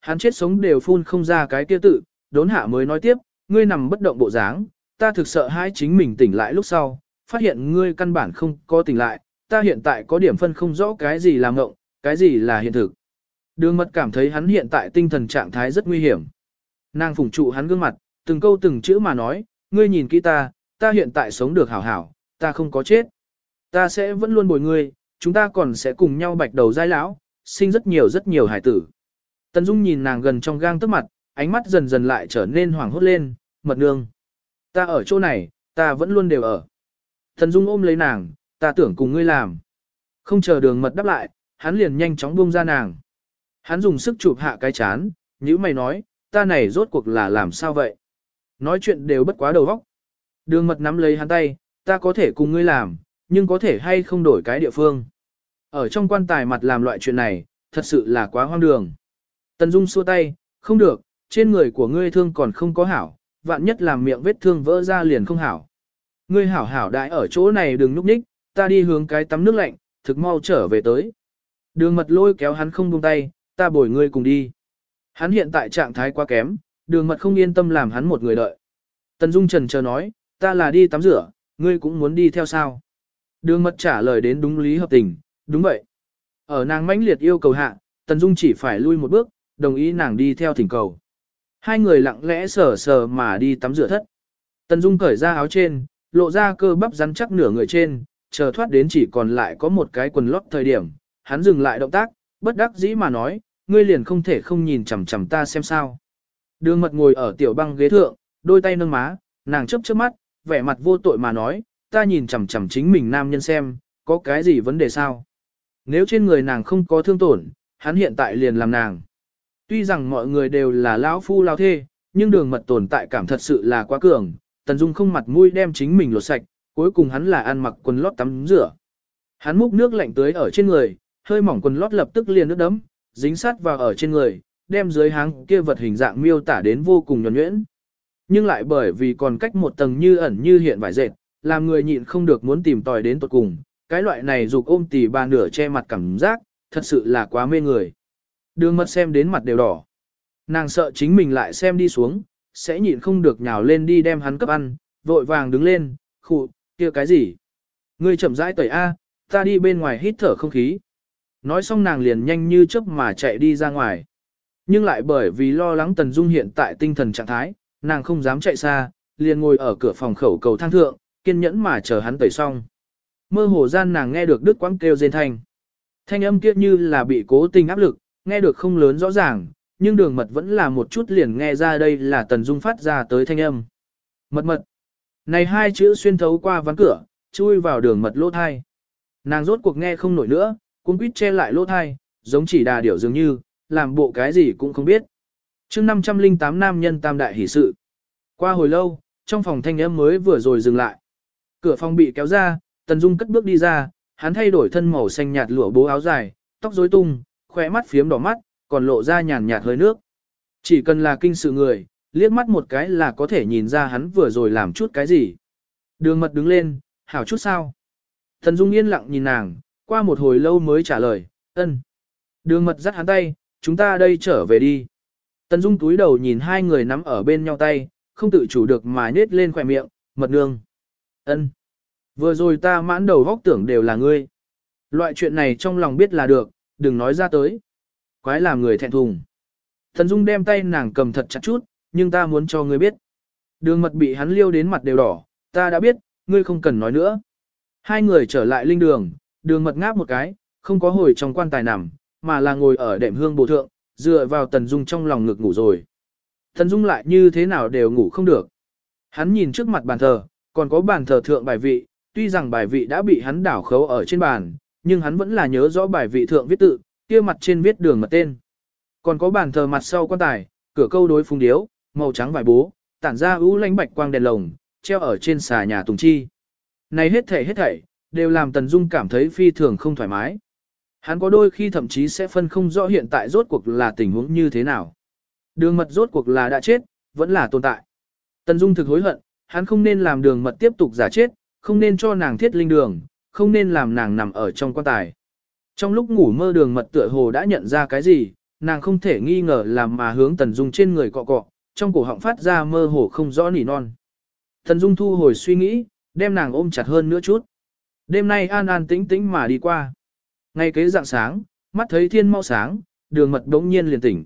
Hắn chết sống đều phun không ra cái kia tự, đốn hạ mới nói tiếp, ngươi nằm bất động bộ dáng, ta thực sợ hai chính mình tỉnh lại lúc sau, phát hiện ngươi căn bản không có tỉnh lại, ta hiện tại có điểm phân không rõ cái gì là ngộng, cái gì là hiện thực. Đường mật cảm thấy hắn hiện tại tinh thần trạng thái rất nguy hiểm. Nàng phủng trụ hắn gương mặt, từng câu từng chữ mà nói, ngươi nhìn kỹ ta, ta hiện tại sống được hảo hảo, ta không có chết. Ta sẽ vẫn luôn bồi ngươi, chúng ta còn sẽ cùng nhau bạch đầu giai lão, sinh rất nhiều rất nhiều hải tử. Tần Dung nhìn nàng gần trong gang tức mặt, ánh mắt dần dần lại trở nên hoảng hốt lên, mật nương. Ta ở chỗ này, ta vẫn luôn đều ở. Tần Dung ôm lấy nàng, ta tưởng cùng ngươi làm. Không chờ đường mật đáp lại, hắn liền nhanh chóng buông ra nàng. Hắn dùng sức chụp hạ cái chán, như mày nói, ta này rốt cuộc là làm sao vậy? Nói chuyện đều bất quá đầu óc. Đường mật nắm lấy hắn tay, ta có thể cùng ngươi làm, nhưng có thể hay không đổi cái địa phương. Ở trong quan tài mặt làm loại chuyện này, thật sự là quá hoang đường. Tần Dung xua tay, không được, trên người của ngươi thương còn không có hảo, vạn nhất làm miệng vết thương vỡ ra liền không hảo. Ngươi hảo hảo đại ở chỗ này đừng núp ních, ta đi hướng cái tắm nước lạnh, thực mau trở về tới. Đường mật lôi kéo hắn không buông tay, ta bồi ngươi cùng đi. Hắn hiện tại trạng thái quá kém, đường mật không yên tâm làm hắn một người đợi. Tần Dung trần chờ nói, ta là đi tắm rửa, ngươi cũng muốn đi theo sao. Đường mật trả lời đến đúng lý hợp tình, đúng vậy. Ở nàng mãnh liệt yêu cầu hạ, Tần Dung chỉ phải lui một bước, đồng ý nàng đi theo thỉnh cầu. Hai người lặng lẽ sờ sờ mà đi tắm rửa thất. Tần Dung cởi ra áo trên, lộ ra cơ bắp rắn chắc nửa người trên, chờ thoát đến chỉ còn lại có một cái quần lót thời điểm. Hắn dừng lại động tác, bất đắc dĩ mà nói, ngươi liền không thể không nhìn chằm chằm ta xem sao. Đường mật ngồi ở tiểu băng ghế thượng, đôi tay nâng má, nàng chớp chớp mắt, vẻ mặt vô tội mà nói, ta nhìn chằm chằm chính mình nam nhân xem, có cái gì vấn đề sao? Nếu trên người nàng không có thương tổn, hắn hiện tại liền làm nàng. Tuy rằng mọi người đều là lão phu lao thê, nhưng đường mật tồn tại cảm thật sự là quá cường, Tần Dung không mặt mũi đem chính mình lột sạch, cuối cùng hắn là ăn mặc quần lót tắm rửa. Hắn múc nước lạnh tưới ở trên người, hơi mỏng quần lót lập tức liền nước đấm, dính sát vào ở trên người, đem dưới háng kia vật hình dạng miêu tả đến vô cùng nhuần nhuyễn. Nhưng lại bởi vì còn cách một tầng như ẩn như hiện vải dệt, làm người nhịn không được muốn tìm tòi đến tột cùng, cái loại này dục ôm tỉ bà nửa che mặt cảm giác, thật sự là quá mê người. Đường mật xem đến mặt đều đỏ. Nàng sợ chính mình lại xem đi xuống, sẽ nhịn không được nhào lên đi đem hắn cấp ăn, vội vàng đứng lên, khụ, kia cái gì? Ngươi chậm rãi tẩy A, ta đi bên ngoài hít thở không khí. Nói xong nàng liền nhanh như chớp mà chạy đi ra ngoài. Nhưng lại bởi vì lo lắng Tần Dung hiện tại tinh thần trạng thái, nàng không dám chạy xa, liền ngồi ở cửa phòng khẩu cầu thang thượng, kiên nhẫn mà chờ hắn tẩy xong. Mơ hồ gian nàng nghe được đứt quãng kêu rên thanh. Thanh âm kia như là bị cố tình áp lực, nghe được không lớn rõ ràng, nhưng đường mật vẫn là một chút liền nghe ra đây là Tần Dung phát ra tới thanh âm. Mật mật. Này hai chữ xuyên thấu qua ván cửa, chui vào đường mật lỗ thai. Nàng rốt cuộc nghe không nổi nữa, cũng quýt che lại lỗ thai, giống chỉ đà điểu dường như, làm bộ cái gì cũng không biết. chương 508 nam nhân tam đại hỷ sự. Qua hồi lâu, trong phòng thanh âm mới vừa rồi dừng lại. Cửa phòng bị kéo ra, Tần Dung cất bước đi ra, hắn thay đổi thân màu xanh nhạt lụa bố áo dài, tóc rối tung, khóe mắt phiếm đỏ mắt, còn lộ ra nhàn nhạt hơi nước. Chỉ cần là kinh sự người, liếc mắt một cái là có thể nhìn ra hắn vừa rồi làm chút cái gì. Đường mật đứng lên, hảo chút sao. Thần Dung yên lặng nhìn nàng, qua một hồi lâu mới trả lời, ân. Đường mật dắt hắn tay, chúng ta đây trở về đi. Tần Dung túi đầu nhìn hai người nắm ở bên nhau tay, không tự chủ được mà nết lên khỏe miệng, mật nương. ân. Vừa rồi ta mãn đầu vóc tưởng đều là ngươi. Loại chuyện này trong lòng biết là được, đừng nói ra tới. Quái làm người thẹn thùng. Thần Dung đem tay nàng cầm thật chặt chút, nhưng ta muốn cho ngươi biết. Đường mật bị hắn liêu đến mặt đều đỏ, ta đã biết, ngươi không cần nói nữa. Hai người trở lại linh đường, đường mật ngáp một cái, không có hồi trong quan tài nằm, mà là ngồi ở đệm hương bổ thượng, dựa vào Tần Dung trong lòng ngực ngủ rồi. Tần Dung lại như thế nào đều ngủ không được. Hắn nhìn trước mặt bàn thờ, còn có bàn thờ thượng bài vị, tuy rằng bài vị đã bị hắn đảo khấu ở trên bàn, nhưng hắn vẫn là nhớ rõ bài vị thượng viết tự, kia mặt trên viết đường mật tên. Còn có bàn thờ mặt sau quan tài, cửa câu đối phung điếu, màu trắng vải bố, tản ra ưu lánh bạch quang đèn lồng, treo ở trên xà nhà Tùng Chi. Này hết thảy hết thảy, đều làm Tần Dung cảm thấy phi thường không thoải mái. Hắn có đôi khi thậm chí sẽ phân không rõ hiện tại rốt cuộc là tình huống như thế nào. Đường mật rốt cuộc là đã chết, vẫn là tồn tại. Tần Dung thực hối hận, hắn không nên làm đường mật tiếp tục giả chết, không nên cho nàng thiết linh đường, không nên làm nàng nằm ở trong quan tài. Trong lúc ngủ mơ đường mật tựa hồ đã nhận ra cái gì, nàng không thể nghi ngờ làm mà hướng Tần Dung trên người cọ cọ, trong cổ họng phát ra mơ hồ không rõ nỉ non. Tần Dung thu hồi suy nghĩ, đem nàng ôm chặt hơn nữa chút. Đêm nay an an tĩnh tĩnh mà đi qua. Ngay kế dạng sáng, mắt thấy thiên mau sáng, đường mật đống nhiên liền tỉnh.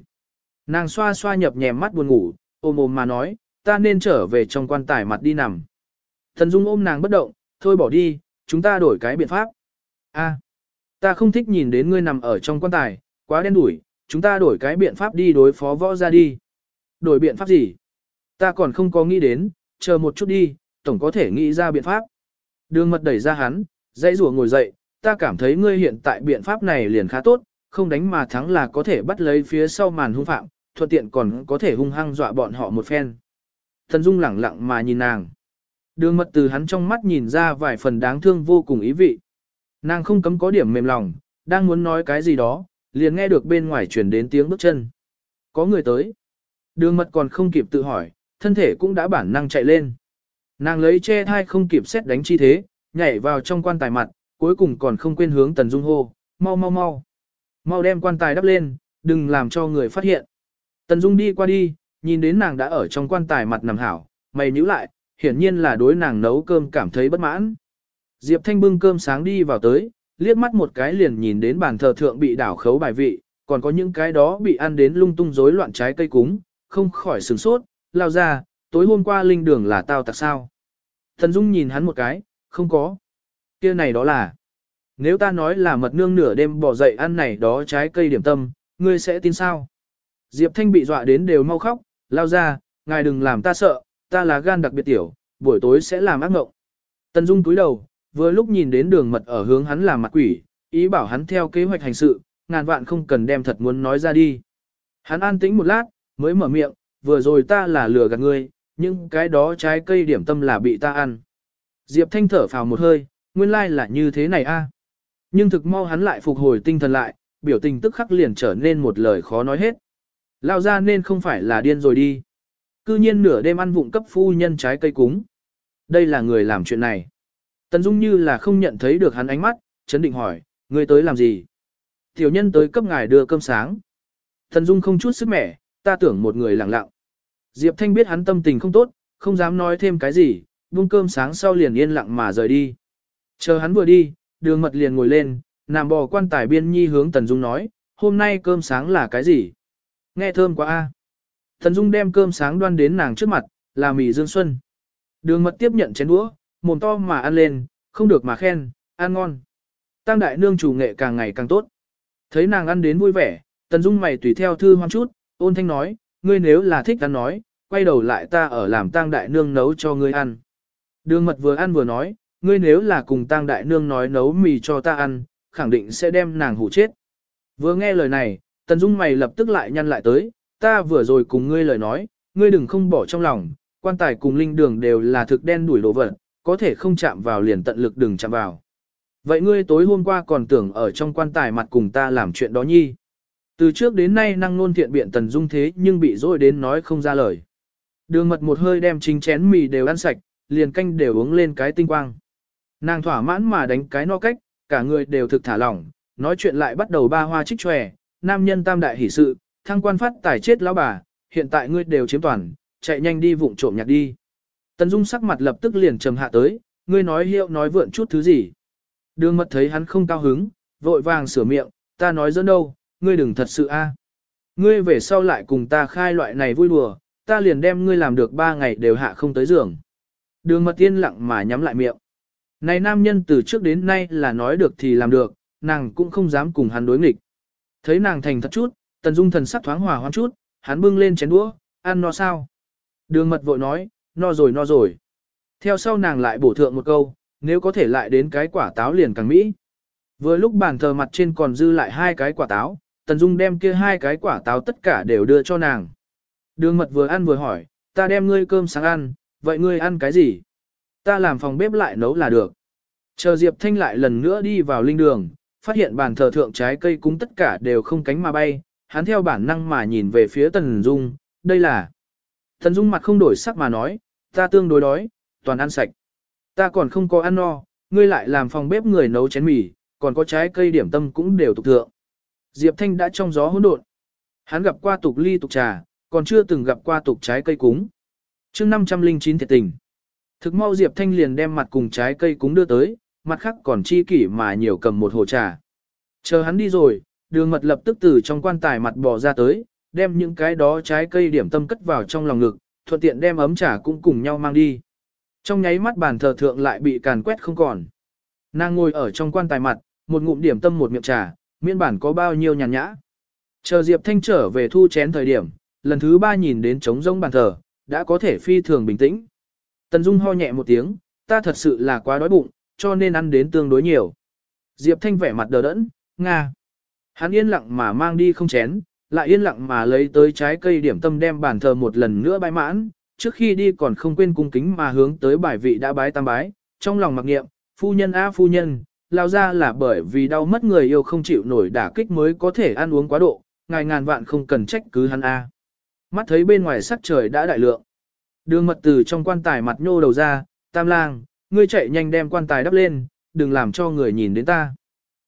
Nàng xoa xoa nhập nhèm mắt buồn ngủ, ôm ôm mà nói, ta nên trở về trong quan tài mặt đi nằm. Thần Dung ôm nàng bất động, thôi bỏ đi, chúng ta đổi cái biện pháp. A, ta không thích nhìn đến ngươi nằm ở trong quan tài, quá đen đủi, chúng ta đổi cái biện pháp đi đối phó võ ra đi. Đổi biện pháp gì? Ta còn không có nghĩ đến, chờ một chút đi, tổng có thể nghĩ ra biện pháp. Đường mật đẩy ra hắn, dãy rùa ngồi dậy, ta cảm thấy ngươi hiện tại biện pháp này liền khá tốt, không đánh mà thắng là có thể bắt lấy phía sau màn hung phạm, thuận tiện còn có thể hung hăng dọa bọn họ một phen. Thần Dung lẳng lặng mà nhìn nàng. Đường mật từ hắn trong mắt nhìn ra vài phần đáng thương vô cùng ý vị. Nàng không cấm có điểm mềm lòng, đang muốn nói cái gì đó, liền nghe được bên ngoài truyền đến tiếng bước chân. Có người tới. Đường mật còn không kịp tự hỏi, thân thể cũng đã bản năng chạy lên. Nàng lấy che thai không kịp xét đánh chi thế, nhảy vào trong quan tài mặt, cuối cùng còn không quên hướng Tần Dung hô, mau mau mau. Mau đem quan tài đắp lên, đừng làm cho người phát hiện. Tần Dung đi qua đi, nhìn đến nàng đã ở trong quan tài mặt nằm hảo, mày nhíu lại, hiển nhiên là đối nàng nấu cơm cảm thấy bất mãn. Diệp Thanh bưng cơm sáng đi vào tới, liếc mắt một cái liền nhìn đến bàn thờ thượng bị đảo khấu bài vị, còn có những cái đó bị ăn đến lung tung rối loạn trái cây cúng, không khỏi sửng sốt, lao ra, tối hôm qua linh đường là tao tặc sao. Thần Dung nhìn hắn một cái, không có. kia này đó là. Nếu ta nói là mật nương nửa đêm bỏ dậy ăn này đó trái cây điểm tâm, ngươi sẽ tin sao? Diệp Thanh bị dọa đến đều mau khóc, lao ra, ngài đừng làm ta sợ, ta là gan đặc biệt tiểu, buổi tối sẽ làm ác ngộng. Tần Dung túi đầu, vừa lúc nhìn đến đường mật ở hướng hắn làm mặt quỷ, ý bảo hắn theo kế hoạch hành sự, ngàn vạn không cần đem thật muốn nói ra đi. Hắn an tĩnh một lát, mới mở miệng, vừa rồi ta là lừa gạt ngươi, nhưng cái đó trái cây điểm tâm là bị ta ăn. Diệp Thanh thở phào một hơi, nguyên lai là như thế này a. Nhưng thực mau hắn lại phục hồi tinh thần lại, biểu tình tức khắc liền trở nên một lời khó nói hết. Lao ra nên không phải là điên rồi đi. Cư nhiên nửa đêm ăn vụng cấp phu nhân trái cây cúng. Đây là người làm chuyện này. Tần Dung như là không nhận thấy được hắn ánh mắt, chấn định hỏi, người tới làm gì? Tiểu nhân tới cấp ngài đưa cơm sáng. Tần Dung không chút sức mẻ, ta tưởng một người lặng lặng. Diệp Thanh biết hắn tâm tình không tốt, không dám nói thêm cái gì, buông cơm sáng sau liền yên lặng mà rời đi. Chờ hắn vừa đi, đường mật liền ngồi lên, nằm bò quan tài biên nhi hướng Tần Dung nói, hôm nay cơm sáng là cái gì? Nghe thơm quá a. Tần Dung đem cơm sáng đoan đến nàng trước mặt, là mì dương xuân. Đường mật tiếp nhận chén đũa, mồm to mà ăn lên, không được mà khen, ăn ngon. Tăng đại nương chủ nghệ càng ngày càng tốt. Thấy nàng ăn đến vui vẻ, Tần Dung mày tùy theo thư hoang chút, ôn thanh nói, ngươi nếu là thích ăn nói, quay đầu lại ta ở làm tang đại nương nấu cho ngươi ăn. Đường mật vừa ăn vừa nói, ngươi nếu là cùng tang đại nương nói nấu mì cho ta ăn, khẳng định sẽ đem nàng hủ chết. Vừa nghe lời này, Tần Dung mày lập tức lại nhăn lại tới, ta vừa rồi cùng ngươi lời nói, ngươi đừng không bỏ trong lòng, quan tài cùng linh đường đều là thực đen đuổi đồ vật, có thể không chạm vào liền tận lực đừng chạm vào. Vậy ngươi tối hôm qua còn tưởng ở trong quan tài mặt cùng ta làm chuyện đó nhi. Từ trước đến nay năng nôn thiện biện Tần Dung thế nhưng bị dối đến nói không ra lời. Đường mật một hơi đem chính chén mì đều ăn sạch, liền canh đều uống lên cái tinh quang. Nàng thỏa mãn mà đánh cái no cách, cả người đều thực thả lỏng, nói chuyện lại bắt đầu ba hoa trích tròe, nam nhân tam đại hỷ sự, thăng quan phát tài chết lão bà, hiện tại ngươi đều chiếm toàn, chạy nhanh đi vụng trộm nhạc đi. Tần Dung sắc mặt lập tức liền trầm hạ tới, ngươi nói hiệu nói vượn chút thứ gì. Đường mật thấy hắn không cao hứng, vội vàng sửa miệng, ta nói dẫn đâu, ngươi đừng thật sự a. Ngươi về sau lại cùng ta khai loại này vui đùa, ta liền đem ngươi làm được ba ngày đều hạ không tới giường. Đường mật yên lặng mà nhắm lại miệng. Này nam nhân từ trước đến nay là nói được thì làm được, nàng cũng không dám cùng hắn đối nghịch. Thấy nàng thành thật chút, tần dung thần sắc thoáng hòa hoãn chút, hắn bưng lên chén đũa, ăn no sao. Đường mật vội nói, no rồi no rồi. Theo sau nàng lại bổ thượng một câu, nếu có thể lại đến cái quả táo liền càng mỹ. Vừa lúc bàn thờ mặt trên còn dư lại hai cái quả táo, Tần Dung đem kia hai cái quả táo tất cả đều đưa cho nàng. Đường mật vừa ăn vừa hỏi, ta đem ngươi cơm sáng ăn, vậy ngươi ăn cái gì? Ta làm phòng bếp lại nấu là được. Chờ Diệp Thanh lại lần nữa đi vào linh đường, phát hiện bàn thờ thượng trái cây cúng tất cả đều không cánh mà bay, hắn theo bản năng mà nhìn về phía Tần Dung, đây là. Tần Dung mặt không đổi sắc mà nói, ta tương đối đói, toàn ăn sạch. Ta còn không có ăn no, ngươi lại làm phòng bếp người nấu chén mì, còn có trái cây điểm tâm cũng đều tục thượng. Diệp Thanh đã trong gió hỗn độn. Hắn gặp qua tục ly tục trà, còn chưa từng gặp qua tục trái cây cúng. chương 509 thiệt tình. Thực mau Diệp Thanh liền đem mặt cùng trái cây cúng đưa tới, mặt khác còn chi kỷ mà nhiều cầm một hồ trà. Chờ hắn đi rồi, đường mật lập tức từ trong quan tài mặt bò ra tới, đem những cái đó trái cây điểm tâm cất vào trong lòng ngực, thuận tiện đem ấm trà cũng cùng nhau mang đi. Trong nháy mắt bàn thờ thượng lại bị càn quét không còn. Nàng ngồi ở trong quan tài mặt, một ngụm điểm tâm một miệng trà, miễn bản có bao nhiêu nhàn nhã. Chờ Diệp Thanh trở về thu chén thời điểm, lần thứ ba nhìn đến trống rỗng bàn thờ, đã có thể phi thường bình tĩnh. Tần Dung ho nhẹ một tiếng, ta thật sự là quá đói bụng, cho nên ăn đến tương đối nhiều. Diệp Thanh vẻ mặt đờ đẫn, nga. Hắn yên lặng mà mang đi không chén, lại yên lặng mà lấy tới trái cây điểm tâm đem bàn thờ một lần nữa bái mãn, trước khi đi còn không quên cung kính mà hướng tới bài vị đã bái tam bái, trong lòng mặc niệm, phu nhân a phu nhân, lao ra là bởi vì đau mất người yêu không chịu nổi đả kích mới có thể ăn uống quá độ, ngài ngàn vạn không cần trách cứ hắn a. Mắt thấy bên ngoài sắc trời đã đại lượng. Đường mật từ trong quan tài mặt nhô đầu ra, tam lang, ngươi chạy nhanh đem quan tài đắp lên, đừng làm cho người nhìn đến ta.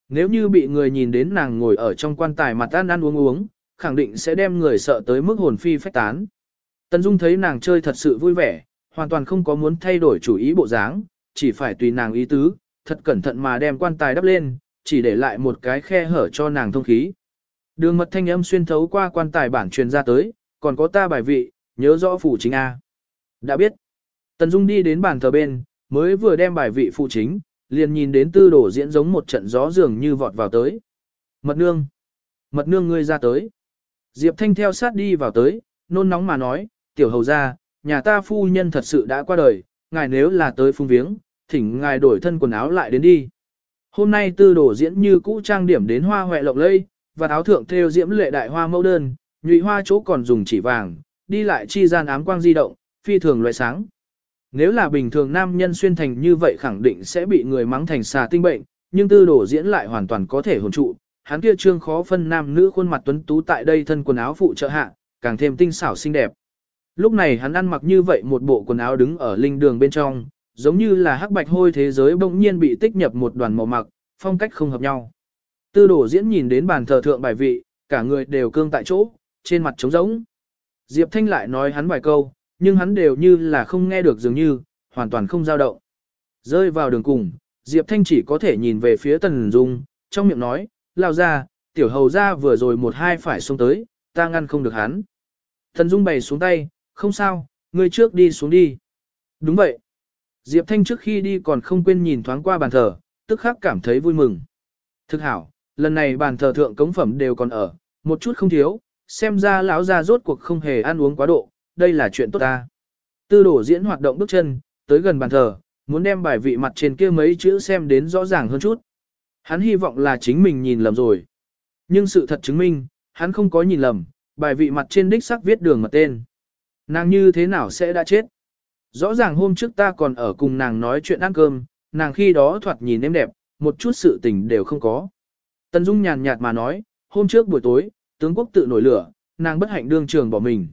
Nếu như bị người nhìn đến nàng ngồi ở trong quan tài mặt ăn ăn uống uống, khẳng định sẽ đem người sợ tới mức hồn phi phách tán. Tần Dung thấy nàng chơi thật sự vui vẻ, hoàn toàn không có muốn thay đổi chủ ý bộ dáng, chỉ phải tùy nàng ý tứ, thật cẩn thận mà đem quan tài đắp lên, chỉ để lại một cái khe hở cho nàng thông khí. Đường mật thanh âm xuyên thấu qua quan tài bản truyền ra tới, còn có ta bài vị, nhớ rõ phụ chính A. Đã biết. Tần Dung đi đến bàn thờ bên, mới vừa đem bài vị phụ chính, liền nhìn đến tư đổ diễn giống một trận gió dường như vọt vào tới. Mật nương. Mật nương ngươi ra tới. Diệp Thanh theo sát đi vào tới, nôn nóng mà nói, tiểu hầu ra, nhà ta phu nhân thật sự đã qua đời, ngài nếu là tới phung viếng, thỉnh ngài đổi thân quần áo lại đến đi. Hôm nay tư đổ diễn như cũ trang điểm đến hoa hoẹ lộng lây, và áo thượng theo diễm lệ đại hoa mẫu đơn, nhụy hoa chỗ còn dùng chỉ vàng, đi lại chi gian ám quang di động, phi thường loại sáng. Nếu là bình thường nam nhân xuyên thành như vậy khẳng định sẽ bị người mắng thành xà tinh bệnh, nhưng tư đổ diễn lại hoàn toàn có thể hồn trụ. Hắn kia trương khó phân nam nữ khuôn mặt tuấn tú tại đây thân quần áo phụ trợ hạ, càng thêm tinh xảo xinh đẹp. Lúc này hắn ăn mặc như vậy một bộ quần áo đứng ở linh đường bên trong, giống như là hắc bạch hôi thế giới bỗng nhiên bị tích nhập một đoàn màu mặc, phong cách không hợp nhau. Tư đổ diễn nhìn đến bàn thờ thượng bài vị, cả người đều cương tại chỗ, trên mặt trống rỗng. Diệp Thanh lại nói hắn vài câu, nhưng hắn đều như là không nghe được dường như, hoàn toàn không dao động. Rơi vào đường cùng, Diệp Thanh chỉ có thể nhìn về phía Tần Dung, trong miệng nói, lao ra, tiểu hầu ra vừa rồi một hai phải xuống tới, ta ngăn không được hắn. Tần Dung bày xuống tay, không sao, ngươi trước đi xuống đi. Đúng vậy. Diệp Thanh trước khi đi còn không quên nhìn thoáng qua bàn thờ, tức khắc cảm thấy vui mừng. Thực hảo, lần này bàn thờ thượng cống phẩm đều còn ở, một chút không thiếu, xem ra lão gia rốt cuộc không hề ăn uống quá độ, đây là chuyện tốt ta. Tư đổ diễn hoạt động bước chân, tới gần bàn thờ, muốn đem bài vị mặt trên kia mấy chữ xem đến rõ ràng hơn chút. Hắn hy vọng là chính mình nhìn lầm rồi. Nhưng sự thật chứng minh, hắn không có nhìn lầm, bài vị mặt trên đích sắc viết đường mật tên. Nàng như thế nào sẽ đã chết? Rõ ràng hôm trước ta còn ở cùng nàng nói chuyện ăn cơm, nàng khi đó thoạt nhìn em đẹp, một chút sự tình đều không có. Tần Dung nhàn nhạt mà nói, hôm trước buổi tối, tướng quốc tự nổi lửa, nàng bất hạnh đương trường bỏ mình.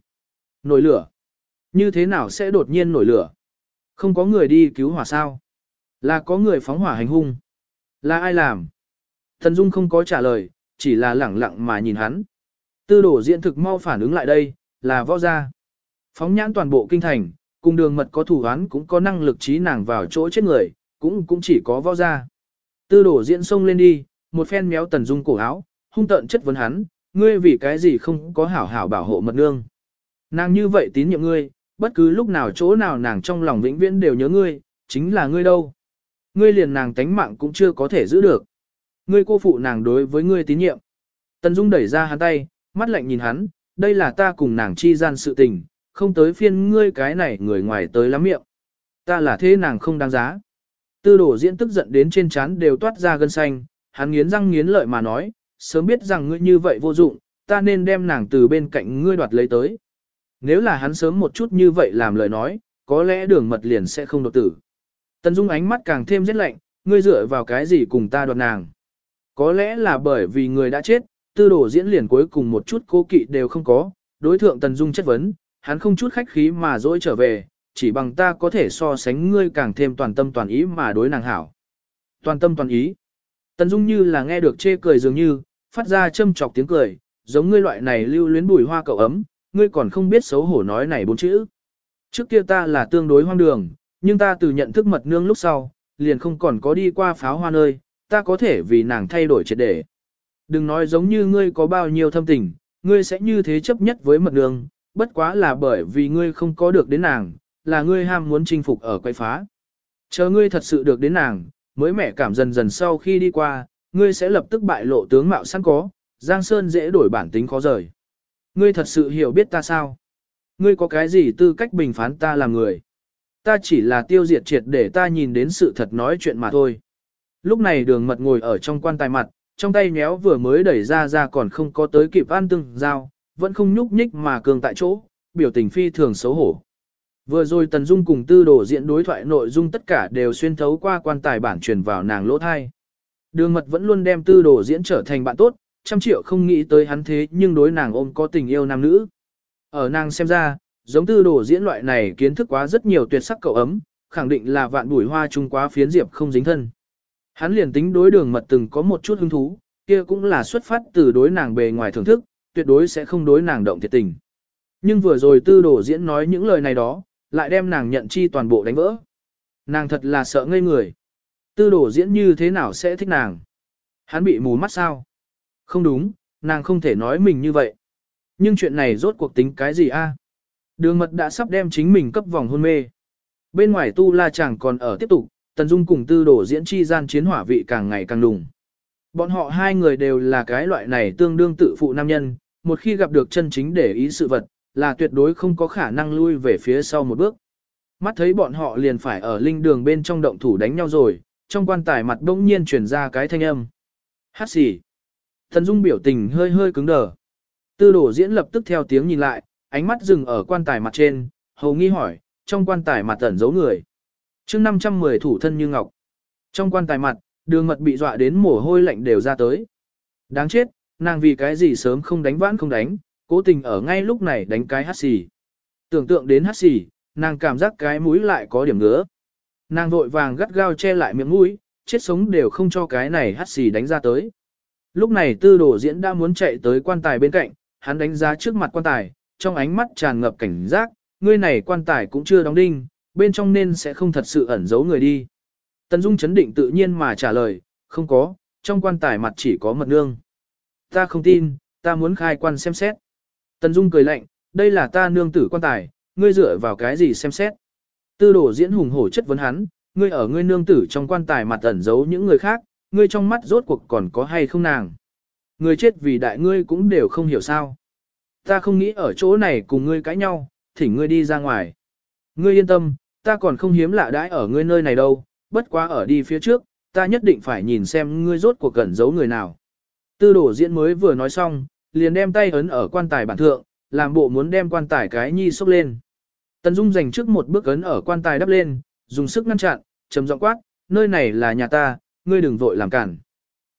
Nổi lửa? Như thế nào sẽ đột nhiên nổi lửa? Không có người đi cứu hỏa sao? Là có người phóng hỏa hành hung. Là ai làm? Thần Dung không có trả lời, chỉ là lẳng lặng mà nhìn hắn. Tư đổ diện thực mau phản ứng lại đây, là võ gia. Phóng nhãn toàn bộ kinh thành, cùng đường mật có thủ án cũng có năng lực trí nàng vào chỗ chết người, cũng cũng chỉ có võ gia. Tư đổ diễn xông lên đi, một phen méo tần dung cổ áo, hung tợn chất vấn hắn, ngươi vì cái gì không có hảo hảo bảo hộ mật nương. Nàng như vậy tín nhiệm ngươi, bất cứ lúc nào chỗ nào nàng trong lòng vĩnh viễn đều nhớ ngươi, chính là ngươi đâu. Ngươi liền nàng tánh mạng cũng chưa có thể giữ được. Ngươi cô phụ nàng đối với ngươi tín nhiệm. Tần Dung đẩy ra hắn tay, mắt lạnh nhìn hắn, đây là ta cùng nàng chi gian sự tình, không tới phiên ngươi cái này người ngoài tới lắm miệng. Ta là thế nàng không đáng giá. Tư đổ diễn tức giận đến trên trán đều toát ra gân xanh, hắn nghiến răng nghiến lợi mà nói, sớm biết rằng ngươi như vậy vô dụng, ta nên đem nàng từ bên cạnh ngươi đoạt lấy tới. Nếu là hắn sớm một chút như vậy làm lời nói, có lẽ đường mật liền sẽ không đột tử. Tần Dung ánh mắt càng thêm rét lạnh, ngươi dựa vào cái gì cùng ta đoạt nàng. Có lẽ là bởi vì người đã chết, tư đồ diễn liền cuối cùng một chút cố kỵ đều không có, đối thượng Tần Dung chất vấn, hắn không chút khách khí mà dỗi trở về, chỉ bằng ta có thể so sánh ngươi càng thêm toàn tâm toàn ý mà đối nàng hảo. Toàn tâm toàn ý. Tần Dung như là nghe được chê cười dường như, phát ra châm chọc tiếng cười, giống ngươi loại này lưu luyến bùi hoa cậu ấm, ngươi còn không biết xấu hổ nói này bốn chữ. Trước kia ta là tương đối hoang đường, nhưng ta từ nhận thức mật nương lúc sau, liền không còn có đi qua pháo hoa nơi, ta có thể vì nàng thay đổi triệt để. Đừng nói giống như ngươi có bao nhiêu thâm tình, ngươi sẽ như thế chấp nhất với mật nương, bất quá là bởi vì ngươi không có được đến nàng, là ngươi ham muốn chinh phục ở quay phá. Chờ ngươi thật sự được đến nàng, mới mẻ cảm dần dần sau khi đi qua, ngươi sẽ lập tức bại lộ tướng mạo sẵn có, Giang Sơn dễ đổi bản tính khó rời. Ngươi thật sự hiểu biết ta sao? Ngươi có cái gì tư cách bình phán ta là người? Ta chỉ là tiêu diệt triệt để ta nhìn đến sự thật nói chuyện mà thôi. Lúc này đường mật ngồi ở trong quan tài mặt, trong tay nhéo vừa mới đẩy ra ra còn không có tới kịp ăn từng dao, vẫn không nhúc nhích mà cường tại chỗ, biểu tình phi thường xấu hổ. Vừa rồi Tần Dung cùng tư đổ diễn đối thoại nội dung tất cả đều xuyên thấu qua quan tài bản truyền vào nàng lỗ thai. Đường mật vẫn luôn đem tư đồ diễn trở thành bạn tốt, trăm triệu không nghĩ tới hắn thế nhưng đối nàng ôm có tình yêu nam nữ. Ở nàng xem ra, giống tư đồ diễn loại này kiến thức quá rất nhiều tuyệt sắc cậu ấm, khẳng định là vạn bùi hoa chung quá phiến diệp không dính thân. Hắn liền tính đối đường mật từng có một chút hứng thú, kia cũng là xuất phát từ đối nàng bề ngoài thưởng thức, tuyệt đối sẽ không đối nàng động thiệt tình. Nhưng vừa rồi tư đồ diễn nói những lời này đó, lại đem nàng nhận chi toàn bộ đánh vỡ. Nàng thật là sợ ngây người. Tư đồ diễn như thế nào sẽ thích nàng? Hắn bị mù mắt sao? Không đúng, nàng không thể nói mình như vậy. Nhưng chuyện này rốt cuộc tính cái gì a? Đường mật đã sắp đem chính mình cấp vòng hôn mê. Bên ngoài tu la chàng còn ở tiếp tục, Tần Dung cùng tư đổ diễn chi gian chiến hỏa vị càng ngày càng đùng. Bọn họ hai người đều là cái loại này tương đương tự phụ nam nhân, một khi gặp được chân chính để ý sự vật, là tuyệt đối không có khả năng lui về phía sau một bước. Mắt thấy bọn họ liền phải ở linh đường bên trong động thủ đánh nhau rồi, trong quan tài mặt bỗng nhiên truyền ra cái thanh âm. Hát xỉ. Thần Dung biểu tình hơi hơi cứng đờ. Tư đổ diễn lập tức theo tiếng nhìn lại, ánh mắt dừng ở quan tài mặt trên, hầu nghi hỏi, trong quan tài mặt ẩn giấu người. chương 510 thủ thân như ngọc. Trong quan tài mặt, đường mật bị dọa đến mồ hôi lạnh đều ra tới. Đáng chết, nàng vì cái gì sớm không đánh vãn không đánh, cố tình ở ngay lúc này đánh cái hát xì. Tưởng tượng đến hát xì, nàng cảm giác cái mũi lại có điểm ngứa. Nàng vội vàng gắt gao che lại miệng mũi, chết sống đều không cho cái này hát xì đánh ra tới. Lúc này tư đồ diễn đã muốn chạy tới quan tài bên cạnh, hắn đánh giá trước mặt quan tài, trong ánh mắt tràn ngập cảnh giác, ngươi này quan tài cũng chưa đóng đinh, bên trong nên sẽ không thật sự ẩn giấu người đi. Tần Dung chấn định tự nhiên mà trả lời, không có, trong quan tài mặt chỉ có mật nương. Ta không tin, ta muốn khai quan xem xét. Tần Dung cười lạnh, đây là ta nương tử quan tài, ngươi dựa vào cái gì xem xét. Tư đồ diễn hùng hổ chất vấn hắn, ngươi ở ngươi nương tử trong quan tài mặt ẩn giấu những người khác, ngươi trong mắt rốt cuộc còn có hay không nàng. Người chết vì đại ngươi cũng đều không hiểu sao. Ta không nghĩ ở chỗ này cùng ngươi cãi nhau, thỉnh ngươi đi ra ngoài. Ngươi yên tâm, ta còn không hiếm lạ đãi ở ngươi nơi này đâu, bất quá ở đi phía trước, ta nhất định phải nhìn xem ngươi rốt cuộc cẩn giấu người nào. Tư đổ diễn mới vừa nói xong, liền đem tay ấn ở quan tài bản thượng, làm bộ muốn đem quan tài cái nhi xốc lên. Tần Dung dành trước một bước ấn ở quan tài đắp lên, dùng sức ngăn chặn, trầm giọng quát, nơi này là nhà ta, ngươi đừng vội làm cản.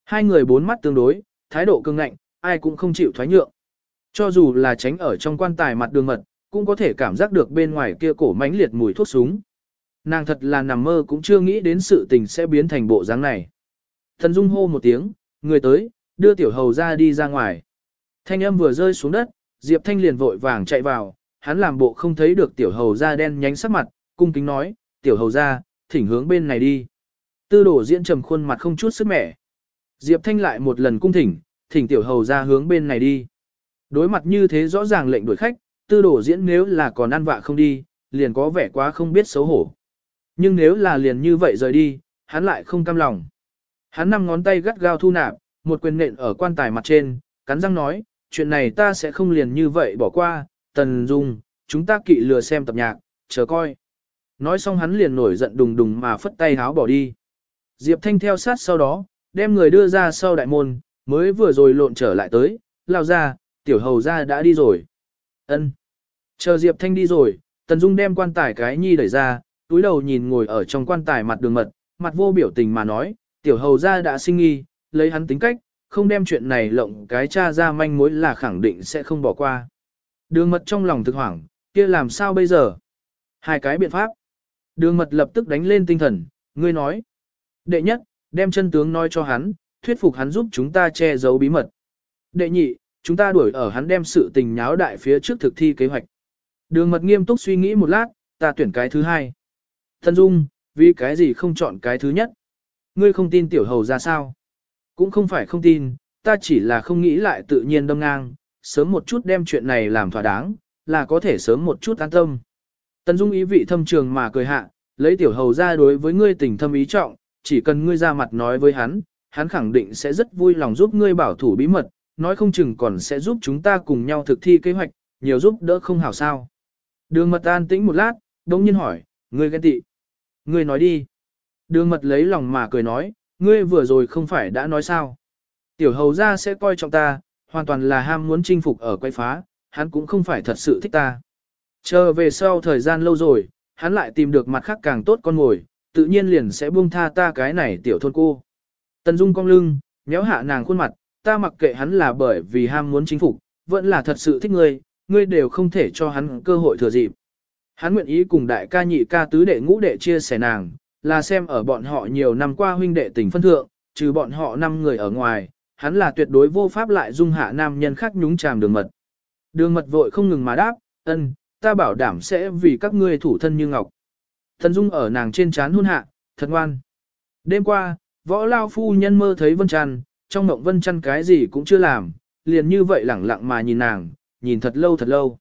Hai người bốn mắt tương đối, thái độ cương ngạnh, ai cũng không chịu thoái nhượng. Cho dù là tránh ở trong quan tài mặt đường mật, cũng có thể cảm giác được bên ngoài kia cổ mãnh liệt mùi thuốc súng. Nàng thật là nằm mơ cũng chưa nghĩ đến sự tình sẽ biến thành bộ dáng này. Thần Dung hô một tiếng, người tới, đưa tiểu hầu ra đi ra ngoài. Thanh âm vừa rơi xuống đất, Diệp Thanh liền vội vàng chạy vào, hắn làm bộ không thấy được tiểu hầu ra đen nhánh sắc mặt, cung kính nói, tiểu hầu ra, thỉnh hướng bên này đi. Tư đổ diễn trầm khuôn mặt không chút sức mẻ. Diệp Thanh lại một lần cung thỉnh, thỉnh tiểu hầu ra hướng bên này đi. Đối mặt như thế rõ ràng lệnh đuổi khách, tư đổ diễn nếu là còn ăn vạ không đi, liền có vẻ quá không biết xấu hổ. Nhưng nếu là liền như vậy rời đi, hắn lại không cam lòng. Hắn năm ngón tay gắt gao thu nạp, một quyền nện ở quan tài mặt trên, cắn răng nói, chuyện này ta sẽ không liền như vậy bỏ qua, tần dung, chúng ta kỵ lừa xem tập nhạc, chờ coi. Nói xong hắn liền nổi giận đùng đùng mà phất tay háo bỏ đi. Diệp Thanh theo sát sau đó, đem người đưa ra sau đại môn, mới vừa rồi lộn trở lại tới, lao ra, tiểu hầu ra đã đi rồi. ân Chờ Diệp Thanh đi rồi, Tần Dung đem quan tài cái nhi đẩy ra, túi đầu nhìn ngồi ở trong quan tài mặt đường mật, mặt vô biểu tình mà nói, tiểu hầu ra đã sinh nghi, lấy hắn tính cách, không đem chuyện này lộng cái cha ra manh mối là khẳng định sẽ không bỏ qua. Đường mật trong lòng thực hoảng, kia làm sao bây giờ? Hai cái biện pháp. Đường mật lập tức đánh lên tinh thần, ngươi nói. Đệ nhất, đem chân tướng nói cho hắn, thuyết phục hắn giúp chúng ta che giấu bí mật. Đệ nhị, chúng ta đuổi ở hắn đem sự tình nháo đại phía trước thực thi kế hoạch. Đường mật nghiêm túc suy nghĩ một lát, ta tuyển cái thứ hai. Thân Dung, vì cái gì không chọn cái thứ nhất? Ngươi không tin tiểu hầu ra sao? Cũng không phải không tin, ta chỉ là không nghĩ lại tự nhiên đâm ngang, sớm một chút đem chuyện này làm thỏa đáng, là có thể sớm một chút an tâm. Tần Dung ý vị thâm trường mà cười hạ, lấy tiểu hầu ra đối với ngươi tình thâm ý trọng, chỉ cần ngươi ra mặt nói với hắn, hắn khẳng định sẽ rất vui lòng giúp ngươi bảo thủ bí mật, nói không chừng còn sẽ giúp chúng ta cùng nhau thực thi kế hoạch, nhiều giúp đỡ không hảo sao. Đường mật an tĩnh một lát, đông nhiên hỏi, ngươi ghen tị. Ngươi nói đi. Đường mật lấy lòng mà cười nói, ngươi vừa rồi không phải đã nói sao. Tiểu hầu ra sẽ coi trọng ta, hoàn toàn là ham muốn chinh phục ở quay phá, hắn cũng không phải thật sự thích ta. Chờ về sau thời gian lâu rồi, hắn lại tìm được mặt khác càng tốt con ngồi, tự nhiên liền sẽ buông tha ta cái này tiểu thôn cô. Tần Dung cong lưng, nhéo hạ nàng khuôn mặt, ta mặc kệ hắn là bởi vì ham muốn chính phục, vẫn là thật sự thích ngươi, ngươi đều không thể cho hắn cơ hội thừa dịp. Hắn nguyện ý cùng đại ca nhị ca tứ đệ ngũ đệ chia sẻ nàng, là xem ở bọn họ nhiều năm qua huynh đệ tình phân thượng, trừ bọn họ năm người ở ngoài, hắn là tuyệt đối vô pháp lại dung hạ nam nhân khác nhúng chàm đường mật. Đường mật vội không ngừng mà đáp, ân, ta bảo đảm sẽ vì các ngươi thủ thân như ngọc. Thần dung ở nàng trên chán hôn hạ, thật ngoan. Đêm qua, võ lao phu nhân mơ thấy Vân Trăn, trong mộng Vân Trăn cái gì cũng chưa làm, liền như vậy lẳng lặng mà nhìn nàng, nhìn thật lâu thật lâu.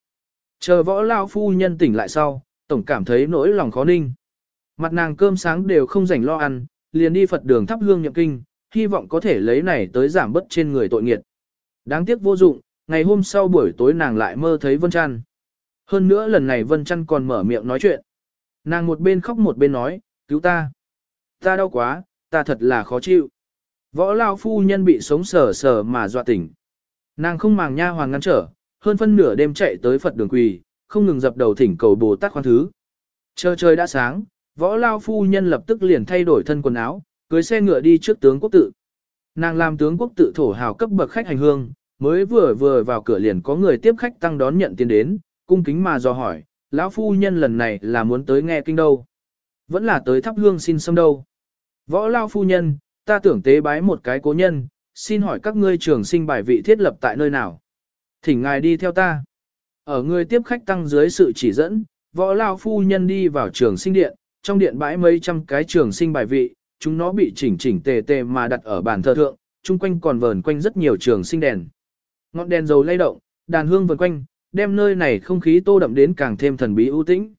Chờ võ lao phu nhân tỉnh lại sau, tổng cảm thấy nỗi lòng khó ninh. Mặt nàng cơm sáng đều không rảnh lo ăn, liền đi Phật đường thắp hương nhậm kinh, hy vọng có thể lấy này tới giảm bớt trên người tội nghiệt. Đáng tiếc vô dụng, ngày hôm sau buổi tối nàng lại mơ thấy Vân Trăn. Hơn nữa lần này Vân Trăn còn mở miệng nói chuyện. Nàng một bên khóc một bên nói, cứu ta. Ta đau quá, ta thật là khó chịu. Võ lao phu nhân bị sống sờ sờ mà dọa tỉnh. Nàng không màng nha hoàng ngăn trở, hơn phân nửa đêm chạy tới Phật đường quỳ, không ngừng dập đầu thỉnh cầu Bồ Tát khoan thứ. Chờ trời đã sáng, võ lao phu nhân lập tức liền thay đổi thân quần áo, cưới xe ngựa đi trước tướng quốc tự. Nàng làm tướng quốc tự thổ hào cấp bậc khách hành hương, mới vừa vừa vào cửa liền có người tiếp khách tăng đón nhận tiền đến, cung kính mà dò hỏi, lão phu nhân lần này là muốn tới nghe kinh đâu? Vẫn là tới thắp hương xin xâm đâu? Võ lao phu nhân, ta tưởng tế bái một cái cố nhân, xin hỏi các ngươi trường sinh bài vị thiết lập tại nơi nào? Thỉnh ngài đi theo ta. Ở người tiếp khách tăng dưới sự chỉ dẫn, võ lao phu nhân đi vào trường sinh điện, trong điện bãi mấy trăm cái trường sinh bài vị, chúng nó bị chỉnh chỉnh tề tề mà đặt ở bàn thờ thượng, chung quanh còn vờn quanh rất nhiều trường sinh đèn. Ngọn đèn dầu lay động, đàn hương vần quanh, đem nơi này không khí tô đậm đến càng thêm thần bí ưu tĩnh.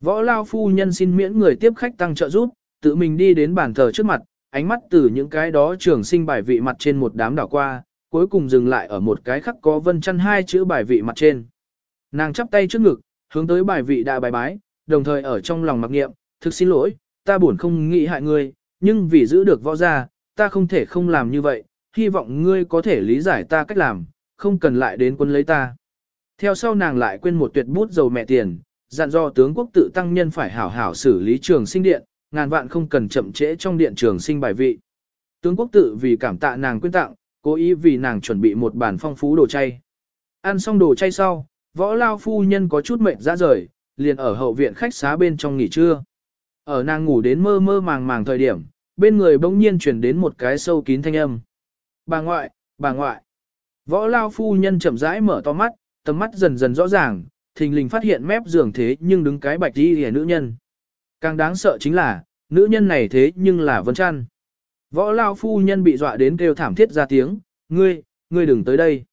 Võ Lao phu nhân xin miễn người tiếp khách tăng trợ giúp, tự mình đi đến bàn thờ trước mặt, ánh mắt từ những cái đó trường sinh bài vị mặt trên một đám đảo qua, cuối cùng dừng lại ở một cái khắc có vân chăn hai chữ bài vị mặt trên. Nàng chắp tay trước ngực, hướng tới bài vị đã bài bái, đồng thời ở trong lòng mặc niệm, thực xin lỗi, ta buồn không nghĩ hại ngươi, nhưng vì giữ được võ gia, ta không thể không làm như vậy, hy vọng ngươi có thể lý giải ta cách làm, không cần lại đến quân lấy ta. Theo sau nàng lại quên một tuyệt bút dầu mẹ tiền, dặn do tướng quốc tự tăng nhân phải hảo hảo xử lý trường sinh điện, ngàn vạn không cần chậm trễ trong điện trường sinh bài vị. Tướng quốc tự vì cảm tạ nàng quyên tặng, cố ý vì nàng chuẩn bị một bàn phong phú đồ chay. Ăn xong đồ chay sau, võ lao phu nhân có chút mệt ra rời, liền ở hậu viện khách xá bên trong nghỉ trưa. Ở nàng ngủ đến mơ mơ màng màng thời điểm, bên người bỗng nhiên chuyển đến một cái sâu kín thanh âm. Bà ngoại, bà ngoại. Võ lao phu nhân chậm rãi mở to mắt, tầm mắt dần dần rõ ràng, thình lình phát hiện mép giường thế nhưng đứng cái bạch đi hề nữ nhân. Càng đáng sợ chính là, nữ nhân này thế nhưng là Vân Trăn. Võ lao phu nhân bị dọa đến kêu thảm thiết ra tiếng, ngươi, ngươi đừng tới đây.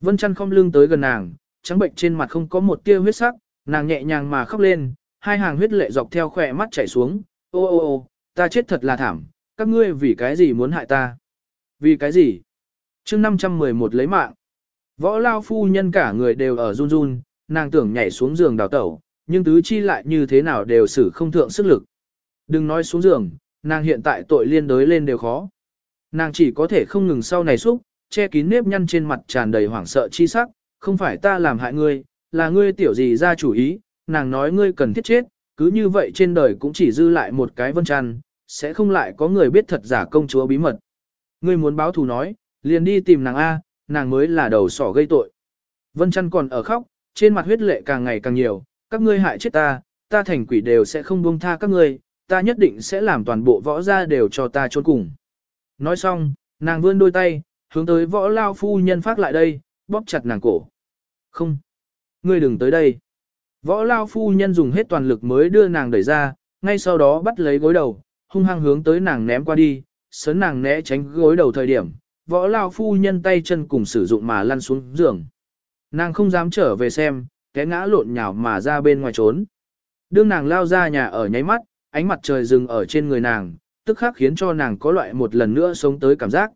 Vân Trăn không lưng tới gần nàng, trắng bệnh trên mặt không có một tia huyết sắc, nàng nhẹ nhàng mà khóc lên, hai hàng huyết lệ dọc theo khỏe mắt chảy xuống, ô ô ô, ta chết thật là thảm, các ngươi vì cái gì muốn hại ta? Vì cái gì? chương 511 lấy mạng. Võ lao phu nhân cả người đều ở run run, nàng tưởng nhảy xuống giường đào tẩu, nhưng tứ chi lại như thế nào đều xử không thượng sức lực. Đừng nói xuống giường, nàng hiện tại tội liên đới lên đều khó. Nàng chỉ có thể không ngừng sau này xúc, che kín nếp nhăn trên mặt tràn đầy hoảng sợ chi sắc, không phải ta làm hại ngươi, là ngươi tiểu gì ra chủ ý, nàng nói ngươi cần thiết chết, cứ như vậy trên đời cũng chỉ dư lại một cái vân trăn, sẽ không lại có người biết thật giả công chúa bí mật. Ngươi muốn báo thù nói, liền đi tìm nàng A, nàng mới là đầu sỏ gây tội. Vân trăn còn ở khóc, trên mặt huyết lệ càng ngày càng nhiều, các ngươi hại chết ta, ta thành quỷ đều sẽ không buông tha các ngươi, ta nhất định sẽ làm toàn bộ võ gia đều cho ta trốn cùng. Nói xong, nàng vươn đôi tay, hướng tới võ lao phu nhân phát lại đây, bóp chặt nàng cổ. Không. Ngươi đừng tới đây. Võ lao phu nhân dùng hết toàn lực mới đưa nàng đẩy ra, ngay sau đó bắt lấy gối đầu, hung hăng hướng tới nàng ném qua đi, sớn nàng né tránh gối đầu thời điểm, võ lao phu nhân tay chân cùng sử dụng mà lăn xuống giường. Nàng không dám trở về xem, té ngã lộn nhào mà ra bên ngoài trốn. Đương nàng lao ra nhà ở nháy mắt, ánh mặt trời dừng ở trên người nàng, tức khắc khiến cho nàng có loại một lần nữa sống tới cảm giác.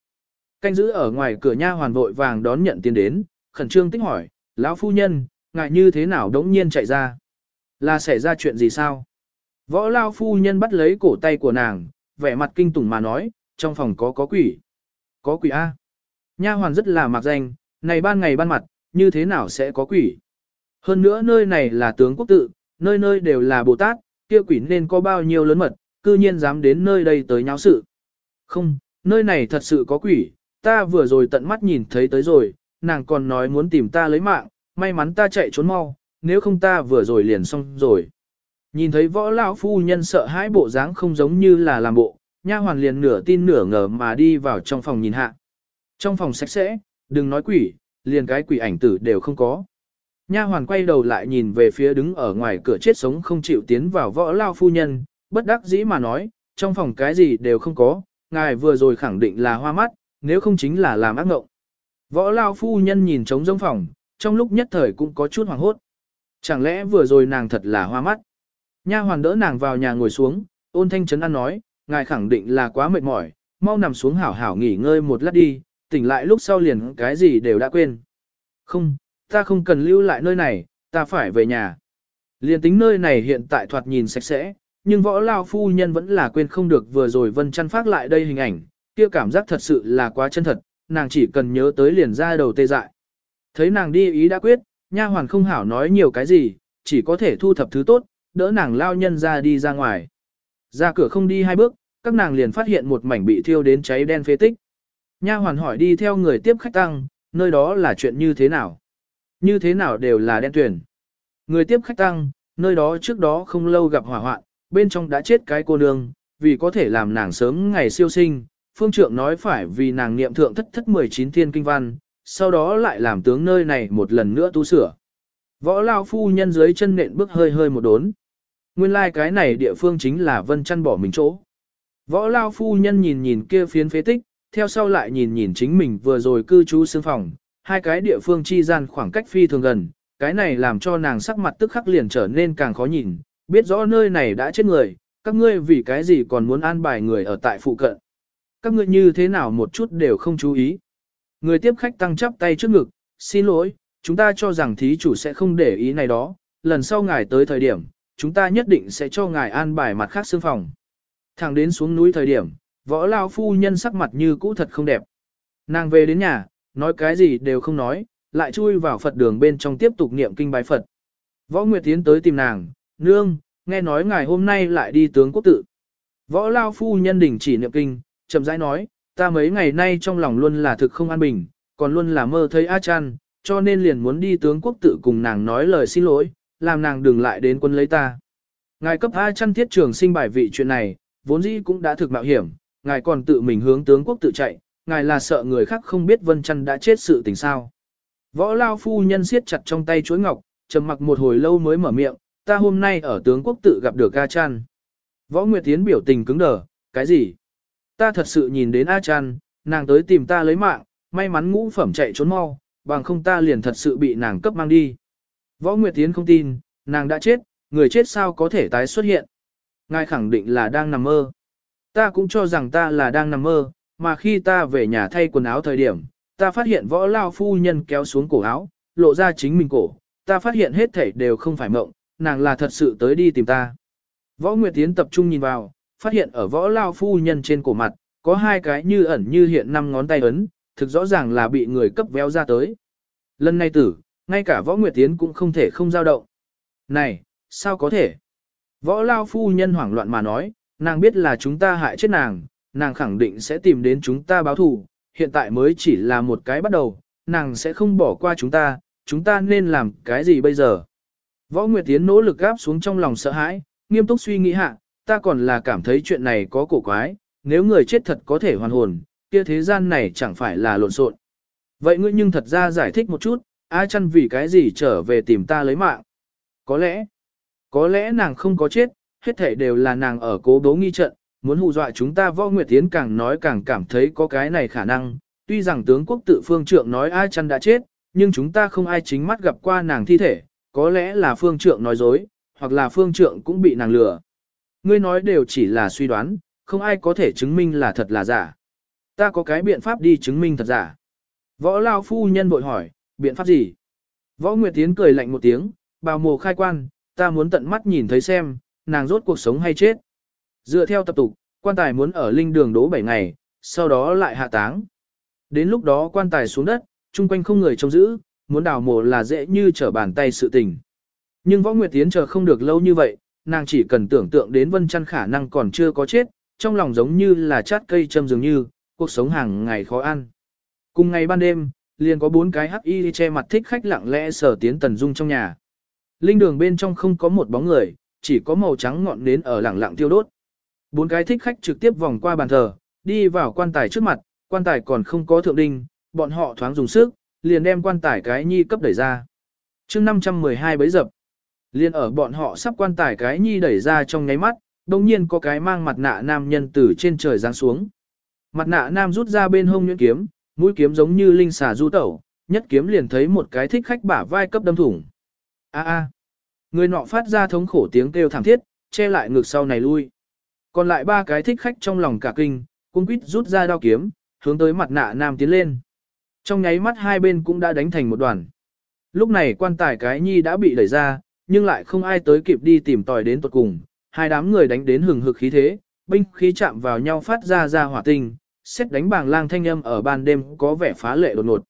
Canh giữ ở ngoài cửa nha hoàn vội vàng đón nhận tiền đến, khẩn trương tích hỏi, lão phu nhân, ngại như thế nào đống nhiên chạy ra? Là xảy ra chuyện gì sao? Võ lao phu nhân bắt lấy cổ tay của nàng, vẻ mặt kinh tủng mà nói, trong phòng có có quỷ. Có quỷ A. Nha hoàn rất là mặc danh, này ban ngày ban mặt, như thế nào sẽ có quỷ? Hơn nữa nơi này là tướng quốc tự, nơi nơi đều là Bồ Tát, kia quỷ nên có bao nhiêu lớn mật, cư nhiên dám đến nơi đây tới nháo sự. Không, nơi này thật sự có quỷ, ta vừa rồi tận mắt nhìn thấy tới rồi, nàng còn nói muốn tìm ta lấy mạng, may mắn ta chạy trốn mau, nếu không ta vừa rồi liền xong rồi. Nhìn thấy võ lão phu nhân sợ hãi bộ dáng không giống như là làm bộ, nha hoàn liền nửa tin nửa ngờ mà đi vào trong phòng nhìn hạ. Trong phòng sạch sẽ, đừng nói quỷ, liền cái quỷ ảnh tử đều không có. Nha hoàn quay đầu lại nhìn về phía đứng ở ngoài cửa chết sống không chịu tiến vào võ lao phu nhân, bất đắc dĩ mà nói, trong phòng cái gì đều không có, ngài vừa rồi khẳng định là hoa mắt, nếu không chính là làm ác ngộng. Võ lao phu nhân nhìn trống rỗng phòng, trong lúc nhất thời cũng có chút hoảng hốt. Chẳng lẽ vừa rồi nàng thật là hoa mắt? Nha hoàn đỡ nàng vào nhà ngồi xuống, ôn thanh trấn ăn nói, ngài khẳng định là quá mệt mỏi, mau nằm xuống hảo hảo nghỉ ngơi một lát đi, tỉnh lại lúc sau liền cái gì đều đã quên. Không, ta không cần lưu lại nơi này, ta phải về nhà. Liền tính nơi này hiện tại thoạt nhìn sạch sẽ, nhưng võ lao phu nhân vẫn là quên không được vừa rồi vân chăn phát lại đây hình ảnh, kia cảm giác thật sự là quá chân thật, nàng chỉ cần nhớ tới liền ra đầu tê dại. Thấy nàng đi ý đã quyết, nha hoàn không hảo nói nhiều cái gì, chỉ có thể thu thập thứ tốt, đỡ nàng lao nhân ra đi ra ngoài. Ra cửa không đi hai bước, các nàng liền phát hiện một mảnh bị thiêu đến cháy đen phế tích. Nha hoàn hỏi đi theo người tiếp khách tăng, nơi đó là chuyện như thế nào? Như thế nào đều là đen tuyển. Người tiếp khách tăng, nơi đó trước đó không lâu gặp hỏa hoạn, bên trong đã chết cái cô nương, vì có thể làm nàng sớm ngày siêu sinh, phương trượng nói phải vì nàng niệm thượng thất thất 19 thiên kinh văn, sau đó lại làm tướng nơi này một lần nữa tu sửa. Võ lao phu nhân dưới chân nện bước hơi hơi một đốn. Nguyên lai like cái này địa phương chính là vân chăn bỏ mình chỗ. Võ lao phu nhân nhìn nhìn kia phiến phế tích, theo sau lại nhìn nhìn chính mình vừa rồi cư trú xương phòng, hai cái địa phương chi gian khoảng cách phi thường gần, cái này làm cho nàng sắc mặt tức khắc liền trở nên càng khó nhìn, biết rõ nơi này đã chết người, các ngươi vì cái gì còn muốn an bài người ở tại phụ cận. Các ngươi như thế nào một chút đều không chú ý. Người tiếp khách tăng chắp tay trước ngực, xin lỗi, chúng ta cho rằng thí chủ sẽ không để ý này đó, lần sau ngài tới thời điểm, chúng ta nhất định sẽ cho ngài an bài mặt khác xương phòng. Thẳng đến xuống núi thời điểm, võ lao phu nhân sắc mặt như cũ thật không đẹp. Nàng về đến nhà, nói cái gì đều không nói, lại chui vào Phật đường bên trong tiếp tục niệm kinh bái Phật. Võ Nguyệt tiến tới tìm nàng, nương, nghe nói ngài hôm nay lại đi tướng quốc tự. Võ Lao Phu nhân đình chỉ niệm kinh, chậm rãi nói, ta mấy ngày nay trong lòng luôn là thực không an bình, còn luôn là mơ thấy A Chan, cho nên liền muốn đi tướng quốc tự cùng nàng nói lời xin lỗi, làm nàng đừng lại đến quân lấy ta. Ngài cấp A Chan thiết trường sinh bài vị chuyện này, vốn dĩ cũng đã thực mạo hiểm, ngài còn tự mình hướng tướng quốc tự chạy, ngài là sợ người khác không biết Vân Chân đã chết sự tình sao. Võ Lao phu nhân siết chặt trong tay chuối ngọc, trầm mặc một hồi lâu mới mở miệng, ta hôm nay ở tướng quốc tự gặp được A Chan. Võ Nguyệt Tiến biểu tình cứng đờ, cái gì? Ta thật sự nhìn đến A Chan, nàng tới tìm ta lấy mạng, may mắn ngũ phẩm chạy trốn mau, bằng không ta liền thật sự bị nàng cấp mang đi. Võ Nguyệt Tiến không tin, nàng đã chết, người chết sao có thể tái xuất hiện. Ngài khẳng định là đang nằm mơ. Ta cũng cho rằng ta là đang nằm mơ, mà khi ta về nhà thay quần áo thời điểm, ta phát hiện võ lao phu nhân kéo xuống cổ áo, lộ ra chính mình cổ, ta phát hiện hết thảy đều không phải mộng, nàng là thật sự tới đi tìm ta. Võ Nguyệt Tiến tập trung nhìn vào, phát hiện ở võ lao phu nhân trên cổ mặt, có hai cái như ẩn như hiện năm ngón tay ấn, thực rõ ràng là bị người cấp véo ra tới. Lần này tử, ngay cả võ Nguyệt Tiến cũng không thể không giao động. Này, sao có thể? Võ lao phu nhân hoảng loạn mà nói, nàng biết là chúng ta hại chết nàng, nàng khẳng định sẽ tìm đến chúng ta báo thù, hiện tại mới chỉ là một cái bắt đầu, nàng sẽ không bỏ qua chúng ta, chúng ta nên làm cái gì bây giờ? Võ Nguyệt Tiến nỗ lực gáp xuống trong lòng sợ hãi, nghiêm túc suy nghĩ hạ, ta còn là cảm thấy chuyện này có cổ quái, nếu người chết thật có thể hoàn hồn, kia thế gian này chẳng phải là lộn xộn. Vậy ngươi nhưng thật ra giải thích một chút, A chăn vì cái gì trở về tìm ta lấy mạng? Có lẽ, có lẽ nàng không có chết, hết thể đều là nàng ở cố bố nghi trận, muốn hù dọa chúng ta võ nguyệt tiến càng nói càng cảm thấy có cái này khả năng. Tuy rằng tướng quốc tự phương trượng nói ai chăn đã chết, nhưng chúng ta không ai chính mắt gặp qua nàng thi thể, có lẽ là phương trượng nói dối, hoặc là phương trượng cũng bị nàng lừa. Ngươi nói đều chỉ là suy đoán, không ai có thể chứng minh là thật là giả. Ta có cái biện pháp đi chứng minh thật giả. Võ Lao phu nhân bội hỏi, biện pháp gì? Võ Nguyệt Tiến cười lạnh một tiếng, bào mồ khai quan, ta muốn tận mắt nhìn thấy xem, nàng rốt cuộc sống hay chết. Dựa theo tập tục, quan tài muốn ở linh đường đỗ 7 ngày, sau đó lại hạ táng. Đến lúc đó quan tài xuống đất, chung quanh không người trông giữ, muốn đào mồ là dễ như trở bàn tay sự tình. Nhưng Võ Nguyệt Tiến chờ không được lâu như vậy, nàng chỉ cần tưởng tượng đến Vân Chăn khả năng còn chưa có chết, trong lòng giống như là chát cây châm dường như, cuộc sống hàng ngày khó ăn. Cùng ngày ban đêm, liền có bốn cái hắc y che mặt thích khách lặng lẽ sở tiến Tần Dung trong nhà. Linh đường bên trong không có một bóng người, chỉ có màu trắng ngọn nến ở lẳng lặng tiêu đốt. Bốn cái thích khách trực tiếp vòng qua bàn thờ, đi vào quan tài trước mặt, quan tài còn không có thượng đinh, bọn họ thoáng dùng sức, liền đem quan tài cái nhi cấp đẩy ra. chương 512 bấy dập, liền ở bọn họ sắp quan tài cái nhi đẩy ra trong nháy mắt, đồng nhiên có cái mang mặt nạ nam nhân từ trên trời giáng xuống. Mặt nạ nam rút ra bên hông nhuyễn kiếm, mũi kiếm giống như linh xà du tẩu, nhất kiếm liền thấy một cái thích khách bả vai cấp đâm thủng. A a. Người nọ phát ra thống khổ tiếng kêu thảm thiết, che lại ngực sau này lui. Còn lại ba cái thích khách trong lòng cả kinh, cung quýt rút ra đao kiếm, hướng tới mặt nạ nam tiến lên. Trong nháy mắt hai bên cũng đã đánh thành một đoàn. Lúc này quan tài cái nhi đã bị đẩy ra, nhưng lại không ai tới kịp đi tìm tòi đến tuột cùng. Hai đám người đánh đến hừng hực khí thế, binh khí chạm vào nhau phát ra ra hỏa tinh, xét đánh bàng lang thanh âm ở ban đêm có vẻ phá lệ đột ngột.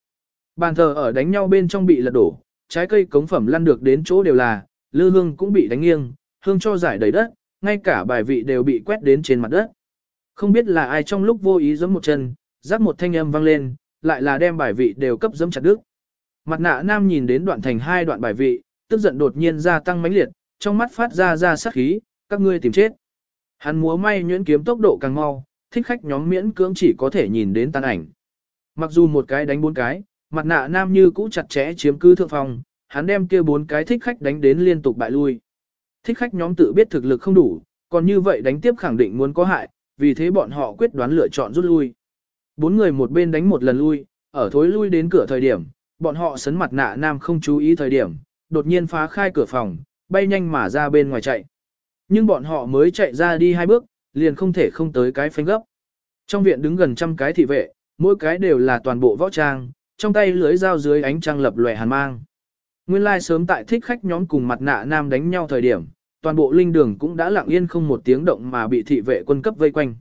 Bàn thờ ở đánh nhau bên trong bị lật đổ, trái cây cống phẩm lăn được đến chỗ đều là, lư hương cũng bị đánh nghiêng, hương cho giải đầy đất, ngay cả bài vị đều bị quét đến trên mặt đất. Không biết là ai trong lúc vô ý giẫm một chân, rắc một thanh âm vang lên, lại là đem bài vị đều cấp giẫm chặt đứt. Mặt nạ nam nhìn đến đoạn thành hai đoạn bài vị, tức giận đột nhiên gia tăng mãnh liệt, trong mắt phát ra ra sát khí, các ngươi tìm chết. Hắn múa may nhuyễn kiếm tốc độ càng mau, thích khách nhóm miễn cưỡng chỉ có thể nhìn đến tàn ảnh. Mặc dù một cái đánh bốn cái, mặt nạ nam như cũ chặt chẽ chiếm cứ thượng phòng, hắn đem kia bốn cái thích khách đánh đến liên tục bại lui. Thích khách nhóm tự biết thực lực không đủ, còn như vậy đánh tiếp khẳng định muốn có hại, vì thế bọn họ quyết đoán lựa chọn rút lui. Bốn người một bên đánh một lần lui, ở thối lui đến cửa thời điểm, bọn họ sấn mặt nạ nam không chú ý thời điểm, đột nhiên phá khai cửa phòng, bay nhanh mà ra bên ngoài chạy. Nhưng bọn họ mới chạy ra đi hai bước, liền không thể không tới cái phanh gấp. Trong viện đứng gần trăm cái thị vệ, mỗi cái đều là toàn bộ võ trang, trong tay lưới dao dưới ánh trăng lập lòe hàn mang. Nguyên lai like sớm tại thích khách nhóm cùng mặt nạ nam đánh nhau thời điểm, toàn bộ linh đường cũng đã lặng yên không một tiếng động mà bị thị vệ quân cấp vây quanh.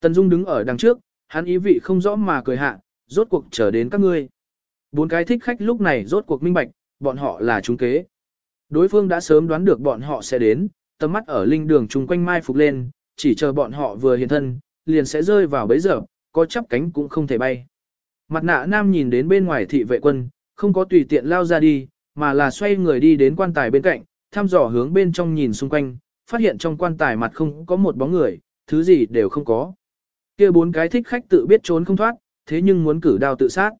Tần Dung đứng ở đằng trước, hắn ý vị không rõ mà cười hạ, rốt cuộc chờ đến các ngươi. Bốn cái thích khách lúc này rốt cuộc minh bạch, bọn họ là chúng kế. Đối phương đã sớm đoán được bọn họ sẽ đến, tầm mắt ở linh đường chung quanh mai phục lên, chỉ chờ bọn họ vừa hiện thân, liền sẽ rơi vào bấy giờ, có chắp cánh cũng không thể bay. Mặt nạ nam nhìn đến bên ngoài thị vệ quân, không có tùy tiện lao ra đi, mà là xoay người đi đến quan tài bên cạnh, thăm dò hướng bên trong nhìn xung quanh, phát hiện trong quan tài mặt không có một bóng người, thứ gì đều không có. kia bốn cái thích khách tự biết trốn không thoát, thế nhưng muốn cử đao tự sát.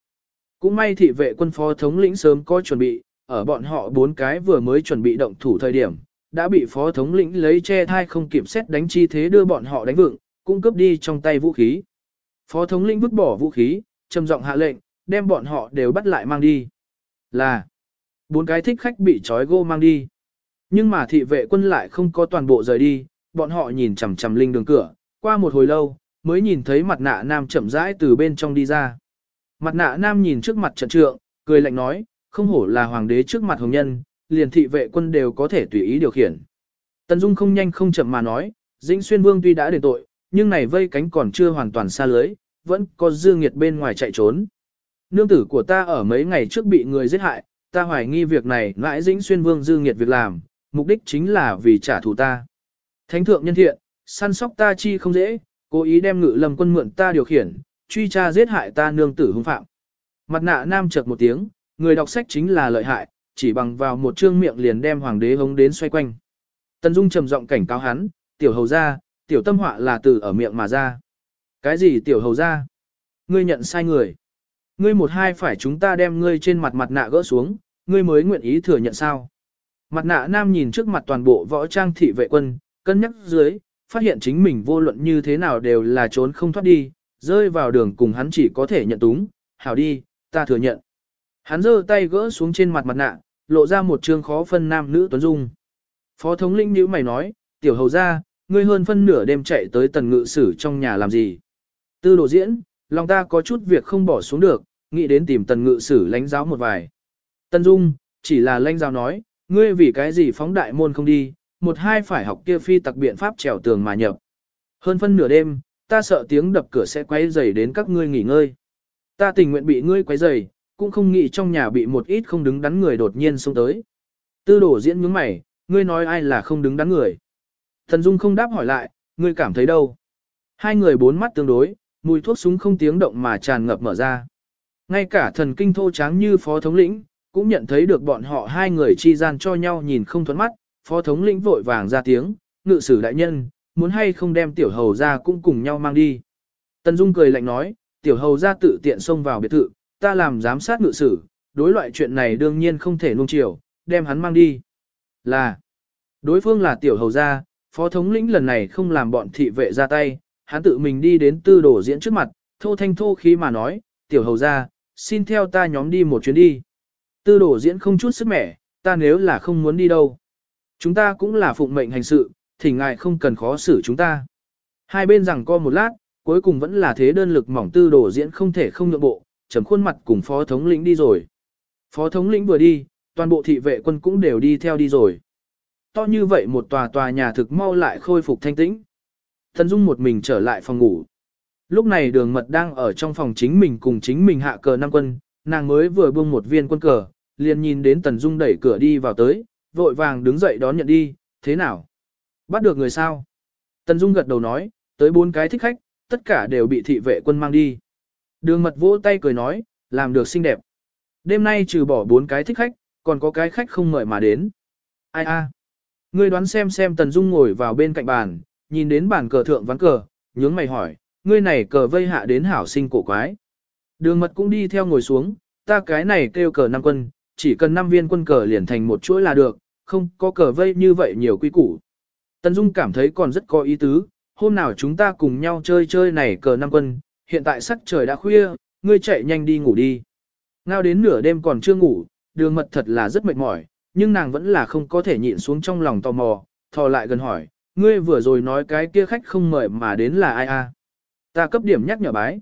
Cũng may thị vệ quân phó thống lĩnh sớm có chuẩn bị, ở bọn họ bốn cái vừa mới chuẩn bị động thủ thời điểm, đã bị phó thống lĩnh lấy che thai không kiểm xét đánh chi thế đưa bọn họ đánh vựng, cung cấp đi trong tay vũ khí. Phó thống lĩnh vứt bỏ vũ khí, trầm giọng hạ lệnh, đem bọn họ đều bắt lại mang đi. Là, bốn cái thích khách bị trói gô mang đi. Nhưng mà thị vệ quân lại không có toàn bộ rời đi, bọn họ nhìn chằm chằm linh đường cửa, qua một hồi lâu, mới nhìn thấy mặt nạ nam chậm rãi từ bên trong đi ra. Mặt nạ nam nhìn trước mặt trận trượng, cười lạnh nói, không hổ là hoàng đế trước mặt hồng nhân, liền thị vệ quân đều có thể tùy ý điều khiển. Tần Dung không nhanh không chậm mà nói, Dĩnh Xuyên Vương tuy đã đền tội, nhưng này vây cánh còn chưa hoàn toàn xa lưới, vẫn có dư nghiệt bên ngoài chạy trốn. Nương tử của ta ở mấy ngày trước bị người giết hại, ta hoài nghi việc này ngãi Dĩnh Xuyên Vương dư nghiệt việc làm, mục đích chính là vì trả thù ta. Thánh thượng nhân thiện, săn sóc ta chi không dễ, cố ý đem ngự lầm quân mượn ta điều khiển, truy tra giết hại ta nương tử hung phạm. Mặt nạ nam chợt một tiếng, người đọc sách chính là lợi hại, chỉ bằng vào một trương miệng liền đem hoàng đế hống đến xoay quanh. Tần Dung trầm giọng cảnh cáo hắn, tiểu hầu ra, tiểu tâm họa là từ ở miệng mà ra. Cái gì tiểu hầu ra? Ngươi nhận sai người. Ngươi một hai phải chúng ta đem ngươi trên mặt mặt nạ gỡ xuống, ngươi mới nguyện ý thừa nhận sao. Mặt nạ nam nhìn trước mặt toàn bộ võ trang thị vệ quân, cân nhắc dưới, phát hiện chính mình vô luận như thế nào đều là trốn không thoát đi, rơi vào đường cùng hắn chỉ có thể nhận túng, hảo đi, ta thừa nhận. Hắn giơ tay gỡ xuống trên mặt mặt nạ, lộ ra một trương khó phân nam nữ tuấn dung. Phó thống lĩnh nhíu mày nói, tiểu hầu ra, ngươi hơn phân nửa đêm chạy tới tần ngự sử trong nhà làm gì. Tư đồ diễn, lòng ta có chút việc không bỏ xuống được, nghĩ đến tìm tần ngự sử lãnh giáo một vài. Tần dung, chỉ là lãnh giáo nói, ngươi vì cái gì phóng đại môn không đi, một hai phải học kia phi tặc biện pháp trèo tường mà nhập. Hơn phân nửa đêm, ta sợ tiếng đập cửa sẽ quấy rầy đến các ngươi nghỉ ngơi. Ta tình nguyện bị ngươi quấy rầy, cũng không nghĩ trong nhà bị một ít không đứng đắn người đột nhiên xông tới. Tư đổ diễn nhướng mày, ngươi nói ai là không đứng đắn người. Thần Dung không đáp hỏi lại, ngươi cảm thấy đâu. Hai người bốn mắt tương đối, mùi thuốc súng không tiếng động mà tràn ngập mở ra. Ngay cả thần kinh thô tráng như phó thống lĩnh, cũng nhận thấy được bọn họ hai người chi gian cho nhau nhìn không thuẫn mắt, phó thống lĩnh vội vàng ra tiếng, ngự sử đại nhân, muốn hay không đem tiểu hầu ra cũng cùng nhau mang đi. Tần Dung cười lạnh nói, tiểu hầu ra tự tiện xông vào biệt thự, ta làm giám sát ngự sử, đối loại chuyện này đương nhiên không thể nuông chiều, đem hắn mang đi. Là, đối phương là tiểu hầu gia, phó thống lĩnh lần này không làm bọn thị vệ ra tay, hắn tự mình đi đến tư đổ diễn trước mặt, thô thanh thô khí mà nói, tiểu hầu gia, xin theo ta nhóm đi một chuyến đi. Tư đổ diễn không chút sức mẻ, ta nếu là không muốn đi đâu. Chúng ta cũng là phụng mệnh hành sự, thì ngài không cần khó xử chúng ta. Hai bên rằng co một lát, cuối cùng vẫn là thế đơn lực mỏng tư đổ diễn không thể không nhượng bộ, trầm khuôn mặt cùng phó thống lĩnh đi rồi. Phó thống lĩnh vừa đi, toàn bộ thị vệ quân cũng đều đi theo đi rồi. To như vậy một tòa tòa nhà thực mau lại khôi phục thanh tĩnh. Thần Dung một mình trở lại phòng ngủ. Lúc này đường mật đang ở trong phòng chính mình cùng chính mình hạ cờ năm quân, nàng mới vừa buông một viên quân cờ, liền nhìn đến Tần Dung đẩy cửa đi vào tới, vội vàng đứng dậy đón nhận đi, thế nào? Bắt được người sao? Tần Dung gật đầu nói, tới bốn cái thích khách, tất cả đều bị thị vệ quân mang đi. Đường mật vỗ tay cười nói, làm được xinh đẹp. Đêm nay trừ bỏ bốn cái thích khách, còn có cái khách không mời mà đến. Ai a? Ngươi đoán xem xem Tần Dung ngồi vào bên cạnh bàn, nhìn đến bàn cờ thượng ván cờ, nhướng mày hỏi, ngươi này cờ vây hạ đến hảo sinh cổ quái. Đường mật cũng đi theo ngồi xuống, ta cái này kêu cờ năm quân, chỉ cần năm viên quân cờ liền thành một chuỗi là được, không có cờ vây như vậy nhiều quy củ. Tần Dung cảm thấy còn rất có ý tứ, hôm nào chúng ta cùng nhau chơi chơi này cờ năm quân, hiện tại sắc trời đã khuya, ngươi chạy nhanh đi ngủ đi. Ngao đến nửa đêm còn chưa ngủ, đường mật thật là rất mệt mỏi, nhưng nàng vẫn là không có thể nhịn xuống trong lòng tò mò, thò lại gần hỏi, ngươi vừa rồi nói cái kia khách không mời mà đến là ai a? Ta cấp điểm nhắc nhở bái.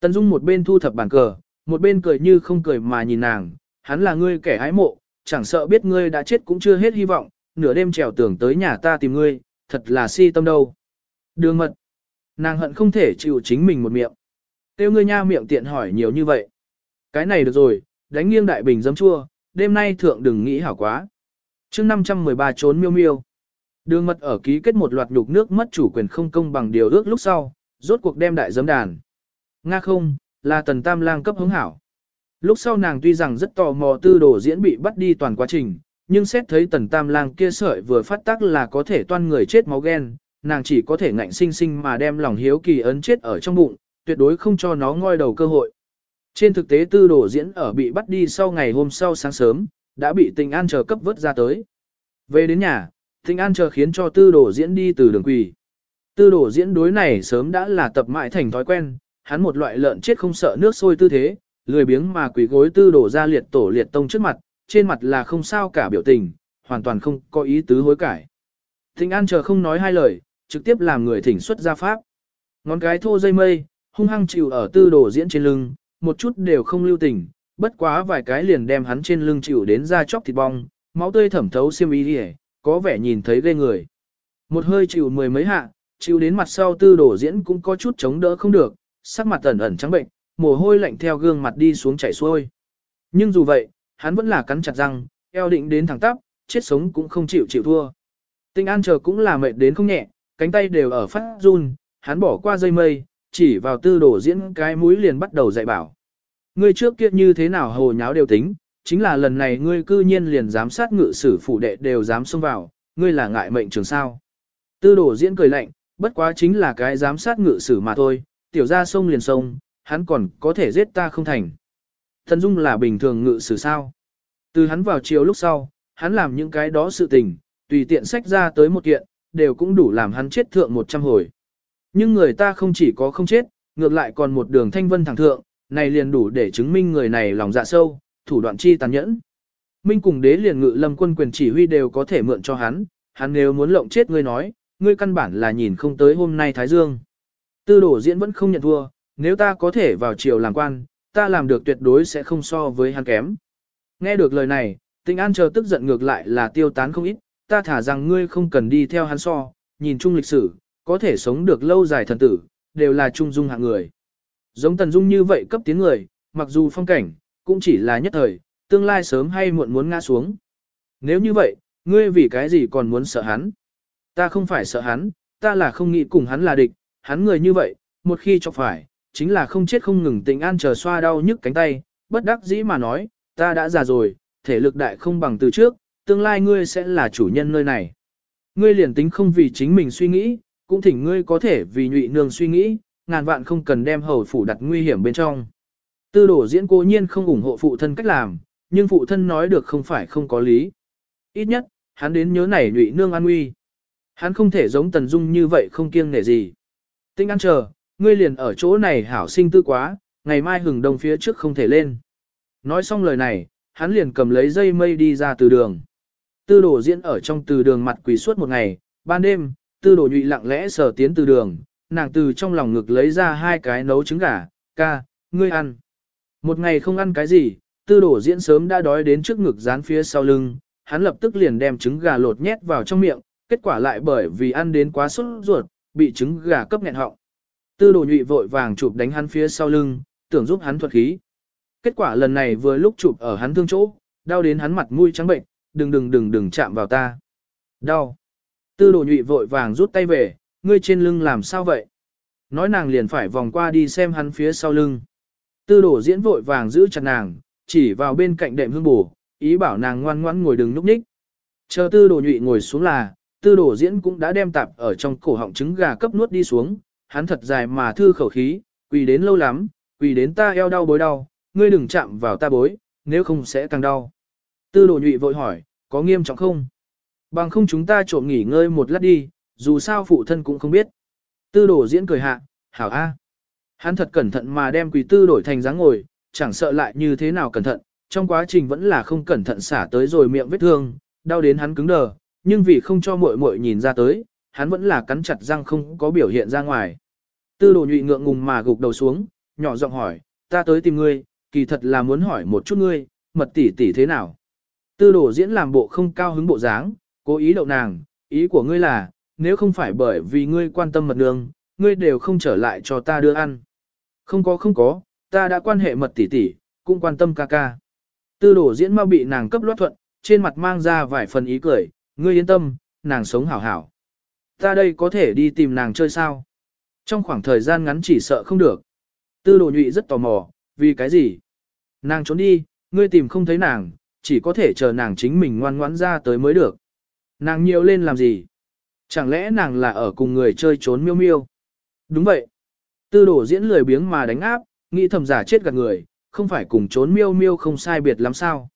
Tần Dung một bên thu thập bàn cờ, một bên cười như không cười mà nhìn nàng, hắn là ngươi kẻ hái mộ, chẳng sợ biết ngươi đã chết cũng chưa hết hy vọng, nửa đêm trèo tưởng tới nhà ta tìm ngươi, thật là si tâm đâu. Đường mật, nàng hận không thể chịu chính mình một miệng. Tiêu ngươi nha miệng tiện hỏi nhiều như vậy. Cái này được rồi, đánh nghiêng đại bình dấm chua, đêm nay thượng đừng nghĩ hảo quá. chương 513 trốn miêu miêu. Đường mật ở ký kết một loạt nhục nước mất chủ quyền không công bằng điều ước lúc sau, rốt cuộc đem đại giấm đàn. Nga không, là tần tam lang cấp hứng hảo. Lúc sau nàng tuy rằng rất tò mò tư đồ diễn bị bắt đi toàn quá trình, nhưng xét thấy tần tam lang kia sợi vừa phát tác là có thể toan người chết máu ghen, nàng chỉ có thể ngạnh sinh sinh mà đem lòng hiếu kỳ ấn chết ở trong bụng, tuyệt đối không cho nó ngoi đầu cơ hội. Trên thực tế tư đồ diễn ở bị bắt đi sau ngày hôm sau sáng sớm, đã bị tình an chờ cấp vớt ra tới. Về đến nhà, Thịnh an chờ khiến cho tư đồ diễn đi từ đường quỳ. Tư đồ diễn đối này sớm đã là tập mãi thành thói quen, hắn một loại lợn chết không sợ nước sôi tư thế, lười biếng mà quỳ gối tư đổ ra liệt tổ liệt tông trước mặt, trên mặt là không sao cả biểu tình, hoàn toàn không có ý tứ hối cải. Thịnh An chờ không nói hai lời, trực tiếp làm người thỉnh xuất ra pháp. Ngón cái thô dây mây, hung hăng chịu ở tư đổ diễn trên lưng, một chút đều không lưu tình, bất quá vài cái liền đem hắn trên lưng chịu đến ra chóc thịt bong, máu tươi thẩm thấu xiêm y đi có vẻ nhìn thấy ghê người. Một hơi chịu mười mấy hạ, chịu đến mặt sau tư đổ diễn cũng có chút chống đỡ không được, sắc mặt ẩn ẩn trắng bệnh, mồ hôi lạnh theo gương mặt đi xuống chảy xuôi. Nhưng dù vậy, hắn vẫn là cắn chặt răng, eo định đến thẳng tắp, chết sống cũng không chịu chịu thua. Tinh An chờ cũng là mệt đến không nhẹ, cánh tay đều ở phát run, hắn bỏ qua dây mây, chỉ vào tư đổ diễn cái mũi liền bắt đầu dạy bảo. người trước kia như thế nào hồ nháo đều tính, chính là lần này ngươi cư nhiên liền giám sát ngự sử phủ đệ đều dám xông vào, ngươi là ngại mệnh trường sao. Tư đổ diễn cười lạnh, bất quá chính là cái giám sát ngự sử mà thôi, tiểu ra sông liền sông, hắn còn có thể giết ta không thành. Thần Dung là bình thường ngự sử sao. Từ hắn vào chiều lúc sau, hắn làm những cái đó sự tình, tùy tiện sách ra tới một kiện, đều cũng đủ làm hắn chết thượng một trăm hồi. Nhưng người ta không chỉ có không chết, ngược lại còn một đường thanh vân thẳng thượng, này liền đủ để chứng minh người này lòng dạ sâu, thủ đoạn chi tàn nhẫn. Minh cùng đế liền ngự lâm quân quyền chỉ huy đều có thể mượn cho hắn, hắn nếu muốn lộng chết ngươi nói, ngươi căn bản là nhìn không tới hôm nay Thái Dương. Tư đổ diễn vẫn không nhận thua, nếu ta có thể vào triều làm quan, ta làm được tuyệt đối sẽ không so với hắn kém. Nghe được lời này, tình an chờ tức giận ngược lại là tiêu tán không ít, ta thả rằng ngươi không cần đi theo hắn so, nhìn chung lịch sử, có thể sống được lâu dài thần tử, đều là trung dung hạng người. Giống tần dung như vậy cấp tiến người, mặc dù phong cảnh, cũng chỉ là nhất thời, tương lai sớm hay muộn muốn ngã xuống. Nếu như vậy, ngươi vì cái gì còn muốn sợ hắn? Ta không phải sợ hắn, ta là không nghĩ cùng hắn là địch, hắn người như vậy, một khi chọc phải, chính là không chết không ngừng tình an chờ xoa đau nhức cánh tay, bất đắc dĩ mà nói, ta đã già rồi, thể lực đại không bằng từ trước, tương lai ngươi sẽ là chủ nhân nơi này. Ngươi liền tính không vì chính mình suy nghĩ, cũng thỉnh ngươi có thể vì nhụy nương suy nghĩ, ngàn vạn không cần đem hầu phủ đặt nguy hiểm bên trong. Tư đổ diễn cố nhiên không ủng hộ phụ thân cách làm, nhưng phụ thân nói được không phải không có lý. Ít nhất, hắn đến nhớ nảy nhụy nương an nguy. Hắn không thể giống Tần Dung như vậy không kiêng nể gì. Tinh ăn chờ, ngươi liền ở chỗ này hảo sinh tư quá, ngày mai hừng đông phía trước không thể lên. Nói xong lời này, hắn liền cầm lấy dây mây đi ra từ đường. Tư đồ diễn ở trong từ đường mặt quỳ suốt một ngày, ban đêm, tư đồ nhụy lặng lẽ sờ tiến từ đường, nàng từ trong lòng ngực lấy ra hai cái nấu trứng gà, ca, ngươi ăn. Một ngày không ăn cái gì, tư đồ diễn sớm đã đói đến trước ngực dán phía sau lưng, hắn lập tức liền đem trứng gà lột nhét vào trong miệng, kết quả lại bởi vì ăn đến quá sốt ruột, bị trứng gà cấp nghẹn họng. Tư đồ nhụy vội vàng chụp đánh hắn phía sau lưng, tưởng giúp hắn thuật khí. Kết quả lần này vừa lúc chụp ở hắn thương chỗ, đau đến hắn mặt mũi trắng bệnh, đừng đừng đừng đừng chạm vào ta. Đau. Tư đồ nhụy vội vàng rút tay về, ngươi trên lưng làm sao vậy? Nói nàng liền phải vòng qua đi xem hắn phía sau lưng. Tư đồ diễn vội vàng giữ chặt nàng, chỉ vào bên cạnh đệm hương bù, ý bảo nàng ngoan ngoãn ngồi đừng núp ních. Chờ tư đồ nhụy ngồi xuống là, tư đồ diễn cũng đã đem tạp ở trong cổ họng trứng gà cấp nuốt đi xuống, hắn thật dài mà thư khẩu khí, quỳ đến lâu lắm, quỳ đến ta eo đau bối đau, ngươi đừng chạm vào ta bối, nếu không sẽ càng đau. Tư đồ nhụy vội hỏi, có nghiêm trọng không? Bằng không chúng ta trộm nghỉ ngơi một lát đi, dù sao phụ thân cũng không biết. Tư đồ diễn cười hạ, hảo a. Hắn thật cẩn thận mà đem quý tư đổi thành dáng ngồi, chẳng sợ lại như thế nào cẩn thận, trong quá trình vẫn là không cẩn thận xả tới rồi miệng vết thương, đau đến hắn cứng đờ, nhưng vì không cho muội muội nhìn ra tới, hắn vẫn là cắn chặt răng không có biểu hiện ra ngoài. Tư đồ nhụy ngượng ngùng mà gục đầu xuống, nhỏ giọng hỏi, ta tới tìm ngươi, kỳ thật là muốn hỏi một chút ngươi, mật tỷ tỷ thế nào. Tư đồ diễn làm bộ không cao hứng bộ dáng, cố ý đậu nàng, ý của ngươi là, nếu không phải bởi vì ngươi quan tâm mật nương, ngươi đều không trở lại cho ta đưa ăn. Không có không có, ta đã quan hệ mật tỷ tỷ, cũng quan tâm ca ca. Tư đồ diễn mau bị nàng cấp loát thuận, trên mặt mang ra vài phần ý cười, ngươi yên tâm, nàng sống hảo hảo. Ta đây có thể đi tìm nàng chơi sao? Trong khoảng thời gian ngắn chỉ sợ không được. Tư đồ nhụy rất tò mò, vì cái gì? Nàng trốn đi, ngươi tìm không thấy nàng, chỉ có thể chờ nàng chính mình ngoan ngoãn ra tới mới được. Nàng nhiều lên làm gì? Chẳng lẽ nàng là ở cùng người chơi trốn miêu miêu? Đúng vậy. Tư đồ diễn lười biếng mà đánh áp, nghĩ thầm giả chết gạt người, không phải cùng trốn miêu miêu không sai biệt lắm sao.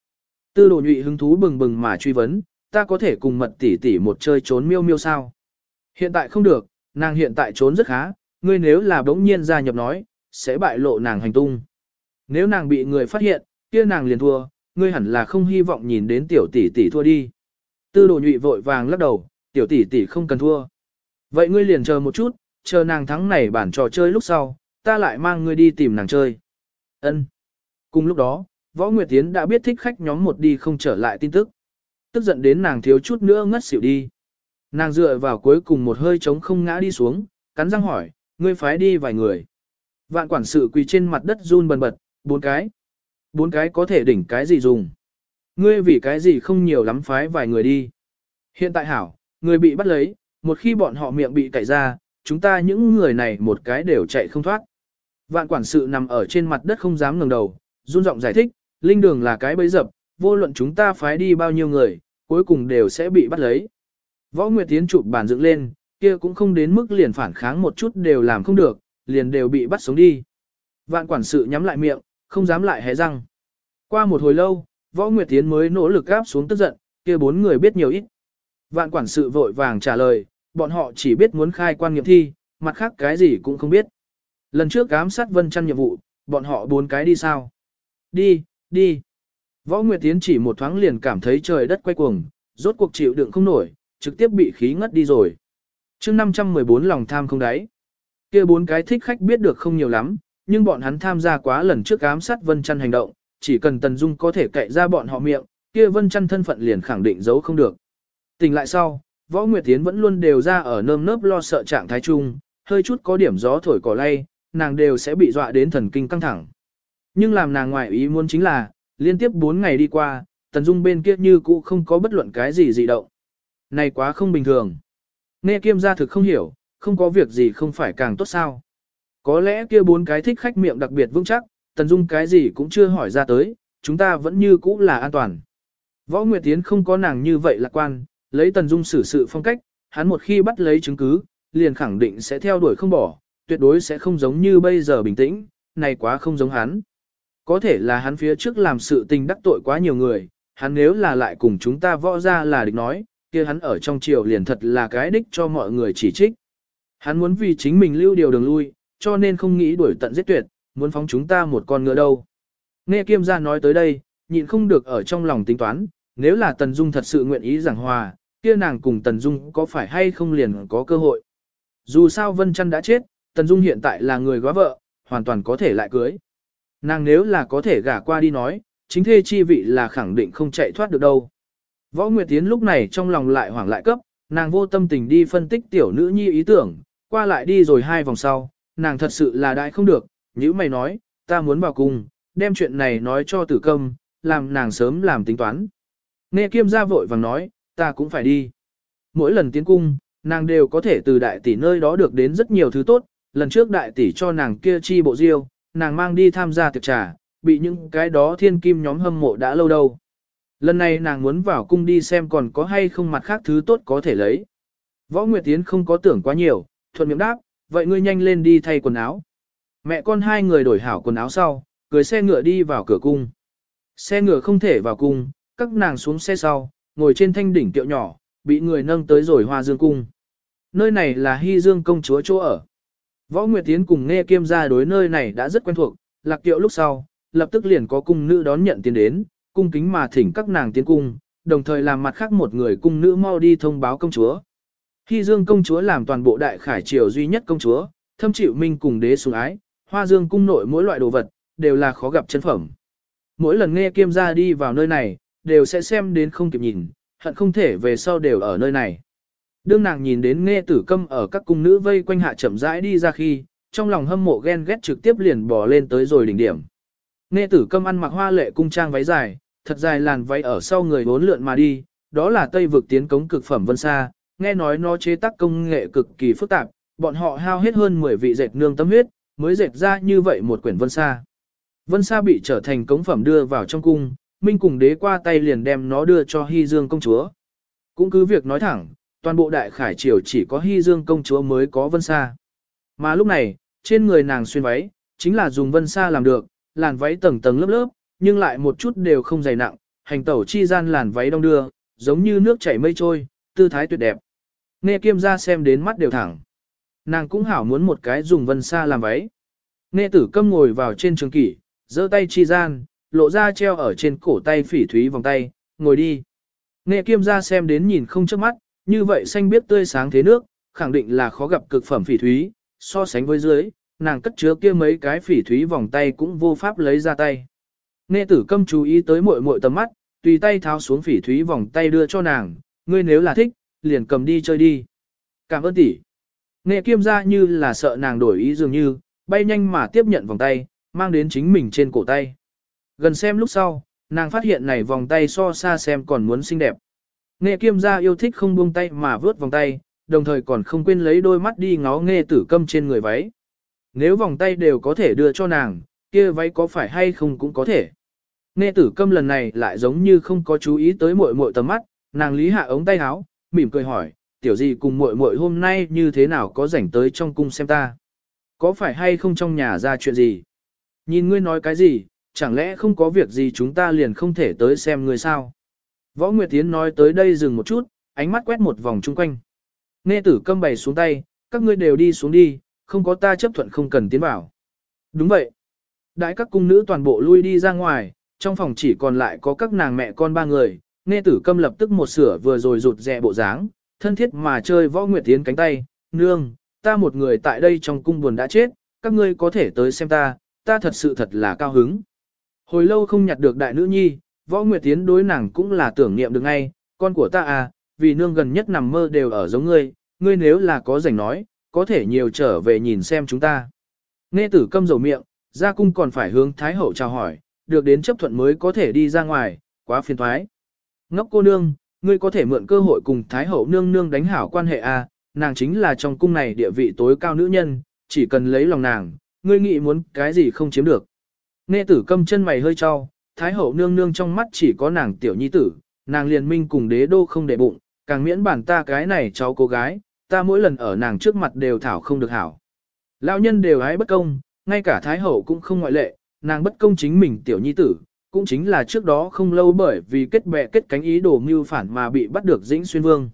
Tư đồ nhụy hứng thú bừng bừng mà truy vấn, ta có thể cùng mật tỷ tỷ một chơi trốn miêu miêu sao? Hiện tại không được, nàng hiện tại trốn rất khá, ngươi nếu là bỗng nhiên gia nhập nói, sẽ bại lộ nàng hành tung. Nếu nàng bị người phát hiện, kia nàng liền thua, ngươi hẳn là không hy vọng nhìn đến tiểu tỷ tỷ thua đi. Tư đồ nhụy vội vàng lắc đầu, tiểu tỷ tỷ không cần thua. Vậy ngươi liền chờ một chút, chờ nàng thắng này bản trò chơi lúc sau, ta lại mang ngươi đi tìm nàng chơi. Ân. Cùng lúc đó, Võ Nguyệt Tiến đã biết thích khách nhóm một đi không trở lại tin tức. Tức giận đến nàng thiếu chút nữa ngất xỉu đi. Nàng dựa vào cuối cùng một hơi trống không ngã đi xuống, cắn răng hỏi, ngươi phái đi vài người. Vạn quản sự quỳ trên mặt đất run bần bật, bốn cái. Bốn cái có thể đỉnh cái gì dùng. Ngươi vì cái gì không nhiều lắm phái vài người đi. Hiện tại hảo, người bị bắt lấy, một khi bọn họ miệng bị cậy ra, chúng ta những người này một cái đều chạy không thoát. Vạn quản sự nằm ở trên mặt đất không dám ngẩng đầu, run giọng giải thích, linh đường là cái bẫy dập, vô luận chúng ta phái đi bao nhiêu người, cuối cùng đều sẽ bị bắt lấy. Võ Nguyệt Tiến chụp bàn dựng lên, kia cũng không đến mức liền phản kháng một chút đều làm không được, liền đều bị bắt sống đi. Vạn quản sự nhắm lại miệng, không dám lại hé răng. Qua một hồi lâu, Võ Nguyệt Tiến mới nỗ lực gáp xuống tức giận, kia bốn người biết nhiều ít. Vạn quản sự vội vàng trả lời, bọn họ chỉ biết muốn khai quan nghiệm thi, mặt khác cái gì cũng không biết. Lần trước giám sát Vân Trăn nhiệm vụ, bọn họ bốn cái đi sao? Đi, đi. Võ Nguyệt Tiến chỉ một thoáng liền cảm thấy trời đất quay cuồng, rốt cuộc chịu đựng không nổi, trực tiếp bị khí ngất đi rồi. chương 514 lòng tham không đáy. kia bốn cái thích khách biết được không nhiều lắm, nhưng bọn hắn tham gia quá lần trước giám sát Vân Trăn hành động, chỉ cần Tần Dung có thể cậy ra bọn họ miệng, kia Vân Trăn thân phận liền khẳng định giấu không được. Tỉnh lại sau, Võ Nguyệt Tiến vẫn luôn đều ra ở nơm nớp lo sợ trạng thái chung, hơi chút có điểm gió thổi cỏ lay, nàng đều sẽ bị dọa đến thần kinh căng thẳng. Nhưng làm nàng ngoại ý muốn chính là, liên tiếp 4 ngày đi qua, Tần Dung bên kia như cũ không có bất luận cái gì dị động. Này quá không bình thường. Nghe kiêm gia thực không hiểu, không có việc gì không phải càng tốt sao. Có lẽ kia bốn cái thích khách miệng đặc biệt vững chắc, Tần Dung cái gì cũng chưa hỏi ra tới, chúng ta vẫn như cũ là an toàn. Võ Nguyệt Tiến không có nàng như vậy lạc quan, lấy Tần Dung xử sự phong cách, hắn một khi bắt lấy chứng cứ, liền khẳng định sẽ theo đuổi không bỏ, tuyệt đối sẽ không giống như bây giờ bình tĩnh, này quá không giống hắn. Có thể là hắn phía trước làm sự tình đắc tội quá nhiều người, hắn nếu là lại cùng chúng ta võ ra là địch nói, kia hắn ở trong triều liền thật là cái đích cho mọi người chỉ trích. Hắn muốn vì chính mình lưu điều đường lui, cho nên không nghĩ đuổi tận giết tuyệt, muốn phóng chúng ta một con ngựa đâu. Nghe kiêm gia nói tới đây, nhịn không được ở trong lòng tính toán, nếu là Tần Dung thật sự nguyện ý giảng hòa, kia nàng cùng Tần Dung có phải hay không liền có cơ hội. Dù sao Vân Trăn đã chết, Tần Dung hiện tại là người góa vợ, hoàn toàn có thể lại cưới. Nàng nếu là có thể gả qua đi nói, chính thê chi vị là khẳng định không chạy thoát được đâu. Võ Nguyệt Tiến lúc này trong lòng lại hoảng lại cấp, nàng vô tâm tình đi phân tích tiểu nữ nhi ý tưởng, qua lại đi rồi hai vòng sau, nàng thật sự là đại không được, như mày nói, ta muốn vào cùng, đem chuyện này nói cho tử công, làm nàng sớm làm tính toán. Nghe kiêm gia vội vàng nói, ta cũng phải đi. Mỗi lần tiến cung, nàng đều có thể từ đại tỷ nơi đó được đến rất nhiều thứ tốt, lần trước đại tỷ cho nàng kia chi bộ diêu, nàng mang đi tham gia tiệc trà, bị những cái đó thiên kim nhóm hâm mộ đã lâu đâu. Lần này nàng muốn vào cung đi xem còn có hay không mặt khác thứ tốt có thể lấy. Võ Nguyệt Tiến không có tưởng quá nhiều, thuận miệng đáp, vậy ngươi nhanh lên đi thay quần áo. Mẹ con hai người đổi hảo quần áo sau, cưới xe ngựa đi vào cửa cung. Xe ngựa không thể vào cung, các nàng xuống xe sau, ngồi trên thanh đỉnh tiệu nhỏ, bị người nâng tới rồi hoa dương cung. Nơi này là hy dương công chúa chỗ ở. Võ Nguyệt Tiến cùng nghe kiêm gia đối nơi này đã rất quen thuộc, lạc tiệu lúc sau, lập tức liền có cung nữ đón nhận tiền đến, cung kính mà thỉnh các nàng tiến cung, đồng thời làm mặt khác một người cung nữ mau đi thông báo công chúa. Hy Dương công chúa làm toàn bộ đại khải triều duy nhất công chúa, thâm chịu minh cùng đế sủng ái, hoa dương cung nội mỗi loại đồ vật, đều là khó gặp chân phẩm. Mỗi lần nghe kiêm gia đi vào nơi này, đều sẽ xem đến không kịp nhìn, hận không thể về sau đều ở nơi này. Đương nàng nhìn đến nghe tử câm ở các cung nữ vây quanh hạ chậm rãi đi ra khi, trong lòng hâm mộ ghen ghét trực tiếp liền bò lên tới rồi đỉnh điểm. Nghe tử câm ăn mặc hoa lệ cung trang váy dài, thật dài làn váy ở sau người bốn lượn mà đi, đó là tây vực tiến cống cực phẩm vân sa, nghe nói nó chế tác công nghệ cực kỳ phức tạp, bọn họ hao hết hơn 10 vị dệt nương tâm huyết, mới dệt ra như vậy một quyển vân sa. Vân sa bị trở thành cống phẩm đưa vào trong cung, Minh cùng đế qua tay liền đem nó đưa cho Hy Dương công chúa. Cũng cứ việc nói thẳng, toàn bộ đại khải triều chỉ có Hy Dương công chúa mới có vân sa. Mà lúc này, trên người nàng xuyên váy, chính là dùng vân sa làm được, làn váy tầng tầng lớp lớp, nhưng lại một chút đều không dày nặng, hành tẩu chi gian làn váy đông đưa, giống như nước chảy mây trôi, tư thái tuyệt đẹp. Nghe kiêm ra xem đến mắt đều thẳng. Nàng cũng hảo muốn một cái dùng vân sa làm váy. Nghe tử câm ngồi vào trên trường kỷ, giơ tay chi gian, lộ ra treo ở trên cổ tay phỉ thúy vòng tay, ngồi đi. nghệ kiêm ra xem đến nhìn không trước mắt, như vậy xanh biết tươi sáng thế nước, khẳng định là khó gặp cực phẩm phỉ thúy, so sánh với dưới, nàng cất chứa kia mấy cái phỉ thúy vòng tay cũng vô pháp lấy ra tay. nghệ tử câm chú ý tới muội muội tầm mắt, tùy tay tháo xuống phỉ thúy vòng tay đưa cho nàng, ngươi nếu là thích, liền cầm đi chơi đi. Cảm ơn tỷ. nghệ kiêm ra như là sợ nàng đổi ý dường như, bay nhanh mà tiếp nhận vòng tay, mang đến chính mình trên cổ tay. Gần xem lúc sau, nàng phát hiện này vòng tay so xa xem còn muốn xinh đẹp. Nghe kiêm gia yêu thích không buông tay mà vớt vòng tay, đồng thời còn không quên lấy đôi mắt đi ngó nghe tử câm trên người váy. Nếu vòng tay đều có thể đưa cho nàng, kia váy có phải hay không cũng có thể. Nghe tử câm lần này lại giống như không có chú ý tới muội muội tầm mắt, nàng lý hạ ống tay áo, mỉm cười hỏi, tiểu gì cùng muội muội hôm nay như thế nào có rảnh tới trong cung xem ta. Có phải hay không trong nhà ra chuyện gì? Nhìn ngươi nói cái gì, chẳng lẽ không có việc gì chúng ta liền không thể tới xem người sao? Võ Nguyệt Tiến nói tới đây dừng một chút, ánh mắt quét một vòng chung quanh. Nghe tử câm bày xuống tay, các ngươi đều đi xuống đi, không có ta chấp thuận không cần tiến vào. Đúng vậy. Đại các cung nữ toàn bộ lui đi ra ngoài, trong phòng chỉ còn lại có các nàng mẹ con ba người, nghe tử câm lập tức một sửa vừa rồi rụt rè bộ dáng, thân thiết mà chơi võ nguyệt tiến cánh tay, nương, ta một người tại đây trong cung buồn đã chết, các ngươi có thể tới xem ta, ta thật sự thật là cao hứng. Hồi lâu không nhặt được đại nữ nhi, võ nguyệt tiến đối nàng cũng là tưởng niệm được ngay, con của ta à, vì nương gần nhất nằm mơ đều ở giống ngươi, ngươi nếu là có rảnh nói, có thể nhiều trở về nhìn xem chúng ta. Nghe tử câm dầu miệng, ra cung còn phải hướng Thái Hậu chào hỏi, được đến chấp thuận mới có thể đi ra ngoài, quá phiền thoái. Ngốc cô nương, ngươi có thể mượn cơ hội cùng Thái Hậu nương nương đánh hảo quan hệ à, nàng chính là trong cung này địa vị tối cao nữ nhân, chỉ cần lấy lòng nàng, ngươi nghĩ muốn cái gì không chiếm được. Nghe tử câm chân mày hơi cho, Thái Hậu nương nương trong mắt chỉ có nàng tiểu nhi tử, nàng liền minh cùng đế đô không để bụng, càng miễn bản ta cái này cháu cô gái, ta mỗi lần ở nàng trước mặt đều thảo không được hảo. Lão nhân đều hái bất công, ngay cả Thái Hậu cũng không ngoại lệ, nàng bất công chính mình tiểu nhi tử, cũng chính là trước đó không lâu bởi vì kết bè kết cánh ý đồ mưu phản mà bị bắt được dĩnh xuyên vương.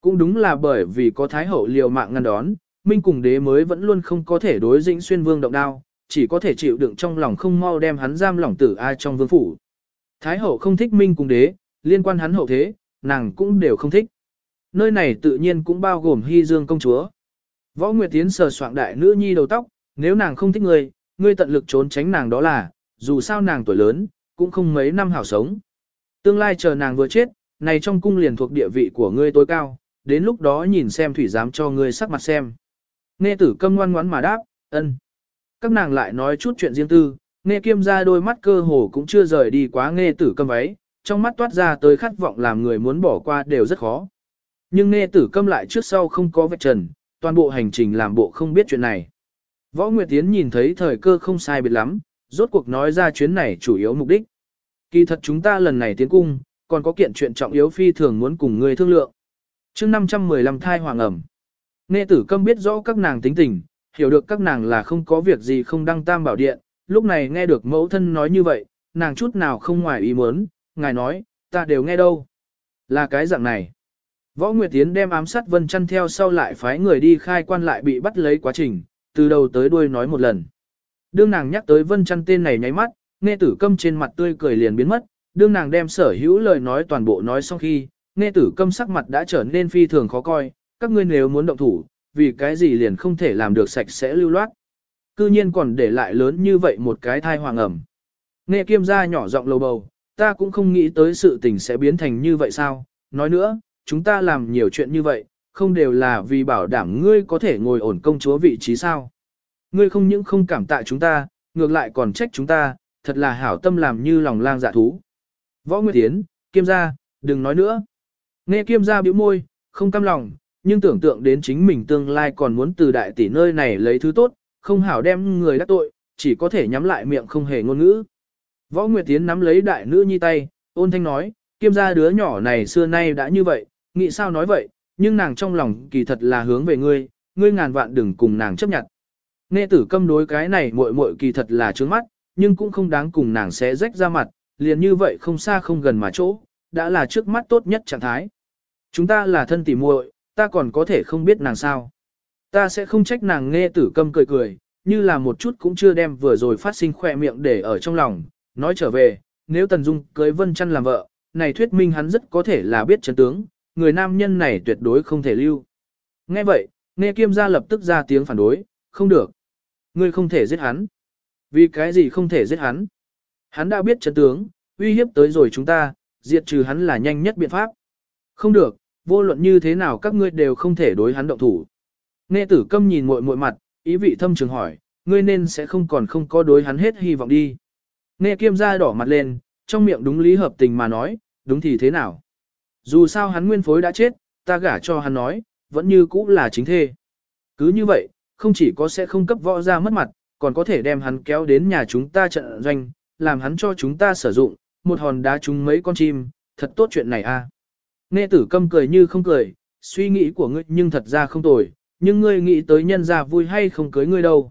Cũng đúng là bởi vì có Thái Hậu liều mạng ngăn đón, Minh cùng đế mới vẫn luôn không có thể đối dĩnh xuyên vương động đao, chỉ có thể chịu đựng trong lòng không mau đem hắn giam lỏng tử ai trong vương phủ. Thái Hậu không thích Minh cùng đế, liên quan hắn hậu thế, nàng cũng đều không thích. Nơi này tự nhiên cũng bao gồm Hy Dương công chúa. Võ Nguyệt Tiến sờ soạn đại nữ nhi đầu tóc, nếu nàng không thích ngươi, ngươi tận lực trốn tránh nàng đó là, dù sao nàng tuổi lớn, cũng không mấy năm hảo sống. Tương lai chờ nàng vừa chết, này trong cung liền thuộc địa vị của ngươi tối cao, đến lúc đó nhìn xem thủy dám cho ngươi sắc mặt xem. Nghe tử câm ngoan ngoãn mà đáp, ân. Các nàng lại nói chút chuyện riêng tư, nghe kiêm ra đôi mắt cơ hồ cũng chưa rời đi quá nghe tử câm váy, trong mắt toát ra tới khát vọng làm người muốn bỏ qua đều rất khó. Nhưng nghe tử câm lại trước sau không có vạch trần, toàn bộ hành trình làm bộ không biết chuyện này. Võ Nguyệt Tiến nhìn thấy thời cơ không sai biệt lắm, rốt cuộc nói ra chuyến này chủ yếu mục đích. Kỳ thật chúng ta lần này tiến cung, còn có kiện chuyện trọng yếu phi thường muốn cùng người thương lượng. chương 515 thai hoàng ẩm. Nghe tử câm biết rõ các nàng tính tình, hiểu được các nàng là không có việc gì không đăng tam bảo điện, lúc này nghe được mẫu thân nói như vậy, nàng chút nào không ngoài ý muốn, ngài nói, ta đều nghe đâu. Là cái dạng này. Võ Nguyệt Tiến đem ám sát Vân Chăn theo sau lại phái người đi khai quan lại bị bắt lấy quá trình, từ đầu tới đuôi nói một lần. Đương nàng nhắc tới Vân Chăn tên này nháy mắt, nghe tử câm trên mặt tươi cười liền biến mất, đương nàng đem sở hữu lời nói toàn bộ nói xong khi, nghe tử câm sắc mặt đã trở nên phi thường khó coi, các ngươi nếu muốn động thủ, vì cái gì liền không thể làm được sạch sẽ lưu loát. Cư nhiên còn để lại lớn như vậy một cái thai hoàng ẩm. Nghe kiêm gia nhỏ giọng lầu bầu, ta cũng không nghĩ tới sự tình sẽ biến thành như vậy sao, nói nữa, chúng ta làm nhiều chuyện như vậy, không đều là vì bảo đảm ngươi có thể ngồi ổn công chúa vị trí sao. Ngươi không những không cảm tạ chúng ta, ngược lại còn trách chúng ta, thật là hảo tâm làm như lòng lang dạ thú. Võ Nguyệt Tiến, Kiêm gia, đừng nói nữa. Nghe Kiêm gia bĩu môi, không cam lòng, nhưng tưởng tượng đến chính mình tương lai còn muốn từ đại tỷ nơi này lấy thứ tốt, không hảo đem người đắc tội, chỉ có thể nhắm lại miệng không hề ngôn ngữ. Võ Nguyệt Tiến nắm lấy đại nữ nhi tay, ôn thanh nói, Kiêm gia đứa nhỏ này xưa nay đã như vậy, nghĩ sao nói vậy, nhưng nàng trong lòng kỳ thật là hướng về ngươi, ngươi ngàn vạn đừng cùng nàng chấp nhận. Nghe tử câm đối cái này muội muội kỳ thật là trướng mắt, nhưng cũng không đáng cùng nàng sẽ rách ra mặt, liền như vậy không xa không gần mà chỗ, đã là trước mắt tốt nhất trạng thái. Chúng ta là thân tỉ muội, ta còn có thể không biết nàng sao. Ta sẽ không trách nàng nghe tử câm cười cười, như là một chút cũng chưa đem vừa rồi phát sinh khỏe miệng để ở trong lòng, nói trở về, nếu Tần Dung cưới Vân Trăn làm vợ, này thuyết minh hắn rất có thể là biết chấn tướng, người nam nhân này tuyệt đối không thể lưu. Nghe vậy, nghe kiêm gia lập tức ra tiếng phản đối, không được. Ngươi không thể giết hắn. Vì cái gì không thể giết hắn? Hắn đã biết chấn tướng, uy hiếp tới rồi chúng ta, diệt trừ hắn là nhanh nhất biện pháp. Không được, vô luận như thế nào các ngươi đều không thể đối hắn động thủ. Nghe tử câm nhìn muội muội mặt, ý vị thâm trường hỏi, ngươi nên sẽ không còn không có đối hắn hết hy vọng đi. Nghe kiêm gia đỏ mặt lên, trong miệng đúng lý hợp tình mà nói, đúng thì thế nào. Dù sao hắn nguyên phối đã chết, ta gả cho hắn nói, vẫn như cũ là chính thê. Cứ như vậy, không chỉ có sẽ không cấp võ ra mất mặt, còn có thể đem hắn kéo đến nhà chúng ta trận doanh, làm hắn cho chúng ta sử dụng, một hòn đá trúng mấy con chim, thật tốt chuyện này a. À. Nghe tử câm cười như không cười, suy nghĩ của ngươi nhưng thật ra không tồi, nhưng ngươi nghĩ tới nhân gia vui hay không cưới ngươi đâu.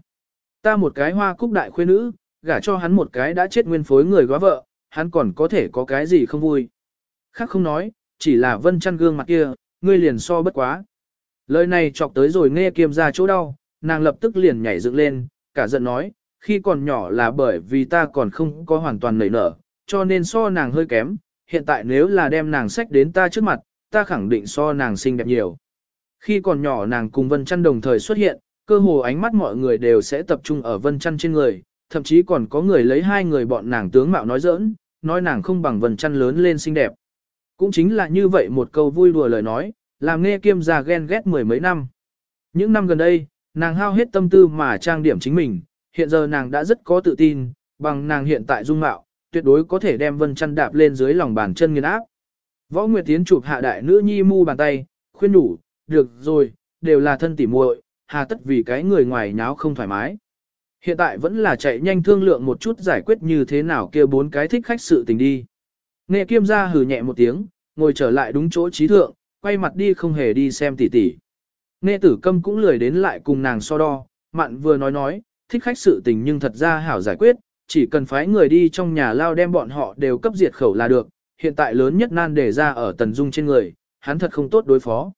Ta một cái hoa cúc đại khuê nữ, gả cho hắn một cái đã chết nguyên phối người góa vợ, hắn còn có thể có cái gì không vui. Khác không nói, chỉ là vân chăn gương mặt kia, ngươi liền so bất quá. Lời này chọc tới rồi nghe kiêm ra chỗ đau, nàng lập tức liền nhảy dựng lên, cả giận nói, khi còn nhỏ là bởi vì ta còn không có hoàn toàn nảy nở, cho nên so nàng hơi kém, hiện tại nếu là đem nàng sách đến ta trước mặt, ta khẳng định so nàng xinh đẹp nhiều. Khi còn nhỏ nàng cùng Vân Chăn đồng thời xuất hiện, cơ hồ ánh mắt mọi người đều sẽ tập trung ở Vân Chăn trên người, thậm chí còn có người lấy hai người bọn nàng tướng mạo nói giỡn, nói nàng không bằng Vân Chăn lớn lên xinh đẹp. Cũng chính là như vậy một câu vui đùa lời nói, làm nghe kiêm già ghen ghét mười mấy năm. Những năm gần đây, nàng hao hết tâm tư mà trang điểm chính mình, hiện giờ nàng đã rất có tự tin, bằng nàng hiện tại dung mạo, tuyệt đối có thể đem Vân Chăn đạp lên dưới lòng bàn chân nghiền áp. Võ Nguyệt Tiến chụp hạ đại nữ nhi mu bàn tay, khuyên đủ, được rồi, đều là thân tỉ muội, hà tất vì cái người ngoài nháo không thoải mái. Hiện tại vẫn là chạy nhanh thương lượng một chút giải quyết như thế nào kia bốn cái thích khách sự tình đi. Nghệ kiêm gia hừ nhẹ một tiếng, ngồi trở lại đúng chỗ trí thượng, quay mặt đi không hề đi xem tỉ tỉ. Nghệ tử câm cũng lười đến lại cùng nàng so đo, mặn vừa nói nói, thích khách sự tình nhưng thật ra hảo giải quyết, chỉ cần phái người đi trong nhà lao đem bọn họ đều cấp diệt khẩu là được, hiện tại lớn nhất nan để ra ở Tần Dung trên người, hắn thật không tốt đối phó.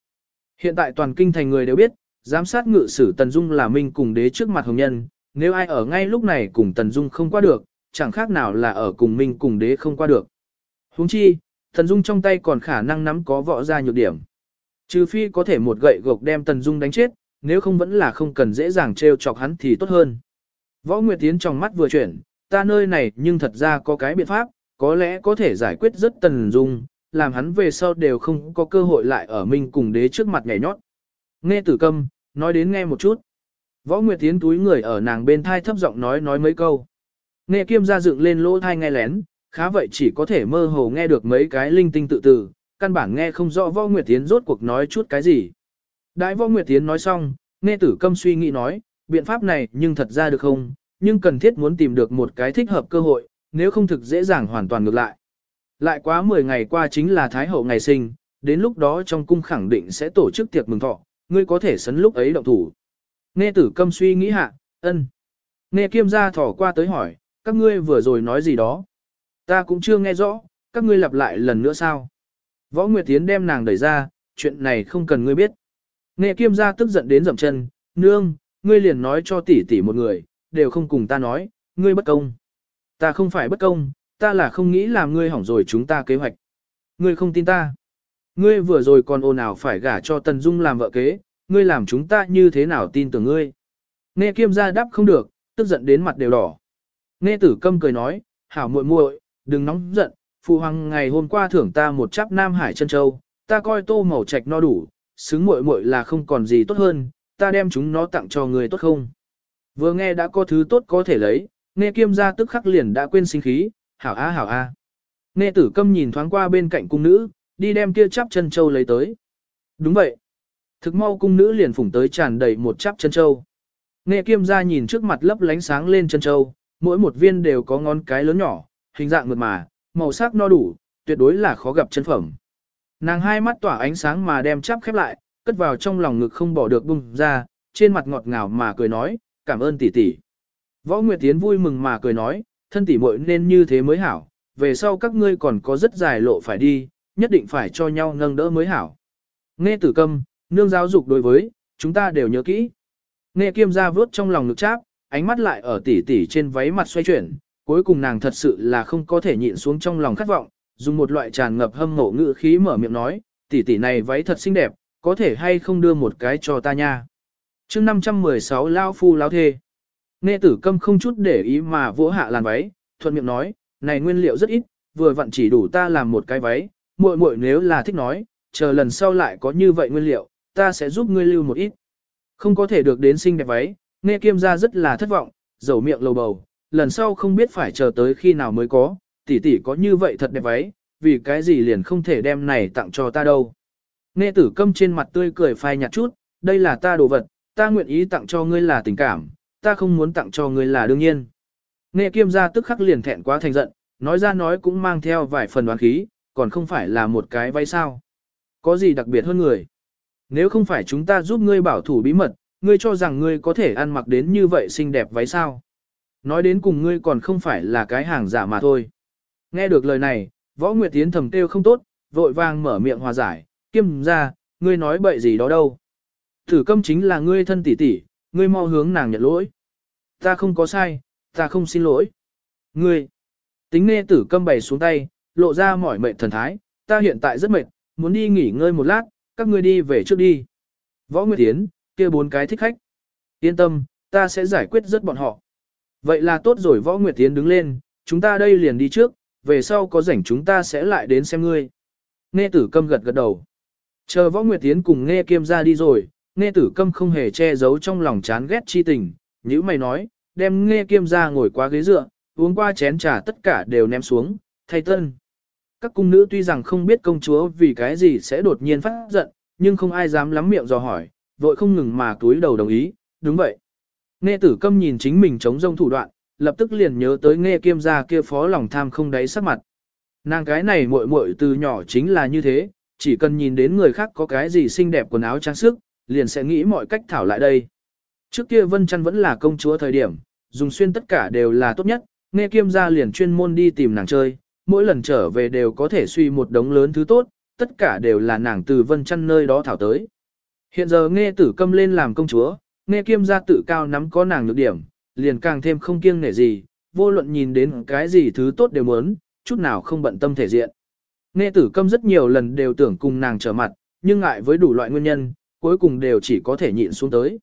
Hiện tại toàn kinh thành người đều biết, giám sát ngự sử Tần Dung là minh cùng đế trước mặt hồng nhân, nếu ai ở ngay lúc này cùng Tần Dung không qua được, chẳng khác nào là ở cùng minh cùng đế không qua được. Huống chi, Tần Dung trong tay còn khả năng nắm có võ ra nhược điểm. Trừ phi có thể một gậy gộc đem Tần Dung đánh chết, nếu không vẫn là không cần dễ dàng trêu chọc hắn thì tốt hơn. Võ Nguyệt Tiến trong mắt vừa chuyển, ta nơi này nhưng thật ra có cái biện pháp, có lẽ có thể giải quyết rất tần dung, làm hắn về sau đều không có cơ hội lại ở mình cùng đế trước mặt nhảy nhót. Nghe tử câm, nói đến nghe một chút. Võ Nguyệt Tiến túi người ở nàng bên thai thấp giọng nói nói mấy câu. Nghe kiêm ra dựng lên lỗ thai nghe lén, khá vậy chỉ có thể mơ hồ nghe được mấy cái linh tinh tự từ, căn bản nghe không rõ Võ Nguyệt Tiến rốt cuộc nói chút cái gì. Đại Võ Nguyệt Tiến nói xong, nghe tử câm suy nghĩ nói, biện pháp này nhưng thật ra được không, nhưng cần thiết muốn tìm được một cái thích hợp cơ hội, nếu không thực dễ dàng hoàn toàn ngược lại. Lại quá 10 ngày qua chính là Thái Hậu ngày sinh, đến lúc đó trong cung khẳng định sẽ tổ chức tiệc mừng thọ, ngươi có thể sấn lúc ấy động thủ. Nghe tử câm suy nghĩ hạ, ân. Nghe kiêm gia thỏ qua tới hỏi, các ngươi vừa rồi nói gì đó. Ta cũng chưa nghe rõ, các ngươi lặp lại lần nữa sao. Võ Nguyệt Tiến đem nàng đẩy ra, chuyện này không cần ngươi biết. Nghe kiêm gia tức giận đến dậm chân, nương, ngươi liền nói cho tỷ tỷ một người, đều không cùng ta nói, ngươi bất công. Ta không phải bất công, ta là không nghĩ làm ngươi hỏng rồi chúng ta kế hoạch. Ngươi không tin ta. Ngươi vừa rồi còn ồn ào phải gả cho Tần Dung làm vợ kế, ngươi làm chúng ta như thế nào tin tưởng ngươi. Nghe kiêm gia đáp không được, tức giận đến mặt đều đỏ. Nghe tử câm cười nói, hảo muội muội, đừng nóng giận, phụ hoàng ngày hôm qua thưởng ta một chắp Nam Hải chân châu, ta coi tô màu trạch no đủ, xứng muội muội là không còn gì tốt hơn, ta đem chúng nó tặng cho người tốt không. Vừa nghe đã có thứ tốt có thể lấy, nghe kiêm gia tức khắc liền đã quên sinh khí, hảo a hảo a. Nghe tử câm nhìn thoáng qua bên cạnh cung nữ, đi đem kia chắp chân châu lấy tới. Đúng vậy. Thực mau cung nữ liền phủng tới tràn đầy một chắp chân châu. Nghe kiêm gia nhìn trước mặt lấp lánh sáng lên chân châu, mỗi một viên đều có ngón cái lớn nhỏ, hình dạng mượt mà, màu sắc no đủ, tuyệt đối là khó gặp chân phẩm. Nàng hai mắt tỏa ánh sáng mà đem chắp khép lại, cất vào trong lòng ngực không bỏ được bung ra, trên mặt ngọt ngào mà cười nói, cảm ơn tỷ tỷ. Võ Nguyệt Tiến vui mừng mà cười nói, thân tỷ muội nên như thế mới hảo, về sau các ngươi còn có rất dài lộ phải đi, nhất định phải cho nhau nâng đỡ mới hảo. Nghe tử câm, nương giáo dục đối với, chúng ta đều nhớ kỹ. Nghe kiêm ra vớt trong lòng ngực cháp, ánh mắt lại ở tỷ tỷ trên váy mặt xoay chuyển, cuối cùng nàng thật sự là không có thể nhịn xuống trong lòng khát vọng, dùng một loại tràn ngập hâm mộ ngữ khí mở miệng nói, tỷ tỷ này váy thật xinh đẹp, có thể hay không đưa một cái cho ta nha chương 516 lao phu lao thê. Nghe tử câm không chút để ý mà vỗ hạ làn váy, thuận miệng nói, này nguyên liệu rất ít, vừa vặn chỉ đủ ta làm một cái váy, muội muội nếu là thích nói, chờ lần sau lại có như vậy nguyên liệu, ta sẽ giúp ngươi lưu một ít. Không có thể được đến xinh đẹp váy, nghe kiêm ra rất là thất vọng, dầu miệng lầu bầu, lần sau không biết phải chờ tới khi nào mới có, tỷ tỷ có như vậy thật đẹp váy, vì cái gì liền không thể đem này tặng cho ta đâu. Nghe tử câm trên mặt tươi cười phai nhạt chút, đây là ta đồ vật, ta nguyện ý tặng cho ngươi là tình cảm, ta không muốn tặng cho ngươi là đương nhiên. Nghệ kiêm gia tức khắc liền thẹn quá thành giận, nói ra nói cũng mang theo vài phần đoán khí, còn không phải là một cái váy sao. Có gì đặc biệt hơn người? Nếu không phải chúng ta giúp ngươi bảo thủ bí mật, ngươi cho rằng ngươi có thể ăn mặc đến như vậy xinh đẹp váy sao? Nói đến cùng ngươi còn không phải là cái hàng giả mà thôi. Nghe được lời này, võ nguyệt tiến thầm tiêu không tốt, vội vàng mở miệng hòa giải, kiêm ra, ngươi nói bậy gì đó đâu. Thử câm chính là ngươi thân tỷ tỷ, ngươi mau hướng nàng nhận lỗi. Ta không có sai, ta không xin lỗi. Ngươi, tính nghe tử câm bày xuống tay, lộ ra mỏi mệt thần thái, ta hiện tại rất mệt, muốn đi nghỉ ngơi một lát, các ngươi đi về trước đi. Võ Nguyệt Tiến, kia bốn cái thích khách. Yên tâm, ta sẽ giải quyết rất bọn họ. Vậy là tốt rồi Võ Nguyệt Tiến đứng lên, chúng ta đây liền đi trước, về sau có rảnh chúng ta sẽ lại đến xem ngươi. Nghe tử câm gật gật đầu. Chờ Võ Nguyệt Tiến cùng nghe kiêm ra đi rồi, nghe tử câm không hề che giấu trong lòng chán ghét chi tình, như mày nói, đem nghe kiêm ra ngồi qua ghế dựa, uống qua chén trà tất cả đều ném xuống, thay tân. Các cung nữ tuy rằng không biết công chúa vì cái gì sẽ đột nhiên phát giận, nhưng không ai dám lắm miệng dò hỏi, vội không ngừng mà túi đầu đồng ý, đúng vậy. Nghe tử câm nhìn chính mình chống rông thủ đoạn, lập tức liền nhớ tới nghe kiêm gia kia phó lòng tham không đáy sắc mặt. Nàng cái này muội muội từ nhỏ chính là như thế, chỉ cần nhìn đến người khác có cái gì xinh đẹp quần áo trang sức, liền sẽ nghĩ mọi cách thảo lại đây. Trước kia Vân Trăn vẫn là công chúa thời điểm, dùng xuyên tất cả đều là tốt nhất, nghe kiêm gia liền chuyên môn đi tìm nàng chơi, mỗi lần trở về đều có thể suy một đống lớn thứ tốt, tất cả đều là nàng từ Vân Trăn nơi đó thảo tới. Hiện giờ nghe tử câm lên làm công chúa, nghe kiêm gia tự cao nắm có nàng nhược điểm, liền càng thêm không kiêng nể gì, vô luận nhìn đến cái gì thứ tốt đều muốn, chút nào không bận tâm thể diện. Nghe tử câm rất nhiều lần đều tưởng cùng nàng trở mặt, nhưng ngại với đủ loại nguyên nhân, cuối cùng đều chỉ có thể nhịn xuống tới.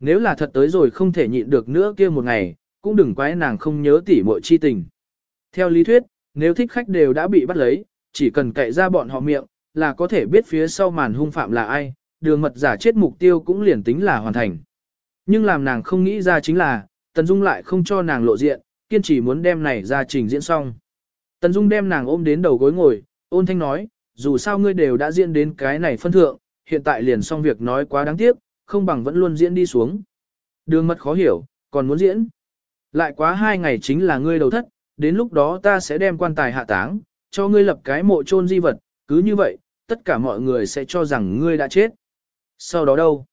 Nếu là thật tới rồi không thể nhịn được nữa kia một ngày, cũng đừng quái nàng không nhớ tỉ muội chi tình. Theo lý thuyết, nếu thích khách đều đã bị bắt lấy, chỉ cần cậy ra bọn họ miệng, là có thể biết phía sau màn hung phạm là ai, đường mật giả chết mục tiêu cũng liền tính là hoàn thành. Nhưng làm nàng không nghĩ ra chính là, Tần Dung lại không cho nàng lộ diện, kiên trì muốn đem này ra trình diễn xong. Tần Dung đem nàng ôm đến đầu gối ngồi, ôn thanh nói, dù sao ngươi đều đã diễn đến cái này phân thượng, hiện tại liền xong việc nói quá đáng tiếc, không bằng vẫn luôn diễn đi xuống. Đường mật khó hiểu, còn muốn diễn. Lại quá hai ngày chính là ngươi đầu thất, đến lúc đó ta sẽ đem quan tài hạ táng, cho ngươi lập cái mộ chôn di vật, cứ như vậy, tất cả mọi người sẽ cho rằng ngươi đã chết. Sau đó đâu?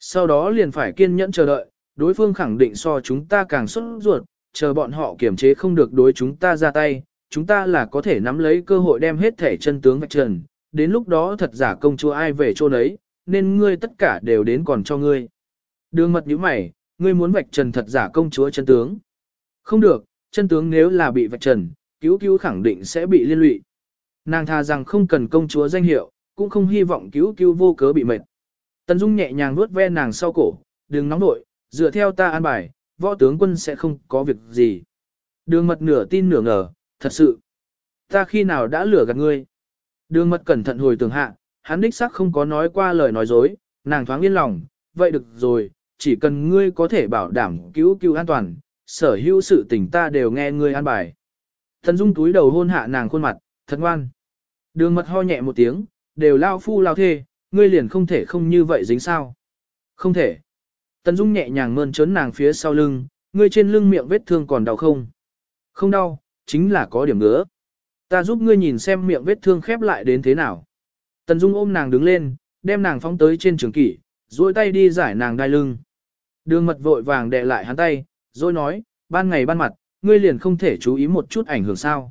Sau đó liền phải kiên nhẫn chờ đợi, đối phương khẳng định so chúng ta càng xuất ruột, chờ bọn họ kiểm chế không được đối chúng ta ra tay, chúng ta là có thể nắm lấy cơ hội đem hết thể chân tướng vạch trần, đến lúc đó thật giả công chúa ai về chỗ ấy, nên ngươi tất cả đều đến còn cho ngươi. Đường mật như mày, ngươi muốn vạch trần thật giả công chúa chân tướng. Không được, chân tướng nếu là bị vạch trần, cứu cứu khẳng định sẽ bị liên lụy. Nàng tha rằng không cần công chúa danh hiệu, cũng không hy vọng cứu cứu vô cớ bị mệt. Tần Dung nhẹ nhàng nuốt ve nàng sau cổ, đừng nóng nội, dựa theo ta an bài, võ tướng quân sẽ không có việc gì. Đường mật nửa tin nửa ngờ, thật sự. Ta khi nào đã lừa gạt ngươi? Đường mật cẩn thận hồi tưởng hạ, hắn đích xác không có nói qua lời nói dối, nàng thoáng yên lòng, vậy được rồi, chỉ cần ngươi có thể bảo đảm cứu cứu an toàn, sở hữu sự tình ta đều nghe ngươi an bài. Thần Dung túi đầu hôn hạ nàng khuôn mặt, thật ngoan. Đường mật ho nhẹ một tiếng, đều lao phu lao thê, ngươi liền không thể không như vậy dính sao. Không thể. Tần Dung nhẹ nhàng mơn trớn nàng phía sau lưng, ngươi trên lưng miệng vết thương còn đau không? Không đau, chính là có điểm ngứa. Ta giúp ngươi nhìn xem miệng vết thương khép lại đến thế nào. Tần Dung ôm nàng đứng lên, đem nàng phóng tới trên trường kỷ, duỗi tay đi giải nàng đai lưng. Đường mật vội vàng đè lại hắn tay, rồi nói, ban ngày ban mặt, ngươi liền không thể chú ý một chút ảnh hưởng sao.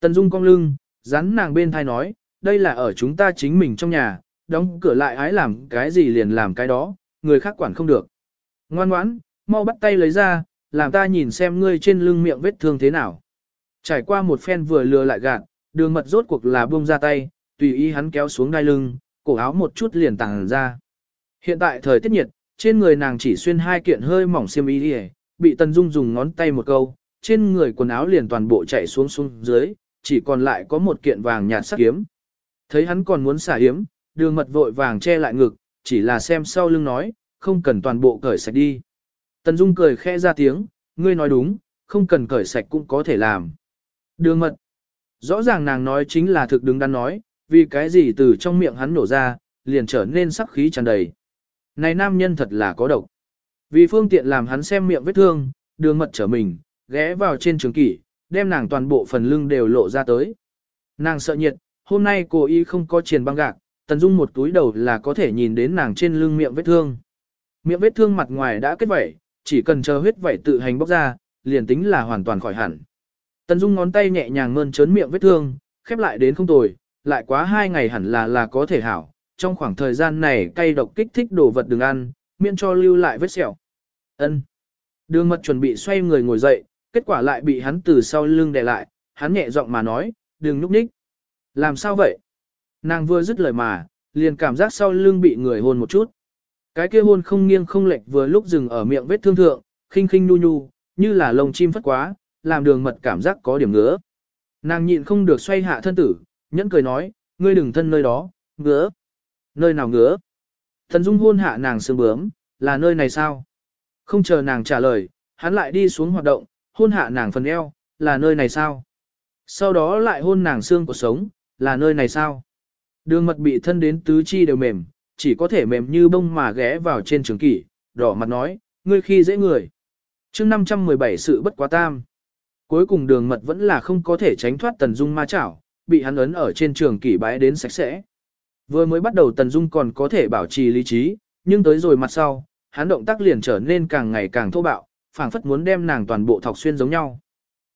Tần Dung cong lưng, rắn nàng bên thai nói, đây là ở chúng ta chính mình trong nhà, đóng cửa lại ái làm cái gì liền làm cái đó, người khác quản không được. Ngoan ngoãn, mau bắt tay lấy ra, làm ta nhìn xem ngươi trên lưng miệng vết thương thế nào. Trải qua một phen vừa lừa lại gạt, đường mật rốt cuộc là buông ra tay, tùy ý hắn kéo xuống đai lưng, cổ áo một chút liền tàng ra. Hiện tại thời tiết nhiệt, trên người nàng chỉ xuyên hai kiện hơi mỏng xiêm y đi bị Tần Dung dùng ngón tay một câu, trên người quần áo liền toàn bộ chạy xuống xuống dưới, chỉ còn lại có một kiện vàng nhạt sắc kiếm. Thấy hắn còn muốn xả hiếm, đường mật vội vàng che lại ngực, chỉ là xem sau lưng nói, không cần toàn bộ cởi sạch đi. Tần Dung cười khẽ ra tiếng, ngươi nói đúng, không cần cởi sạch cũng có thể làm. Đường mật. Rõ ràng nàng nói chính là thực đứng đắn nói, vì cái gì từ trong miệng hắn nổ ra, liền trở nên sắc khí tràn đầy. Này nam nhân thật là có độc. Vì phương tiện làm hắn xem miệng vết thương, đường mật trở mình, ghé vào trên trường kỷ, đem nàng toàn bộ phần lưng đều lộ ra tới. Nàng sợ nhiệt, hôm nay cô y không có triền băng gạc, tần dung một túi đầu là có thể nhìn đến nàng trên lưng miệng vết thương. Miệng vết thương mặt ngoài đã kết vẩy, chỉ cần chờ huyết vẩy tự hành bóc ra, liền tính là hoàn toàn khỏi hẳn. Tần Dung ngón tay nhẹ nhàng mơn trớn miệng vết thương, khép lại đến không tồi, lại quá hai ngày hẳn là là có thể hảo. Trong khoảng thời gian này cay độc kích thích đồ vật đừng ăn, miễn cho lưu lại vết sẹo. Ân. Đường mật chuẩn bị xoay người ngồi dậy, kết quả lại bị hắn từ sau lưng đè lại, hắn nhẹ giọng mà nói, đừng núp ních. Làm sao vậy? Nàng vừa dứt lời mà, liền cảm giác sau lưng bị người hôn một chút. Cái kia hôn không nghiêng không lệch vừa lúc dừng ở miệng vết thương thượng, khinh khinh nu nu, như là lồng chim phất quá, làm đường mật cảm giác có điểm ngứa. Nàng nhịn không được xoay hạ thân tử, nhẫn cười nói, ngươi đừng thân nơi đó, ngứa. Nơi nào ngứa? Thần Dung hôn hạ nàng sương bướm, là nơi này sao? Không chờ nàng trả lời, hắn lại đi xuống hoạt động, hôn hạ nàng phần eo, là nơi này sao? Sau đó lại hôn nàng xương của sống, là nơi này sao? Đường mật bị thân đến tứ chi đều mềm, chỉ có thể mềm như bông mà ghé vào trên trường kỷ, đỏ mặt nói, ngươi khi dễ người. chương 517 sự bất quá tam. Cuối cùng đường mật vẫn là không có thể tránh thoát tần dung ma chảo, bị hắn ấn ở trên trường kỷ bái đến sạch sẽ. Vừa mới bắt đầu tần dung còn có thể bảo trì lý trí, nhưng tới rồi mặt sau, hắn động tác liền trở nên càng ngày càng thô bạo, phảng phất muốn đem nàng toàn bộ thọc xuyên giống nhau.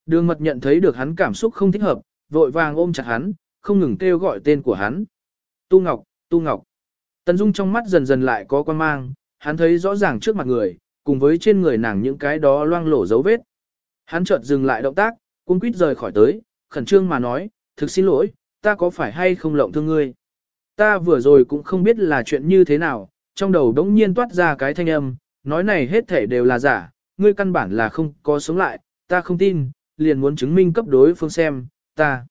Đường mật nhận thấy được hắn cảm xúc không thích hợp, vội vàng ôm chặt hắn, không ngừng kêu gọi tên của hắn. Tu Ngọc, Tu Ngọc. Tần Dung trong mắt dần dần lại có quan mang, hắn thấy rõ ràng trước mặt người, cùng với trên người nàng những cái đó loang lổ dấu vết. Hắn chợt dừng lại động tác, cuống quýt rời khỏi tới, khẩn trương mà nói, thực xin lỗi, ta có phải hay không lộng thương ngươi? Ta vừa rồi cũng không biết là chuyện như thế nào, trong đầu đống nhiên toát ra cái thanh âm, nói này hết thể đều là giả, ngươi căn bản là không có sống lại, ta không tin, liền muốn chứng minh cấp đối phương xem, ta.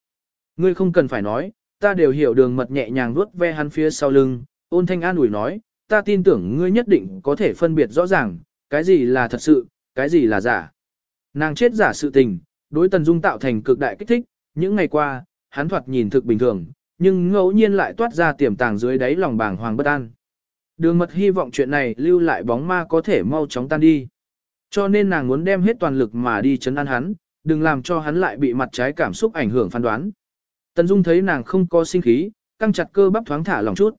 Ngươi không cần phải nói, ta đều hiểu đường mật nhẹ nhàng vuốt ve hắn phía sau lưng, ôn thanh an ủi nói, ta tin tưởng ngươi nhất định có thể phân biệt rõ ràng, cái gì là thật sự, cái gì là giả. Nàng chết giả sự tình, đối tần dung tạo thành cực đại kích thích, những ngày qua, hắn thoạt nhìn thực bình thường, nhưng ngẫu nhiên lại toát ra tiềm tàng dưới đáy lòng bàng hoàng bất an. Đường mật hy vọng chuyện này lưu lại bóng ma có thể mau chóng tan đi. Cho nên nàng muốn đem hết toàn lực mà đi chấn an hắn, đừng làm cho hắn lại bị mặt trái cảm xúc ảnh hưởng phán đoán. Tần Dung thấy nàng không có sinh khí, căng chặt cơ bắp thoáng thả lòng chút.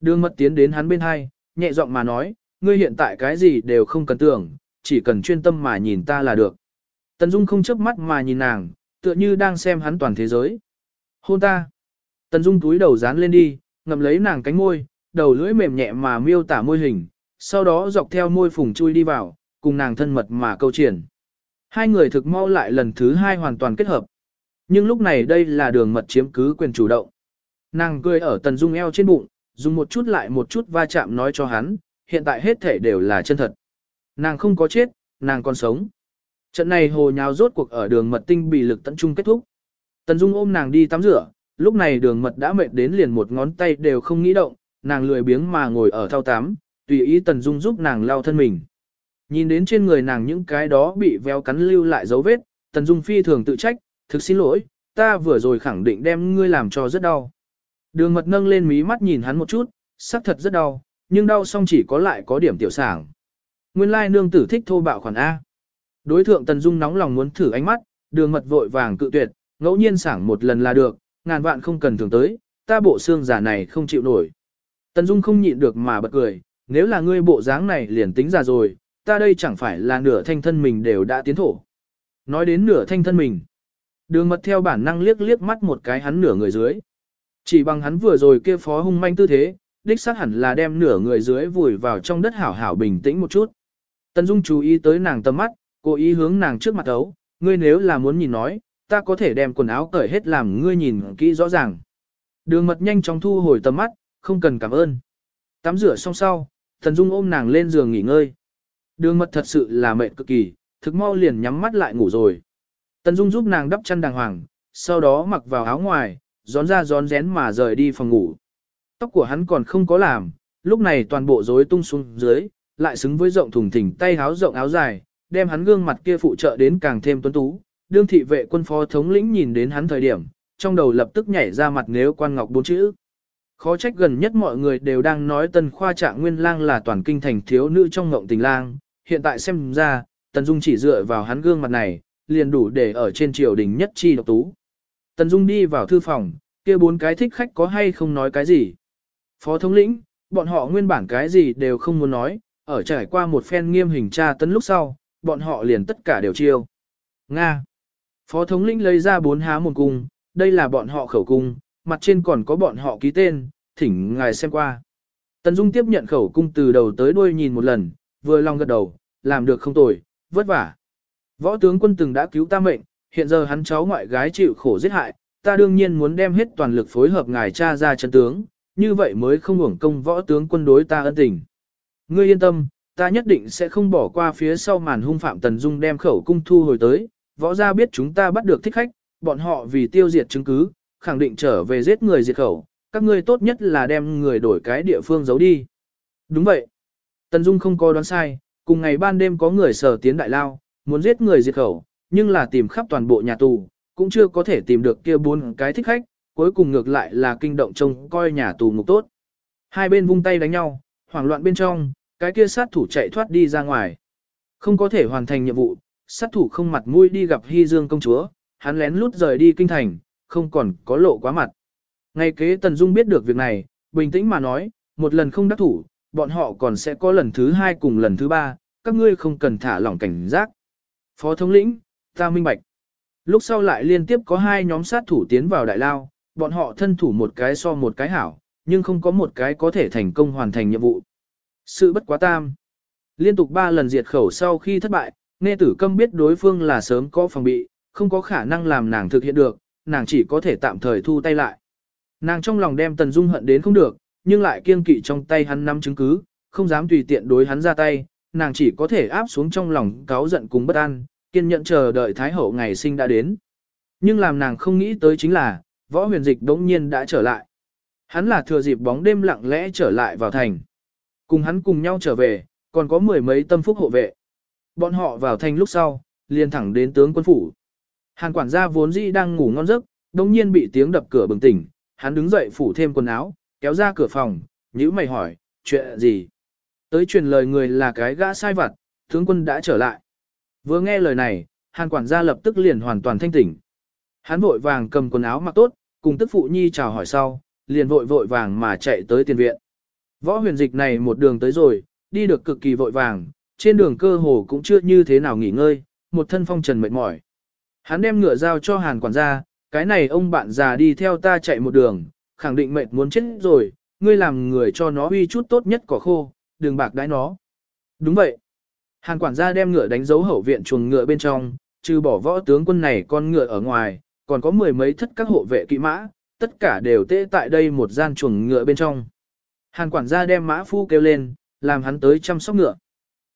Đường mật tiến đến hắn bên hai, nhẹ giọng mà nói, ngươi hiện tại cái gì đều không cần tưởng, chỉ cần chuyên tâm mà nhìn ta là được. Tần Dung không chớp mắt mà nhìn nàng, tựa như đang xem hắn toàn thế giới. Hôn ta. Tần Dung túi đầu dán lên đi, ngậm lấy nàng cánh môi, đầu lưỡi mềm nhẹ mà miêu tả môi hình, sau đó dọc theo môi phùng chui đi vào, cùng nàng thân mật mà câu triển. Hai người thực mau lại lần thứ hai hoàn toàn kết hợp. Nhưng lúc này đây là đường mật chiếm cứ quyền chủ động. Nàng cười ở tần dung eo trên bụng, dùng một chút lại một chút va chạm nói cho hắn, hiện tại hết thể đều là chân thật. Nàng không có chết, nàng còn sống. Trận này hồ nháo rốt cuộc ở đường mật tinh bị lực tận trung kết thúc. Tần Dung ôm nàng đi tắm rửa, lúc này đường mật đã mệt đến liền một ngón tay đều không nghĩ động, nàng lười biếng mà ngồi ở thao tắm, tùy ý Tần Dung giúp nàng lau thân mình. Nhìn đến trên người nàng những cái đó bị véo cắn lưu lại dấu vết, Tần Dung phi thường tự trách, thực xin lỗi, ta vừa rồi khẳng định đem ngươi làm cho rất đau. Đường mật nâng lên mí mắt nhìn hắn một chút, xác thật rất đau, nhưng đau xong chỉ có lại có điểm tiểu sảng. Nguyên lai nương tử thích thô bạo khoản A. Đối thượng Tần Dung nóng lòng muốn thử ánh mắt, đường mật vội vàng cự tuyệt, ngẫu nhiên sảng một lần là được, ngàn vạn không cần thường tới, ta bộ xương giả này không chịu nổi. Tần Dung không nhịn được mà bật cười, nếu là ngươi bộ dáng này liền tính già rồi, ta đây chẳng phải là nửa thanh thân mình đều đã tiến thổ. Nói đến nửa thanh thân mình. Đường mật theo bản năng liếc liếc mắt một cái hắn nửa người dưới. Chỉ bằng hắn vừa rồi kia phó hung manh tư thế, đích xác hẳn là đem nửa người dưới vùi vào trong đất hảo hảo bình tĩnh một chút. Tần Dung chú ý tới nàng tầm mắt, cố ý hướng nàng trước mặt ấu, ngươi nếu là muốn nhìn nói, ta có thể đem quần áo cởi hết làm ngươi nhìn kỹ rõ ràng. Đường mật nhanh chóng thu hồi tầm mắt, không cần cảm ơn. Tắm rửa xong sau, Thần Dung ôm nàng lên giường nghỉ ngơi. Đường mật thật sự là mệt cực kỳ, thực mau liền nhắm mắt lại ngủ rồi. Tần Dung giúp nàng đắp chăn đàng hoàng, sau đó mặc vào áo ngoài, gión ra gión rén mà rời đi phòng ngủ. Tóc của hắn còn không có làm, lúc này toàn bộ rối tung xuống dưới, lại xứng với rộng thùng thình tay áo rộng áo dài, đem hắn gương mặt kia phụ trợ đến càng thêm tuấn tú. Đương thị vệ quân phó thống lĩnh nhìn đến hắn thời điểm, trong đầu lập tức nhảy ra mặt nếu quan ngọc bốn chữ. Khó trách gần nhất mọi người đều đang nói tần khoa trạng nguyên lang là toàn kinh thành thiếu nữ trong ngộng tình lang, hiện tại xem ra, tần dung chỉ dựa vào hắn gương mặt này, liền đủ để ở trên triều đình nhất chi độc tú. Tần dung đi vào thư phòng, kia bốn cái thích khách có hay không nói cái gì. Phó thống lĩnh, bọn họ nguyên bản cái gì đều không muốn nói, ở trải qua một phen nghiêm hình tra tấn lúc sau, bọn họ liền tất cả đều chiêu. Nga. Phó thống lĩnh lấy ra bốn há một cung, đây là bọn họ khẩu cung, mặt trên còn có bọn họ ký tên, thỉnh ngài xem qua. Tần Dung tiếp nhận khẩu cung từ đầu tới đuôi nhìn một lần, vừa lòng gật đầu, làm được không tồi, vất vả. Võ tướng quân từng đã cứu ta mệnh, hiện giờ hắn cháu ngoại gái chịu khổ giết hại, ta đương nhiên muốn đem hết toàn lực phối hợp ngài cha ra chân tướng, như vậy mới không hưởng công võ tướng quân đối ta ân tình. Ngươi yên tâm, ta nhất định sẽ không bỏ qua phía sau màn hung phạm Tần Dung đem khẩu cung thu hồi tới, võ gia biết chúng ta bắt được thích khách, bọn họ vì tiêu diệt chứng cứ, khẳng định trở về giết người diệt khẩu, các ngươi tốt nhất là đem người đổi cái địa phương giấu đi. Đúng vậy. Tần Dung không có đoán sai, cùng ngày ban đêm có người sở tiến đại lao, muốn giết người diệt khẩu, nhưng là tìm khắp toàn bộ nhà tù, cũng chưa có thể tìm được kia bốn cái thích khách, cuối cùng ngược lại là kinh động trông coi nhà tù ngục tốt. Hai bên vung tay đánh nhau, hoảng loạn bên trong, cái kia sát thủ chạy thoát đi ra ngoài. Không có thể hoàn thành nhiệm vụ, sát thủ không mặt mũi đi gặp Hy Dương công chúa, hắn lén lút rời đi kinh thành, không còn có lộ quá mặt. Ngay kế Tần Dung biết được việc này, bình tĩnh mà nói, một lần không đắc thủ, bọn họ còn sẽ có lần thứ hai cùng lần thứ ba, các ngươi không cần thả lỏng cảnh giác. Phó thống lĩnh, ta minh bạch. Lúc sau lại liên tiếp có hai nhóm sát thủ tiến vào đại lao, bọn họ thân thủ một cái so một cái hảo, nhưng không có một cái có thể thành công hoàn thành nhiệm vụ. Sự bất quá tam. Liên tục ba lần diệt khẩu sau khi thất bại, nghe tử câm biết đối phương là sớm có phòng bị, không có khả năng làm nàng thực hiện được, nàng chỉ có thể tạm thời thu tay lại. Nàng trong lòng đem Tần Dung hận đến không được, nhưng lại kiên kỵ trong tay hắn nắm chứng cứ, không dám tùy tiện đối hắn ra tay, nàng chỉ có thể áp xuống trong lòng cáo giận cùng bất an, kiên nhẫn chờ đợi Thái Hậu ngày sinh đã đến. Nhưng làm nàng không nghĩ tới chính là, võ huyền dịch đống nhiên đã trở lại. Hắn là thừa dịp bóng đêm lặng lẽ trở lại vào thành. Cùng hắn cùng nhau trở về, còn có mười mấy tâm phúc hộ vệ. Bọn họ vào thành lúc sau, liền thẳng đến tướng quân phủ. Hàn quản gia vốn dĩ đang ngủ ngon giấc, đống nhiên bị tiếng đập cửa bừng tỉnh, hắn đứng dậy phủ thêm quần áo, kéo ra cửa phòng, nhữ mày hỏi, chuyện gì? Tới truyền lời người là cái gã sai vặt, tướng quân đã trở lại. Vừa nghe lời này, hàn quản gia lập tức liền hoàn toàn thanh tỉnh. Hắn vội vàng cầm quần áo mặc tốt, cùng tức phụ nhi chào hỏi sau, liền vội vội vàng mà chạy tới tiền viện. Võ huyền dịch này một đường tới rồi, đi được cực kỳ vội vàng, trên đường cơ hồ cũng chưa như thế nào nghỉ ngơi, một thân phong trần mệt mỏi. Hắn đem ngựa giao cho hàn quản gia, cái này ông bạn già đi theo ta chạy một đường, khẳng định mệt muốn chết rồi, ngươi làm người cho nó uy chút tốt nhất cỏ khô, đừng bạc đãi nó. Đúng vậy. Hàn quản gia đem ngựa đánh dấu hậu viện chuồng ngựa bên trong, trừ bỏ võ tướng quân này con ngựa ở ngoài, còn có mười mấy thất các hộ vệ kỵ mã, tất cả đều tê tại đây một gian chuồng ngựa bên trong. Hàn quản gia đem mã phu kêu lên, làm hắn tới chăm sóc ngựa.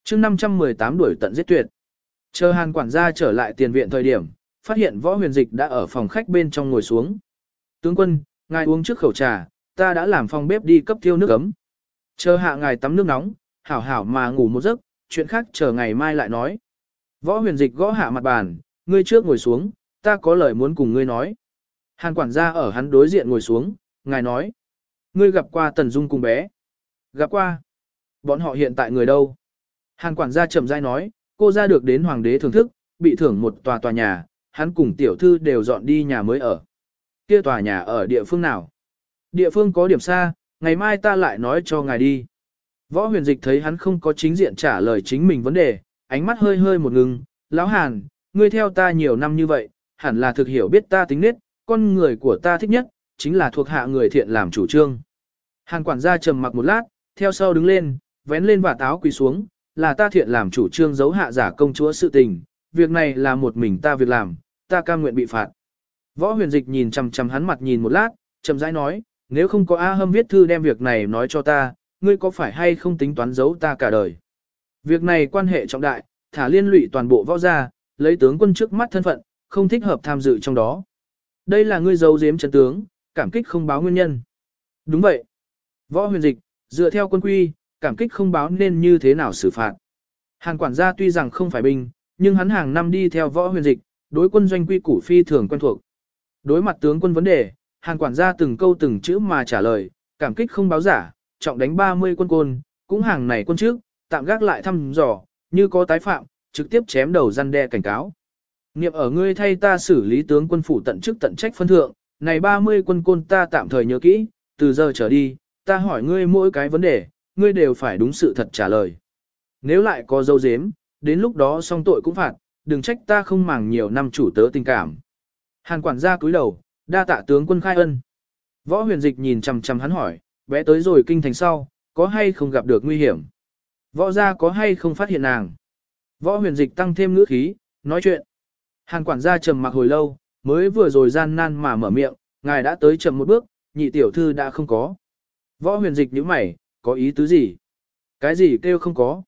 chương 518 đuổi tận giết tuyệt. Chờ hàn quản gia trở lại tiền viện thời điểm, phát hiện võ huyền dịch đã ở phòng khách bên trong ngồi xuống. Tướng quân, ngài uống trước khẩu trà, ta đã làm phòng bếp đi cấp thiêu nước ấm. Chờ hạ ngài tắm nước nóng, hảo hảo mà ngủ một giấc, chuyện khác chờ ngày mai lại nói. Võ huyền dịch gõ hạ mặt bàn, ngươi trước ngồi xuống, ta có lời muốn cùng ngươi nói. Hàn quản gia ở hắn đối diện ngồi xuống, ngài nói. Ngươi gặp qua Tần Dung cùng bé. Gặp qua. Bọn họ hiện tại người đâu? Hàn quản gia chậm rãi nói, cô ra được đến hoàng đế thưởng thức, bị thưởng một tòa tòa nhà, hắn cùng tiểu thư đều dọn đi nhà mới ở. Kia tòa nhà ở địa phương nào? Địa phương có điểm xa, ngày mai ta lại nói cho ngài đi. Võ huyền dịch thấy hắn không có chính diện trả lời chính mình vấn đề, ánh mắt hơi hơi một ngừng. Lão Hàn, ngươi theo ta nhiều năm như vậy, hẳn là thực hiểu biết ta tính nết, con người của ta thích nhất, chính là thuộc hạ người thiện làm chủ trương. Hàn quản gia trầm mặc một lát, theo sau đứng lên, vén lên và táo quỳ xuống, là ta thiện làm chủ trương giấu hạ giả công chúa sự tình, việc này là một mình ta việc làm, ta cam nguyện bị phạt. Võ huyền dịch nhìn chằm chằm hắn mặt nhìn một lát, chậm rãi nói, nếu không có A Hâm viết thư đem việc này nói cho ta, ngươi có phải hay không tính toán giấu ta cả đời. Việc này quan hệ trọng đại, thả liên lụy toàn bộ võ gia, lấy tướng quân trước mắt thân phận, không thích hợp tham dự trong đó. Đây là ngươi giấu giếm chân tướng, cảm kích không báo nguyên nhân. Đúng vậy. Võ huyền dịch, dựa theo quân quy, cảm kích không báo nên như thế nào xử phạt. Hàn quản gia tuy rằng không phải binh, nhưng hắn hàng năm đi theo võ huyền dịch, đối quân doanh quy củ phi thường quen thuộc. Đối mặt tướng quân vấn đề, hàng quản gia từng câu từng chữ mà trả lời, cảm kích không báo giả, trọng đánh 30 quân côn, cũng hàng này quân trước, tạm gác lại thăm dò, như có tái phạm, trực tiếp chém đầu răn đe cảnh cáo. Niệm ở ngươi thay ta xử lý tướng quân phủ tận chức tận trách phân thượng, này 30 quân côn ta tạm thời nhớ kỹ, từ giờ trở đi, ta hỏi ngươi mỗi cái vấn đề, ngươi đều phải đúng sự thật trả lời. Nếu lại có dâu dếm, đến lúc đó xong tội cũng phạt, đừng trách ta không màng nhiều năm chủ tớ tình cảm. Hàn quản gia cúi đầu, đa tạ tướng quân khai ân. Võ huyền dịch nhìn chằm chằm hắn hỏi, bé tới rồi kinh thành sau, có hay không gặp được nguy hiểm? Võ gia có hay không phát hiện nàng? Võ huyền dịch tăng thêm ngữ khí, nói chuyện. Hàn quản gia trầm mặc hồi lâu, mới vừa rồi gian nan mà mở miệng, ngài đã tới chậm một bước, nhị tiểu thư đã không có. Võ huyền dịch nhíu mày, có ý tứ gì? Cái gì kêu không có?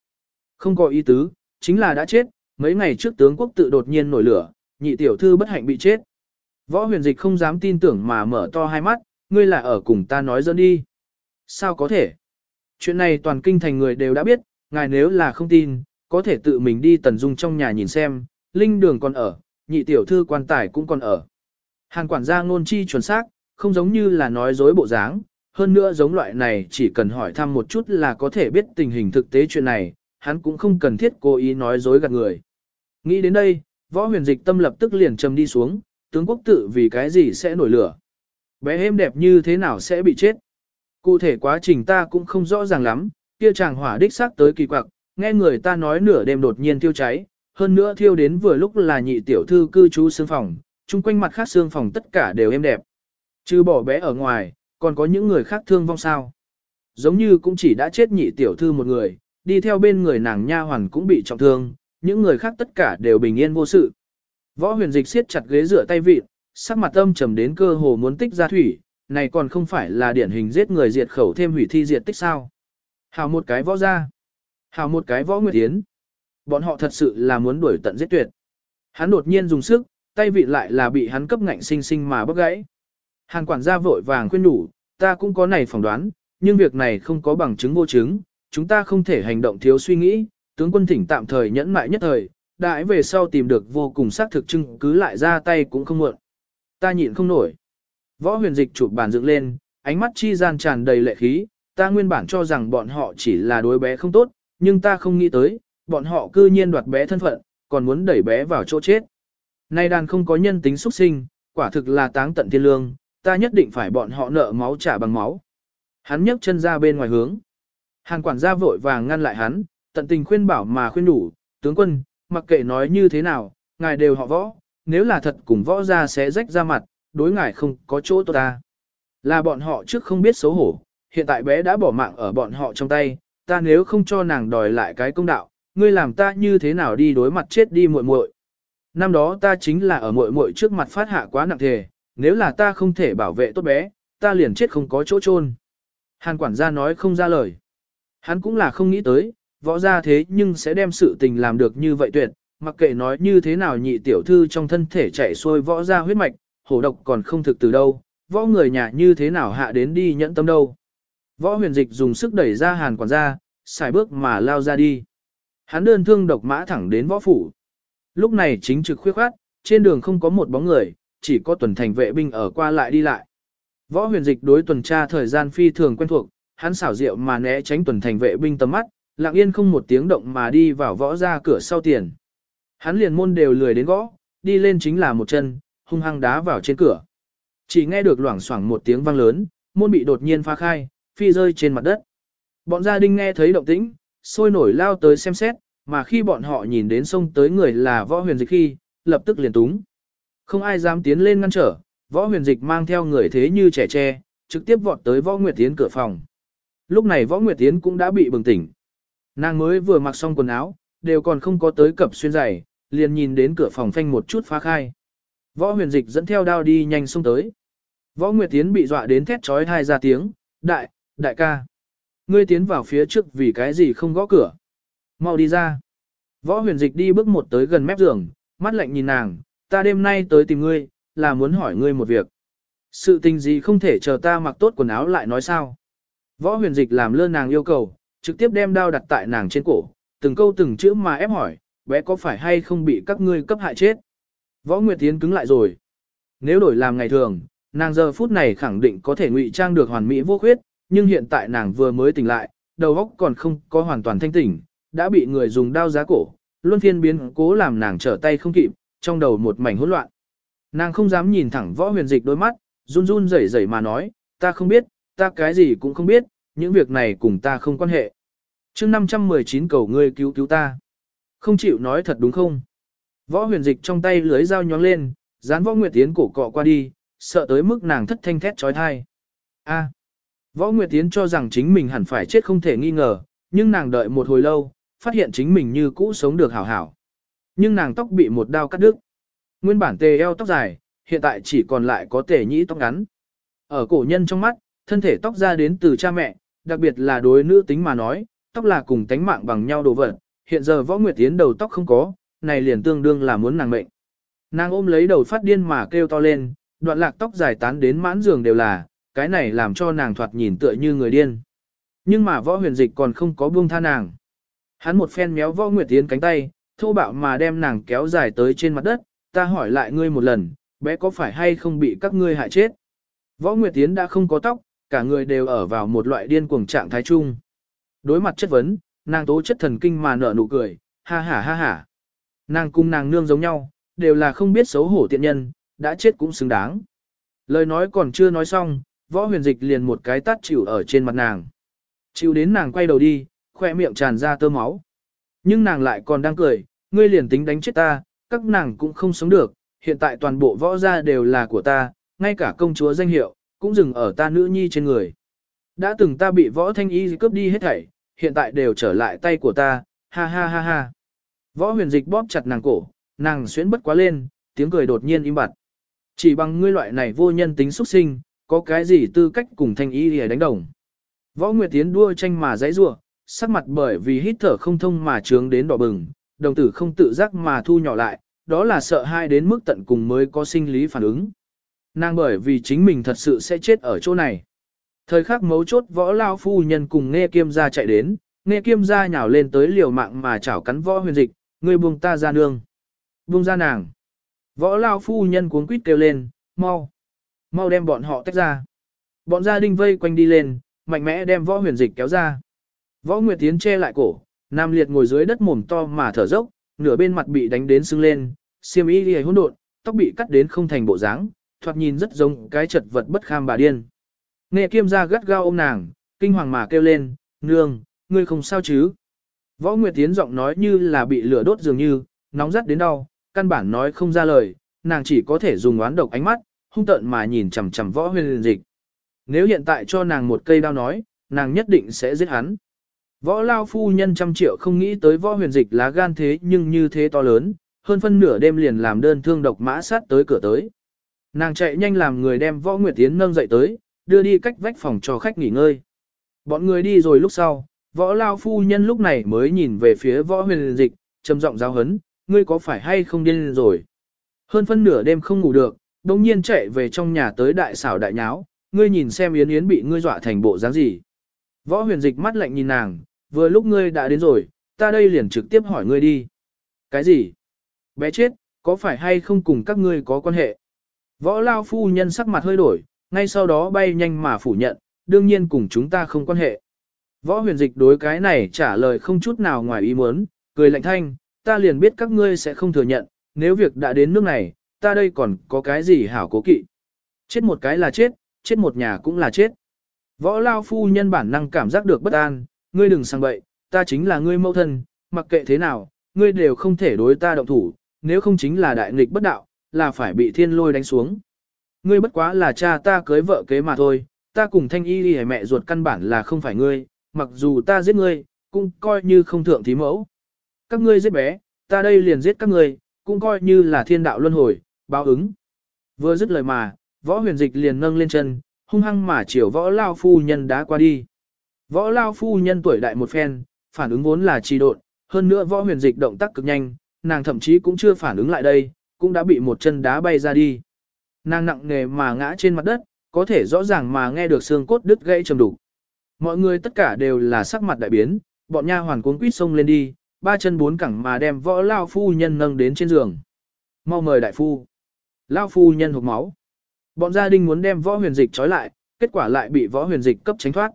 Không có ý tứ, chính là đã chết, mấy ngày trước tướng quốc tự đột nhiên nổi lửa, nhị tiểu thư bất hạnh bị chết. Võ huyền dịch không dám tin tưởng mà mở to hai mắt, ngươi là ở cùng ta nói dẫn đi. Sao có thể? Chuyện này toàn kinh thành người đều đã biết, ngài nếu là không tin, có thể tự mình đi tần dung trong nhà nhìn xem, linh đường còn ở, nhị tiểu thư quan tài cũng còn ở. Hàn quản gia ngôn chi chuẩn xác, không giống như là nói dối bộ dáng, hơn nữa giống loại này chỉ cần hỏi thăm một chút là có thể biết tình hình thực tế chuyện này, hắn cũng không cần thiết cố ý nói dối gạt người. Nghĩ đến đây, võ huyền dịch tâm lập tức liền trầm đi xuống, tướng quốc tự vì cái gì sẽ nổi lửa. Bé êm đẹp như thế nào sẽ bị chết. Cụ thể quá trình ta cũng không rõ ràng lắm, kia chàng hỏa đích xác tới kỳ quặc, nghe người ta nói nửa đêm đột nhiên thiêu cháy, hơn nữa thiêu đến vừa lúc là nhị tiểu thư cư trú xương phòng, chung quanh mặt khác xương phòng tất cả đều êm đẹp. Chứ bỏ bé ở ngoài, còn có những người khác thương vong sao. Giống như cũng chỉ đã chết nhị tiểu thư một người, đi theo bên người nàng nha hoàn cũng bị trọng thương, những người khác tất cả đều bình yên vô sự. Võ huyền dịch siết chặt ghế rửa tay vịt, sắc mặt âm trầm đến cơ hồ muốn tích ra thủy, này còn không phải là điển hình giết người diệt khẩu thêm hủy thi diệt tích sao. Hào một cái võ ra. Hào một cái võ nguyệt tiến. Bọn họ thật sự là muốn đuổi tận giết tuyệt. Hắn đột nhiên dùng sức, tay vị lại là bị hắn cấp ngạnh sinh sinh mà bóp gãy. Hàn quản gia vội vàng khuyên đủ, ta cũng có này phỏng đoán, nhưng việc này không có bằng chứng vô chứng, chúng ta không thể hành động thiếu suy nghĩ, tướng quân thỉnh tạm thời nhẫn mại nhất thời, đại về sau tìm được vô cùng xác thực chứng cứ lại ra tay cũng không muộn. Ta nhịn không nổi. Võ huyền dịch chụp bàn dựng lên, ánh mắt chi gian tràn đầy lệ khí, ta nguyên bản cho rằng bọn họ chỉ là đối bé không tốt, nhưng ta không nghĩ tới, bọn họ cư nhiên đoạt bé thân phận, còn muốn đẩy bé vào chỗ chết. Nay đàn không có nhân tính xuất sinh, quả thực là táng tận thiên lương, ta nhất định phải bọn họ nợ máu trả bằng máu. Hắn nhấc chân ra bên ngoài hướng. Hàn quản gia vội vàng ngăn lại hắn, tận tình khuyên bảo mà khuyên đủ, tướng quân, mặc kệ nói như thế nào, ngài đều họ võ, nếu là thật cùng võ ra sẽ rách ra mặt, đối ngài không có chỗ tốt ta. Là bọn họ trước không biết xấu hổ, hiện tại bé đã bỏ mạng ở bọn họ trong tay, ta nếu không cho nàng đòi lại cái công đạo, ngươi làm ta như thế nào đi đối mặt chết đi muội muội. Năm đó ta chính là ở muội muội trước mặt phát hạ quá nặng thề, nếu là ta không thể bảo vệ tốt bé, ta liền chết không có chỗ chôn. Hàn quản gia nói không ra lời. Hắn cũng là không nghĩ tới, võ gia thế nhưng sẽ đem sự tình làm được như vậy tuyệt, mặc kệ nói như thế nào nhị tiểu thư trong thân thể chạy xuôi võ gia huyết mạch, hổ độc còn không thực từ đâu, võ người nhà như thế nào hạ đến đi nhẫn tâm đâu. Võ huyền dịch dùng sức đẩy ra hàn quản gia, xài bước mà lao ra đi. Hắn đơn thương độc mã thẳng đến võ phủ. Lúc này chính trực khuyết khoát, trên đường không có một bóng người, chỉ có tuần thành vệ binh ở qua lại đi lại. Võ huyền dịch đối tuần tra thời gian phi thường quen thuộc, hắn xảo diệu mà né tránh tuần thành vệ binh tầm mắt, lặng yên không một tiếng động mà đi vào võ ra cửa sau tiền. Hắn liền môn đều lười đến gõ, đi lên chính là một chân, hung hăng đá vào trên cửa. Chỉ nghe được loảng xoảng một tiếng vang lớn, môn bị đột nhiên phá khai, phi rơi trên mặt đất. Bọn gia đình nghe thấy động tĩnh, sôi nổi lao tới xem xét, mà khi bọn họ nhìn đến sông tới người là võ huyền dịch khi, lập tức liền túng. Không ai dám tiến lên ngăn trở, võ huyền dịch mang theo người thế như trẻ tre, trực tiếp vọt tới võ nguyệt tiến cửa phòng. Lúc này võ nguyệt tiến cũng đã bị bừng tỉnh. Nàng mới vừa mặc xong quần áo, đều còn không có tới cập xuyên giày, liền nhìn đến cửa phòng phanh một chút phá khai. Võ huyền dịch dẫn theo đao đi nhanh xông tới. Võ Nguyệt Tiến bị dọa đến thét trói hai ra tiếng, đại, đại ca. Ngươi tiến vào phía trước vì cái gì không gõ cửa. Mau đi ra. Võ huyền dịch đi bước một tới gần mép giường, mắt lạnh nhìn nàng, ta đêm nay tới tìm ngươi, là muốn hỏi ngươi một việc. Sự tình gì không thể chờ ta mặc tốt quần áo lại nói sao. Võ huyền dịch làm lơ nàng yêu cầu, trực tiếp đem đao đặt tại nàng trên cổ, từng câu từng chữ mà ép hỏi, bé có phải hay không bị các ngươi cấp hại chết. Võ Nguyệt Tiến cứng lại rồi. Nếu đổi làm ngày thường, nàng giờ phút này khẳng định có thể ngụy trang được hoàn mỹ vô khuyết, nhưng hiện tại nàng vừa mới tỉnh lại, đầu óc còn không có hoàn toàn thanh tỉnh, đã bị người dùng đao giá cổ, luân phiên biến cố làm nàng trở tay không kịp, trong đầu một mảnh hỗn loạn. Nàng không dám nhìn thẳng võ huyền dịch đôi mắt, run run rẩy rẩy mà nói, ta không biết, ta cái gì cũng không biết, những việc này cùng ta không quan hệ. chương 519 cầu ngươi cứu cứu ta. Không chịu nói thật đúng không? Võ huyền dịch trong tay lưới dao nhóng lên, dán võ nguyệt tiến cổ cọ qua đi, sợ tới mức nàng thất thanh thét trói thai. A. Võ Nguyệt Tiến cho rằng chính mình hẳn phải chết không thể nghi ngờ, nhưng nàng đợi một hồi lâu, phát hiện chính mình như cũ sống được hảo hảo. Nhưng nàng tóc bị một đao cắt đứt. Nguyên bản tề eo tóc dài, hiện tại chỉ còn lại có tề nhĩ tóc ngắn. Ở cổ nhân trong mắt, thân thể tóc ra đến từ cha mẹ, đặc biệt là đối nữ tính mà nói, tóc là cùng tánh mạng bằng nhau đồ vật. Hiện giờ Võ Nguyệt Tiến đầu tóc không có, này liền tương đương là muốn nàng mệnh. Nàng ôm lấy đầu phát điên mà kêu to lên, đoạn lạc tóc dài tán đến mãn giường đều là, cái này làm cho nàng thoạt nhìn tựa như người điên. Nhưng mà võ huyền dịch còn không có buông tha nàng. Hắn một phen méo võ nguyệt tiến cánh tay, thô bạo mà đem nàng kéo dài tới trên mặt đất, ta hỏi lại ngươi một lần, bé có phải hay không bị các ngươi hại chết? Võ Nguyệt Tiến đã không có tóc, cả người đều ở vào một loại điên cuồng trạng thái chung. Đối mặt chất vấn, nàng tố chất thần kinh mà nở nụ cười, ha ha ha ha. Nàng cùng nàng nương giống nhau, đều là không biết xấu hổ tiện nhân, đã chết cũng xứng đáng. Lời nói còn chưa nói xong, võ huyền dịch liền một cái tát chịu ở trên mặt nàng. Chịu đến nàng quay đầu đi, khoe miệng tràn ra tơ máu. Nhưng nàng lại còn đang cười, ngươi liền tính đánh chết ta, các nàng cũng không sống được, hiện tại toàn bộ võ gia đều là của ta, ngay cả công chúa danh hiệu, cũng dừng ở ta nữ nhi trên người. Đã từng ta bị võ thanh y cướp đi hết thảy, hiện tại đều trở lại tay của ta, ha ha ha ha. Võ huyền dịch bóp chặt nàng cổ, nàng xuyến bất quá lên, tiếng cười đột nhiên im bặt. Chỉ bằng ngươi loại này vô nhân tính xuất sinh, có cái gì tư cách cùng thanh y để đánh đồng. Võ Nguyệt Tiến đua tranh mà dãy rua, sắc mặt bởi vì hít thở không thông mà trướng đến đỏ bừng, đồng tử không tự giác mà thu nhỏ lại, đó là sợ hai đến mức tận cùng mới có sinh lý phản ứng. Nàng bởi vì chính mình thật sự sẽ chết ở chỗ này. Thời khắc mấu chốt võ lao phu nhân cùng nghe kiêm gia chạy đến, nghe kiêm gia nhào lên tới liều mạng mà chảo cắn võ huyền dịch, người buông ta ra nương. Buông ra nàng. Võ lao phu nhân cuống quýt kêu lên, mau. Mau đem bọn họ tách ra. Bọn gia đình vây quanh đi lên, mạnh mẽ đem võ huyền dịch kéo ra. Võ Nguyệt Tiến che lại cổ, Nam Liệt ngồi dưới đất mồm to mà thở dốc, nửa bên mặt bị đánh đến sưng lên, xiêm y liễu hỗn độn, tóc bị cắt đến không thành bộ dáng, thoạt nhìn rất giống cái chật vật bất kham bà điên. Nghệ kiêm gia gắt gao ôm nàng, kinh hoàng mà kêu lên, nương, ngươi không sao chứ. Võ Nguyệt Tiến giọng nói như là bị lửa đốt dường như, nóng rát đến đau, căn bản nói không ra lời, nàng chỉ có thể dùng oán độc ánh mắt, hung tợn mà nhìn chằm chằm võ huyền dịch. Nếu hiện tại cho nàng một cây đao nói, nàng nhất định sẽ giết hắn. Võ lao phu nhân trăm triệu không nghĩ tới võ huyền dịch lá gan thế nhưng như thế to lớn, hơn phân nửa đêm liền làm đơn thương độc mã sát tới cửa tới. Nàng chạy nhanh làm người đem võ nguyệt tiến nâng dậy tới, đưa đi cách vách phòng cho khách nghỉ ngơi. Bọn người đi rồi lúc sau, võ lao phu nhân lúc này mới nhìn về phía võ huyền dịch, trầm giọng giáo hấn, ngươi có phải hay không điên rồi. Hơn phân nửa đêm không ngủ được, đồng nhiên chạy về trong nhà tới đại xảo đại nháo, ngươi nhìn xem Yến Yến bị ngươi dọa thành bộ dáng gì. Võ huyền dịch mắt lạnh nhìn nàng, vừa lúc ngươi đã đến rồi, ta đây liền trực tiếp hỏi ngươi đi. Cái gì? Bé chết, có phải hay không cùng các ngươi có quan hệ? Võ lao phu nhân sắc mặt hơi đổi, ngay sau đó bay nhanh mà phủ nhận, đương nhiên cùng chúng ta không quan hệ. Võ huyền dịch đối cái này trả lời không chút nào ngoài ý muốn, cười lạnh thanh, ta liền biết các ngươi sẽ không thừa nhận, nếu việc đã đến nước này, ta đây còn có cái gì hảo cố kỵ. Chết một cái là chết, chết một nhà cũng là chết. Võ lao phu nhân bản năng cảm giác được bất an, ngươi đừng sang bậy, ta chính là ngươi mẫu thân, mặc kệ thế nào, ngươi đều không thể đối ta động thủ, nếu không chính là đại nghịch bất đạo, là phải bị thiên lôi đánh xuống. Ngươi bất quá là cha ta cưới vợ kế mà thôi, ta cùng thanh y đi mẹ ruột căn bản là không phải ngươi, mặc dù ta giết ngươi, cũng coi như không thượng thí mẫu. Các ngươi giết bé, ta đây liền giết các ngươi, cũng coi như là thiên đạo luân hồi, báo ứng. Vừa dứt lời mà, võ huyền dịch liền nâng lên chân, hung hăng mà chiều võ lao phu nhân đã qua đi. Võ lao phu nhân tuổi đại một phen, phản ứng vốn là trì độn, hơn nữa võ huyền dịch động tác cực nhanh, nàng thậm chí cũng chưa phản ứng lại đây, cũng đã bị một chân đá bay ra đi. Nàng nặng nề mà ngã trên mặt đất, có thể rõ ràng mà nghe được xương cốt đứt gãy trầm đủ. Mọi người tất cả đều là sắc mặt đại biến, bọn nha hoàn cuốn quýt xông lên đi, ba chân bốn cẳng mà đem võ lao phu nhân nâng đến trên giường. Mau mời đại phu. Lao phu nhân hộp máu. Bọn gia đình muốn đem võ huyền dịch trói lại, kết quả lại bị võ huyền dịch cấp tránh thoát.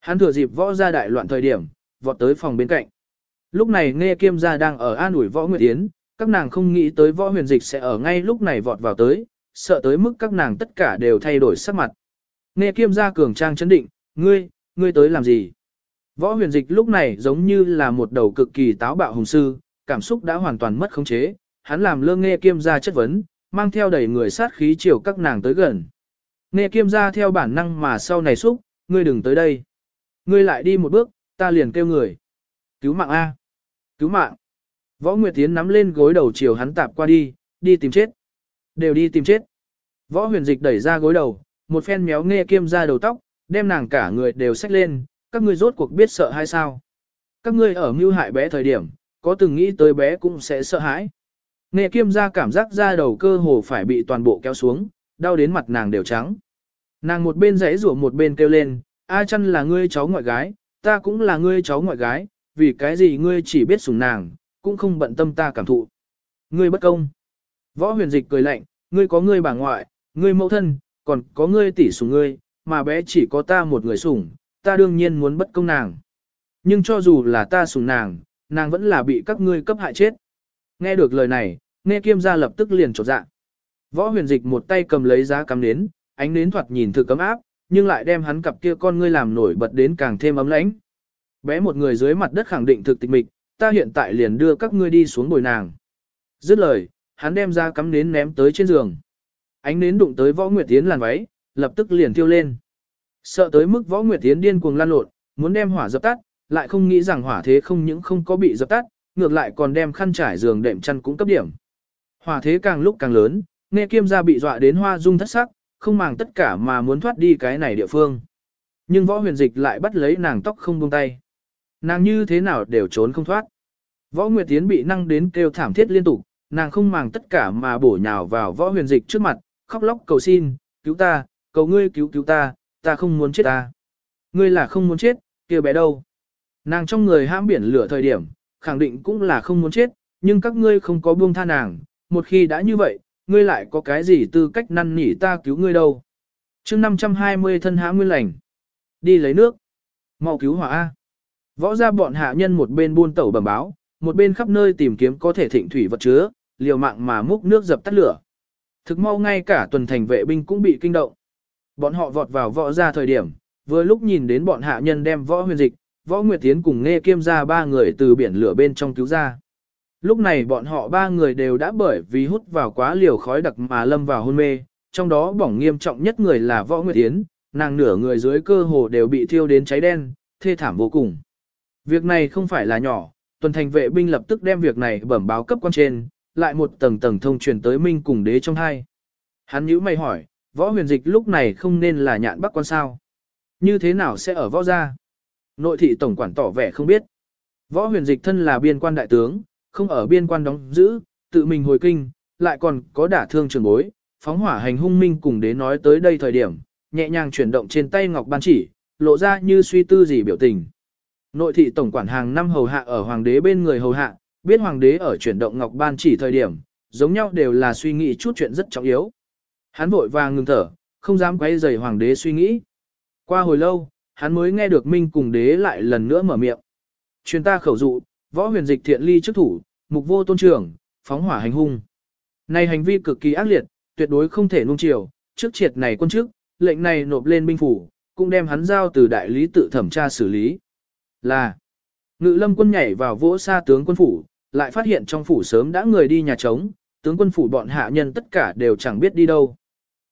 Hắn thừa dịp võ gia đại loạn thời điểm, vọt tới phòng bên cạnh. Lúc này nghe kiêm gia đang ở an ủi võ nguyệt yến, các nàng không nghĩ tới võ huyền dịch sẽ ở ngay lúc này vọt vào tới, sợ tới mức các nàng tất cả đều thay đổi sắc mặt. Nghe kiêm gia cường trang chấn định, ngươi, ngươi tới làm gì? Võ huyền dịch lúc này giống như là một đầu cực kỳ táo bạo hùng sư, cảm xúc đã hoàn toàn mất khống chế, hắn làm lơ nghe kiêm gia chất vấn, mang theo đầy người sát khí chiều các nàng tới gần. Nghe kiêm gia theo bản năng mà sau này xúc, ngươi đừng tới đây. Ngươi lại đi một bước, ta liền kêu người. Cứu mạng A. Cứu mạng. Võ Nguyệt Tiến nắm lên gối đầu chiều hắn tạp qua đi, đi tìm chết. Đều đi tìm chết. Võ huyền dịch đẩy ra gối đầu, một phen méo nghe kiêm ra đầu tóc, đem nàng cả người đều xách lên, các ngươi rốt cuộc biết sợ hay sao. Các ngươi ở mưu hại bé thời điểm, có từng nghĩ tới bé cũng sẽ sợ hãi. Nghe kiêm ra cảm giác ra đầu cơ hồ phải bị toàn bộ kéo xuống, đau đến mặt nàng đều trắng. Nàng một bên rẽ rủa một bên kêu lên, A chăn là ngươi cháu ngoại gái, ta cũng là ngươi cháu ngoại gái, vì cái gì ngươi chỉ biết sủng nàng, cũng không bận tâm ta cảm thụ. Ngươi bất công. Võ huyền dịch cười lạnh, ngươi có ngươi bà ngoại, ngươi mẫu thân, còn có ngươi tỷ sủng ngươi, mà bé chỉ có ta một người sủng, ta đương nhiên muốn bất công nàng. Nhưng cho dù là ta sủng nàng, nàng vẫn là bị các ngươi cấp hại chết. Nghe được lời này, nghe kiêm gia lập tức liền trột dạ. Võ huyền dịch một tay cầm lấy giá cắm nến, ánh nến thoạt nhìn thử cấm áp, nhưng lại đem hắn cặp kia con ngươi làm nổi bật đến càng thêm ấm lãnh. Bé một người dưới mặt đất khẳng định thực tịch mịch, ta hiện tại liền đưa các ngươi đi xuống bồi nàng. Dứt lời, hắn đem ra cắm nến ném tới trên giường. Ánh nến đụng tới võ nguyệt tiến làn váy, lập tức liền tiêu lên. Sợ tới mức võ nguyệt tiến điên cuồng lan lộn, muốn đem hỏa dập tắt, lại không nghĩ rằng hỏa thế không những không có bị dập tắt, ngược lại còn đem khăn trải giường đệm chăn cũng cấp điểm. Hỏa thế càng lúc càng lớn, nghe kiêm gia bị dọa đến hoa dung thất sắc, không màng tất cả mà muốn thoát đi cái này địa phương. Nhưng võ huyền dịch lại bắt lấy nàng tóc không buông tay. Nàng như thế nào đều trốn không thoát. Võ Nguyệt Tiến bị năng đến kêu thảm thiết liên tục, nàng không màng tất cả mà bổ nhào vào võ huyền dịch trước mặt, khóc lóc cầu xin, cứu ta, cầu ngươi cứu cứu ta, ta không muốn chết ta. Ngươi là không muốn chết, kia bé đâu. Nàng trong người hãm biển lửa thời điểm, khẳng định cũng là không muốn chết, nhưng các ngươi không có buông tha nàng, một khi đã như vậy, ngươi lại có cái gì tư cách năn nỉ ta cứu ngươi đâu. chương 520 thân hã nguyên lành. Đi lấy nước. mau cứu hỏa A. Võ ra bọn hạ nhân một bên buôn tẩu bẩm báo, một bên khắp nơi tìm kiếm có thể thịnh thủy vật chứa, liều mạng mà múc nước dập tắt lửa. Thực mau ngay cả tuần thành vệ binh cũng bị kinh động. Bọn họ vọt vào võ ra thời điểm, vừa lúc nhìn đến bọn hạ nhân đem võ huyền dịch, võ nguyệt tiến cùng nghe kiêm ra ba người từ biển lửa bên trong cứu ra. Lúc này bọn họ ba người đều đã bởi vì hút vào quá liều khói đặc mà lâm vào hôn mê, trong đó bỏng nghiêm trọng nhất người là võ nguyệt tiến, nàng nửa người dưới cơ hồ đều bị thiêu đến cháy đen, thê thảm vô cùng. Việc này không phải là nhỏ, tuần thành vệ binh lập tức đem việc này bẩm báo cấp quan trên, lại một tầng tầng thông truyền tới minh cùng đế trong hai. Hắn nhíu mày hỏi, võ huyền dịch lúc này không nên là nhạn bắc quan sao? Như thế nào sẽ ở võ gia? Nội thị tổng quản tỏ vẻ không biết. Võ huyền dịch thân là biên quan đại tướng, không ở biên quan đóng giữ, tự mình hồi kinh, lại còn có đả thương trường bối, phóng hỏa hành hung minh cùng đế nói tới đây thời điểm, nhẹ nhàng chuyển động trên tay ngọc ban chỉ, lộ ra như suy tư gì biểu tình. Nội thị tổng quản hàng năm hầu hạ ở hoàng đế bên người hầu hạ, biết hoàng đế ở chuyển động ngọc ban chỉ thời điểm, giống nhau đều là suy nghĩ chút chuyện rất trọng yếu. Hắn vội vàng ngừng thở, không dám quay rầy hoàng đế suy nghĩ. Qua hồi lâu, hắn mới nghe được Minh cùng đế lại lần nữa mở miệng. Truyền ta khẩu dụ, võ huyền dịch thiện ly trước thủ, mục vô tôn trưởng, phóng hỏa hành hung. Này hành vi cực kỳ ác liệt, tuyệt đối không thể nung chiều, trước triệt này quân chức, lệnh này nộp lên binh phủ, cũng đem hắn giao từ đại lý tự thẩm tra xử lý. Là, ngự lâm quân nhảy vào vỗ xa tướng quân phủ, lại phát hiện trong phủ sớm đã người đi nhà trống, tướng quân phủ bọn hạ nhân tất cả đều chẳng biết đi đâu.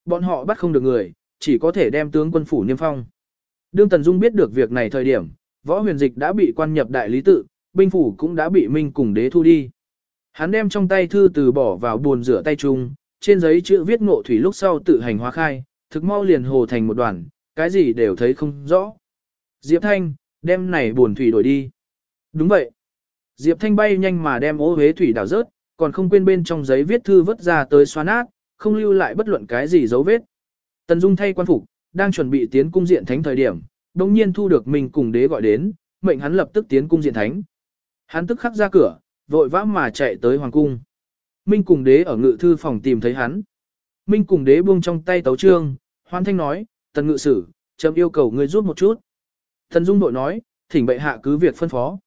Bọn họ bắt không được người, chỉ có thể đem tướng quân phủ niêm phong. Đương Tần Dung biết được việc này thời điểm, võ huyền dịch đã bị quan nhập đại lý tự, binh phủ cũng đã bị minh cùng đế thu đi. Hắn đem trong tay thư từ bỏ vào buồn rửa tay chung, trên giấy chữ viết ngộ thủy lúc sau tự hành hóa khai, thực mau liền hồ thành một đoàn, cái gì đều thấy không rõ. Diệp Thanh, đem này buồn thủy đổi đi. Đúng vậy. Diệp Thanh bay nhanh mà đem ô hế thủy đảo rớt, còn không quên bên trong giấy viết thư vứt ra tới xóa nát, không lưu lại bất luận cái gì dấu vết. Tần Dung thay quan phục, đang chuẩn bị tiến cung diện thánh thời điểm, đồng nhiên thu được mình cùng đế gọi đến, mệnh hắn lập tức tiến cung diện thánh. Hắn tức khắc ra cửa, vội vã mà chạy tới hoàng cung. Minh cùng đế ở ngự thư phòng tìm thấy hắn. Minh cùng đế buông trong tay tấu trương, hoan thanh nói, tần ngự sử, chấm yêu cầu ngươi giúp một chút. Thần dung đội nói, thỉnh bệ hạ cứ việc phân phó.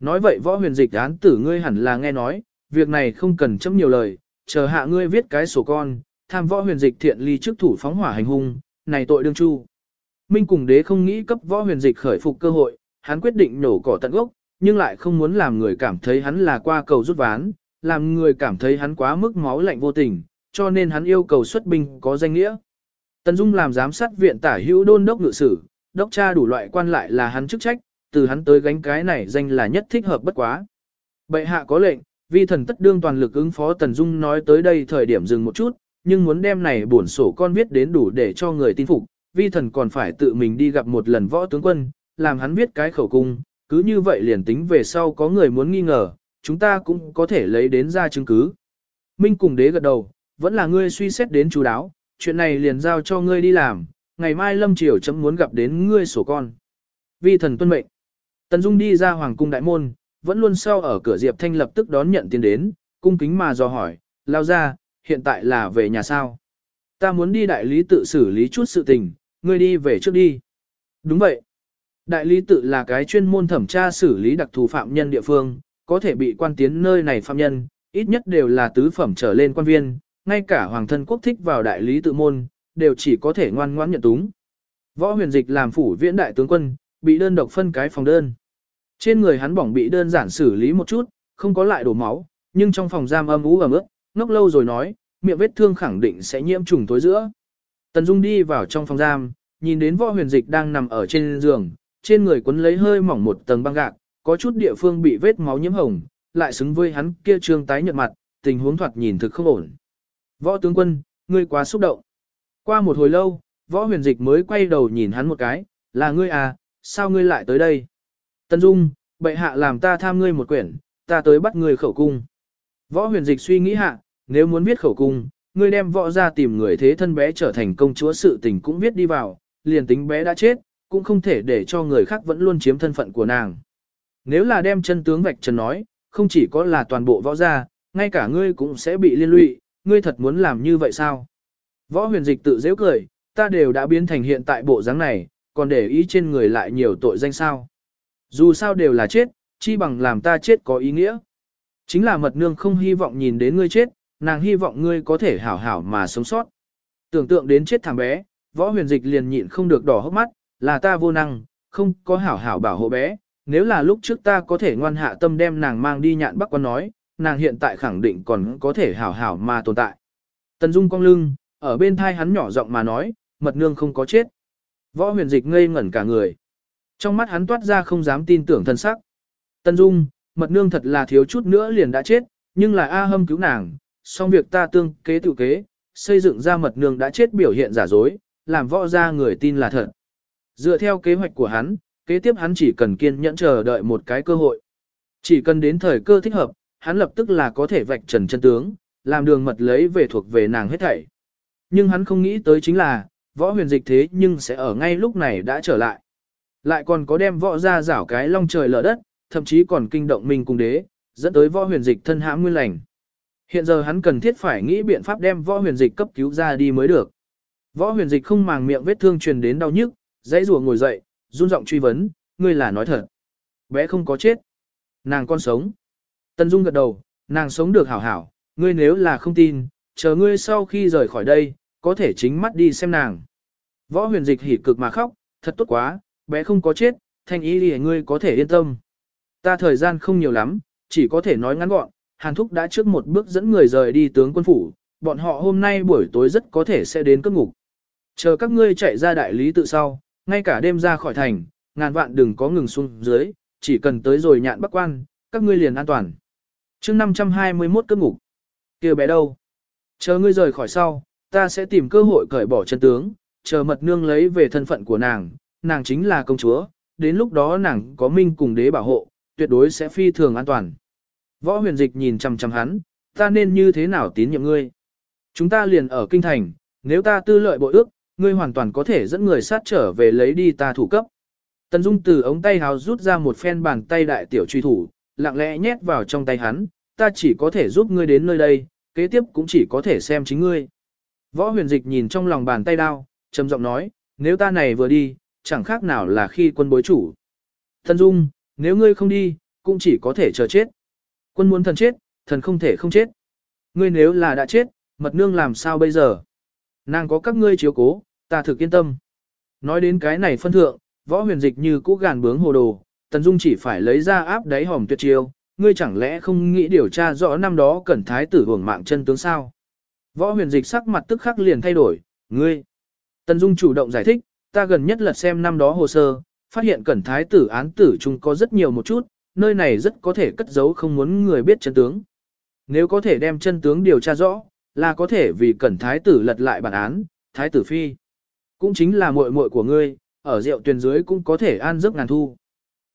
Nói vậy võ huyền dịch án tử ngươi hẳn là nghe nói, việc này không cần chấm nhiều lời, chờ hạ ngươi viết cái sổ con, tham võ huyền dịch thiện ly trước thủ phóng hỏa hành hung, này tội đương chu. Minh cùng đế không nghĩ cấp võ huyền dịch khởi phục cơ hội, hắn quyết định nổ cỏ tận gốc, nhưng lại không muốn làm người cảm thấy hắn là qua cầu rút ván, làm người cảm thấy hắn quá mức máu lạnh vô tình, cho nên hắn yêu cầu xuất binh có danh nghĩa. Tần Dung làm giám sát viện tả hữu đôn đốc ngự sử, đốc tra đủ loại quan lại là hắn chức trách, từ hắn tới gánh cái này danh là nhất thích hợp bất quá. Bệ hạ có lệnh, vi thần tất đương toàn lực ứng phó Tần Dung nói tới đây thời điểm dừng một chút, nhưng muốn đem này bổn sổ con viết đến đủ để cho người tin phục, vi thần còn phải tự mình đi gặp một lần võ tướng quân, làm hắn viết cái khẩu cung, cứ như vậy liền tính về sau có người muốn nghi ngờ, chúng ta cũng có thể lấy đến ra chứng cứ. Minh cùng đế gật đầu, vẫn là ngươi suy xét đến chú đáo, chuyện này liền giao cho ngươi đi làm, ngày mai lâm triều chấm muốn gặp đến ngươi sổ con. Vi thần tuân mệnh. Tần Dung đi ra hoàng cung đại môn, vẫn luôn sau ở cửa Diệp Thanh lập tức đón nhận tiền đến, cung kính mà dò hỏi, lao ra, hiện tại là về nhà sao? Ta muốn đi đại lý tự xử lý chút sự tình, ngươi đi về trước đi. Đúng vậy. Đại lý tự là cái chuyên môn thẩm tra xử lý đặc thù phạm nhân địa phương, có thể bị quan tiến nơi này phạm nhân, ít nhất đều là tứ phẩm trở lên quan viên, ngay cả hoàng thân quốc thích vào đại lý tự môn, đều chỉ có thể ngoan ngoãn nhận túng. Võ huyền dịch làm phủ viễn đại tướng quân, bị đơn độc phân cái phòng đơn. Trên người hắn bỏng bị đơn giản xử lý một chút, không có lại đổ máu, nhưng trong phòng giam âm ú ẩm ướt, ngốc lâu rồi nói, miệng vết thương khẳng định sẽ nhiễm trùng tối giữa. Tần Dung đi vào trong phòng giam, nhìn đến võ huyền dịch đang nằm ở trên giường, trên người quấn lấy hơi mỏng một tầng băng gạc, có chút địa phương bị vết máu nhiễm hồng, lại xứng với hắn kia trương tái nhợt mặt, tình huống thoạt nhìn thực không ổn. Võ tướng quân, ngươi quá xúc động. Qua một hồi lâu, võ huyền dịch mới quay đầu nhìn hắn một cái, là ngươi à, sao ngươi lại tới đây? Tân Dung, bệ hạ làm ta tham ngươi một quyển, ta tới bắt ngươi khẩu cung. Võ huyền dịch suy nghĩ hạ, nếu muốn viết khẩu cung, ngươi đem võ ra tìm người thế thân bé trở thành công chúa sự tình cũng viết đi vào, liền tính bé đã chết, cũng không thể để cho người khác vẫn luôn chiếm thân phận của nàng. Nếu là đem chân tướng vạch trần nói, không chỉ có là toàn bộ võ gia, ngay cả ngươi cũng sẽ bị liên lụy, ngươi thật muốn làm như vậy sao? Võ huyền dịch tự dễ cười, ta đều đã biến thành hiện tại bộ dáng này, còn để ý trên người lại nhiều tội danh sao. Dù sao đều là chết, chi bằng làm ta chết có ý nghĩa. Chính là mật nương không hy vọng nhìn đến ngươi chết, nàng hy vọng ngươi có thể hảo hảo mà sống sót. Tưởng tượng đến chết thằng bé, võ huyền dịch liền nhịn không được đỏ hốc mắt, là ta vô năng, không có hảo hảo bảo hộ bé. Nếu là lúc trước ta có thể ngoan hạ tâm đem nàng mang đi nhạn bắc quan nói, nàng hiện tại khẳng định còn có thể hảo hảo mà tồn tại. Tần Dung cong lưng, ở bên thai hắn nhỏ giọng mà nói, mật nương không có chết. Võ huyền dịch ngây ngẩn cả người. Trong mắt hắn toát ra không dám tin tưởng thân sắc. Tần Dung, mật nương thật là thiếu chút nữa liền đã chết, nhưng là A hâm cứu nàng, xong việc ta tương kế tự kế, xây dựng ra mật nương đã chết biểu hiện giả dối, làm võ ra người tin là thật. Dựa theo kế hoạch của hắn, kế tiếp hắn chỉ cần kiên nhẫn chờ đợi một cái cơ hội. Chỉ cần đến thời cơ thích hợp, hắn lập tức là có thể vạch trần chân tướng, làm đường mật lấy về thuộc về nàng hết thảy. Nhưng hắn không nghĩ tới chính là, võ huyền dịch thế nhưng sẽ ở ngay lúc này đã trở lại. Lại còn có đem võ ra rảo cái long trời lở đất, thậm chí còn kinh động mình cùng đế, dẫn tới võ huyền dịch thân hãm nguyên lành. Hiện giờ hắn cần thiết phải nghĩ biện pháp đem võ huyền dịch cấp cứu ra đi mới được. Võ huyền dịch không màng miệng vết thương truyền đến đau nhức, dãy rùa ngồi dậy, run giọng truy vấn, ngươi là nói thật. Bé không có chết. Nàng con sống. Tân Dung gật đầu, nàng sống được hảo hảo, ngươi nếu là không tin, chờ ngươi sau khi rời khỏi đây, có thể chính mắt đi xem nàng. Võ huyền dịch hỉ cực mà khóc, thật tốt quá, bé không có chết, thanh ý thì ngươi có thể yên tâm. Ta thời gian không nhiều lắm, chỉ có thể nói ngắn gọn, Hàn Thúc đã trước một bước dẫn người rời đi tướng quân phủ, bọn họ hôm nay buổi tối rất có thể sẽ đến cất ngục. Chờ các ngươi chạy ra đại lý tự sau, ngay cả đêm ra khỏi thành, ngàn vạn đừng có ngừng xuống dưới, chỉ cần tới rồi nhạn bắc quan, các ngươi liền an toàn chương 521 cất ngục. kia bé đâu? Chờ ngươi rời khỏi sau, ta sẽ tìm cơ hội cởi bỏ chân tướng, chờ mật nương lấy về thân phận của nàng, nàng chính là công chúa, đến lúc đó nàng có minh cùng đế bảo hộ, tuyệt đối sẽ phi thường an toàn. Võ huyền dịch nhìn chằm chằm hắn, ta nên như thế nào tín nhiệm ngươi? Chúng ta liền ở kinh thành, nếu ta tư lợi bội ước, ngươi hoàn toàn có thể dẫn người sát trở về lấy đi ta thủ cấp. Tần Dung từ ống tay háo rút ra một phen bàn tay đại tiểu truy thủ, lặng lẽ nhét vào trong tay hắn, ta chỉ có thể giúp ngươi đến nơi đây, kế tiếp cũng chỉ có thể xem chính ngươi. Võ huyền dịch nhìn trong lòng bàn tay đao, trầm giọng nói, nếu ta này vừa đi, chẳng khác nào là khi quân bối chủ. Tần Dung, nếu ngươi không đi, cũng chỉ có thể chờ chết. Quân muốn thần chết, thần không thể không chết. Ngươi nếu là đã chết, mật nương làm sao bây giờ? Nàng có các ngươi chiếu cố, ta thực yên tâm. Nói đến cái này phân thượng, võ huyền dịch như cũ gàn bướng hồ đồ, Tần Dung chỉ phải lấy ra áp đáy hòm tuyệt chiêu, ngươi chẳng lẽ không nghĩ điều tra rõ năm đó cẩn thái tử hưởng mạng chân tướng sao? Võ huyền dịch sắc mặt tức khắc liền thay đổi, ngươi. Tần Dung chủ động giải thích, ta gần nhất lật xem năm đó hồ sơ, phát hiện cẩn thái tử án tử chung có rất nhiều một chút, nơi này rất có thể cất giấu không muốn người biết chân tướng. Nếu có thể đem chân tướng điều tra rõ, là có thể vì cẩn thái tử lật lại bản án, thái tử phi. Cũng chính là muội muội của ngươi, ở rượu tuyền dưới cũng có thể an giấc ngàn thu.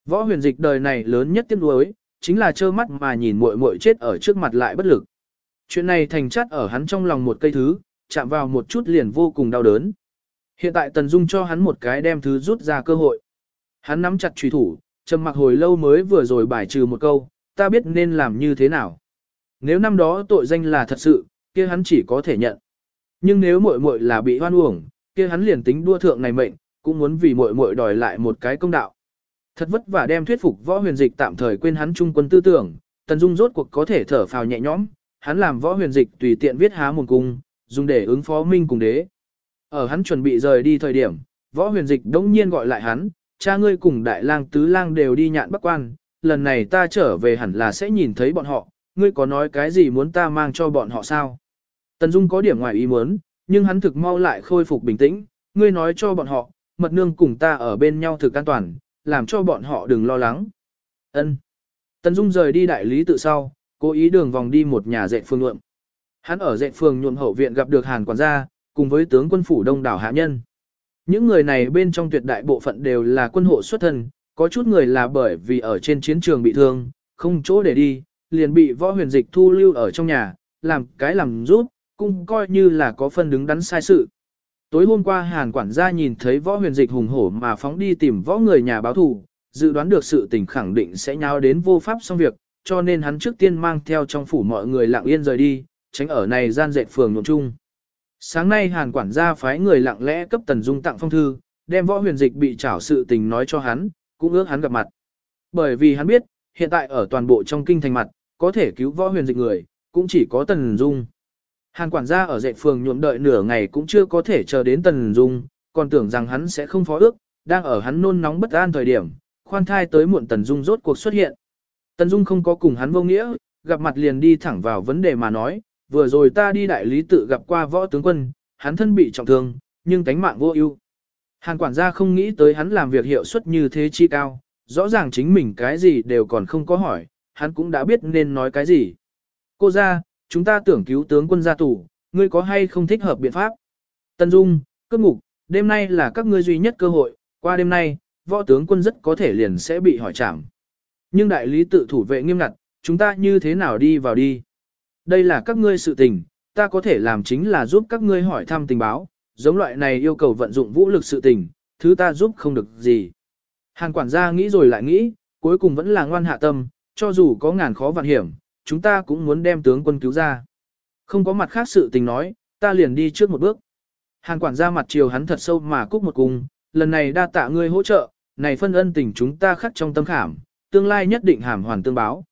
Võ huyền dịch đời này lớn nhất tiếc nuối, chính là trơ mắt mà nhìn muội muội chết ở trước mặt lại bất lực. Chuyện này thành chất ở hắn trong lòng một cây thứ, chạm vào một chút liền vô cùng đau đớn. Hiện tại Tần Dung cho hắn một cái đem thứ rút ra cơ hội. Hắn nắm chặt truy thủ, trầm mặc hồi lâu mới vừa rồi bài trừ một câu, ta biết nên làm như thế nào. Nếu năm đó tội danh là thật sự, kia hắn chỉ có thể nhận. Nhưng nếu muội muội là bị hoan uổng, kia hắn liền tính đua thượng này mệnh, cũng muốn vì muội muội đòi lại một cái công đạo. Thật vất vả đem thuyết phục võ huyền dịch tạm thời quên hắn trung quân tư tưởng, Tần Dung rốt cuộc có thể thở phào nhẹ nhõm, hắn làm võ huyền dịch tùy tiện viết há một cung, dùng để ứng phó minh cùng đế. Ở hắn chuẩn bị rời đi thời điểm, võ huyền dịch đống nhiên gọi lại hắn, cha ngươi cùng đại lang tứ lang đều đi nhạn bắc quan, lần này ta trở về hẳn là sẽ nhìn thấy bọn họ, ngươi có nói cái gì muốn ta mang cho bọn họ sao? Tần Dung có điểm ngoài ý muốn, nhưng hắn thực mau lại khôi phục bình tĩnh, ngươi nói cho bọn họ, mật nương cùng ta ở bên nhau thực an toàn, làm cho bọn họ đừng lo lắng. Ân. Tần Dung rời đi đại lý tự sau, cố ý đường vòng đi một nhà dạy phương nhuộm. Hắn ở dạy phường nhuộm hậu viện gặp được Hàn quản gia, cùng với tướng quân phủ đông đảo hạ nhân. Những người này bên trong tuyệt đại bộ phận đều là quân hộ xuất thân, có chút người là bởi vì ở trên chiến trường bị thương, không chỗ để đi, liền bị võ huyền dịch thu lưu ở trong nhà, làm cái làm giúp, cũng coi như là có phân đứng đắn sai sự. Tối hôm qua Hàn quản gia nhìn thấy võ huyền dịch hùng hổ mà phóng đi tìm võ người nhà báo thù, dự đoán được sự tình khẳng định sẽ nháo đến vô pháp xong việc, cho nên hắn trước tiên mang theo trong phủ mọi người lặng yên rời đi, tránh ở này gian dệt phường nhộn chung. Sáng nay Hàn quản gia phái người lặng lẽ cấp Tần Dung tặng phong thư, đem võ huyền dịch bị trảo sự tình nói cho hắn, cũng ước hắn gặp mặt. Bởi vì hắn biết, hiện tại ở toàn bộ trong kinh thành mặt, có thể cứu võ huyền dịch người, cũng chỉ có Tần Dung. Hàn quản gia ở dạy phường nhuộm đợi nửa ngày cũng chưa có thể chờ đến Tần Dung, còn tưởng rằng hắn sẽ không phó ước, đang ở hắn nôn nóng bất an thời điểm, khoan thai tới muộn Tần Dung rốt cuộc xuất hiện. Tần Dung không có cùng hắn vô nghĩa, gặp mặt liền đi thẳng vào vấn đề mà nói, vừa rồi ta đi đại lý tự gặp qua võ tướng quân, hắn thân bị trọng thương, nhưng tánh mạng vô ưu. Hàn quản gia không nghĩ tới hắn làm việc hiệu suất như thế chi cao, rõ ràng chính mình cái gì đều còn không có hỏi, hắn cũng đã biết nên nói cái gì. Cô ra, chúng ta tưởng cứu tướng quân gia tù, ngươi có hay không thích hợp biện pháp? Tân Dung, cướp ngục, đêm nay là các ngươi duy nhất cơ hội, qua đêm nay, võ tướng quân rất có thể liền sẽ bị hỏi trảm. Nhưng đại lý tự thủ vệ nghiêm ngặt, chúng ta như thế nào đi vào đi? Đây là các ngươi sự tình, ta có thể làm chính là giúp các ngươi hỏi thăm tình báo, giống loại này yêu cầu vận dụng vũ lực sự tình, thứ ta giúp không được gì. Hàn quản gia nghĩ rồi lại nghĩ, cuối cùng vẫn là ngoan hạ tâm, cho dù có ngàn khó vạn hiểm, chúng ta cũng muốn đem tướng quân cứu ra. Không có mặt khác sự tình nói, ta liền đi trước một bước. Hàn quản gia mặt chiều hắn thật sâu mà cúc một cung, lần này đa tạ ngươi hỗ trợ, này phân ân tình chúng ta khắc trong tâm khảm, tương lai nhất định hàm hoàn tương báo.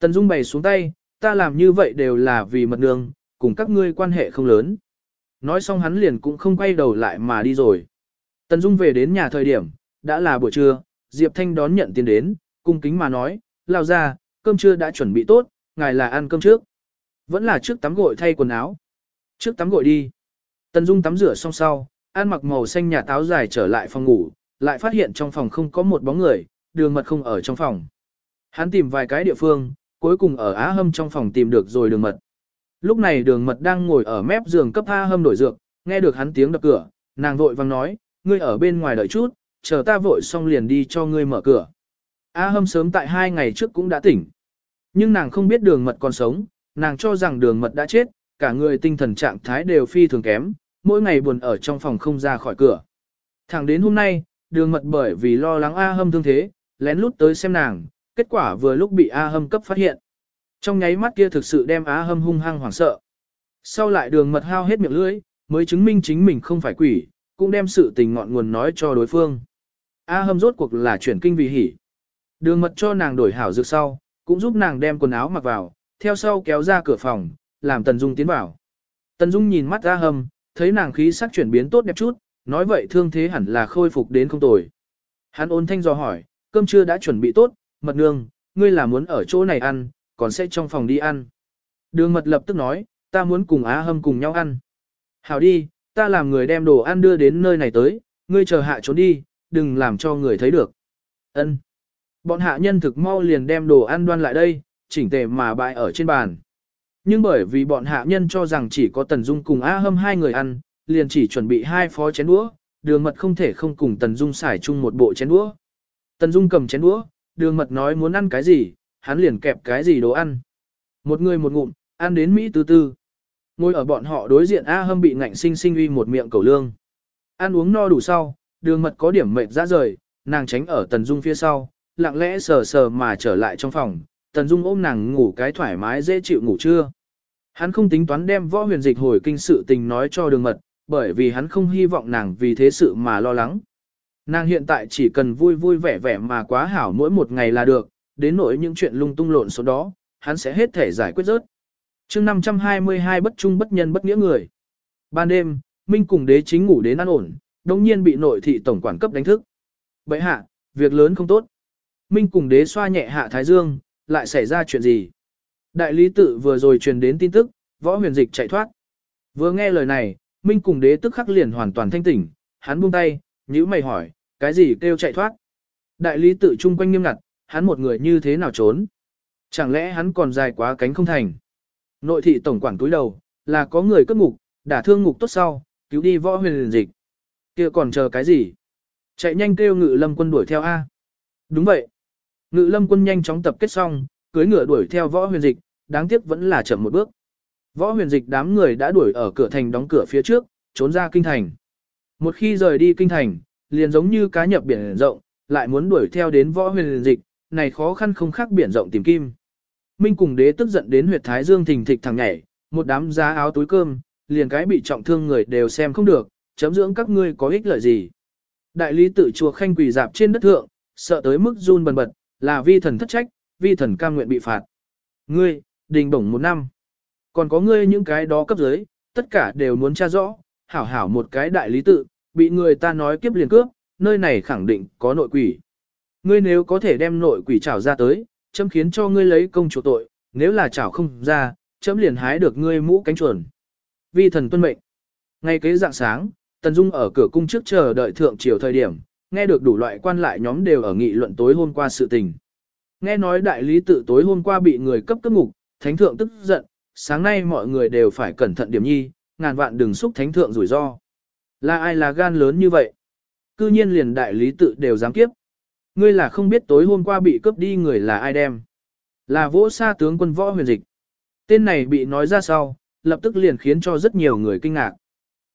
Tần Dung bày xuống tay, ta làm như vậy đều là vì mật đường, cùng các ngươi quan hệ không lớn. Nói xong hắn liền cũng không quay đầu lại mà đi rồi. Tần Dung về đến nhà thời điểm, đã là buổi trưa, Diệp Thanh đón nhận tiền đến, cung kính mà nói, lao ra, cơm trưa đã chuẩn bị tốt, ngài là ăn cơm trước. Vẫn là trước tắm gội thay quần áo. Trước tắm gội đi. Tần Dung tắm rửa xong sau, ăn mặc màu xanh nhà táo dài trở lại phòng ngủ, lại phát hiện trong phòng không có một bóng người, đường mật không ở trong phòng. Hắn tìm vài cái địa phương, cuối cùng ở Á Hâm trong phòng tìm được rồi đường mật. Lúc này đường mật đang ngồi ở mép giường cấp A Hâm đổi dược, nghe được hắn tiếng đập cửa, nàng vội vang nói, ngươi ở bên ngoài đợi chút, chờ ta vội xong liền đi cho ngươi mở cửa. A Hâm sớm tại hai ngày trước cũng đã tỉnh. Nhưng nàng không biết đường mật còn sống, nàng cho rằng đường mật đã chết, cả người tinh thần trạng thái đều phi thường kém, mỗi ngày buồn ở trong phòng không ra khỏi cửa. Thẳng đến hôm nay, đường mật bởi vì lo lắng A Hâm thương thế, lén lút tới xem nàng, kết quả vừa lúc bị A Hâm cấp phát hiện. Trong nháy mắt kia thực sự đem A Hâm hung hăng hoảng sợ. Sau lại đường mật hao hết miệng lưỡi, mới chứng minh chính mình không phải quỷ, cũng đem sự tình ngọn nguồn nói cho đối phương. A Hâm rốt cuộc là chuyển kinh vì hỉ. Đường mật cho nàng đổi hảo dược sau, cũng giúp nàng đem quần áo mặc vào, theo sau kéo ra cửa phòng, làm Tần Dung tiến vào. Tần Dung nhìn mắt A Hâm, thấy nàng khí sắc chuyển biến tốt đẹp chút, nói vậy thương thế hẳn là khôi phục đến không tồi. Hắn ôn thanh do hỏi, cơm trưa đã chuẩn bị tốt, mật nương, ngươi là muốn ở chỗ này ăn, còn sẽ trong phòng đi ăn. Đường mật lập tức nói, ta muốn cùng Á Hâm cùng nhau ăn. Hảo đi, ta làm người đem đồ ăn đưa đến nơi này tới, ngươi chờ hạ trốn đi, đừng làm cho người thấy được. Ân. Bọn hạ nhân thực mau liền đem đồ ăn đoan lại đây, chỉnh tề mà bại ở trên bàn. Nhưng bởi vì bọn hạ nhân cho rằng chỉ có Tần Dung cùng Á Hâm hai người ăn, liền chỉ chuẩn bị hai phó chén đũa, đường mật không thể không cùng Tần Dung xài chung một bộ chén đũa. Tần Dung cầm chén đũa, đường mật nói muốn ăn cái gì, hắn liền kẹp cái gì đồ ăn. Một người một ngụm, ăn đến Mỹ tư tư. Ngồi ở bọn họ đối diện A Hâm bị ngạnh sinh sinh uy một miệng cầu lương. Ăn uống no đủ sau, đường mật có điểm mệt ra rời, nàng tránh ở Tần Dung phía sau, lặng lẽ sờ sờ mà trở lại trong phòng, Tần Dung ôm nàng ngủ cái thoải mái dễ chịu ngủ trưa. Hắn không tính toán đem võ huyền dịch hồi kinh sự tình nói cho đường mật, bởi vì hắn không hy vọng nàng vì thế sự mà lo lắng. Nàng hiện tại chỉ cần vui vui vẻ vẻ mà quá hảo mỗi một ngày là được, đến nỗi những chuyện lung tung lộn số đó, hắn sẽ hết thể giải quyết rớt. chương 522 bất trung bất nhân bất nghĩa người. Ban đêm, Minh cùng đế chính ngủ đến ăn ổn, đồng nhiên bị nội thị tổng quản cấp đánh thức. Bậy hạ, việc lớn không tốt. Minh cùng đế xoa nhẹ hạ Thái Dương, lại xảy ra chuyện gì? Đại lý tự vừa rồi truyền đến tin tức, võ huyền dịch chạy thoát. Vừa nghe lời này, Minh cùng đế tức khắc liền hoàn toàn thanh tỉnh, hắn buông tay, nhữ mày hỏi, cái gì kêu chạy thoát? Đại lý tự chung quanh nghiêm ngặt, hắn một người như thế nào trốn? Chẳng lẽ hắn còn dài quá cánh không thành? Nội thị tổng quản túi đầu, là có người cất ngục, đả thương ngục tốt sau, cứu đi võ huyền dịch. kia còn chờ cái gì? Chạy nhanh kêu ngự lâm quân đuổi theo A. Đúng vậy. Ngự lâm quân nhanh chóng tập kết xong, cưới ngựa đuổi theo võ huyền dịch, đáng tiếc vẫn là chậm một bước. Võ huyền dịch đám người đã đuổi ở cửa thành đóng cửa phía trước, trốn ra kinh thành. Một khi rời đi kinh thành, liền giống như cá nhập biển rộng, lại muốn đuổi theo đến võ huyền dịch, này khó khăn không khác biển rộng tìm kim. Minh cùng đế tức giận đến huyệt thái dương thình thịch thằng nhảy, một đám giá áo túi cơm, liền cái bị trọng thương người đều xem không được, chấm dưỡng các ngươi có ích lợi gì. Đại lý tự chùa khanh quỳ dạp trên đất thượng, sợ tới mức run bần bật, là vi thần thất trách, vi thần cam nguyện bị phạt. Ngươi, đình bổng một năm. Còn có ngươi những cái đó cấp dưới, tất cả đều muốn tra rõ, hảo hảo một cái đại lý tự, bị người ta nói kiếp liền cướp, nơi này khẳng định có nội quỷ. Ngươi nếu có thể đem nội quỷ trảo ra tới, chấm khiến cho ngươi lấy công chủ tội, nếu là trảo không ra, chấm liền hái được ngươi mũ cánh chuồn. Vi thần tuân mệnh. Ngay kế dạng sáng, Tần Dung ở cửa cung trước chờ đợi thượng triều thời điểm, nghe được đủ loại quan lại nhóm đều ở nghị luận tối hôm qua sự tình. Nghe nói đại lý tự tối hôm qua bị người cấp cấp ngục, thánh thượng tức giận, sáng nay mọi người đều phải cẩn thận điểm nhi, ngàn vạn đừng xúc thánh thượng rủi ro. Là ai là gan lớn như vậy? Cư nhiên liền đại lý tự đều dám kiếp. Ngươi là không biết tối hôm qua bị cướp đi người là ai đem. Là vỗ sa tướng quân võ huyền dịch. Tên này bị nói ra sau, lập tức liền khiến cho rất nhiều người kinh ngạc.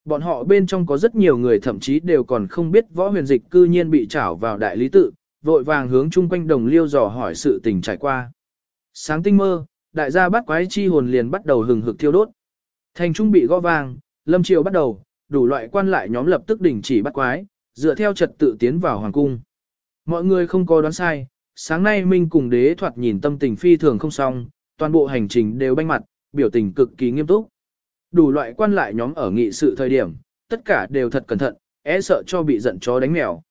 Bọn họ bên trong có rất nhiều người thậm chí đều còn không biết võ huyền dịch cư nhiên bị trảo vào đại lý tự, vội vàng hướng chung quanh đồng liêu dò hỏi sự tình trải qua. Sáng tinh mơ, đại gia bắt quái chi hồn liền bắt đầu hừng hực thiêu đốt. Thành trung bị gõ vàng, lâm triều bắt đầu, đủ loại quan lại nhóm lập tức đình chỉ bắt quái, dựa theo trật tự tiến vào hoàng cung. Mọi người không có đoán sai, sáng nay Minh cùng đế thoạt nhìn tâm tình phi thường không xong, toàn bộ hành trình đều banh mặt, biểu tình cực kỳ nghiêm túc. Đủ loại quan lại nhóm ở nghị sự thời điểm, tất cả đều thật cẩn thận, e sợ cho bị giận chó đánh mèo.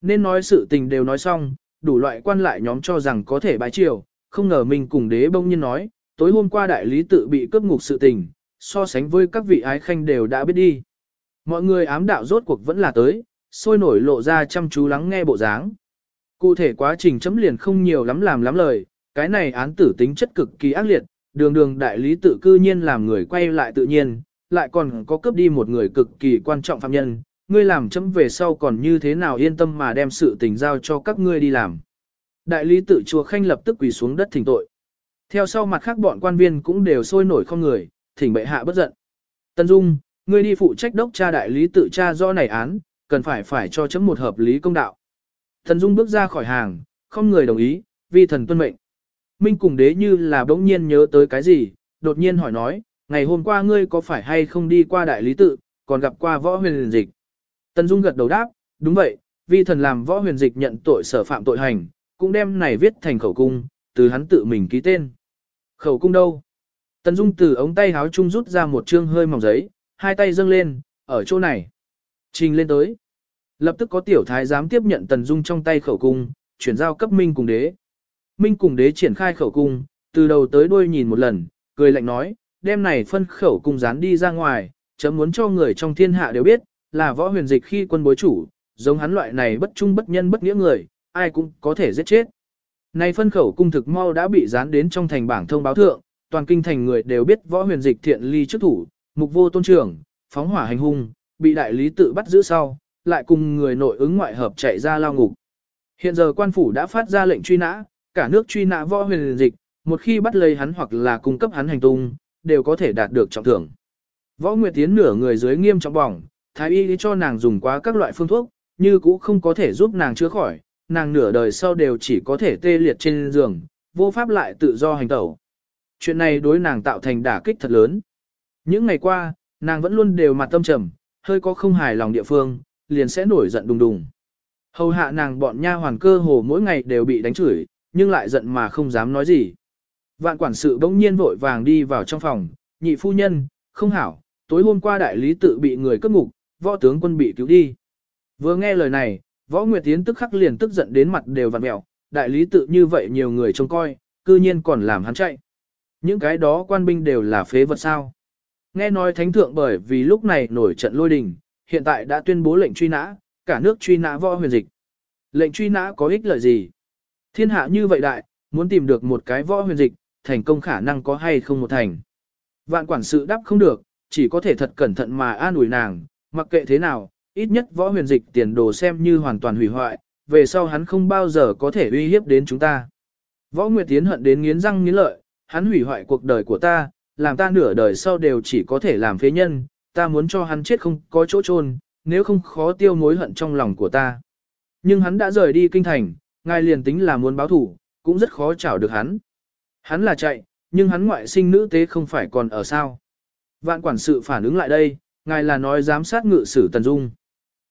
Nên nói sự tình đều nói xong, đủ loại quan lại nhóm cho rằng có thể bái triều, không ngờ mình cùng đế bông nhiên nói, tối hôm qua đại lý tự bị cướp ngục sự tình, so sánh với các vị ái khanh đều đã biết đi. Mọi người ám đạo rốt cuộc vẫn là tới, sôi nổi lộ ra chăm chú lắng nghe bộ dáng. Cụ thể quá trình chấm liền không nhiều lắm làm lắm lời, cái này án tử tính chất cực kỳ ác liệt, đường đường đại lý tự cư nhiên làm người quay lại tự nhiên, lại còn có cướp đi một người cực kỳ quan trọng phạm nhân, ngươi làm chấm về sau còn như thế nào yên tâm mà đem sự tình giao cho các ngươi đi làm. Đại lý tự chùa khanh lập tức quỳ xuống đất thỉnh tội. Theo sau mặt khác bọn quan viên cũng đều sôi nổi không người, thỉnh bệ hạ bất giận. Tân Dung, ngươi đi phụ trách đốc tra đại lý tự tra do này án, cần phải phải cho chấm một hợp lý công đạo. Thần Dung bước ra khỏi hàng, không người đồng ý, vì thần tuân mệnh. Minh cùng đế như là bỗng nhiên nhớ tới cái gì, đột nhiên hỏi nói, ngày hôm qua ngươi có phải hay không đi qua đại lý tự, còn gặp qua võ huyền dịch. Tân Dung gật đầu đáp, đúng vậy, vì thần làm võ huyền dịch nhận tội sở phạm tội hành, cũng đem này viết thành khẩu cung, từ hắn tự mình ký tên. Khẩu cung đâu? Tân Dung từ ống tay háo chung rút ra một chương hơi mỏng giấy, hai tay dâng lên, ở chỗ này. Trình lên tới. Lập tức có tiểu thái giám tiếp nhận Tần Dung trong tay khẩu cung, chuyển giao cấp minh cùng đế. Minh cùng đế triển khai khẩu cung, từ đầu tới đuôi nhìn một lần, cười lạnh nói, đêm này phân khẩu cung dán đi ra ngoài, chấm muốn cho người trong thiên hạ đều biết, là võ huyền dịch khi quân bối chủ, giống hắn loại này bất trung bất nhân bất nghĩa người, ai cũng có thể giết chết. Này phân khẩu cung thực mau đã bị dán đến trong thành bảng thông báo thượng, toàn kinh thành người đều biết võ huyền dịch thiện ly trước thủ, mục vô tôn trưởng, phóng hỏa hành hung, bị đại lý tự bắt giữ sau, lại cùng người nội ứng ngoại hợp chạy ra lao ngục. Hiện giờ quan phủ đã phát ra lệnh truy nã, cả nước truy nã võ huyền dịch, một khi bắt lấy hắn hoặc là cung cấp hắn hành tung, đều có thể đạt được trọng thưởng. Võ Nguyệt Tiến nửa người dưới nghiêm trọng bỏng, thái y cho nàng dùng quá các loại phương thuốc, như cũ không có thể giúp nàng chữa khỏi, nàng nửa đời sau đều chỉ có thể tê liệt trên giường, vô pháp lại tự do hành tẩu. Chuyện này đối nàng tạo thành đả kích thật lớn. Những ngày qua, nàng vẫn luôn đều mặt tâm trầm, hơi có không hài lòng địa phương, liền sẽ nổi giận đùng đùng. Hầu hạ nàng bọn nha hoàn cơ hồ mỗi ngày đều bị đánh chửi, nhưng lại giận mà không dám nói gì. Vạn quản sự bỗng nhiên vội vàng đi vào trong phòng, nhị phu nhân, không hảo, tối hôm qua đại lý tự bị người cướp ngục, võ tướng quân bị cứu đi. Vừa nghe lời này, võ nguyệt tiến tức khắc liền tức giận đến mặt đều vặn mẹo, đại lý tự như vậy nhiều người trông coi, cư nhiên còn làm hắn chạy. Những cái đó quan binh đều là phế vật sao. Nghe nói thánh thượng bởi vì lúc này nổi trận lôi đình, hiện tại đã tuyên bố lệnh truy nã, cả nước truy nã võ huyền dịch. Lệnh truy nã có ích lợi gì? Thiên hạ như vậy đại, muốn tìm được một cái võ huyền dịch, thành công khả năng có hay không một thành. Vạn quản sự đáp không được, chỉ có thể thật cẩn thận mà an ủi nàng, mặc kệ thế nào, ít nhất võ huyền dịch tiền đồ xem như hoàn toàn hủy hoại, về sau hắn không bao giờ có thể uy hiếp đến chúng ta. Võ Nguyệt Tiến hận đến nghiến răng nghiến lợi, hắn hủy hoại cuộc đời của ta, làm ta nửa đời sau đều chỉ có thể làm phế nhân, ta muốn cho hắn chết không có chỗ chôn, nếu không khó tiêu mối hận trong lòng của ta. Nhưng hắn đã rời đi kinh thành, ngài liền tính là muốn báo thủ, cũng rất khó chảo được hắn. Hắn là chạy, nhưng hắn ngoại sinh nữ tế không phải còn ở sao. Vạn quản sự phản ứng lại đây, ngài là nói giám sát ngự sử Tần Dung.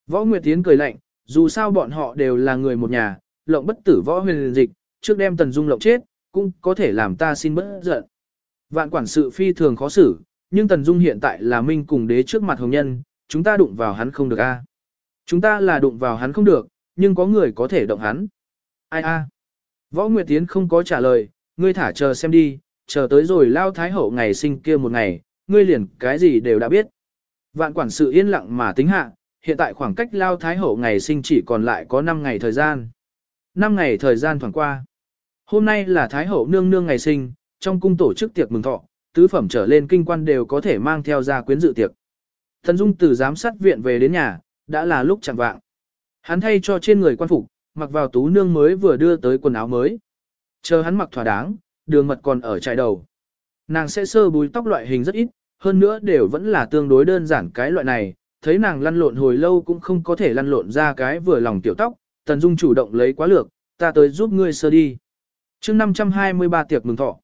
Võ Nguyệt Tiến cười lạnh, dù sao bọn họ đều là người một nhà, lộng bất tử võ huyền dịch, trước đem Tần Dung lộng chết, cũng có thể làm ta xin bất giận. Vạn quản sự phi thường khó xử, nhưng Tần Dung hiện tại là minh cùng đế trước mặt hồng nhân, chúng ta đụng vào hắn không được a. Chúng ta là đụng vào hắn không được, nhưng có người có thể động hắn. Ai a? Võ Nguyệt Tiến không có trả lời, ngươi thả chờ xem đi, chờ tới rồi lao thái hậu ngày sinh kia một ngày, ngươi liền cái gì đều đã biết. Vạn quản sự yên lặng mà tính hạ, hiện tại khoảng cách lao thái hậu ngày sinh chỉ còn lại có 5 ngày thời gian. 5 ngày thời gian thoảng qua. Hôm nay là thái hậu nương nương ngày sinh, trong cung tổ chức tiệc mừng thọ, tứ phẩm trở lên kinh quan đều có thể mang theo ra quyến dự tiệc. Thần Dung từ giám sát viện về đến nhà, đã là lúc chẳng vạng. Hắn thay cho trên người quan phục, mặc vào tú nương mới vừa đưa tới quần áo mới. Chờ hắn mặc thỏa đáng, đường mật còn ở trại đầu. Nàng sẽ sơ búi tóc loại hình rất ít, hơn nữa đều vẫn là tương đối đơn giản cái loại này, thấy nàng lăn lộn hồi lâu cũng không có thể lăn lộn ra cái vừa lòng tiểu tóc, Tần Dung chủ động lấy quá lược, ta tới giúp ngươi sơ đi. chương 523 tiệc mừng thọ.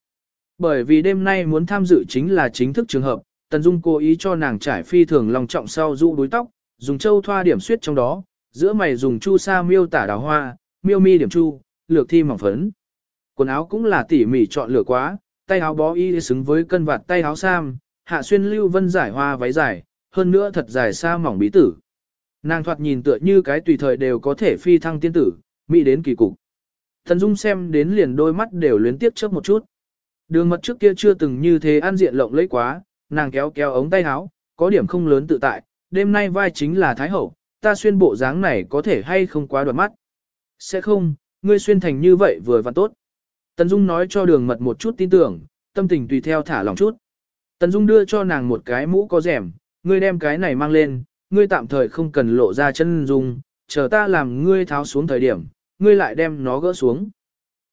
Bởi vì đêm nay muốn tham dự chính là chính thức trường hợp, Tần Dung cố ý cho nàng trải phi thường lòng trọng sau rũ đuôi tóc, dùng châu thoa điểm suyết trong đó, giữa mày dùng chu sa miêu tả đào hoa, miêu mi điểm chu, lược thi mỏng phấn. Quần áo cũng là tỉ mỉ chọn lựa quá, tay áo bó y xứng với cân vạt tay áo sam, hạ xuyên lưu vân giải hoa váy dài, hơn nữa thật dài xa mỏng bí tử. Nàng thoạt nhìn tựa như cái tùy thời đều có thể phi thăng tiên tử, mỹ đến kỳ cục. Thần Dung xem đến liền đôi mắt đều luyến tiếc chớp một chút. Đường mật trước kia chưa từng như thế an diện lộng lẫy quá, nàng kéo kéo ống tay áo, có điểm không lớn tự tại, đêm nay vai chính là Thái Hậu, ta xuyên bộ dáng này có thể hay không quá đoạt mắt. Sẽ không, ngươi xuyên thành như vậy vừa và tốt. Tần Dung nói cho đường mật một chút tin tưởng, tâm tình tùy theo thả lòng chút. Tần Dung đưa cho nàng một cái mũ có rẻm, ngươi đem cái này mang lên, ngươi tạm thời không cần lộ ra chân dung, chờ ta làm ngươi tháo xuống thời điểm, ngươi lại đem nó gỡ xuống.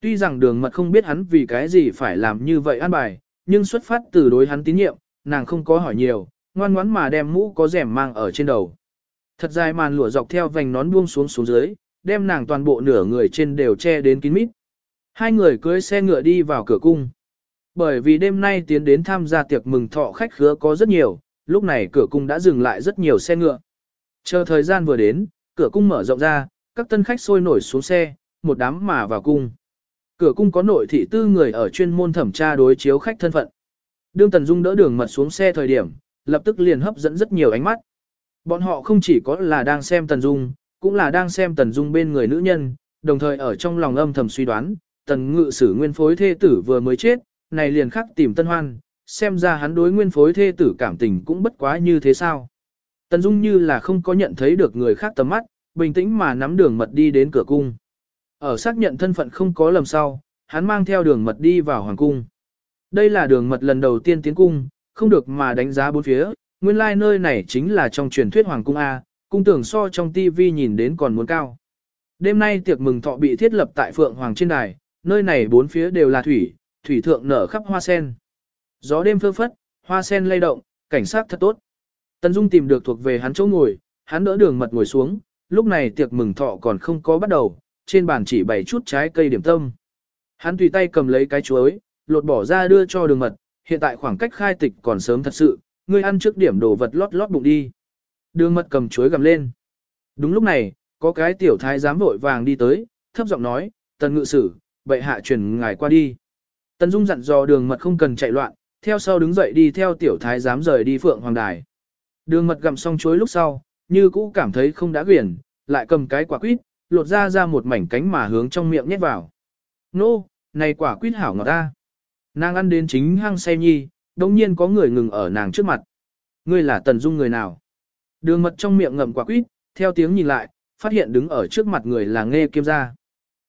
Tuy rằng đường mật không biết hắn vì cái gì phải làm như vậy an bài, nhưng xuất phát từ đối hắn tín nhiệm, nàng không có hỏi nhiều, ngoan ngoãn mà đem mũ có rèm mang ở trên đầu. Thật dài màn lụa dọc theo vành nón buông xuống xuống dưới, đem nàng toàn bộ nửa người trên đều che đến kín mít. Hai người cưới xe ngựa đi vào cửa cung. Bởi vì đêm nay tiến đến tham gia tiệc mừng thọ khách khứa có rất nhiều, lúc này cửa cung đã dừng lại rất nhiều xe ngựa. Chờ thời gian vừa đến, cửa cung mở rộng ra, các tân khách sôi nổi xuống xe, một đám mà vào cung. Cửa cung có nội thị tư người ở chuyên môn thẩm tra đối chiếu khách thân phận. Đương Tần Dung đỡ đường mật xuống xe thời điểm, lập tức liền hấp dẫn rất nhiều ánh mắt. Bọn họ không chỉ có là đang xem Tần Dung, cũng là đang xem Tần Dung bên người nữ nhân, đồng thời ở trong lòng âm thầm suy đoán, tần ngự sử nguyên phối thê tử vừa mới chết, này liền khắc tìm tân hoan, xem ra hắn đối nguyên phối thê tử cảm tình cũng bất quá như thế sao. Tần Dung như là không có nhận thấy được người khác tầm mắt, bình tĩnh mà nắm đường mật đi đến cửa cung. Ở xác nhận thân phận không có lầm sau, hắn mang theo đường mật đi vào hoàng cung. Đây là đường mật lần đầu tiên tiến cung, không được mà đánh giá bốn phía, nguyên lai like nơi này chính là trong truyền thuyết hoàng cung A, cung tưởng so trong TV nhìn đến còn muốn cao. Đêm nay tiệc mừng thọ bị thiết lập tại Phượng Hoàng trên đài, nơi này bốn phía đều là thủy, thủy thượng nở khắp hoa sen. Gió đêm phơ phất, hoa sen lay động, cảnh sát thật tốt. Tần Dung tìm được thuộc về hắn chỗ ngồi, hắn đỡ đường mật ngồi xuống, lúc này tiệc mừng thọ còn không có bắt đầu, trên bàn chỉ bày chút trái cây điểm tâm. Hắn tùy tay cầm lấy cái chuối, lột bỏ ra đưa cho đường mật, hiện tại khoảng cách khai tịch còn sớm thật sự, ngươi ăn trước điểm đồ vật lót lót bụng đi. Đường mật cầm chuối gầm lên. Đúng lúc này, có cái tiểu thái giám vội vàng đi tới, thấp giọng nói, tần ngự sử, bệ hạ truyền ngài qua đi. Tần Dung dặn dò đường mật không cần chạy loạn, theo sau đứng dậy đi theo tiểu thái giám rời đi phượng hoàng đài. Đường mật gặm xong chuối lúc sau, như cũ cảm thấy không đã quyển, lại cầm cái quả quýt, lột ra ra một mảnh cánh mà hướng trong miệng nhét vào. Nô, này quả quýt hảo ngọt ta. Nàng ăn đến chính hăng say nhi, đồng nhiên có người ngừng ở nàng trước mặt. Ngươi là tần dung người nào? Đường mật trong miệng ngậm quả quýt, theo tiếng nhìn lại, phát hiện đứng ở trước mặt người là nghe kiêm gia.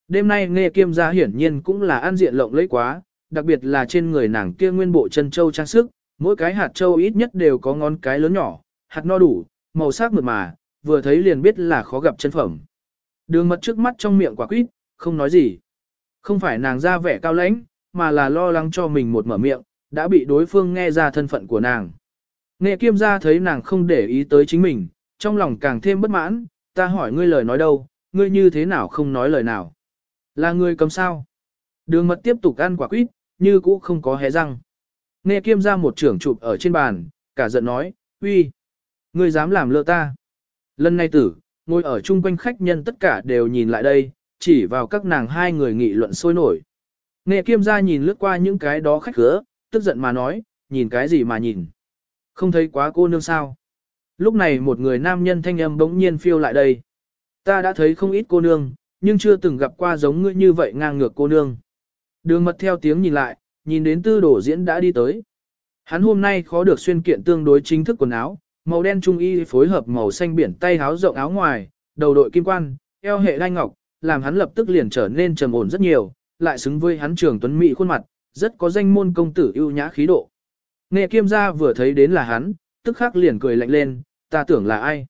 Đêm nay nghe kiêm gia hiển nhiên cũng là ăn diện lộng lẫy quá, đặc biệt là trên người nàng kia nguyên bộ chân châu trang sức, mỗi cái hạt châu ít nhất đều có ngón cái lớn nhỏ, hạt no đủ, màu sắc mượt mà, vừa thấy liền biết là khó gặp chân phẩm. Đường mật trước mắt trong miệng quả quýt, không nói gì. Không phải nàng ra vẻ cao lãnh, mà là lo lắng cho mình một mở miệng, đã bị đối phương nghe ra thân phận của nàng. Nghệ kiêm gia thấy nàng không để ý tới chính mình, trong lòng càng thêm bất mãn, ta hỏi ngươi lời nói đâu, ngươi như thế nào không nói lời nào. Là ngươi cầm sao? Đường mật tiếp tục ăn quả quýt, như cũ không có hé răng. Nghệ kiêm gia một trưởng chụp ở trên bàn, cả giận nói, uy, ngươi dám làm lỡ ta. Lần này tử, ngồi ở chung quanh khách nhân tất cả đều nhìn lại đây, chỉ vào các nàng hai người nghị luận sôi nổi. Nghệ kiêm gia nhìn lướt qua những cái đó khách khứa, tức giận mà nói, nhìn cái gì mà nhìn. Không thấy quá cô nương sao. Lúc này một người nam nhân thanh âm bỗng nhiên phiêu lại đây. Ta đã thấy không ít cô nương, nhưng chưa từng gặp qua giống ngươi như vậy ngang ngược cô nương. Đường mật theo tiếng nhìn lại, nhìn đến tư đổ diễn đã đi tới. Hắn hôm nay khó được xuyên kiện tương đối chính thức quần áo, màu đen trung y phối hợp màu xanh biển tay áo rộng áo ngoài, đầu đội kim quan, eo hệ đai ngọc, làm hắn lập tức liền trở nên trầm ổn rất nhiều, lại xứng với hắn trường tuấn mỹ khuôn mặt, rất có danh môn công tử ưu nhã khí độ. Nghệ kiêm gia vừa thấy đến là hắn, tức khắc liền cười lạnh lên, ta tưởng là ai.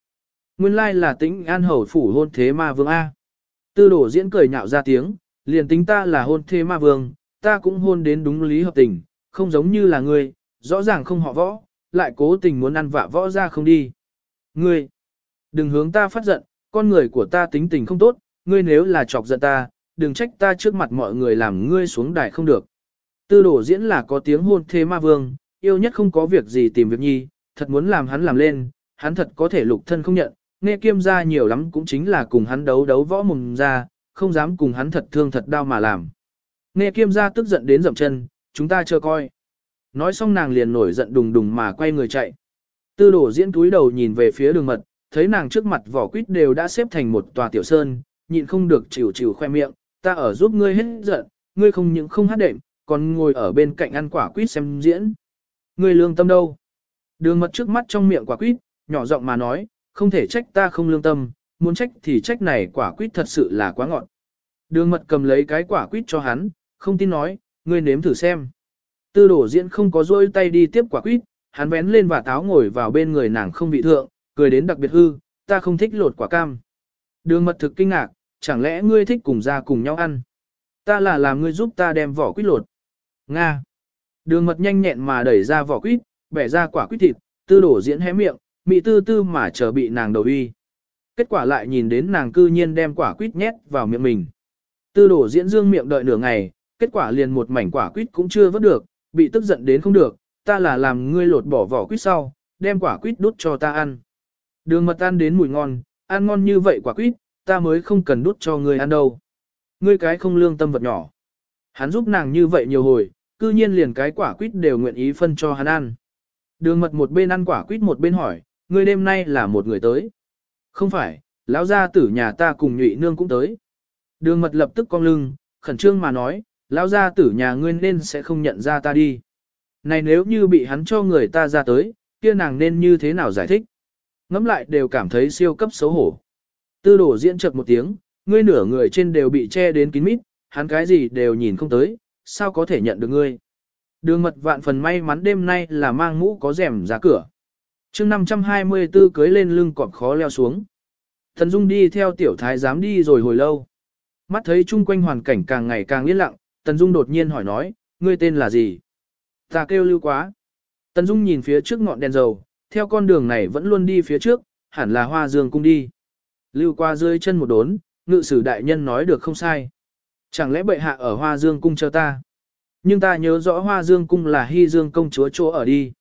Nguyên lai là tĩnh an hầu phủ hôn thế ma vương A. Tư đổ diễn cười nhạo ra tiếng, liền tính ta là hôn thế ma vương, ta cũng hôn đến đúng lý hợp tình, không giống như là ngươi, rõ ràng không họ võ, lại cố tình muốn ăn vạ võ ra không đi. Ngươi, đừng hướng ta phát giận, con người của ta tính tình không tốt, ngươi nếu là chọc giận ta, đừng trách ta trước mặt mọi người làm ngươi xuống đài không được. Tư đổ diễn là có tiếng hôn thế ma vương, yêu nhất không có việc gì tìm việc nhi, thật muốn làm hắn làm lên, hắn thật có thể lục thân không nhận, nghe kiêm ra nhiều lắm cũng chính là cùng hắn đấu đấu võ mồm ra, không dám cùng hắn thật thương thật đau mà làm. Nghe kiêm ra tức giận đến dậm chân, chúng ta chờ coi. Nói xong nàng liền nổi giận đùng đùng mà quay người chạy. Tư đổ diễn túi đầu nhìn về phía đường mật, thấy nàng trước mặt vỏ quýt đều đã xếp thành một tòa tiểu sơn, nhịn không được chịu chịu khoe miệng, ta ở giúp ngươi hết giận, ngươi không những không hát đệm, còn ngồi ở bên cạnh ăn quả quýt xem diễn. Ngươi lương tâm đâu? Đường mật trước mắt trong miệng quả quýt, nhỏ giọng mà nói, không thể trách ta không lương tâm, muốn trách thì trách này quả quýt thật sự là quá ngọt. Đường mật cầm lấy cái quả quýt cho hắn, không tin nói, ngươi nếm thử xem. Tư đổ diễn không có rôi tay đi tiếp quả quýt, hắn vén lên và táo ngồi vào bên người nàng không bị thượng, cười đến đặc biệt hư, ta không thích lột quả cam. Đường mật thực kinh ngạc, chẳng lẽ ngươi thích cùng ra cùng nhau ăn? Ta là làm ngươi giúp ta đem vỏ quýt lột. Nga. Đường mật nhanh nhẹn mà đẩy ra vỏ quýt, bẻ ra quả quýt thịt, tư đổ diễn hé miệng, mị tư tư mà chờ bị nàng đầu uy. Kết quả lại nhìn đến nàng cư nhiên đem quả quýt nhét vào miệng mình. Tư đổ diễn dương miệng đợi nửa ngày, kết quả liền một mảnh quả quýt cũng chưa vớt được, bị tức giận đến không được, ta là làm ngươi lột bỏ vỏ quýt sau, đem quả quýt đút cho ta ăn. Đường mật ăn đến mùi ngon, ăn ngon như vậy quả quýt, ta mới không cần đút cho ngươi ăn đâu. Ngươi cái không lương tâm vật nhỏ. Hắn giúp nàng như vậy nhiều hồi, cư nhiên liền cái quả quýt đều nguyện ý phân cho hắn ăn. Đường mật một bên ăn quả quýt một bên hỏi, ngươi đêm nay là một người tới. Không phải, lão gia tử nhà ta cùng nhụy nương cũng tới. Đường mật lập tức cong lưng, khẩn trương mà nói, lão gia tử nhà ngươi nên sẽ không nhận ra ta đi. Này nếu như bị hắn cho người ta ra tới, kia nàng nên như thế nào giải thích? Ngắm lại đều cảm thấy siêu cấp xấu hổ. Tư đổ diễn chợt một tiếng, ngươi nửa người trên đều bị che đến kín mít, hắn cái gì đều nhìn không tới, sao có thể nhận được ngươi. Đường mật vạn phần may mắn đêm nay là mang mũ có rèm ra cửa. chương 524 cưới lên lưng cọp khó leo xuống. Thần Dung đi theo tiểu thái giám đi rồi hồi lâu. Mắt thấy chung quanh hoàn cảnh càng ngày càng yên lặng, Tần Dung đột nhiên hỏi nói, ngươi tên là gì? Ta kêu lưu quá. Tần Dung nhìn phía trước ngọn đèn dầu, theo con đường này vẫn luôn đi phía trước, hẳn là hoa dương cung đi. Lưu qua rơi chân một đốn, ngự sử đại nhân nói được không sai. Chẳng lẽ bệ hạ ở hoa dương cung chờ ta? Nhưng ta nhớ rõ hoa dương cung là hy dương công chúa chỗ ở đi.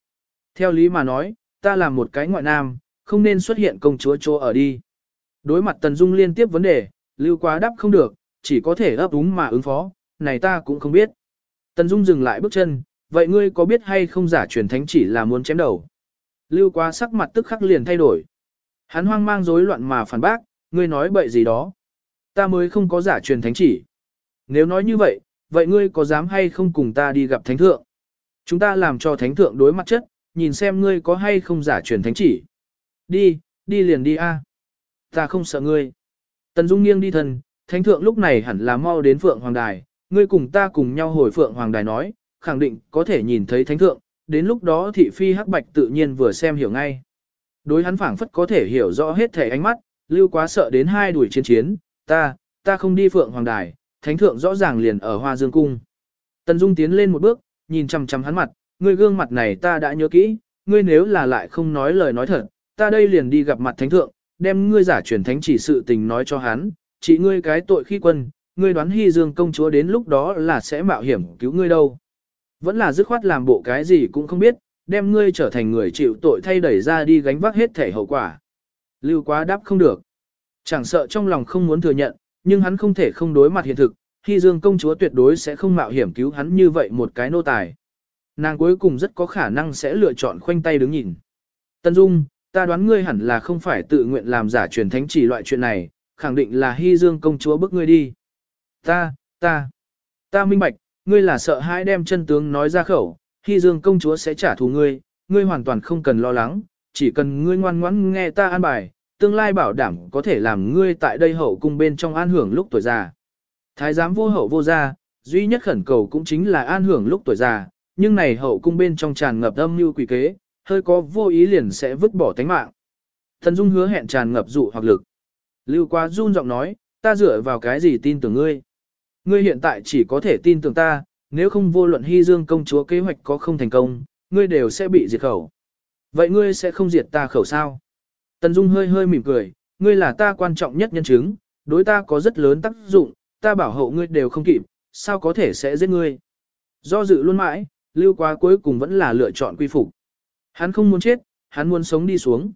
Theo lý mà nói, ta là một cái ngoại nam, không nên xuất hiện công chúa chỗ ở đi. Đối mặt Tần Dung liên tiếp vấn đề, lưu quá đáp không được, chỉ có thể ấp úng mà ứng phó, này ta cũng không biết. Tần Dung dừng lại bước chân, vậy ngươi có biết hay không giả truyền thánh chỉ là muốn chém đầu? Lưu quá sắc mặt tức khắc liền thay đổi. Hắn hoang mang rối loạn mà phản bác, ngươi nói bậy gì đó. Ta mới không có giả truyền thánh chỉ. Nếu nói như vậy, vậy ngươi có dám hay không cùng ta đi gặp thánh thượng? Chúng ta làm cho thánh thượng đối mặt chất, nhìn xem ngươi có hay không giả truyền thánh chỉ. Đi, đi liền đi a. Ta không sợ ngươi. Tần Dung nghiêng đi thần, thánh thượng lúc này hẳn là mau đến Phượng Hoàng Đài, ngươi cùng ta cùng nhau hồi Phượng Hoàng Đài nói, khẳng định có thể nhìn thấy thánh thượng, đến lúc đó thị phi hắc bạch tự nhiên vừa xem hiểu ngay. Đối hắn phảng phất có thể hiểu rõ hết thể ánh mắt, lưu quá sợ đến hai đuổi chiến chiến, ta, ta không đi Phượng Hoàng Đài, thánh thượng rõ ràng liền ở Hoa Dương Cung. Tần Dung tiến lên một bước, nhìn chằm chằm hắn mặt, ngươi gương mặt này ta đã nhớ kỹ, ngươi nếu là lại không nói lời nói thật, ta đây liền đi gặp mặt thánh thượng, đem ngươi giả truyền thánh chỉ sự tình nói cho hắn, chỉ ngươi cái tội khi quân, ngươi đoán Hy Dương công chúa đến lúc đó là sẽ mạo hiểm cứu ngươi đâu. Vẫn là dứt khoát làm bộ cái gì cũng không biết, đem ngươi trở thành người chịu tội thay đẩy ra đi gánh vác hết thể hậu quả. Lưu quá đáp không được. Chẳng sợ trong lòng không muốn thừa nhận, nhưng hắn không thể không đối mặt hiện thực, Hy Dương công chúa tuyệt đối sẽ không mạo hiểm cứu hắn như vậy một cái nô tài. Nàng cuối cùng rất có khả năng sẽ lựa chọn khoanh tay đứng nhìn. Tân Dung, ta đoán ngươi hẳn là không phải tự nguyện làm giả truyền thánh chỉ loại chuyện này, khẳng định là Hy Dương công chúa bức ngươi đi. Ta, ta, ta minh bạch, ngươi là sợ hãi đem chân tướng nói ra khẩu, khi Dương công chúa sẽ trả thù ngươi, ngươi hoàn toàn không cần lo lắng, chỉ cần ngươi ngoan ngoãn nghe ta an bài, tương lai bảo đảm có thể làm ngươi tại đây hậu cung bên trong an hưởng lúc tuổi già. Thái giám vô hậu vô gia, duy nhất khẩn cầu cũng chính là an hưởng lúc tuổi già, nhưng này hậu cung bên trong tràn ngập âm mưu quỷ kế, hơi có vô ý liền sẽ vứt bỏ tánh mạng. Thần Dung hứa hẹn tràn ngập dụ hoặc lực. Lưu quá run giọng nói, ta dựa vào cái gì tin tưởng ngươi. Ngươi hiện tại chỉ có thể tin tưởng ta, nếu không vô luận hy dương công chúa kế hoạch có không thành công, ngươi đều sẽ bị diệt khẩu. Vậy ngươi sẽ không diệt ta khẩu sao? Tần Dung hơi hơi mỉm cười, ngươi là ta quan trọng nhất nhân chứng, đối ta có rất lớn tác dụng, ta bảo hộ ngươi đều không kịp, sao có thể sẽ giết ngươi. Do dự luôn mãi, lưu quá cuối cùng vẫn là lựa chọn quy phục. Hắn không muốn chết, hắn muốn sống đi xuống.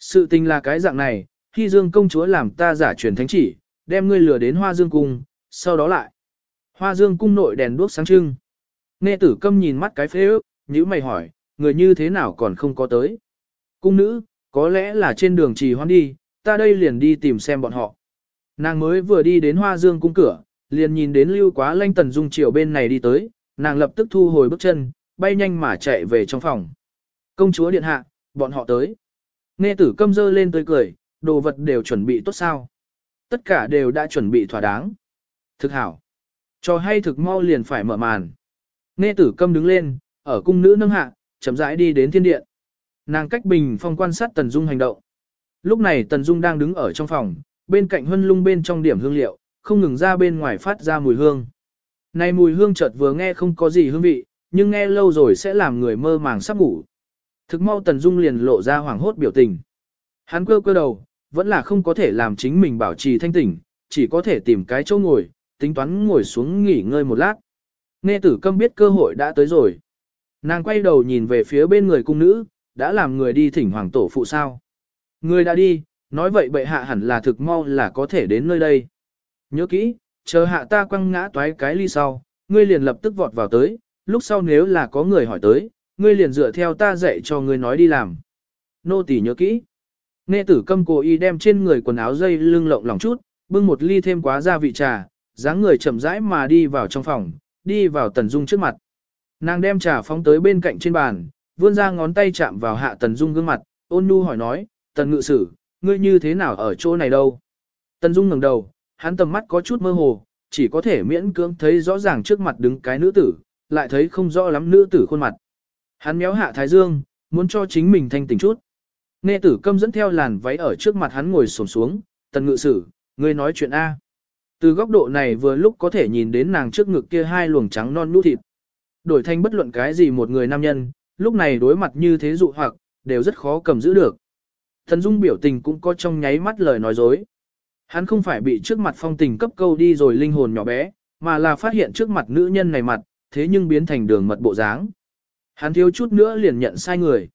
Sự tình là cái dạng này, khi dương công chúa làm ta giả truyền thánh chỉ, đem ngươi lừa đến hoa dương cung, sau đó lại. Hoa dương cung nội đèn đuốc sáng trưng. Nghe tử câm nhìn mắt cái phế ước, nữ mày hỏi, người như thế nào còn không có tới. Cung nữ, có lẽ là trên đường trì hoãn đi, ta đây liền đi tìm xem bọn họ. Nàng mới vừa đi đến hoa dương cung cửa, liền nhìn đến lưu quá lanh tần dung chiều bên này đi tới, nàng lập tức thu hồi bước chân, bay nhanh mà chạy về trong phòng. Công chúa điện hạ, bọn họ tới. Nghe tử câm dơ lên tới cười, đồ vật đều chuẩn bị tốt sao. Tất cả đều đã chuẩn bị thỏa đáng. Thực hảo. Cho hay thực mau liền phải mở màn. Nghe tử câm đứng lên, ở cung nữ nâng hạ, chậm rãi đi đến thiên điện. Nàng cách bình phong quan sát Tần Dung hành động. Lúc này Tần Dung đang đứng ở trong phòng, bên cạnh huân lung bên trong điểm hương liệu, không ngừng ra bên ngoài phát ra mùi hương. Này mùi hương chợt vừa nghe không có gì hương vị, nhưng nghe lâu rồi sẽ làm người mơ màng sắp ngủ. Thực mau Tần Dung liền lộ ra hoảng hốt biểu tình. Hắn quơ quơ đầu, vẫn là không có thể làm chính mình bảo trì thanh tỉnh, chỉ có thể tìm cái chỗ ngồi, tính toán ngồi xuống nghỉ ngơi một lát. Nghe tử câm biết cơ hội đã tới rồi. Nàng quay đầu nhìn về phía bên người cung nữ, đã làm người đi thỉnh hoàng tổ phụ sao. Người đã đi, nói vậy bệ hạ hẳn là thực mau là có thể đến nơi đây. Nhớ kỹ, chờ hạ ta quăng ngã toái cái ly sau, ngươi liền lập tức vọt vào tới, lúc sau nếu là có người hỏi tới, ngươi liền dựa theo ta dạy cho ngươi nói đi làm. Nô tỳ nhớ kỹ. Nghe tử câm cố ý đem trên người quần áo dây lưng lộng lòng chút, bưng một ly thêm quá gia vị trà, dáng người chậm rãi mà đi vào trong phòng, đi vào Tần Dung trước mặt. Nàng đem trà phóng tới bên cạnh trên bàn, vươn ra ngón tay chạm vào hạ Tần Dung gương mặt, ôn nhu hỏi nói, Tần ngự sử, ngươi như thế nào ở chỗ này đâu? Tần Dung ngẩng đầu, hắn tầm mắt có chút mơ hồ, chỉ có thể miễn cưỡng thấy rõ ràng trước mặt đứng cái nữ tử, lại thấy không rõ lắm nữ tử khuôn mặt. Hắn méo hạ thái dương, muốn cho chính mình thanh tỉnh chút. Nghe tử câm dẫn theo làn váy ở trước mặt hắn ngồi xổm xuống, tần ngự sử, ngươi nói chuyện A. Từ góc độ này vừa lúc có thể nhìn đến nàng trước ngực kia hai luồng trắng non nút thịt. Đổi thành bất luận cái gì một người nam nhân, lúc này đối mặt như thế dụ hoặc, đều rất khó cầm giữ được. Thần Dung biểu tình cũng có trong nháy mắt lời nói dối. Hắn không phải bị trước mặt phong tình cấp câu đi rồi linh hồn nhỏ bé, mà là phát hiện trước mặt nữ nhân này mặt, thế nhưng biến thành đường mật bộ dáng. Hắn thiếu chút nữa liền nhận sai người.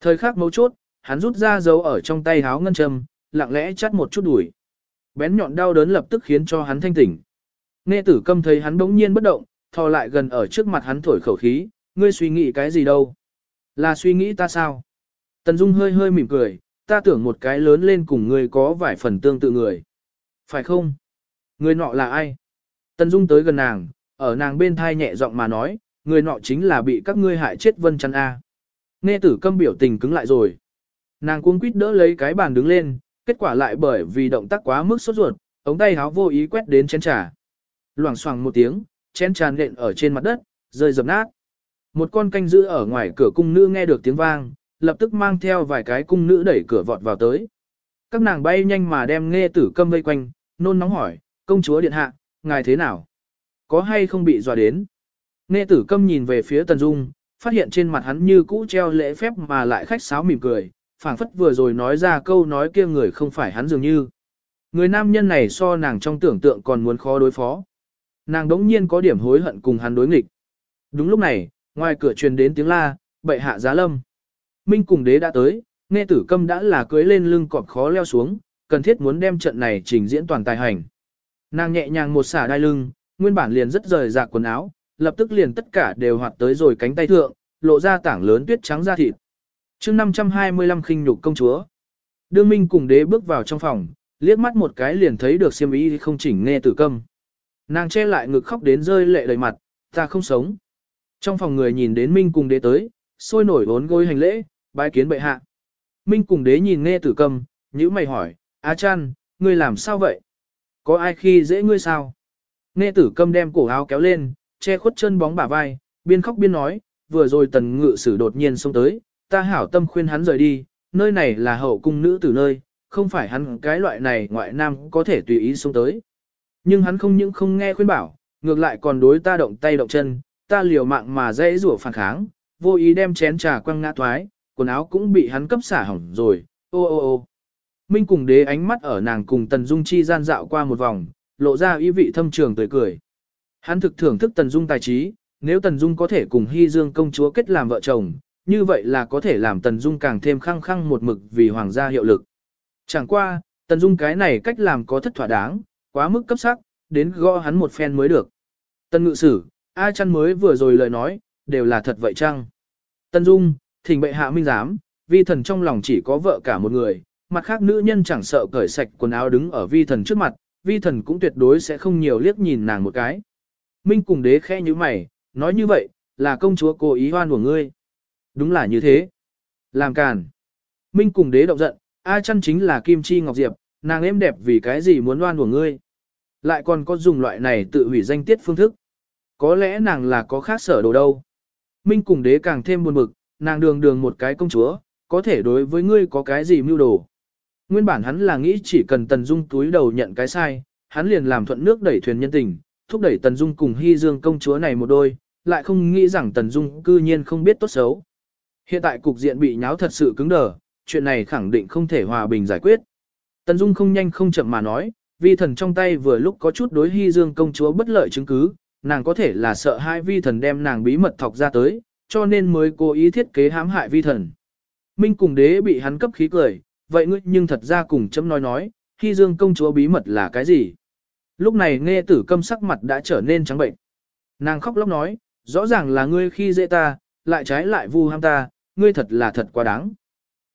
Thời khắc mấu chốt, hắn rút ra dấu ở trong tay háo ngân châm, lặng lẽ chắt một chút đuổi. Bén nhọn đau đớn lập tức khiến cho hắn thanh tỉnh. Nghe tử câm thấy hắn bỗng nhiên bất động, thò lại gần ở trước mặt hắn thổi khẩu khí, ngươi suy nghĩ cái gì đâu? Là suy nghĩ ta sao? Tần Dung hơi hơi mỉm cười, ta tưởng một cái lớn lên cùng ngươi có vài phần tương tự người. Phải không? Người nọ là ai? Tần Dung tới gần nàng, ở nàng bên thai nhẹ giọng mà nói, người nọ chính là bị các ngươi hại chết vân chăn A. Nghe tử câm biểu tình cứng lại rồi. Nàng cuống quýt đỡ lấy cái bàn đứng lên, kết quả lại bởi vì động tác quá mức sốt ruột, ống tay háo vô ý quét đến chén trà. Loảng xoảng một tiếng, chén trà nện ở trên mặt đất, rơi dập nát. Một con canh giữ ở ngoài cửa cung nữ nghe được tiếng vang, lập tức mang theo vài cái cung nữ đẩy cửa vọt vào tới. Các nàng bay nhanh mà đem nghe tử câm vây quanh, nôn nóng hỏi, công chúa điện hạ, ngài thế nào? Có hay không bị dọa đến? Nghe tử câm nhìn về phía Tần Dung, phát hiện trên mặt hắn như cũ treo lễ phép mà lại khách sáo mỉm cười, phảng phất vừa rồi nói ra câu nói kia người không phải hắn dường như. Người nam nhân này so nàng trong tưởng tượng còn muốn khó đối phó. Nàng đống nhiên có điểm hối hận cùng hắn đối nghịch. Đúng lúc này, ngoài cửa truyền đến tiếng la, bệ hạ giá lâm. Minh cùng đế đã tới, nghe tử câm đã là cưới lên lưng cọp khó leo xuống, cần thiết muốn đem trận này trình diễn toàn tài hành. Nàng nhẹ nhàng một xả đai lưng, nguyên bản liền rất rời rạc quần áo, lập tức liền tất cả đều hoạt tới rồi cánh tay thượng, lộ ra tảng lớn tuyết trắng da thịt chương 525 khinh nhục công chúa. Đương Minh cùng đế bước vào trong phòng, liếc mắt một cái liền thấy được siêm ý không chỉnh nghe tử câm. Nàng che lại ngực khóc đến rơi lệ đầy mặt, ta không sống. Trong phòng người nhìn đến Minh cùng đế tới, sôi nổi bốn gối hành lễ, bái kiến bệ hạ. Minh cùng đế nhìn nghe tử câm, nhữ mày hỏi, A chăn, ngươi làm sao vậy? Có ai khi dễ ngươi sao? Nghe tử câm đem cổ áo kéo lên, che khuất chân bóng bả vai, biên khóc biên nói, vừa rồi tần ngự sử đột nhiên xông tới, ta hảo tâm khuyên hắn rời đi, nơi này là hậu cung nữ tử nơi, không phải hắn cái loại này ngoại nam có thể tùy ý xông tới. Nhưng hắn không những không nghe khuyên bảo, ngược lại còn đối ta động tay động chân, ta liều mạng mà dễ rủa phản kháng, vô ý đem chén trà quăng ngã thoái, quần áo cũng bị hắn cấp xả hỏng rồi, ô ô ô. Minh cùng đế ánh mắt ở nàng cùng Tần Dung chi gian dạo qua một vòng, lộ ra ý vị thâm trường tươi cười. Hắn thực thưởng thức Tần Dung tài trí, nếu Tần Dung có thể cùng Hy Dương công chúa kết làm vợ chồng, như vậy là có thể làm Tần Dung càng thêm khăng khăng một mực vì hoàng gia hiệu lực. Chẳng qua, Tần Dung cái này cách làm có thất thỏa đáng, quá mức cấp sắc, đến gõ hắn một phen mới được. Tần ngự sử, A chăn mới vừa rồi lời nói, đều là thật vậy chăng? Tần Dung, thỉnh bệ hạ minh giám, vi thần trong lòng chỉ có vợ cả một người, mặt khác nữ nhân chẳng sợ cởi sạch quần áo đứng ở vi thần trước mặt, vi thần cũng tuyệt đối sẽ không nhiều liếc nhìn nàng một cái. Minh cùng đế khẽ như mày, nói như vậy, là công chúa cố ý hoan của ngươi. Đúng là như thế. Làm càn. Minh cùng đế động giận, A chăn chính là Kim Chi Ngọc Diệp, nàng êm đẹp vì cái gì muốn đoan của ngươi. Lại còn có dùng loại này tự hủy danh tiết phương thức. Có lẽ nàng là có khác sở đồ đâu. Minh cùng đế càng thêm buồn bực, nàng đường đường một cái công chúa, có thể đối với ngươi có cái gì mưu đồ. Nguyên bản hắn là nghĩ chỉ cần Tần Dung túi đầu nhận cái sai, hắn liền làm thuận nước đẩy thuyền nhân tình, thúc đẩy Tần Dung cùng Hy Dương công chúa này một đôi, lại không nghĩ rằng Tần Dung cư nhiên không biết tốt xấu. Hiện tại cục diện bị nháo thật sự cứng đờ, chuyện này khẳng định không thể hòa bình giải quyết. Tần Dung không nhanh không chậm mà nói, vi thần trong tay vừa lúc có chút đối Hy Dương công chúa bất lợi chứng cứ, nàng có thể là sợ hai vi thần đem nàng bí mật thọc ra tới, cho nên mới cố ý thiết kế hãm hại vi thần. Minh cùng đế bị hắn cấp khí cười, vậy ngươi nhưng thật ra cùng chấm nói nói, Hy Dương công chúa bí mật là cái gì? Lúc này nghe tử câm sắc mặt đã trở nên trắng bệnh. Nàng khóc lóc nói, rõ ràng là ngươi khi dễ ta, lại trái lại vu ham ta, ngươi thật là thật quá đáng.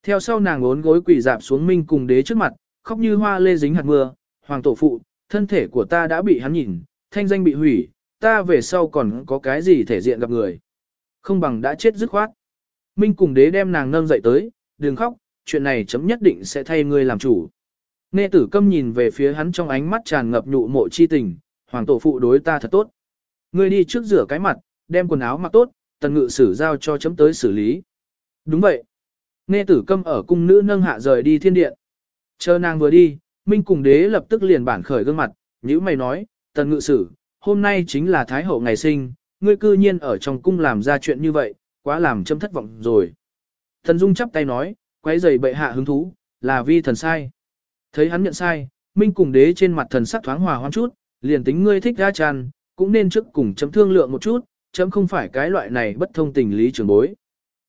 Theo sau nàng ốn gối quỳ dạp xuống minh cùng đế trước mặt, khóc như hoa lê dính hạt mưa, hoàng tổ phụ, thân thể của ta đã bị hắn nhìn, thanh danh bị hủy, ta về sau còn có cái gì thể diện gặp người. Không bằng đã chết dứt khoát. Minh cùng đế đem nàng nâng dậy tới, đừng khóc, chuyện này chấm nhất định sẽ thay ngươi làm chủ. Nghe tử câm nhìn về phía hắn trong ánh mắt tràn ngập nhụ mộ chi tình, hoàng tổ phụ đối ta thật tốt. Ngươi đi trước rửa cái mặt, đem quần áo mặc tốt, tần ngự sử giao cho chấm tới xử lý. Đúng vậy. Nghe tử câm ở cung nữ nâng hạ rời đi thiên điện. Chờ nàng vừa đi, Minh cùng đế lập tức liền bản khởi gương mặt, nhữ mày nói, tần ngự sử, hôm nay chính là Thái hậu ngày sinh, ngươi cư nhiên ở trong cung làm ra chuyện như vậy, quá làm châm thất vọng rồi. Thần Dung chắp tay nói, quấy giày bệ hạ hứng thú, là vi thần sai. Thấy hắn nhận sai, Minh cùng đế trên mặt thần sắc thoáng hòa hoan chút, liền tính ngươi thích ra tràn, cũng nên trước cùng chấm thương lượng một chút, chấm không phải cái loại này bất thông tình lý trường bối.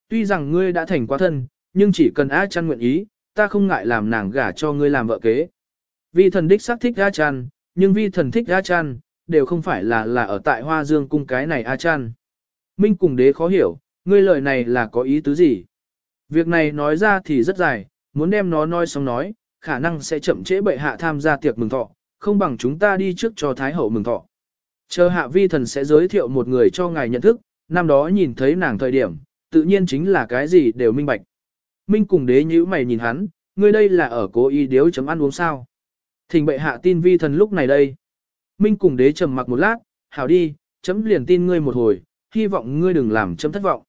Tuy rằng ngươi đã thành quá thân, nhưng chỉ cần A chăn nguyện ý, ta không ngại làm nàng gả cho ngươi làm vợ kế. Vi thần đích xác thích A chăn, nhưng vi thần thích A chăn, đều không phải là là ở tại Hoa Dương cung cái này A chăn. Minh cùng đế khó hiểu, ngươi lời này là có ý tứ gì? Việc này nói ra thì rất dài, muốn đem nó nói xong nói, khả năng sẽ chậm trễ bệ hạ tham gia tiệc mừng thọ, không bằng chúng ta đi trước cho Thái hậu mừng thọ. Chờ hạ vi thần sẽ giới thiệu một người cho ngài nhận thức, năm đó nhìn thấy nàng thời điểm, tự nhiên chính là cái gì đều minh bạch. Minh cùng đế nhữ mày nhìn hắn, ngươi đây là ở cố ý điếu chấm ăn uống sao. Thỉnh bệ hạ tin vi thần lúc này đây. Minh cùng đế trầm mặc một lát, hảo đi, chấm liền tin ngươi một hồi, hy vọng ngươi đừng làm chấm thất vọng.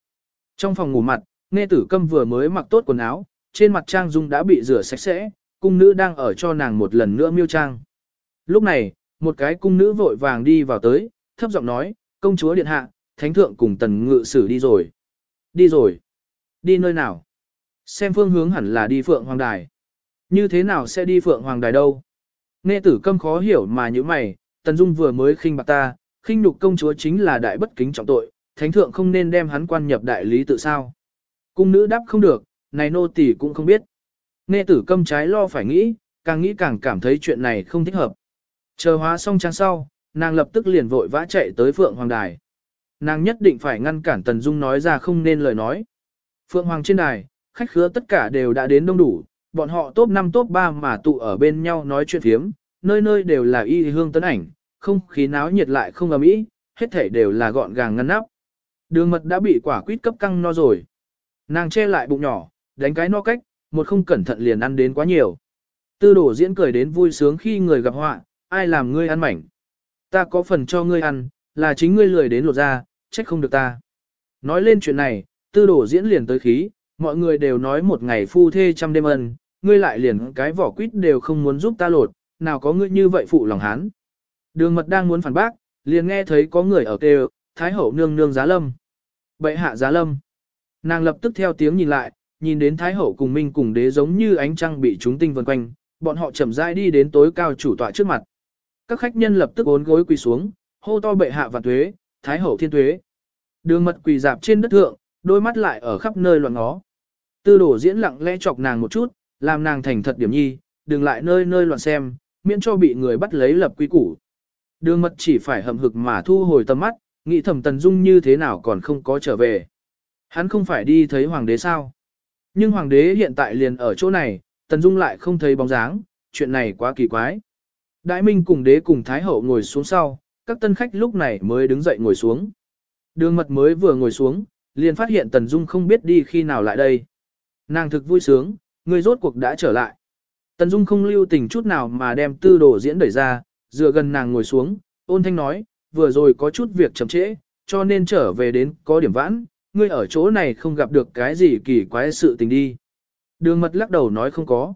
Trong phòng ngủ mặt, nghe tử câm vừa mới mặc tốt quần áo, trên mặt trang dung đã bị rửa sạch sẽ, cung nữ đang ở cho nàng một lần nữa miêu trang. Lúc này, một cái cung nữ vội vàng đi vào tới, thấp giọng nói, công chúa điện hạ, thánh thượng cùng tần ngự sử đi rồi. Đi rồi. Đi nơi nào? Xem phương hướng hẳn là đi phượng hoàng đài. Như thế nào sẽ đi phượng hoàng đài đâu? Nghe tử câm khó hiểu mà như mày, tần dung vừa mới khinh bạc ta, khinh nhục công chúa chính là đại bất kính trọng tội, thánh thượng không nên đem hắn quan nhập đại lý tự sao. Cung nữ đáp không được, này nô tỳ cũng không biết. Nghe tử câm trái lo phải nghĩ, càng nghĩ càng cảm thấy chuyện này không thích hợp. Chờ hóa xong trang sau, nàng lập tức liền vội vã chạy tới Phượng Hoàng Đài. Nàng nhất định phải ngăn cản Tần Dung nói ra không nên lời nói. Phượng Hoàng trên đài, khách khứa tất cả đều đã đến đông đủ, bọn họ top 5 top 3 mà tụ ở bên nhau nói chuyện phiếm, nơi nơi đều là y hương tấn ảnh, không khí náo nhiệt lại không ầm ĩ, hết thể đều là gọn gàng ngăn nắp. Đường mật đã bị quả quýt cấp căng no rồi. Nàng che lại bụng nhỏ, đánh cái no cách, một không cẩn thận liền ăn đến quá nhiều. Tư đổ diễn cười đến vui sướng khi người gặp họa, ai làm ngươi ăn mảnh. Ta có phần cho ngươi ăn, là chính ngươi lười đến lột ra, trách không được ta. Nói lên chuyện này, tư đổ diễn liền tới khí, mọi người đều nói một ngày phu thê trăm đêm ân, ngươi lại liền cái vỏ quýt đều không muốn giúp ta lột, nào có ngươi như vậy phụ lòng hán. Đường mật đang muốn phản bác, liền nghe thấy có người ở kêu, Thái hậu nương nương giá lâm. Bệ hạ giá lâm. Nàng lập tức theo tiếng nhìn lại, nhìn đến Thái hậu cùng Minh cùng đế giống như ánh trăng bị chúng tinh vần quanh, bọn họ chậm rãi đi đến tối cao chủ tọa trước mặt. Các khách nhân lập tức ốn gối quỳ xuống, hô to bệ hạ và tuế, Thái hậu thiên tuế. Đường mật quỳ dạp trên đất thượng, đôi mắt lại ở khắp nơi loạn ngó. Tư đổ diễn lặng lẽ chọc nàng một chút, làm nàng thành thật điểm nhi, đừng lại nơi nơi loạn xem, miễn cho bị người bắt lấy lập quy củ. Đường mật chỉ phải hầm hực mà thu hồi tầm mắt, nghĩ thẩm tần dung như thế nào còn không có trở về. Hắn không phải đi thấy hoàng đế sao. Nhưng hoàng đế hiện tại liền ở chỗ này, tần dung lại không thấy bóng dáng, chuyện này quá kỳ quái. Đại minh cùng đế cùng thái hậu ngồi xuống sau, các tân khách lúc này mới đứng dậy ngồi xuống. Đường mật mới vừa ngồi xuống, liền phát hiện tần dung không biết đi khi nào lại đây. Nàng thực vui sướng, người rốt cuộc đã trở lại. Tần dung không lưu tình chút nào mà đem tư đồ diễn đẩy ra, dựa gần nàng ngồi xuống, ôn thanh nói, vừa rồi có chút việc chậm trễ, cho nên trở về đến có điểm vãn, ngươi ở chỗ này không gặp được cái gì kỳ quái sự tình đi. Đường mật lắc đầu nói không có.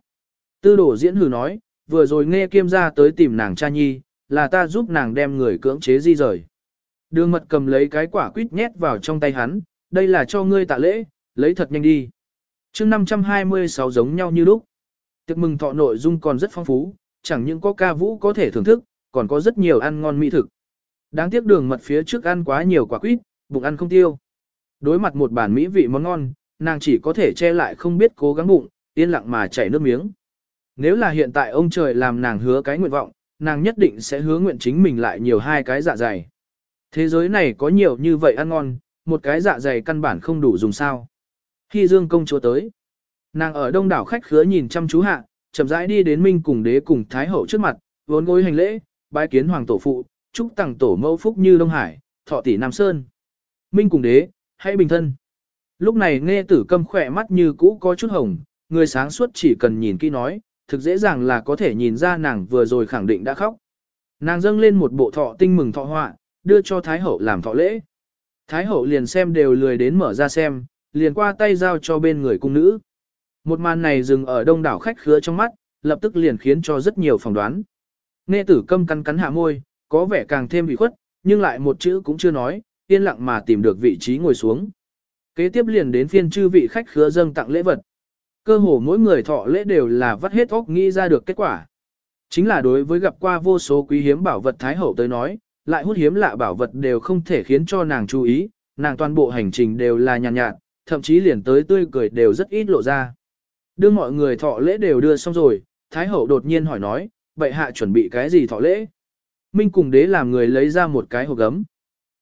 Tư đổ diễn hừ nói, vừa rồi nghe kiêm ra tới tìm nàng cha nhi, là ta giúp nàng đem người cưỡng chế di rời. Đường mật cầm lấy cái quả quýt nhét vào trong tay hắn, đây là cho ngươi tạ lễ, lấy thật nhanh đi. chương 526 giống nhau như lúc. Tiệc mừng thọ nội dung còn rất phong phú, chẳng những có ca vũ có thể thưởng thức, còn có rất nhiều ăn ngon mỹ thực. Đáng tiếc đường mật phía trước ăn quá nhiều quả quýt, bụng ăn không tiêu. Đối mặt một bản mỹ vị món ngon, nàng chỉ có thể che lại không biết cố gắng bụng, yên lặng mà chảy nước miếng. Nếu là hiện tại ông trời làm nàng hứa cái nguyện vọng, nàng nhất định sẽ hứa nguyện chính mình lại nhiều hai cái dạ dày. Thế giới này có nhiều như vậy ăn ngon, một cái dạ dày căn bản không đủ dùng sao. Khi Dương công chúa tới, nàng ở đông đảo khách khứa nhìn chăm chú hạ, chậm rãi đi đến Minh cùng đế cùng Thái hậu trước mặt, vốn gối hành lễ, bái kiến hoàng tổ phụ, chúc tặng tổ mẫu phúc như Đông Hải, thọ tỷ Nam Sơn. Minh cùng đế, hãy bình thân. Lúc này nghe tử câm khỏe mắt như cũ có chút hồng, người sáng suốt chỉ cần nhìn kỹ nói, thực dễ dàng là có thể nhìn ra nàng vừa rồi khẳng định đã khóc. Nàng dâng lên một bộ thọ tinh mừng thọ họa, đưa cho Thái Hậu làm thọ lễ. Thái Hậu liền xem đều lười đến mở ra xem, liền qua tay giao cho bên người cung nữ. Một màn này dừng ở đông đảo khách khứa trong mắt, lập tức liền khiến cho rất nhiều phỏng đoán. Nghe tử câm cắn cắn hạ môi, có vẻ càng thêm bị khuất, nhưng lại một chữ cũng chưa nói, yên lặng mà tìm được vị trí ngồi xuống. Kế tiếp liền đến phiên chư vị khách khứa dâng tặng lễ vật. Cơ hồ mỗi người thọ lễ đều là vắt hết óc nghĩ ra được kết quả. Chính là đối với gặp qua vô số quý hiếm bảo vật Thái Hậu tới nói, lại hút hiếm lạ bảo vật đều không thể khiến cho nàng chú ý, nàng toàn bộ hành trình đều là nhàn nhạt, nhạt, thậm chí liền tới tươi cười đều rất ít lộ ra. Đưa mọi người thọ lễ đều đưa xong rồi, Thái Hậu đột nhiên hỏi nói, vậy hạ chuẩn bị cái gì thọ lễ? Minh cùng đế làm người lấy ra một cái hộp gấm.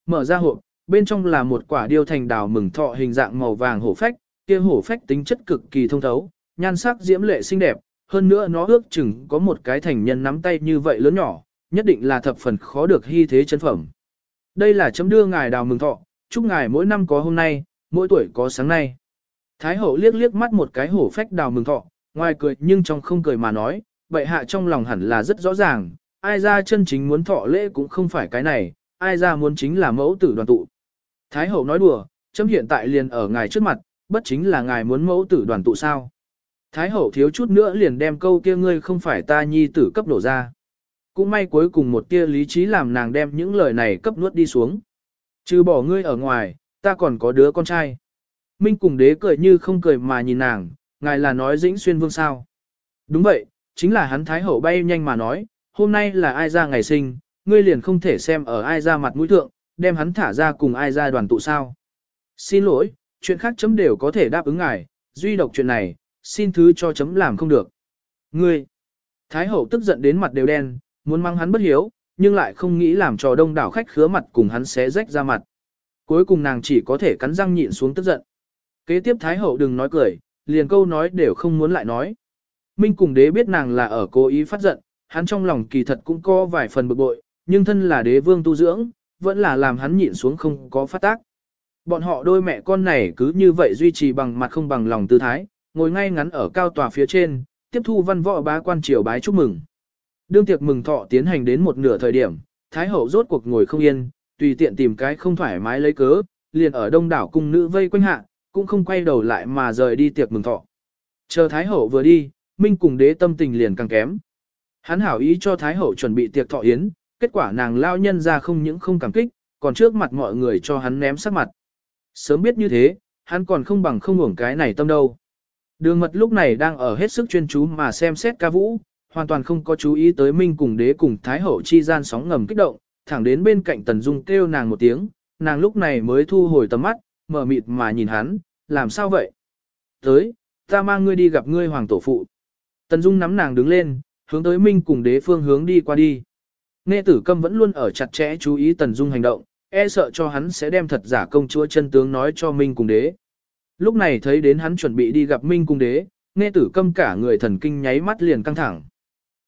Mở ra hộp, bên trong là một quả điêu thành đào mừng thọ hình dạng màu vàng hổ phách, kia hổ phách tính chất cực kỳ thông thấu, nhan sắc diễm lệ xinh đẹp, hơn nữa nó ước chừng có một cái thành nhân nắm tay như vậy lớn nhỏ, nhất định là thập phần khó được hy thế chân phẩm. Đây là chấm đưa ngài đào mừng thọ, chúc ngài mỗi năm có hôm nay, mỗi tuổi có sáng nay. Thái hậu liếc liếc mắt một cái hổ phách đào mừng thọ, ngoài cười nhưng trong không cười mà nói, bệ hạ trong lòng hẳn là rất rõ ràng, ai ra chân chính muốn thọ lễ cũng không phải cái này, ai ra muốn chính là mẫu tử đoàn tụ. Thái hậu nói đùa, chấm hiện tại liền ở ngài trước mặt, bất chính là ngài muốn mẫu tử đoàn tụ sao. Thái hậu thiếu chút nữa liền đem câu kia ngươi không phải ta nhi tử cấp đổ ra. Cũng may cuối cùng một tia lý trí làm nàng đem những lời này cấp nuốt đi xuống. Trừ bỏ ngươi ở ngoài, ta còn có đứa con trai. Minh cùng đế cười như không cười mà nhìn nàng, ngài là nói dĩnh xuyên vương sao. Đúng vậy, chính là hắn thái hậu bay nhanh mà nói, hôm nay là ai ra ngày sinh, ngươi liền không thể xem ở ai ra mặt mũi thượng, đem hắn thả ra cùng ai ra đoàn tụ sao. Xin lỗi, chuyện khác chấm đều có thể đáp ứng ngài, duy độc chuyện này, xin thứ cho chấm làm không được. Ngươi, Thái hậu tức giận đến mặt đều đen, muốn mang hắn bất hiếu, nhưng lại không nghĩ làm cho đông đảo khách khứa mặt cùng hắn xé rách ra mặt. Cuối cùng nàng chỉ có thể cắn răng nhịn xuống tức giận. Kế tiếp Thái hậu đừng nói cười, liền câu nói đều không muốn lại nói. Minh cùng đế biết nàng là ở cố ý phát giận, hắn trong lòng kỳ thật cũng có vài phần bực bội, nhưng thân là đế vương tu dưỡng, vẫn là làm hắn nhịn xuống không có phát tác. Bọn họ đôi mẹ con này cứ như vậy duy trì bằng mặt không bằng lòng tư thái, ngồi ngay ngắn ở cao tòa phía trên, tiếp thu văn võ bá quan triều bái chúc mừng. Đương tiệc mừng thọ tiến hành đến một nửa thời điểm, Thái hậu rốt cuộc ngồi không yên, tùy tiện tìm cái không thoải mái lấy cớ, liền ở đông đảo cung nữ vây quanh hạ, cũng không quay đầu lại mà rời đi tiệc mừng thọ. Chờ Thái hậu vừa đi, Minh cùng đế tâm tình liền càng kém. Hắn hảo ý cho Thái hậu chuẩn bị tiệc thọ yến, kết quả nàng lao nhân ra không những không cảm kích, còn trước mặt mọi người cho hắn ném sắc mặt. Sớm biết như thế, hắn còn không bằng không hưởng cái này tâm đâu. Đường mật lúc này đang ở hết sức chuyên chú mà xem xét ca vũ, hoàn toàn không có chú ý tới Minh cùng đế cùng Thái hậu chi gian sóng ngầm kích động, thẳng đến bên cạnh Tần Dung kêu nàng một tiếng, nàng lúc này mới thu hồi tầm mắt, mở mịt mà nhìn hắn, làm sao vậy? Tới, ta mang ngươi đi gặp ngươi hoàng tổ phụ. Tần Dung nắm nàng đứng lên, hướng tới Minh cùng đế phương hướng đi qua đi. Nghe tử câm vẫn luôn ở chặt chẽ chú ý Tần Dung hành động, e sợ cho hắn sẽ đem thật giả công chúa chân tướng nói cho Minh Cung đế. Lúc này thấy đến hắn chuẩn bị đi gặp Minh cung đế, nghe tử câm cả người thần kinh nháy mắt liền căng thẳng.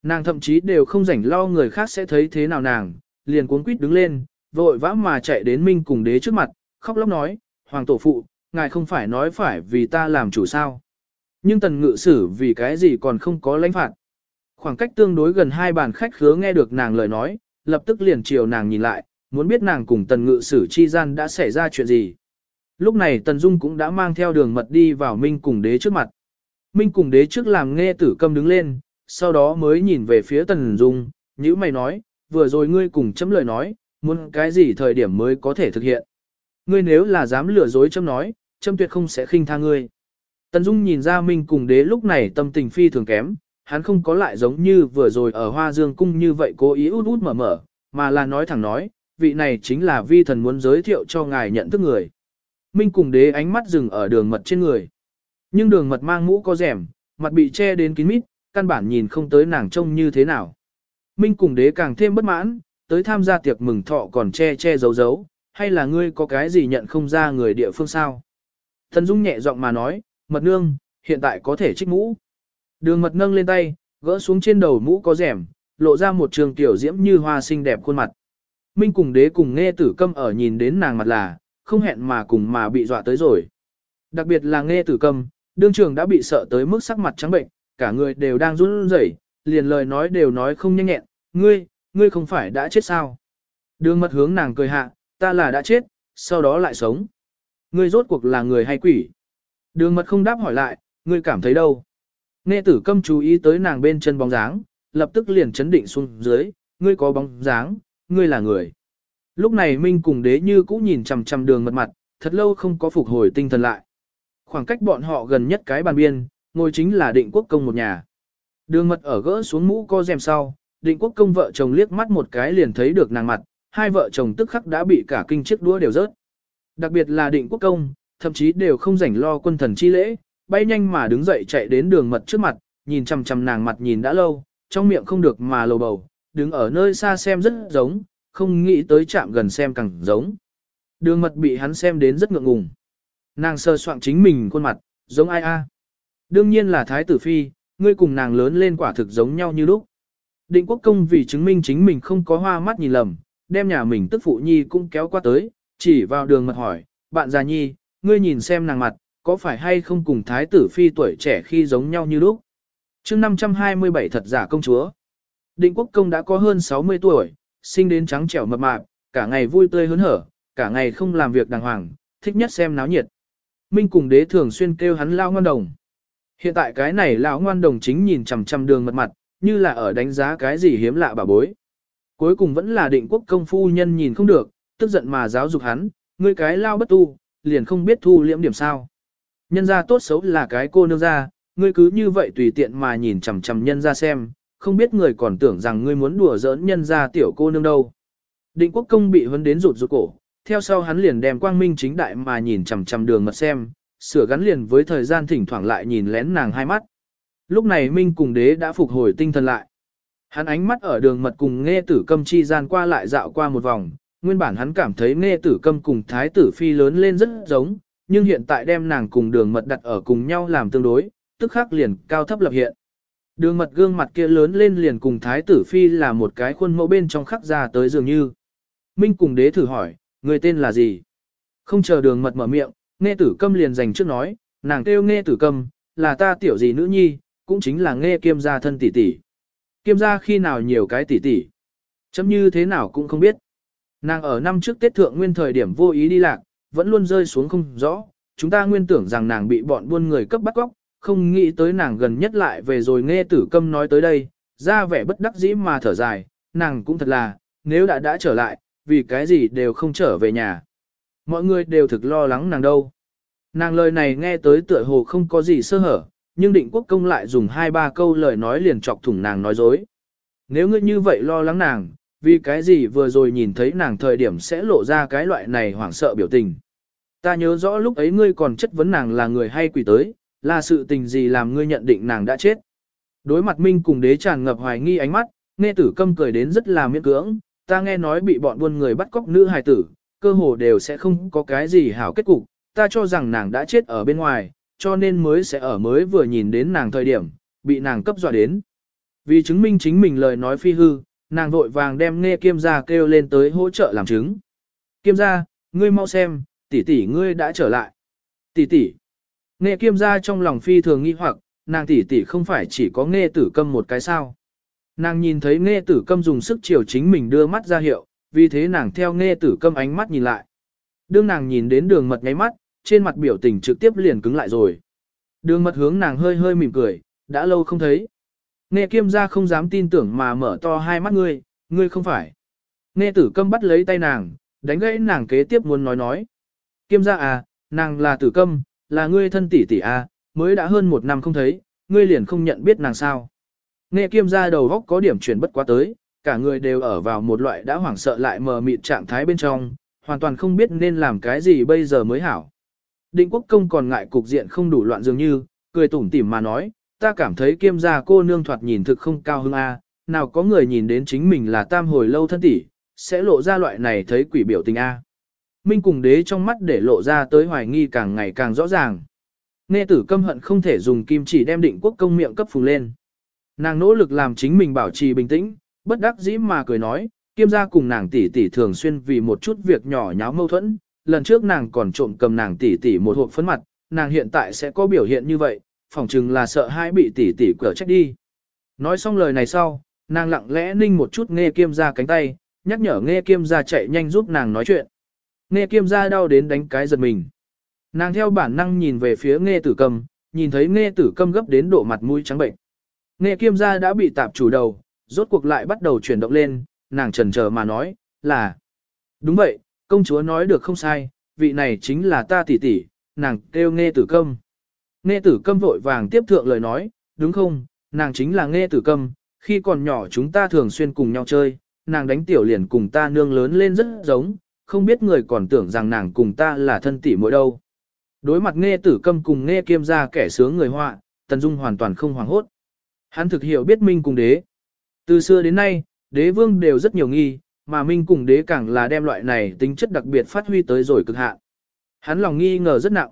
Nàng thậm chí đều không rảnh lo người khác sẽ thấy thế nào nàng, liền cuống quýt đứng lên, vội vã mà chạy đến Minh Cung đế trước mặt, khóc lóc nói, Hoàng tổ phụ, ngài không phải nói phải vì ta làm chủ sao. Nhưng tần ngự sử vì cái gì còn không có lãnh phạt. Khoảng cách tương đối gần hai bàn khách khứa nghe được nàng lời nói, lập tức liền chiều nàng nhìn lại, muốn biết nàng cùng tần ngự sử chi gian đã xảy ra chuyện gì. Lúc này Tần Dung cũng đã mang theo đường mật đi vào Minh cùng đế trước mặt. Minh cùng đế trước làm nghe tử câm đứng lên, sau đó mới nhìn về phía Tần Dung, như mày nói, vừa rồi ngươi cùng chấm lời nói, muốn cái gì thời điểm mới có thể thực hiện. Ngươi nếu là dám lừa dối chấm nói, chấm tuyệt không sẽ khinh tha ngươi. Tần Dung nhìn ra Minh cùng đế lúc này tâm tình phi thường kém, hắn không có lại giống như vừa rồi ở Hoa Dương Cung như vậy cố ý út út mở mở, mà là nói thẳng nói, vị này chính là vi thần muốn giới thiệu cho ngài nhận thức người. Minh cùng đế ánh mắt dừng ở đường mật trên người. Nhưng đường mật mang mũ có rèm, mặt bị che đến kín mít, căn bản nhìn không tới nàng trông như thế nào. Minh cùng đế càng thêm bất mãn, tới tham gia tiệc mừng thọ còn che che giấu giấu, hay là ngươi có cái gì nhận không ra người địa phương sao? Thần Dung nhẹ giọng mà nói, mật nương, hiện tại có thể trích mũ. Đường mật nâng lên tay, gỡ xuống trên đầu mũ có rèm, lộ ra một trường tiểu diễm như hoa xinh đẹp khuôn mặt. Minh cùng đế cùng nghe tử câm ở nhìn đến nàng mặt là, không hẹn mà cùng mà bị dọa tới rồi. Đặc biệt là nghe tử câm, đương trường đã bị sợ tới mức sắc mặt trắng bệnh, cả người đều đang run rẩy, liền lời nói đều nói không nhanh nhẹn, ngươi, ngươi không phải đã chết sao? Đường mật hướng nàng cười hạ, ta là đã chết, sau đó lại sống. Ngươi rốt cuộc là người hay quỷ? Đường mật không đáp hỏi lại, ngươi cảm thấy đâu? Nghe tử câm chú ý tới nàng bên chân bóng dáng, lập tức liền chấn định xuống dưới, ngươi có bóng dáng, ngươi là người. Lúc này Minh cùng đế như cũ nhìn chằm chằm đường mật mặt, thật lâu không có phục hồi tinh thần lại. Khoảng cách bọn họ gần nhất cái bàn biên, ngồi chính là định quốc công một nhà. Đường mật ở gỡ xuống mũ co rèm sau, định quốc công vợ chồng liếc mắt một cái liền thấy được nàng mặt, hai vợ chồng tức khắc đã bị cả kinh chiếc đũa đều rớt. Đặc biệt là định quốc công, thậm chí đều không rảnh lo quân thần chi lễ, bay nhanh mà đứng dậy chạy đến đường mật trước mặt, nhìn chằm chằm nàng mặt nhìn đã lâu, trong miệng không được mà lầu bầu, đứng ở nơi xa xem rất giống, không nghĩ tới chạm gần xem càng giống. Đường mật bị hắn xem đến rất ngượng ngùng. Nàng sơ soạn chính mình khuôn mặt, giống ai a? Đương nhiên là thái tử phi, ngươi cùng nàng lớn lên quả thực giống nhau như lúc. Định quốc công vì chứng minh chính mình không có hoa mắt nhìn lầm, đem nhà mình tức phụ nhi cũng kéo qua tới, chỉ vào đường mật hỏi, bạn già nhi, ngươi nhìn xem nàng mặt, có phải hay không cùng thái tử phi tuổi trẻ khi giống nhau như lúc? chương 527 thật giả công chúa. Định quốc công đã có hơn 60 tuổi, sinh đến trắng trẻo mập mạp, cả ngày vui tươi hớn hở, cả ngày không làm việc đàng hoàng, thích nhất xem náo nhiệt. Minh cùng đế thường xuyên kêu hắn lao ngoan đồng. Hiện tại cái này lão ngoan đồng chính nhìn chằm chằm đường mật mặt, như là ở đánh giá cái gì hiếm lạ bà bối. Cuối cùng vẫn là định quốc công phu nhân nhìn không được, tức giận mà giáo dục hắn, ngươi cái lao bất tu, liền không biết thu liễm điểm sao. Nhân ra tốt xấu là cái cô nương ra, ngươi cứ như vậy tùy tiện mà nhìn chằm chằm nhân ra xem, không biết người còn tưởng rằng ngươi muốn đùa giỡn nhân ra tiểu cô nương đâu. Định quốc công bị vấn đến rụt rụt cổ, theo sau hắn liền đem quang minh chính đại mà nhìn chằm chằm đường mật xem, sửa gắn liền với thời gian thỉnh thoảng lại nhìn lén nàng hai mắt. Lúc này Minh cùng đế đã phục hồi tinh thần lại. Hắn ánh mắt ở đường mật cùng nghe tử câm chi gian qua lại dạo qua một vòng, nguyên bản hắn cảm thấy nghe tử câm cùng thái tử phi lớn lên rất giống, nhưng hiện tại đem nàng cùng đường mật đặt ở cùng nhau làm tương đối, tức khắc liền cao thấp lập hiện. Đường mật gương mặt kia lớn lên liền cùng thái tử phi là một cái khuôn mẫu bên trong khắc ra tới dường như. Minh cùng đế thử hỏi, người tên là gì? Không chờ đường mật mở miệng, nghe tử câm liền dành trước nói, nàng kêu nghe tử câm, là ta tiểu gì nữ nhi, cũng chính là nghe kiêm gia thân tỷ tỷ. Kiêm gia khi nào nhiều cái tỷ tỷ. Chấm như thế nào cũng không biết. Nàng ở năm trước Tết Thượng Nguyên thời điểm vô ý đi lạc, vẫn luôn rơi xuống không rõ. Chúng ta nguyên tưởng rằng nàng bị bọn buôn người cấp bắt cóc không nghĩ tới nàng gần nhất lại về rồi nghe tử câm nói tới đây, ra vẻ bất đắc dĩ mà thở dài, nàng cũng thật là, nếu đã đã trở lại, vì cái gì đều không trở về nhà. Mọi người đều thực lo lắng nàng đâu. Nàng lời này nghe tới tựa hồ không có gì sơ hở, nhưng định quốc công lại dùng hai ba câu lời nói liền chọc thủng nàng nói dối. Nếu ngươi như vậy lo lắng nàng, vì cái gì vừa rồi nhìn thấy nàng thời điểm sẽ lộ ra cái loại này hoảng sợ biểu tình. Ta nhớ rõ lúc ấy ngươi còn chất vấn nàng là người hay quỷ tới, là sự tình gì làm ngươi nhận định nàng đã chết. Đối mặt Minh cùng đế tràn ngập hoài nghi ánh mắt, nghe tử câm cười đến rất là miễn cưỡng, ta nghe nói bị bọn buôn người bắt cóc nữ hài tử, cơ hồ đều sẽ không có cái gì hảo kết cục, ta cho rằng nàng đã chết ở bên ngoài, cho nên mới sẽ ở mới vừa nhìn đến nàng thời điểm, bị nàng cấp dọa đến. Vì chứng minh chính mình lời nói phi hư, nàng vội vàng đem nghe kiêm gia kêu lên tới hỗ trợ làm chứng. Kiêm gia, ngươi mau xem, tỷ tỷ ngươi đã trở lại. Tỷ tỷ. Nghe kiêm gia trong lòng phi thường nghi hoặc, nàng tỷ tỷ không phải chỉ có nghe tử câm một cái sao. Nàng nhìn thấy nghe tử câm dùng sức chiều chính mình đưa mắt ra hiệu, vì thế nàng theo nghe tử câm ánh mắt nhìn lại. Đương nàng nhìn đến đường mật nháy mắt, trên mặt biểu tình trực tiếp liền cứng lại rồi. Đường mật hướng nàng hơi hơi mỉm cười, đã lâu không thấy. Nghe kiêm gia không dám tin tưởng mà mở to hai mắt ngươi, ngươi không phải. Nghe tử câm bắt lấy tay nàng, đánh gãy nàng kế tiếp muốn nói nói. Kiêm gia à, nàng là tử câm, là ngươi thân tỷ tỷ a mới đã hơn một năm không thấy, ngươi liền không nhận biết nàng sao. Nghe kiêm gia đầu góc có điểm chuyển bất quá tới, cả người đều ở vào một loại đã hoảng sợ lại mờ mịt trạng thái bên trong, hoàn toàn không biết nên làm cái gì bây giờ mới hảo. Định quốc công còn ngại cục diện không đủ loạn dường như, cười tủm tỉm mà nói, ta cảm thấy kiêm gia cô nương thoạt nhìn thực không cao hứng a, nào có người nhìn đến chính mình là tam hồi lâu thân tỷ, sẽ lộ ra loại này thấy quỷ biểu tình a. Minh cùng đế trong mắt để lộ ra tới hoài nghi càng ngày càng rõ ràng. Nghe tử căm hận không thể dùng kim chỉ đem định quốc công miệng cấp phùng lên. Nàng nỗ lực làm chính mình bảo trì bình tĩnh, bất đắc dĩ mà cười nói, kiêm gia cùng nàng tỷ tỷ thường xuyên vì một chút việc nhỏ nháo mâu thuẫn, lần trước nàng còn trộm cầm nàng tỷ tỷ một hộp phấn mặt, nàng hiện tại sẽ có biểu hiện như vậy, phỏng chừng là sợ hai bị tỷ tỷ cửa trách đi. Nói xong lời này sau, nàng lặng lẽ ninh một chút nghe kiêm gia cánh tay, nhắc nhở nghe kiêm gia chạy nhanh giúp nàng nói chuyện. Nghe kiêm gia đau đến đánh cái giật mình. Nàng theo bản năng nhìn về phía nghe tử cầm, nhìn thấy nghe tử Cầm gấp đến độ mặt mũi trắng bệnh. Nghe kiêm gia đã bị tạp chủ đầu, rốt cuộc lại bắt đầu chuyển động lên, nàng trần chờ mà nói, là. Đúng vậy, công chúa nói được không sai, vị này chính là ta tỷ tỷ, nàng kêu nghe tử Cầm. Nghe tử Cầm vội vàng tiếp thượng lời nói, đúng không, nàng chính là nghe tử Cầm, khi còn nhỏ chúng ta thường xuyên cùng nhau chơi, nàng đánh tiểu liền cùng ta nương lớn lên rất giống, không biết người còn tưởng rằng nàng cùng ta là thân tỷ mỗi đâu. Đối mặt nghe tử câm cùng nghe kiêm ra kẻ sướng người họa, Tần Dung hoàn toàn không hoảng hốt. Hắn thực hiểu biết Minh cùng đế. Từ xưa đến nay, đế vương đều rất nhiều nghi, mà Minh cùng đế càng là đem loại này tính chất đặc biệt phát huy tới rồi cực hạn. Hắn lòng nghi ngờ rất nặng.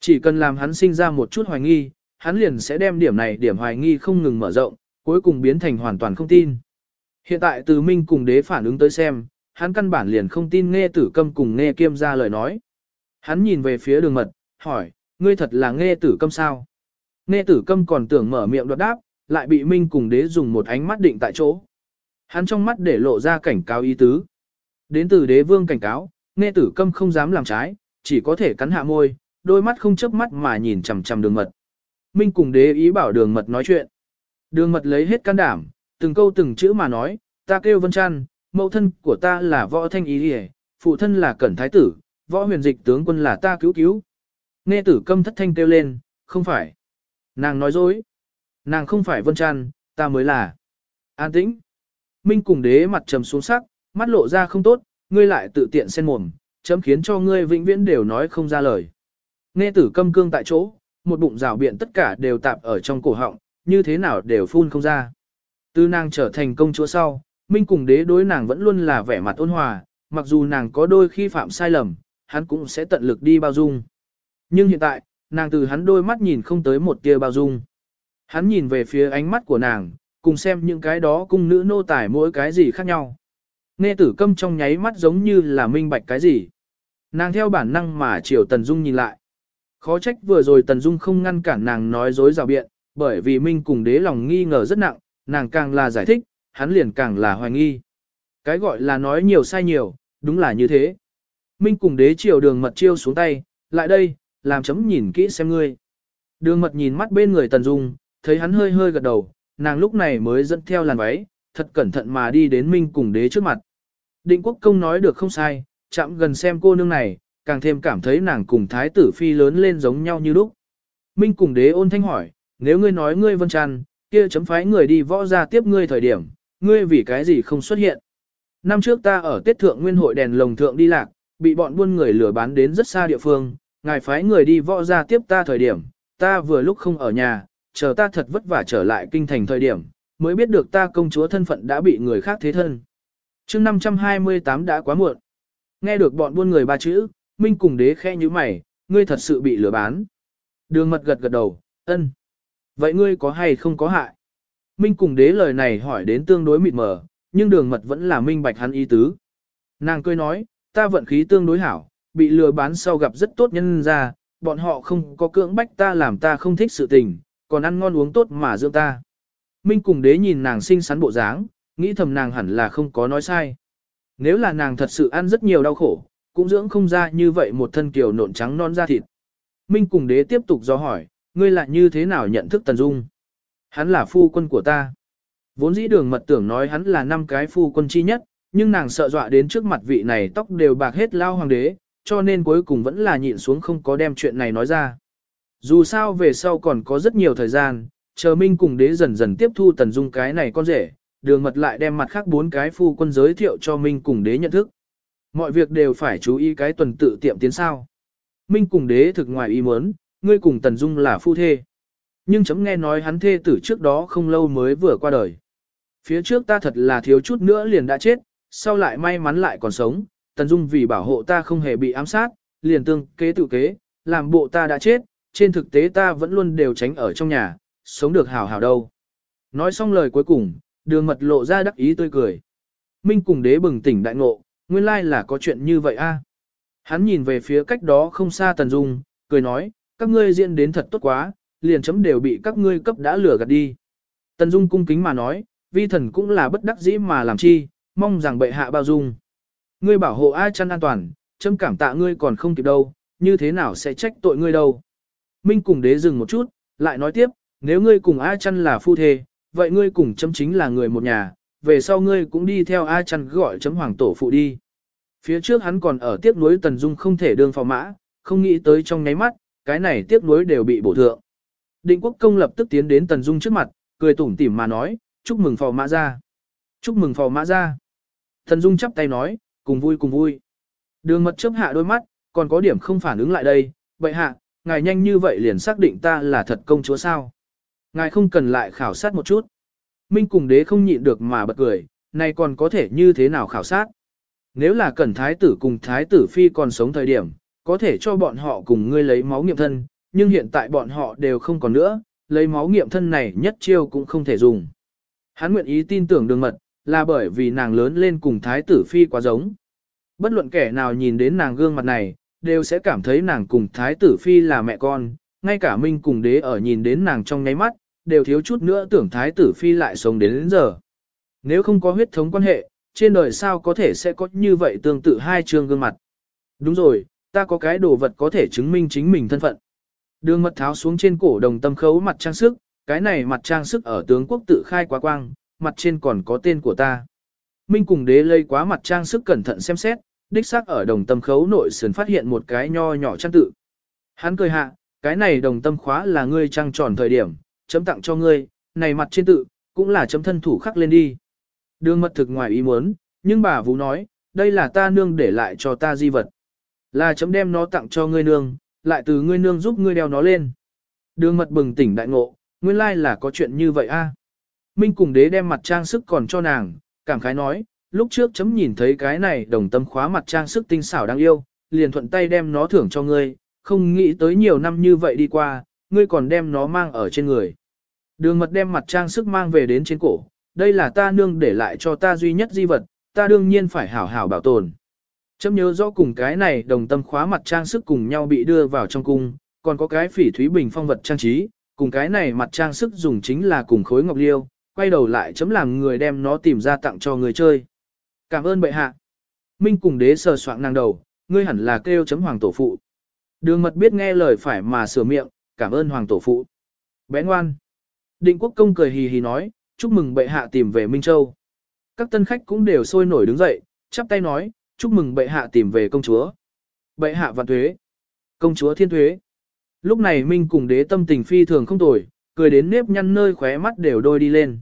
Chỉ cần làm hắn sinh ra một chút hoài nghi, hắn liền sẽ đem điểm này điểm hoài nghi không ngừng mở rộng, cuối cùng biến thành hoàn toàn không tin. Hiện tại từ Minh cùng đế phản ứng tới xem, hắn căn bản liền không tin nghe tử câm cùng nghe kiêm ra lời nói. Hắn nhìn về phía đường mật, hỏi, ngươi thật là nghe tử câm sao? Nghe tử câm còn tưởng mở miệng đoạt đáp, lại bị Minh cùng đế dùng một ánh mắt định tại chỗ. Hắn trong mắt để lộ ra cảnh cáo ý tứ. Đến từ đế vương cảnh cáo, nghe tử câm không dám làm trái, chỉ có thể cắn hạ môi, đôi mắt không chớp mắt mà nhìn chằm chằm đường mật. Minh cùng đế ý bảo đường mật nói chuyện. Đường mật lấy hết can đảm, từng câu từng chữ mà nói, ta kêu vân chăn, mẫu thân của ta là võ thanh ý hề, phụ thân là cẩn thái tử, võ huyền dịch tướng quân là ta cứu cứu. Nghe tử câm thất thanh kêu lên, không phải. Nàng nói dối. Nàng không phải vân trăn, ta mới là. An tĩnh. Minh cùng đế mặt trầm xuống sắc, mắt lộ ra không tốt, ngươi lại tự tiện xen mồm, chấm khiến cho ngươi vĩnh viễn đều nói không ra lời. Nghe tử câm cương tại chỗ, một bụng rào biện tất cả đều tạp ở trong cổ họng, như thế nào đều phun không ra. Từ nàng trở thành công chúa sau, Minh cùng đế đối nàng vẫn luôn là vẻ mặt ôn hòa, mặc dù nàng có đôi khi phạm sai lầm, hắn cũng sẽ tận lực đi bao dung. Nhưng hiện tại, nàng từ hắn đôi mắt nhìn không tới một tia bao dung. Hắn nhìn về phía ánh mắt của nàng, cùng xem những cái đó cung nữ nô tài mỗi cái gì khác nhau. Nghe tử câm trong nháy mắt giống như là minh bạch cái gì. Nàng theo bản năng mà chiều Tần Dung nhìn lại. Khó trách vừa rồi Tần Dung không ngăn cản nàng nói dối rào biện, bởi vì Minh cùng đế lòng nghi ngờ rất nặng, nàng càng là giải thích, hắn liền càng là hoài nghi. Cái gọi là nói nhiều sai nhiều, đúng là như thế. Minh cùng đế chiều đường mật chiêu xuống tay, lại đây, làm chấm nhìn kỹ xem ngươi. Đường mật nhìn mắt bên người Tần Dung, thấy hắn hơi hơi gật đầu, nàng lúc này mới dẫn theo làn váy, thật cẩn thận mà đi đến Minh cùng đế trước mặt. Định quốc công nói được không sai, chạm gần xem cô nương này, càng thêm cảm thấy nàng cùng thái tử phi lớn lên giống nhau như lúc. Minh cùng đế ôn thanh hỏi, nếu ngươi nói ngươi vân tràn, kia chấm phái người đi võ ra tiếp ngươi thời điểm, ngươi vì cái gì không xuất hiện. Năm trước ta ở tiết thượng nguyên hội đèn lồng thượng đi lạc, bị bọn buôn người lừa bán đến rất xa địa phương, ngài phái người đi võ ra tiếp ta thời điểm, ta vừa lúc không ở nhà, chờ ta thật vất vả trở lại kinh thành thời điểm, mới biết được ta công chúa thân phận đã bị người khác thế thân. chương 528 đã quá muộn. Nghe được bọn buôn người ba chữ, Minh cùng đế khe như mày, ngươi thật sự bị lừa bán. Đường mật gật gật đầu, ân. Vậy ngươi có hay không có hại? Minh cùng đế lời này hỏi đến tương đối mịt mờ, nhưng đường mật vẫn là minh bạch hắn ý tứ. Nàng cười nói, ta vận khí tương đối hảo, bị lừa bán sau gặp rất tốt nhân ra, bọn họ không có cưỡng bách ta làm ta không thích sự tình, còn ăn ngon uống tốt mà dưỡng ta. Minh cùng đế nhìn nàng xinh xắn bộ dáng, nghĩ thầm nàng hẳn là không có nói sai. Nếu là nàng thật sự ăn rất nhiều đau khổ, cũng dưỡng không ra như vậy một thân kiều nộn trắng non da thịt. Minh cùng đế tiếp tục do hỏi, ngươi lại như thế nào nhận thức Tần Dung? Hắn là phu quân của ta. Vốn dĩ đường mật tưởng nói hắn là năm cái phu quân chi nhất, nhưng nàng sợ dọa đến trước mặt vị này tóc đều bạc hết lao hoàng đế, cho nên cuối cùng vẫn là nhịn xuống không có đem chuyện này nói ra. Dù sao về sau còn có rất nhiều thời gian, chờ Minh cùng đế dần dần tiếp thu Tần Dung cái này con rể, đường mật lại đem mặt khác bốn cái phu quân giới thiệu cho Minh cùng đế nhận thức. Mọi việc đều phải chú ý cái tuần tự tiệm tiến sao. Minh cùng đế thực ngoài ý muốn, ngươi cùng Tần Dung là phu thê. Nhưng chấm nghe nói hắn thê tử trước đó không lâu mới vừa qua đời. Phía trước ta thật là thiếu chút nữa liền đã chết, sau lại may mắn lại còn sống, Tần Dung vì bảo hộ ta không hề bị ám sát, liền tương kế tự kế, làm bộ ta đã chết, trên thực tế ta vẫn luôn đều tránh ở trong nhà, sống được hảo hảo đâu. Nói xong lời cuối cùng, đường mật lộ ra đắc ý tươi cười. Minh cùng đế bừng tỉnh đại ngộ, nguyên lai là có chuyện như vậy a. Hắn nhìn về phía cách đó không xa Tần Dung, cười nói, các ngươi diễn đến thật tốt quá, liền chấm đều bị các ngươi cấp đã lừa gạt đi. Tần Dung cung kính mà nói, vi thần cũng là bất đắc dĩ mà làm chi, mong rằng bệ hạ bao dung. Ngươi bảo hộ ai chăn an toàn, chấm cảm tạ ngươi còn không kịp đâu, như thế nào sẽ trách tội ngươi đâu. Minh cùng đế dừng một chút, lại nói tiếp, nếu ngươi cùng A chăn là phu thê, vậy ngươi cùng chấm chính là người một nhà, về sau ngươi cũng đi theo A chăn gọi chấm hoàng tổ phụ đi. Phía trước hắn còn ở tiếp nối Tần Dung không thể đương phò mã, không nghĩ tới trong nháy mắt, cái này tiếp nối đều bị bổ thượng. Định quốc công lập tức tiến đến Tần Dung trước mặt, cười tủm tỉm mà nói, chúc mừng phò mã ra. Chúc mừng phò mã ra. Tần Dung chắp tay nói, cùng vui cùng vui. Đường mật chớp hạ đôi mắt, còn có điểm không phản ứng lại đây, vậy hạ, ngài nhanh như vậy liền xác định ta là thật công chúa sao. Ngài không cần lại khảo sát một chút. Minh cùng đế không nhịn được mà bật cười, này còn có thể như thế nào khảo sát. Nếu là cần thái tử cùng thái tử phi còn sống thời điểm, có thể cho bọn họ cùng ngươi lấy máu nghiệm thân, nhưng hiện tại bọn họ đều không còn nữa, lấy máu nghiệm thân này nhất chiêu cũng không thể dùng. Hắn nguyện ý tin tưởng đường mật, là bởi vì nàng lớn lên cùng thái tử phi quá giống. Bất luận kẻ nào nhìn đến nàng gương mặt này, đều sẽ cảm thấy nàng cùng thái tử phi là mẹ con, ngay cả Minh cùng đế ở nhìn đến nàng trong nháy mắt, đều thiếu chút nữa tưởng thái tử phi lại sống đến, đến giờ. Nếu không có huyết thống quan hệ, trên đời sao có thể sẽ có như vậy tương tự hai trường gương mặt. Đúng rồi, ta có cái đồ vật có thể chứng minh chính mình thân phận. Đường mật tháo xuống trên cổ đồng tâm khấu mặt trang sức, cái này mặt trang sức ở tướng quốc tự khai quá quang, mặt trên còn có tên của ta. Minh cùng đế lây quá mặt trang sức cẩn thận xem xét, đích xác ở đồng tâm khấu nội sườn phát hiện một cái nho nhỏ trang tự. Hắn cười hạ, cái này đồng tâm khóa là ngươi trang tròn thời điểm, chấm tặng cho ngươi, này mặt trên tự, cũng là chấm thân thủ khắc lên đi. Đường mật thực ngoài ý muốn, nhưng bà Vũ nói, đây là ta nương để lại cho ta di vật. Là chấm đem nó tặng cho ngươi nương, lại từ ngươi nương giúp ngươi đeo nó lên. Đường mật bừng tỉnh đại ngộ, nguyên lai là có chuyện như vậy a. Minh cùng đế đem mặt trang sức còn cho nàng, cảm khái nói, lúc trước chấm nhìn thấy cái này đồng tâm khóa mặt trang sức tinh xảo đáng yêu, liền thuận tay đem nó thưởng cho ngươi, không nghĩ tới nhiều năm như vậy đi qua, ngươi còn đem nó mang ở trên người. Đường mật đem mặt trang sức mang về đến trên cổ, đây là ta nương để lại cho ta duy nhất di vật, ta đương nhiên phải hảo hảo bảo tồn. Chấm nhớ rõ cùng cái này đồng tâm khóa mặt trang sức cùng nhau bị đưa vào trong cung, còn có cái phỉ thúy bình phong vật trang trí, cùng cái này mặt trang sức dùng chính là cùng khối ngọc liêu, quay đầu lại chấm làm người đem nó tìm ra tặng cho người chơi. Cảm ơn bệ hạ. Minh cùng đế sờ soạn nàng đầu, ngươi hẳn là kêu chấm hoàng tổ phụ. Đường mật biết nghe lời phải mà sửa miệng, cảm ơn hoàng tổ phụ. Bé ngoan. Định quốc công cười hì hì nói, chúc mừng bệ hạ tìm về Minh Châu. Các tân khách cũng đều sôi nổi đứng dậy, chắp tay nói, chúc mừng bệ hạ tìm về công chúa. Bệ hạ vạn thuế. Công chúa thiên thuế. Lúc này Minh cùng đế tâm tình phi thường không tồi, cười đến nếp nhăn nơi khóe mắt đều đôi đi lên.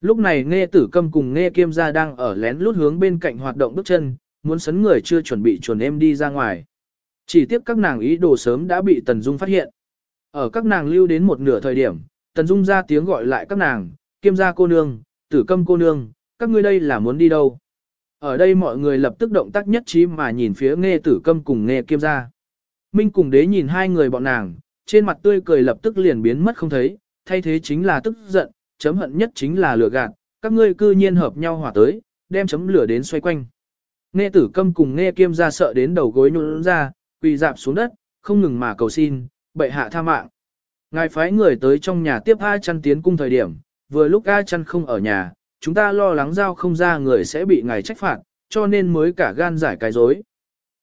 Lúc này nghe tử câm cùng nghe kiêm gia đang ở lén lút hướng bên cạnh hoạt động bước chân, muốn sấn người chưa chuẩn bị chuẩn em đi ra ngoài. Chỉ tiếp các nàng ý đồ sớm đã bị Tần Dung phát hiện. Ở các nàng lưu đến một nửa thời điểm, Tần Dung ra tiếng gọi lại các nàng, kiêm gia cô nương, tử câm cô nương, các ngươi đây là muốn đi đâu? Ở đây mọi người lập tức động tác nhất trí mà nhìn phía nghe tử câm cùng nghe kiêm gia. Minh cùng đế nhìn hai người bọn nàng, trên mặt tươi cười lập tức liền biến mất không thấy, thay thế chính là tức giận, chấm hận nhất chính là lửa gạt, các ngươi cư nhiên hợp nhau hỏa tới, đem chấm lửa đến xoay quanh. Nghe tử câm cùng nghe kiêm ra sợ đến đầu gối nhũn ra, quỳ dạp xuống đất, không ngừng mà cầu xin, bệ hạ tha mạng. Ngài phái người tới trong nhà tiếp A chăn tiến cung thời điểm, vừa lúc A chăn không ở nhà, chúng ta lo lắng giao không ra người sẽ bị ngài trách phạt, cho nên mới cả gan giải cái dối.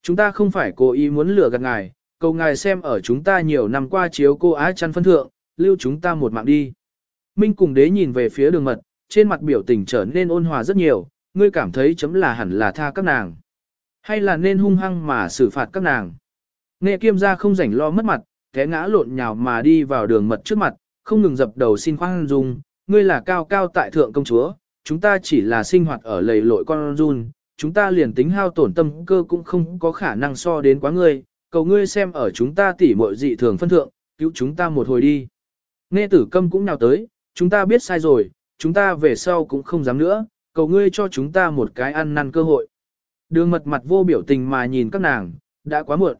Chúng ta không phải cố ý muốn lừa gạt ngài, cầu ngài xem ở chúng ta nhiều năm qua chiếu cô á chăn phân thượng, lưu chúng ta một mạng đi. Minh cùng đế nhìn về phía đường mật, trên mặt biểu tình trở nên ôn hòa rất nhiều, ngươi cảm thấy chấm là hẳn là tha các nàng. Hay là nên hung hăng mà xử phạt các nàng. Nghệ kiêm gia không rảnh lo mất mặt, té ngã lộn nhào mà đi vào đường mật trước mặt, không ngừng dập đầu xin khoan dung, ngươi là cao cao tại thượng công chúa, chúng ta chỉ là sinh hoạt ở lầy lội con run, chúng ta liền tính hao tổn tâm cơ cũng không có khả năng so đến quá ngươi, cầu ngươi xem ở chúng ta tỉ muội dị thường phân thượng, cứu chúng ta một hồi đi. Nghe tử câm cũng nào tới, chúng ta biết sai rồi, chúng ta về sau cũng không dám nữa, cầu ngươi cho chúng ta một cái ăn năn cơ hội. Đường mật mặt vô biểu tình mà nhìn các nàng, đã quá muộn.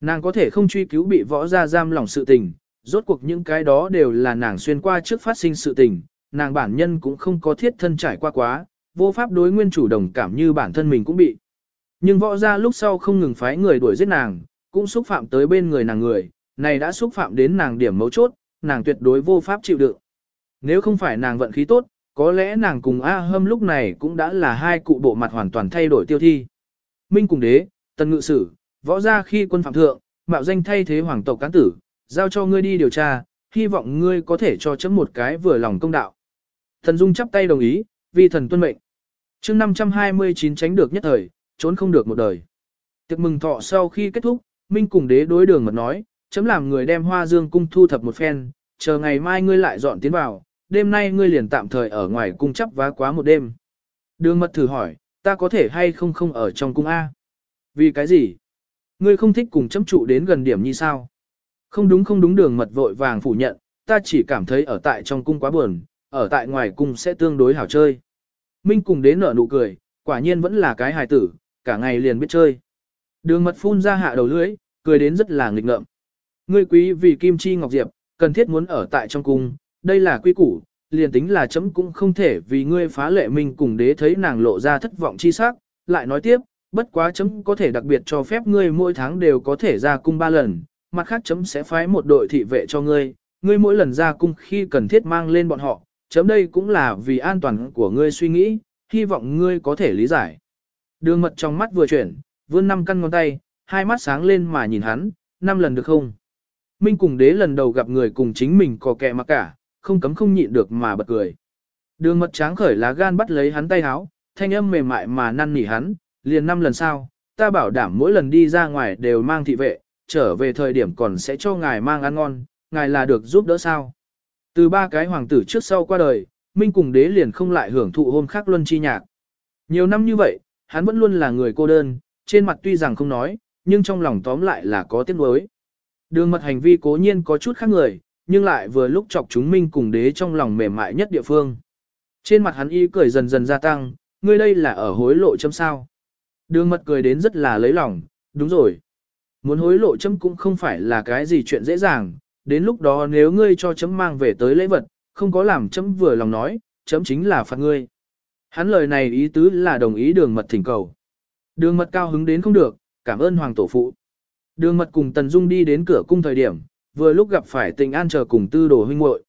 Nàng có thể không truy cứu bị võ ra giam lòng sự tình, rốt cuộc những cái đó đều là nàng xuyên qua trước phát sinh sự tình, nàng bản nhân cũng không có thiết thân trải qua quá, vô pháp đối nguyên chủ đồng cảm như bản thân mình cũng bị. Nhưng võ ra lúc sau không ngừng phái người đuổi giết nàng, cũng xúc phạm tới bên người nàng người, này đã xúc phạm đến nàng điểm mấu chốt, nàng tuyệt đối vô pháp chịu đựng. Nếu không phải nàng vận khí tốt, có lẽ nàng cùng A Hâm lúc này cũng đã là hai cụ bộ mặt hoàn toàn thay đổi tiêu thi. Minh cùng đế, tần ngự sử, võ ra khi quân phạm thượng, mạo danh thay thế hoàng tộc cán tử, giao cho ngươi đi điều tra, hy vọng ngươi có thể cho chấm một cái vừa lòng công đạo. Thần Dung chắp tay đồng ý, vì thần tuân mệnh. chương 529 tránh được nhất thời, trốn không được một đời. Tiệc mừng thọ sau khi kết thúc, Minh cùng đế đối đường mật nói, chấm làm người đem hoa dương cung thu thập một phen, chờ ngày mai ngươi lại dọn tiến vào, đêm nay ngươi liền tạm thời ở ngoài cung chấp vá quá một đêm. Đường mật thử hỏi, ta có thể hay không không ở trong cung A? Vì cái gì? Ngươi không thích cùng chấm trụ đến gần điểm như sao? Không đúng không đúng đường mật vội vàng phủ nhận, ta chỉ cảm thấy ở tại trong cung quá buồn, ở tại ngoài cung sẽ tương đối hảo chơi. Minh cùng đến nở nụ cười, quả nhiên vẫn là cái hài tử, cả ngày liền biết chơi. Đường mật phun ra hạ đầu lưỡi, cười đến rất là nghịch ngợm. Ngươi quý vì Kim Chi Ngọc Diệp, cần thiết muốn ở tại trong cung, đây là quy củ, liền tính là chấm cũng không thể vì ngươi phá lệ minh cùng đế thấy nàng lộ ra thất vọng chi sắc, lại nói tiếp, bất quá chấm có thể đặc biệt cho phép ngươi mỗi tháng đều có thể ra cung ba lần, mặt khác chấm sẽ phái một đội thị vệ cho ngươi, ngươi mỗi lần ra cung khi cần thiết mang lên bọn họ, chấm đây cũng là vì an toàn của ngươi suy nghĩ, hy vọng ngươi có thể lý giải. Đường mật trong mắt vừa chuyển, vươn năm căn ngón tay, hai mắt sáng lên mà nhìn hắn, năm lần được không? Minh cùng đế lần đầu gặp người cùng chính mình có kẹ mà cả, không cấm không nhịn được mà bật cười. Đường mật tráng khởi lá gan bắt lấy hắn tay háo, thanh âm mềm mại mà năn nỉ hắn, liền năm lần sau, ta bảo đảm mỗi lần đi ra ngoài đều mang thị vệ, trở về thời điểm còn sẽ cho ngài mang ăn ngon, ngài là được giúp đỡ sao. Từ ba cái hoàng tử trước sau qua đời, Minh cùng đế liền không lại hưởng thụ hôm khác luân chi nhạc. Nhiều năm như vậy, hắn vẫn luôn là người cô đơn, trên mặt tuy rằng không nói, nhưng trong lòng tóm lại là có tiếc nuối. Đường mật hành vi cố nhiên có chút khác người, nhưng lại vừa lúc chọc chúng Minh cùng đế trong lòng mềm mại nhất địa phương. Trên mặt hắn y cười dần dần gia tăng, ngươi đây là ở hối lộ châm sao. Đường mật cười đến rất là lấy lòng, đúng rồi. Muốn hối lộ châm cũng không phải là cái gì chuyện dễ dàng, đến lúc đó nếu ngươi cho chấm mang về tới lễ vật, không có làm chấm vừa lòng nói, chấm chính là phạt ngươi. Hắn lời này ý tứ là đồng ý đường mật thỉnh cầu. Đường mật cao hứng đến không được, cảm ơn hoàng tổ phụ. Đường mật cùng Tần Dung đi đến cửa cung thời điểm, vừa lúc gặp phải tình an chờ cùng tư đồ huynh muội.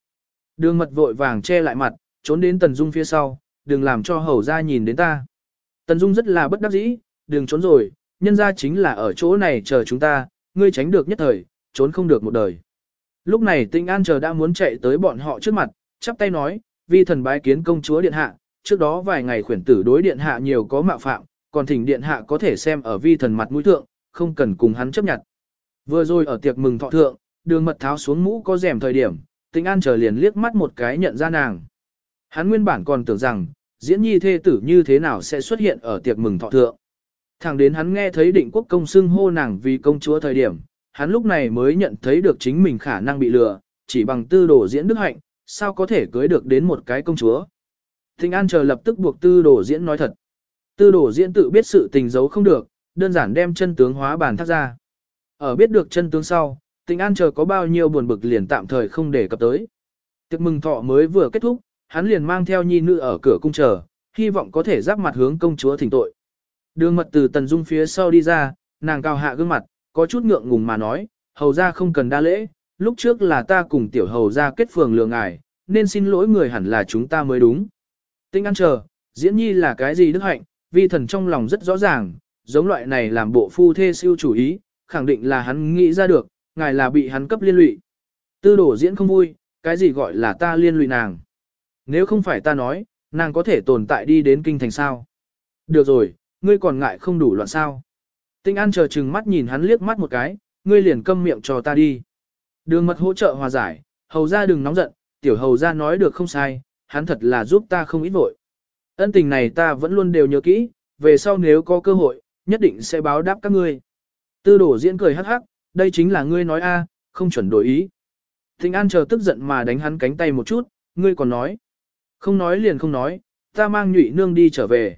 Đường mật vội vàng che lại mặt, trốn đến Tần Dung phía sau, đừng làm cho hầu ra nhìn đến ta. Tần Dung rất là bất đắc dĩ, đừng trốn rồi, nhân ra chính là ở chỗ này chờ chúng ta, ngươi tránh được nhất thời, trốn không được một đời. Lúc này tinh an chờ đã muốn chạy tới bọn họ trước mặt, chắp tay nói, vi thần bái kiến công chúa điện hạ, trước đó vài ngày khuyển tử đối điện hạ nhiều có mạo phạm, còn thỉnh điện hạ có thể xem ở vi thần mặt mũi thượng, không cần cùng hắn chấp nhận. Vừa rồi ở tiệc mừng thọ thượng, đường mật tháo xuống mũ có rèm thời điểm, tinh an chờ liền liếc mắt một cái nhận ra nàng. Hắn nguyên bản còn tưởng rằng, diễn nhi thê tử như thế nào sẽ xuất hiện ở tiệc mừng thọ thượng. Thẳng đến hắn nghe thấy định quốc công xưng hô nàng vì công chúa thời điểm, hắn lúc này mới nhận thấy được chính mình khả năng bị lừa, chỉ bằng tư đồ diễn đức hạnh, sao có thể cưới được đến một cái công chúa. Thịnh An chờ lập tức buộc tư đồ diễn nói thật. Tư đồ diễn tự biết sự tình giấu không được, đơn giản đem chân tướng hóa bản thác ra. Ở biết được chân tướng sau, Thịnh An chờ có bao nhiêu buồn bực liền tạm thời không để cập tới. Tiệc mừng thọ mới vừa kết thúc, hắn liền mang theo nhi nữ ở cửa cung chờ, hy vọng có thể giáp mặt hướng công chúa thỉnh tội. Đường mật từ tần dung phía sau đi ra, nàng cao hạ gương mặt, có chút ngượng ngùng mà nói, hầu ra không cần đa lễ, lúc trước là ta cùng tiểu hầu ra kết phường lừa ngài, nên xin lỗi người hẳn là chúng ta mới đúng. Tinh ăn chờ, diễn nhi là cái gì đức hạnh, vi thần trong lòng rất rõ ràng, giống loại này làm bộ phu thê siêu chủ ý, khẳng định là hắn nghĩ ra được, ngài là bị hắn cấp liên lụy. Tư đổ diễn không vui, cái gì gọi là ta liên lụy nàng. Nếu không phải ta nói, nàng có thể tồn tại đi đến kinh thành sao. Được rồi, ngươi còn ngại không đủ loạn sao. Tinh An chờ chừng mắt nhìn hắn liếc mắt một cái, ngươi liền câm miệng cho ta đi. Đường mật hỗ trợ hòa giải, hầu ra đừng nóng giận, tiểu hầu ra nói được không sai, hắn thật là giúp ta không ít vội. Ân tình này ta vẫn luôn đều nhớ kỹ, về sau nếu có cơ hội, nhất định sẽ báo đáp các ngươi. Tư đổ diễn cười hắc hắc, đây chính là ngươi nói a, không chuẩn đổi ý. Tinh An chờ tức giận mà đánh hắn cánh tay một chút, ngươi còn nói. Không nói liền không nói, ta mang nhụy nương đi trở về.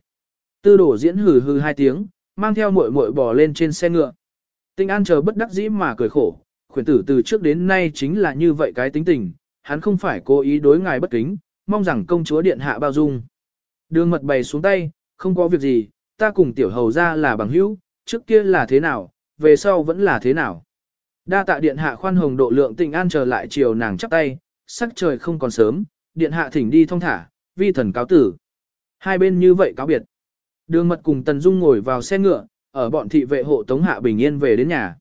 Tư đổ diễn hừ hừ hai tiếng, mang theo muội muội bò lên trên xe ngựa. Tinh An chờ bất đắc dĩ mà cười khổ, khuyển tử từ trước đến nay chính là như vậy cái tính tình, hắn không phải cố ý đối ngài bất kính, mong rằng công chúa điện hạ bao dung. Đường mật bày xuống tay, không có việc gì, ta cùng tiểu hầu ra là bằng hữu, trước kia là thế nào, về sau vẫn là thế nào. Đa tạ điện hạ khoan hồng độ lượng tình an trở lại chiều nàng chắp tay, sắc trời không còn sớm, điện hạ thỉnh đi thong thả, vi thần cáo tử. Hai bên như vậy cáo biệt. Đường mật cùng Tần Dung ngồi vào xe ngựa, ở bọn thị vệ hộ tống hạ bình yên về đến nhà.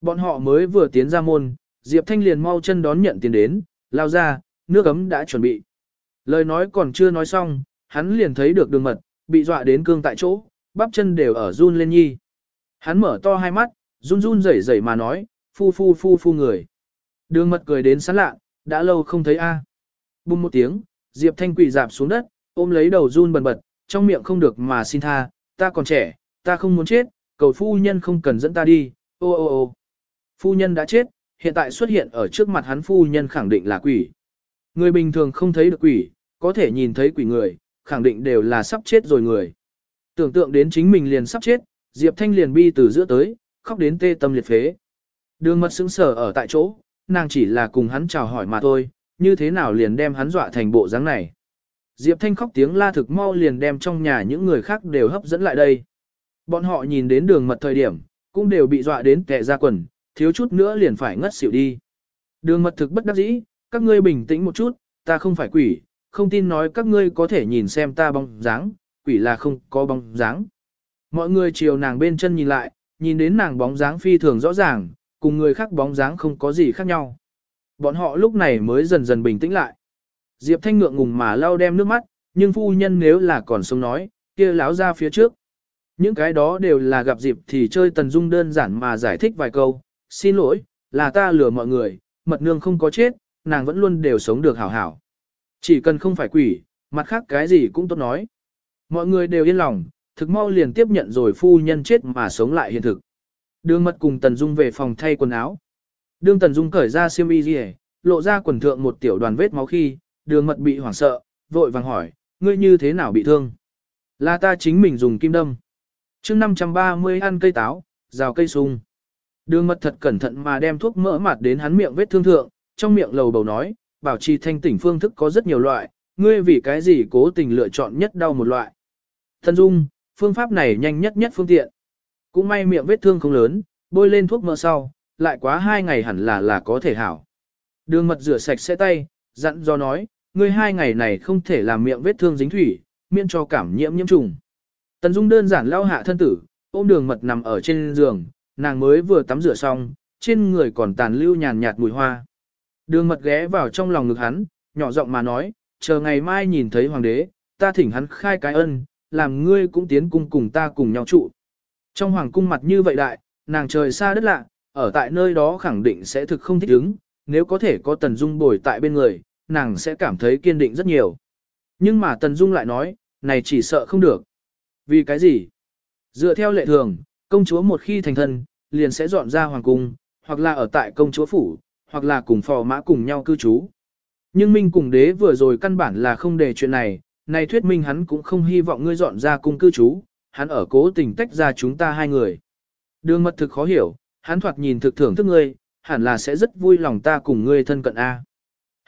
Bọn họ mới vừa tiến ra môn, Diệp Thanh liền mau chân đón nhận tiền đến, lao ra, nước ấm đã chuẩn bị. Lời nói còn chưa nói xong, hắn liền thấy được đường mật, bị dọa đến cương tại chỗ, bắp chân đều ở run lên nhi. Hắn mở to hai mắt, run run rẩy rẩy mà nói, phu phu phu phu người. Đường mật cười đến sán lạ, đã lâu không thấy a. À. Bùng một tiếng, Diệp Thanh quỳ dạp xuống đất, ôm lấy đầu run bần bật, trong miệng không được mà xin tha, ta còn trẻ, ta không muốn chết, cầu phu nhân không cần dẫn ta đi, ô ô ô. Phu nhân đã chết, hiện tại xuất hiện ở trước mặt hắn phu nhân khẳng định là quỷ. Người bình thường không thấy được quỷ, có thể nhìn thấy quỷ người, khẳng định đều là sắp chết rồi người. Tưởng tượng đến chính mình liền sắp chết, Diệp Thanh liền bi từ giữa tới, khóc đến tê tâm liệt phế. Đường mật sững sờ ở tại chỗ, nàng chỉ là cùng hắn chào hỏi mà thôi, như thế nào liền đem hắn dọa thành bộ dáng này. Diệp Thanh khóc tiếng la thực mau liền đem trong nhà những người khác đều hấp dẫn lại đây. Bọn họ nhìn đến đường mật thời điểm, cũng đều bị dọa đến kẹ ra quần, thiếu chút nữa liền phải ngất xỉu đi. Đường mật thực bất đắc dĩ, các ngươi bình tĩnh một chút, ta không phải quỷ, không tin nói các ngươi có thể nhìn xem ta bóng dáng, quỷ là không có bóng dáng. Mọi người chiều nàng bên chân nhìn lại, nhìn đến nàng bóng dáng phi thường rõ ràng, cùng người khác bóng dáng không có gì khác nhau. Bọn họ lúc này mới dần dần bình tĩnh lại. Diệp Thanh ngượng ngùng mà lau đem nước mắt, nhưng phu nhân nếu là còn sống nói, kia láo ra phía trước. Những cái đó đều là gặp dịp thì chơi Tần Dung đơn giản mà giải thích vài câu, xin lỗi, là ta lừa mọi người, mật nương không có chết, nàng vẫn luôn đều sống được hảo hảo. Chỉ cần không phải quỷ, mặt khác cái gì cũng tốt nói. Mọi người đều yên lòng, thực mau liền tiếp nhận rồi phu nhân chết mà sống lại hiện thực. Đường mật cùng Tần Dung về phòng thay quần áo. Đương Tần Dung cởi ra xiêm y gì lộ ra quần thượng một tiểu đoàn vết máu khi, đường mật bị hoảng sợ, vội vàng hỏi, ngươi như thế nào bị thương? Là ta chính mình dùng kim đâm. mươi 530 ăn cây táo, rào cây sung. Đường mật thật cẩn thận mà đem thuốc mỡ mặt đến hắn miệng vết thương thượng, trong miệng lầu bầu nói, bảo trì thanh tỉnh phương thức có rất nhiều loại, ngươi vì cái gì cố tình lựa chọn nhất đau một loại. Thần Dung, phương pháp này nhanh nhất nhất phương tiện. Cũng may miệng vết thương không lớn, bôi lên thuốc mỡ sau, lại quá hai ngày hẳn là là có thể hảo. Đường mật rửa sạch sẽ tay, dặn do nói, ngươi hai ngày này không thể làm miệng vết thương dính thủy, miễn cho cảm nhiễm nhiễm trùng. Tần Dung đơn giản lao hạ thân tử, ôm đường mật nằm ở trên giường, nàng mới vừa tắm rửa xong, trên người còn tàn lưu nhàn nhạt mùi hoa. Đường mật ghé vào trong lòng ngực hắn, nhỏ giọng mà nói, chờ ngày mai nhìn thấy hoàng đế, ta thỉnh hắn khai cái ân, làm ngươi cũng tiến cung cùng ta cùng nhau trụ. Trong hoàng cung mặt như vậy đại, nàng trời xa đất lạ, ở tại nơi đó khẳng định sẽ thực không thích ứng, nếu có thể có Tần Dung bồi tại bên người, nàng sẽ cảm thấy kiên định rất nhiều. Nhưng mà Tần Dung lại nói, này chỉ sợ không được. Vì cái gì? Dựa theo lệ thường, công chúa một khi thành thân, liền sẽ dọn ra hoàng cung, hoặc là ở tại công chúa phủ, hoặc là cùng phò mã cùng nhau cư trú. Nhưng Minh cùng đế vừa rồi căn bản là không để chuyện này, này thuyết minh hắn cũng không hy vọng ngươi dọn ra cung cư trú, hắn ở cố tình tách ra chúng ta hai người. Đường mật thực khó hiểu, hắn thoạt nhìn thực thưởng thức ngươi, hẳn là sẽ rất vui lòng ta cùng ngươi thân cận A.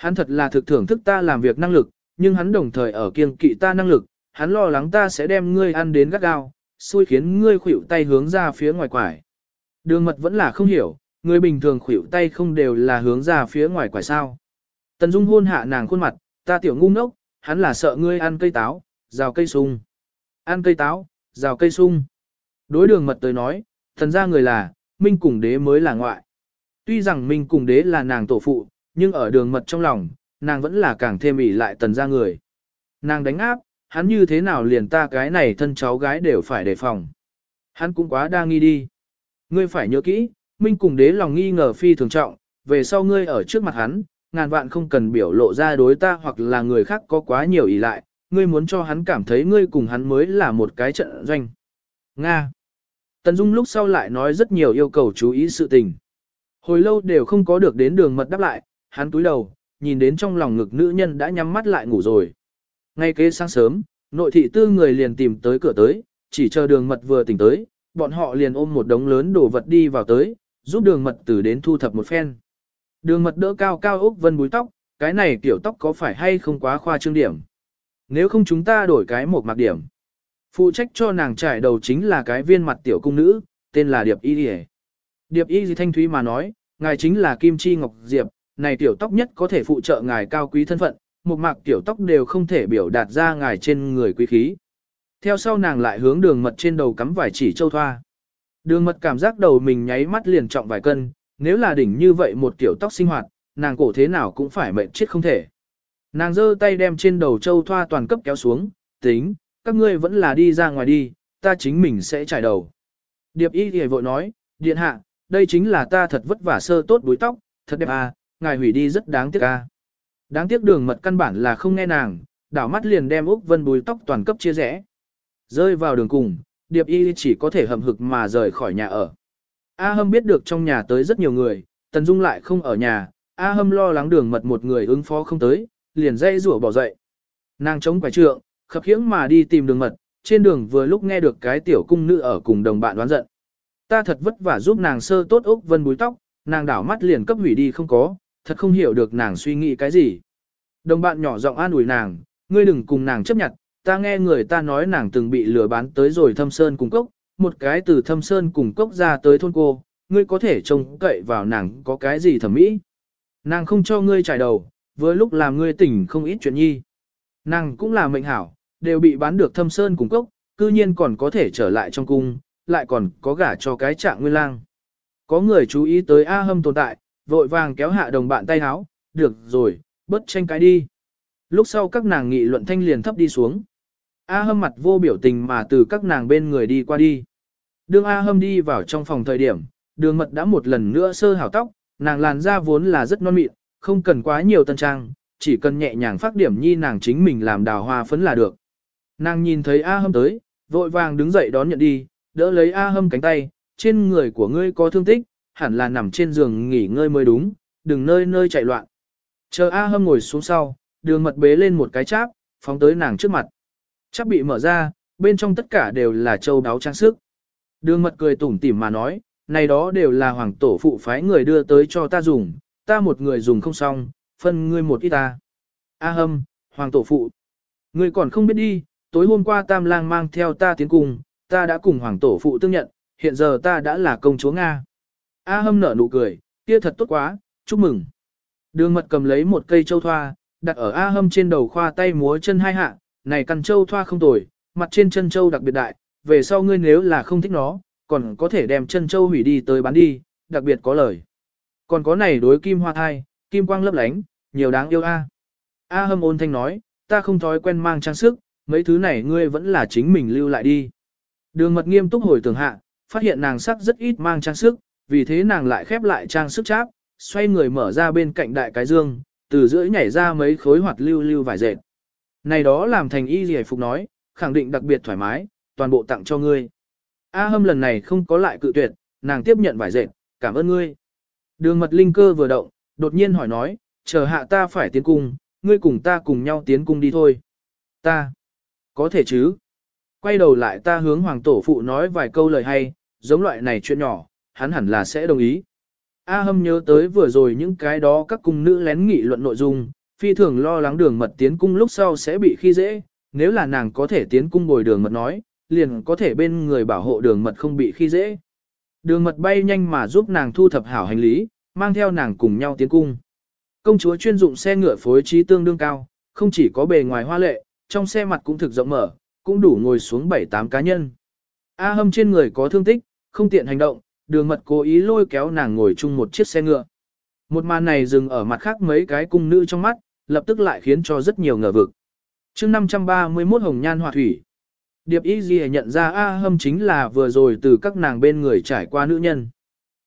Hắn thật là thực thưởng thức ta làm việc năng lực, nhưng hắn đồng thời ở kiên kỵ ta năng lực, hắn lo lắng ta sẽ đem ngươi ăn đến gắt gao, xui khiến ngươi khuỷu tay hướng ra phía ngoài quải. Đường mật vẫn là không hiểu, người bình thường khuỷu tay không đều là hướng ra phía ngoài quải sao. Tần Dung hôn hạ nàng khuôn mặt, ta tiểu ngu ngốc, hắn là sợ ngươi ăn cây táo, rào cây sung. Ăn cây táo, rào cây sung. Đối đường mật tới nói, thần ra người là, Minh cùng đế mới là ngoại. Tuy rằng Minh cùng đế là nàng tổ phụ, nhưng ở đường mật trong lòng, nàng vẫn là càng thêm ỉ lại tần ra người. Nàng đánh áp, hắn như thế nào liền ta cái này thân cháu gái đều phải đề phòng. Hắn cũng quá đa nghi đi. Ngươi phải nhớ kỹ, Minh cùng đế lòng nghi ngờ phi thường trọng, về sau ngươi ở trước mặt hắn, ngàn vạn không cần biểu lộ ra đối ta hoặc là người khác có quá nhiều ý lại, ngươi muốn cho hắn cảm thấy ngươi cùng hắn mới là một cái trận doanh. Nga Tần Dung lúc sau lại nói rất nhiều yêu cầu chú ý sự tình. Hồi lâu đều không có được đến đường mật đáp lại, hắn túi đầu, nhìn đến trong lòng ngực nữ nhân đã nhắm mắt lại ngủ rồi. Ngay kế sáng sớm, nội thị tư người liền tìm tới cửa tới, chỉ chờ đường mật vừa tỉnh tới, bọn họ liền ôm một đống lớn đồ vật đi vào tới, giúp đường mật tử đến thu thập một phen. Đường mật đỡ cao cao ốc vân búi tóc, cái này kiểu tóc có phải hay không quá khoa trương điểm. Nếu không chúng ta đổi cái một mặc điểm. Phụ trách cho nàng trải đầu chính là cái viên mặt tiểu cung nữ, tên là Điệp Y Điệp. Điệp Y Thanh Thúy mà nói, ngài chính là Kim Chi Ngọc Diệp, này tiểu tóc nhất có thể phụ trợ ngài cao quý thân phận, một mạc tiểu tóc đều không thể biểu đạt ra ngài trên người quý khí. Theo sau nàng lại hướng đường mật trên đầu cắm vài chỉ châu thoa. Đường mật cảm giác đầu mình nháy mắt liền trọng vài cân, nếu là đỉnh như vậy một tiểu tóc sinh hoạt, nàng cổ thế nào cũng phải mệnh chết không thể. Nàng giơ tay đem trên đầu châu thoa toàn cấp kéo xuống, tính, các ngươi vẫn là đi ra ngoài đi, ta chính mình sẽ trải đầu. Điệp y thì vội nói, điện hạ, đây chính là ta thật vất vả sơ tốt đuối tóc, thật đẹp à, ngài hủy đi rất đáng tiếc ca. Đáng tiếc đường mật căn bản là không nghe nàng, đảo mắt liền đem Úc Vân bùi tóc toàn cấp chia rẽ. Rơi vào đường cùng, Điệp y chỉ có thể hầm hực mà rời khỏi nhà ở. A Hâm biết được trong nhà tới rất nhiều người, Tần Dung lại không ở nhà, A Hâm lo lắng đường mật một người ứng phó không tới, liền dây rủa bỏ dậy. Nàng chống quải trượng, khập khiễng mà đi tìm đường mật, trên đường vừa lúc nghe được cái tiểu cung nữ ở cùng đồng bạn đoán giận. Ta thật vất vả giúp nàng sơ tốt Úc vân búi tóc, nàng đảo mắt liền cấp hủy đi không có, thật không hiểu được nàng suy nghĩ cái gì. Đồng bạn nhỏ giọng an ủi nàng, ngươi đừng cùng nàng chấp nhận, ta nghe người ta nói nàng từng bị lừa bán tới rồi thâm sơn cùng cốc, một cái từ thâm sơn cùng cốc ra tới thôn cô, ngươi có thể trông cậy vào nàng có cái gì thẩm mỹ. Nàng không cho ngươi trải đầu, với lúc làm ngươi tỉnh không ít chuyện nhi. Nàng cũng là mệnh hảo, đều bị bán được thâm sơn cùng cốc, cư nhiên còn có thể trở lại trong cung, lại còn có gả cho cái trạng nguyên lang. Có người chú ý tới A Hâm tồn tại, vội vàng kéo hạ đồng bạn tay háo, được rồi, bớt tranh cãi đi. Lúc sau các nàng nghị luận thanh liền thấp đi xuống. A Hâm mặt vô biểu tình mà từ các nàng bên người đi qua đi. Đường A Hâm đi vào trong phòng thời điểm, đường mật đã một lần nữa sơ hảo tóc, nàng làn da vốn là rất non mịn, không cần quá nhiều tân trang, chỉ cần nhẹ nhàng phát điểm nhi nàng chính mình làm đào hoa phấn là được. Nàng nhìn thấy A Hâm tới, vội vàng đứng dậy đón nhận đi, đỡ lấy A Hâm cánh tay, trên người của ngươi có thương tích, hẳn là nằm trên giường nghỉ ngơi mới đúng, đừng nơi nơi chạy loạn. Chờ A Hâm ngồi xuống sau, đường mật bế lên một cái cháp, phóng tới nàng trước mặt. Cháp bị mở ra, bên trong tất cả đều là châu đáo trang sức. Đường mật cười tủm tỉm mà nói, này đó đều là hoàng tổ phụ phái người đưa tới cho ta dùng, ta một người dùng không xong, phân ngươi một ít ta. A hâm, hoàng tổ phụ. Ngươi còn không biết đi, tối hôm qua tam lang mang theo ta tiến cùng, ta đã cùng hoàng tổ phụ tương nhận, hiện giờ ta đã là công chúa Nga. A hâm nở nụ cười, kia thật tốt quá, chúc mừng. Đường mật cầm lấy một cây châu thoa, đặt ở A hâm trên đầu khoa tay múa chân hai hạ, này căn châu thoa không tồi, mặt trên chân châu đặc biệt đại, về sau ngươi nếu là không thích nó, còn có thể đem chân châu hủy đi tới bán đi, đặc biệt có lời. Còn có này đối kim hoa thai, kim quang lấp lánh, nhiều đáng yêu a. A hâm ôn thanh nói, ta không thói quen mang trang sức, mấy thứ này ngươi vẫn là chính mình lưu lại đi. Đường mật nghiêm túc hồi tưởng hạ, phát hiện nàng sắc rất ít mang trang sức, vì thế nàng lại khép lại trang sức cháp, xoay người mở ra bên cạnh đại cái dương, từ giữa nhảy ra mấy khối hoạt lưu lưu vải dệt. Này đó làm thành y gì phục nói, khẳng định đặc biệt thoải mái, toàn bộ tặng cho ngươi. A hâm lần này không có lại cự tuyệt, nàng tiếp nhận vải dệt, cảm ơn ngươi. Đường mật linh cơ vừa động, đột nhiên hỏi nói, chờ hạ ta phải tiến cung, ngươi cùng ta cùng nhau tiến cung đi thôi. Ta, có thể chứ. Quay đầu lại ta hướng hoàng tổ phụ nói vài câu lời hay, giống loại này chuyện nhỏ, hắn hẳn là sẽ đồng ý. A hâm nhớ tới vừa rồi những cái đó các cung nữ lén nghị luận nội dung, phi thường lo lắng đường mật tiến cung lúc sau sẽ bị khi dễ, nếu là nàng có thể tiến cung bồi đường mật nói, liền có thể bên người bảo hộ đường mật không bị khi dễ. Đường mật bay nhanh mà giúp nàng thu thập hảo hành lý, mang theo nàng cùng nhau tiến cung. Công chúa chuyên dụng xe ngựa phối trí tương đương cao, không chỉ có bề ngoài hoa lệ, trong xe mặt cũng thực rộng mở, cũng đủ ngồi xuống 7-8 cá nhân. A hâm trên người có thương tích, không tiện hành động, đường mật cố ý lôi kéo nàng ngồi chung một chiếc xe ngựa. Một màn này dừng ở mặt khác mấy cái cung nữ trong mắt, lập tức lại khiến cho rất nhiều ngờ vực. chương 531 Hồng Nhan Hòa Thủy Điệp y gì nhận ra A hâm chính là vừa rồi từ các nàng bên người trải qua nữ nhân.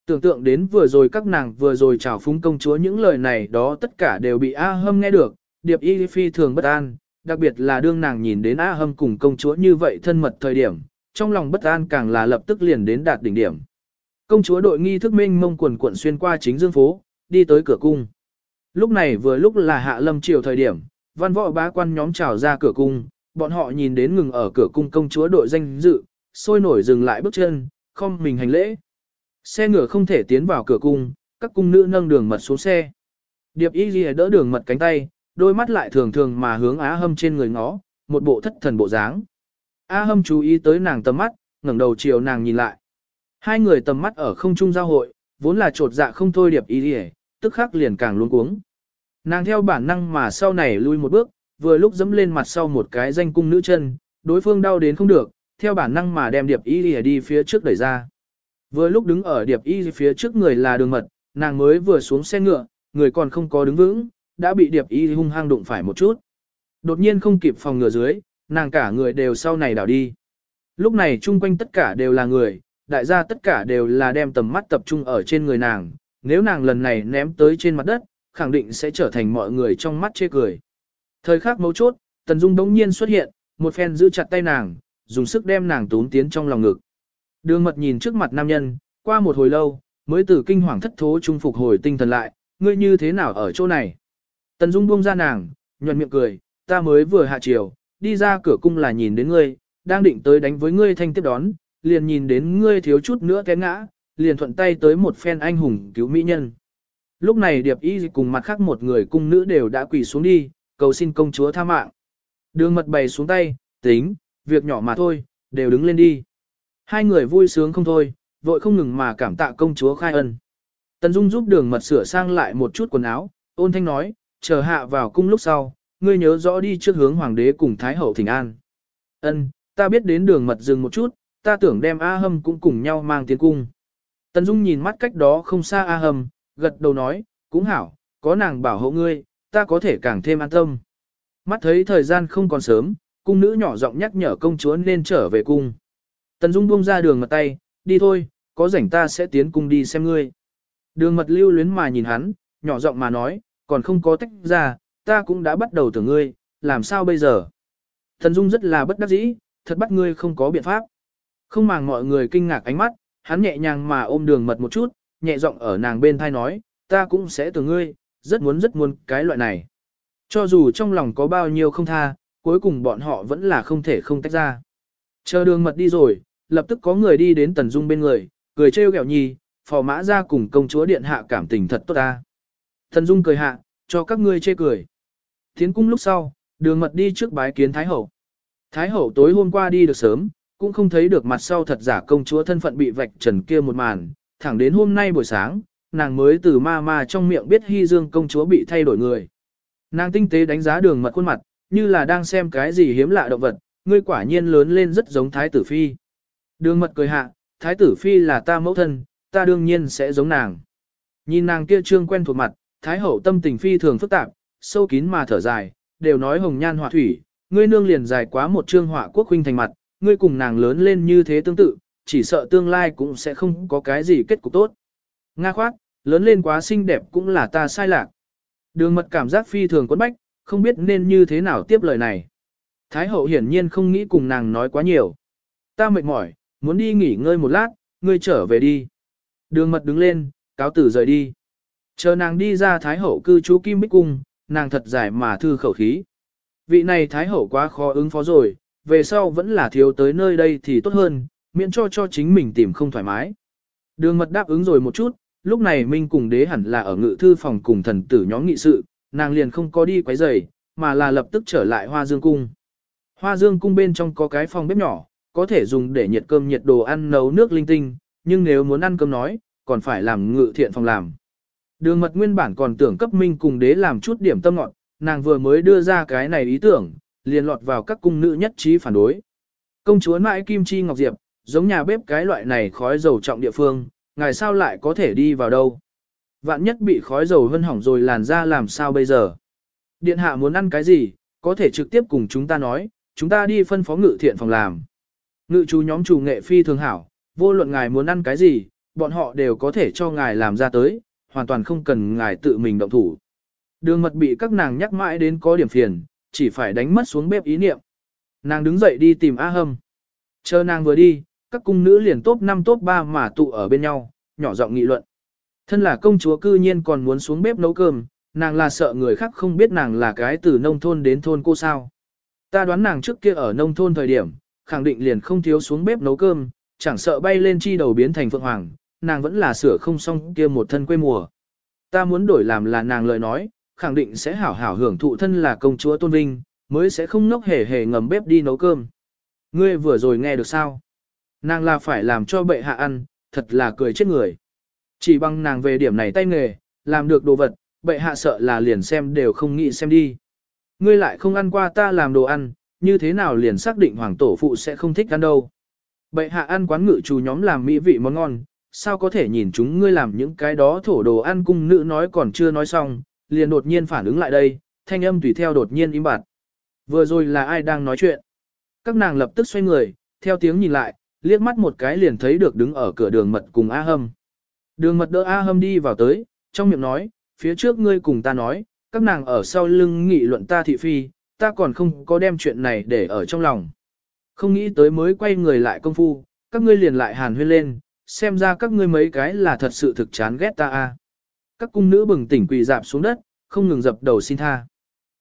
Tưởng tượng đến vừa rồi các nàng vừa rồi chào phúng công chúa những lời này đó tất cả đều bị A hâm nghe được, điệp y phi thường bất an, đặc biệt là đương nàng nhìn đến A hâm cùng công chúa như vậy thân mật thời điểm, trong lòng bất an càng là lập tức liền đến đạt đỉnh điểm. Công chúa đội nghi thức minh mông quần quận xuyên qua chính dương phố, đi tới cửa cung. Lúc này vừa lúc là hạ lâm triều thời điểm, văn võ bá quan nhóm trào ra cửa cung, bọn họ nhìn đến ngừng ở cửa cung công chúa đội danh dự, sôi nổi dừng lại bước chân, không mình hành lễ. Xe ngựa không thể tiến vào cửa cung, các cung nữ nâng đường mật xuống xe. Điệp y ghi đỡ đường mật cánh tay, đôi mắt lại thường thường mà hướng á hâm trên người ngó, một bộ thất thần bộ dáng. Á hâm chú ý tới nàng tầm mắt, ngẩng đầu chiều nàng nhìn lại. Hai người tầm mắt ở không trung giao hội, vốn là trột dạ không thôi điệp y ghi tức khắc liền càng luống cuống. Nàng theo bản năng mà sau này lui một bước, vừa lúc dẫm lên mặt sau một cái danh cung nữ chân, đối phương đau đến không được, theo bản năng mà đem điệp y lìa đi phía trước đẩy ra. Vừa lúc đứng ở điệp y phía trước người là đường mật, nàng mới vừa xuống xe ngựa, người còn không có đứng vững, đã bị điệp y hung hăng đụng phải một chút. Đột nhiên không kịp phòng ngừa dưới, nàng cả người đều sau này đảo đi. Lúc này chung quanh tất cả đều là người, đại gia tất cả đều là đem tầm mắt tập trung ở trên người nàng, nếu nàng lần này ném tới trên mặt đất, khẳng định sẽ trở thành mọi người trong mắt chê cười. Thời khắc mấu chốt, Tần Dung đống nhiên xuất hiện, một phen giữ chặt tay nàng, dùng sức đem nàng tốn tiến trong lòng ngực. Đường mật nhìn trước mặt nam nhân, qua một hồi lâu, mới từ kinh hoàng thất thố trung phục hồi tinh thần lại, ngươi như thế nào ở chỗ này. Tần Dung buông ra nàng, nhuận miệng cười, ta mới vừa hạ chiều, đi ra cửa cung là nhìn đến ngươi, đang định tới đánh với ngươi thanh tiếp đón, liền nhìn đến ngươi thiếu chút nữa té ngã, liền thuận tay tới một phen anh hùng cứu mỹ nhân. Lúc này Điệp Y cùng mặt khác một người cung nữ đều đã quỳ xuống đi, cầu xin công chúa tha mạng. Đường mật bày xuống tay, tính, việc nhỏ mà thôi, đều đứng lên đi. Hai người vui sướng không thôi, vội không ngừng mà cảm tạ công chúa khai ân. Tần Dung giúp đường mật sửa sang lại một chút quần áo, ôn thanh nói, chờ hạ vào cung lúc sau, ngươi nhớ rõ đi trước hướng hoàng đế cùng thái hậu thỉnh an. Ân, ta biết đến đường mật dừng một chút, ta tưởng đem A Hâm cũng cùng nhau mang tiến cung. Tần Dung nhìn mắt cách đó không xa A Hâm, gật đầu nói, cũng hảo, có nàng bảo hộ ngươi, ta có thể càng thêm an tâm. Mắt thấy thời gian không còn sớm, cung nữ nhỏ giọng nhắc nhở công chúa nên trở về cung. Tần Dung buông ra đường mật tay, đi thôi, có rảnh ta sẽ tiến cung đi xem ngươi. Đường mật lưu luyến mà nhìn hắn, nhỏ giọng mà nói, còn không có tách ra, ta cũng đã bắt đầu tưởng ngươi, làm sao bây giờ? Tần Dung rất là bất đắc dĩ, thật bắt ngươi không có biện pháp. Không màng mọi người kinh ngạc ánh mắt, hắn nhẹ nhàng mà ôm đường mật một chút, nhẹ giọng ở nàng bên thai nói, ta cũng sẽ từ ngươi, rất muốn rất muốn cái loại này. Cho dù trong lòng có bao nhiêu không tha, cuối cùng bọn họ vẫn là không thể không tách ra. Chờ đường mật đi rồi, lập tức có người đi đến Tần Dung bên người, cười trêu ghẹo nhi, phò mã ra cùng công chúa điện hạ cảm tình thật tốt ta. Tần Dung cười hạ, cho các ngươi chê cười. Tiến cung lúc sau, đường mật đi trước bái kiến Thái Hậu. Thái Hậu tối hôm qua đi được sớm, cũng không thấy được mặt sau thật giả công chúa thân phận bị vạch trần kia một màn, thẳng đến hôm nay buổi sáng, nàng mới từ ma ma trong miệng biết hy dương công chúa bị thay đổi người. Nàng tinh tế đánh giá đường mật khuôn mặt, như là đang xem cái gì hiếm lạ động vật, ngươi quả nhiên lớn lên rất giống thái tử phi. Đường mật cười hạ, thái tử phi là ta mẫu thân, ta đương nhiên sẽ giống nàng. Nhìn nàng kia trương quen thuộc mặt, thái hậu tâm tình phi thường phức tạp, sâu kín mà thở dài, đều nói hồng nhan họa thủy, ngươi nương liền dài quá một trương họa quốc huynh thành mặt, ngươi cùng nàng lớn lên như thế tương tự, chỉ sợ tương lai cũng sẽ không có cái gì kết cục tốt. Nga khoát, lớn lên quá xinh đẹp cũng là ta sai lạc. Đường mật cảm giác phi thường quấn bách, không biết nên như thế nào tiếp lời này. Thái hậu hiển nhiên không nghĩ cùng nàng nói quá nhiều. Ta mệt mỏi, muốn đi nghỉ ngơi một lát, ngươi trở về đi. Đường mật đứng lên, cáo tử rời đi. Chờ nàng đi ra Thái hậu cư trú Kim Bích Cung, nàng thật giải mà thư khẩu khí. Vị này Thái hậu quá khó ứng phó rồi, về sau vẫn là thiếu tới nơi đây thì tốt hơn, miễn cho cho chính mình tìm không thoải mái. Đường mật đáp ứng rồi một chút, lúc này Minh cùng đế hẳn là ở ngự thư phòng cùng thần tử nhóm nghị sự, nàng liền không có đi quấy rầy, mà là lập tức trở lại Hoa Dương cung. Hoa Dương cung bên trong có cái phòng bếp nhỏ, có thể dùng để nhiệt cơm nhiệt đồ ăn nấu nước linh tinh, nhưng nếu muốn ăn cơm nói, còn phải làm ngự thiện phòng làm. Đường mật nguyên bản còn tưởng cấp Minh cùng đế làm chút điểm tâm ngọn, nàng vừa mới đưa ra cái này ý tưởng, liền lọt vào các cung nữ nhất trí phản đối. Công chúa mãi Kim Chi Ngọc Diệp, giống nhà bếp cái loại này khói dầu trọng địa phương, ngài sao lại có thể đi vào đâu. Vạn nhất bị khói dầu hân hỏng rồi làn ra làm sao bây giờ. Điện hạ muốn ăn cái gì, có thể trực tiếp cùng chúng ta nói, chúng ta đi phân phó ngự thiện phòng làm. Ngự chú nhóm chủ nghệ phi thường hảo, vô luận ngài muốn ăn cái gì, bọn họ đều có thể cho ngài làm ra tới, hoàn toàn không cần ngài tự mình động thủ. Đường mật bị các nàng nhắc mãi đến có điểm phiền, chỉ phải đánh mất xuống bếp ý niệm. Nàng đứng dậy đi tìm A Hâm. Chờ nàng vừa đi, các cung nữ liền top 5 top 3 mà tụ ở bên nhau, nhỏ giọng nghị luận. Thân là công chúa cư nhiên còn muốn xuống bếp nấu cơm, nàng là sợ người khác không biết nàng là cái từ nông thôn đến thôn cô sao. Ta đoán nàng trước kia ở nông thôn thời điểm, khẳng định liền không thiếu xuống bếp nấu cơm, chẳng sợ bay lên chi đầu biến thành phượng hoàng, nàng vẫn là sửa không xong kia một thân quê mùa. Ta muốn đổi làm là nàng lời nói, khẳng định sẽ hảo hảo hưởng thụ thân là công chúa tôn vinh, mới sẽ không nốc hề hề ngầm bếp đi nấu cơm. Ngươi vừa rồi nghe được sao? Nàng là phải làm cho bệ hạ ăn, thật là cười chết người. Chỉ bằng nàng về điểm này tay nghề, làm được đồ vật, bệ hạ sợ là liền xem đều không nghĩ xem đi. Ngươi lại không ăn qua ta làm đồ ăn, như thế nào liền xác định hoàng tổ phụ sẽ không thích ăn đâu. Bệ hạ ăn quán ngự chủ nhóm làm mỹ vị món ngon, sao có thể nhìn chúng ngươi làm những cái đó thổ đồ ăn cung nữ nói còn chưa nói xong, liền đột nhiên phản ứng lại đây, thanh âm tùy theo đột nhiên im bặt. Vừa rồi là ai đang nói chuyện? Các nàng lập tức xoay người, theo tiếng nhìn lại, liếc mắt một cái liền thấy được đứng ở cửa đường mật cùng A Hâm. Đường mật đỡ A Hâm đi vào tới, trong miệng nói, phía trước ngươi cùng ta nói, các nàng ở sau lưng nghị luận ta thị phi, ta còn không có đem chuyện này để ở trong lòng. Không nghĩ tới mới quay người lại công phu, các ngươi liền lại hàn huyên lên, xem ra các ngươi mấy cái là thật sự thực chán ghét ta a. Các cung nữ bừng tỉnh quỳ dạp xuống đất, không ngừng dập đầu xin tha.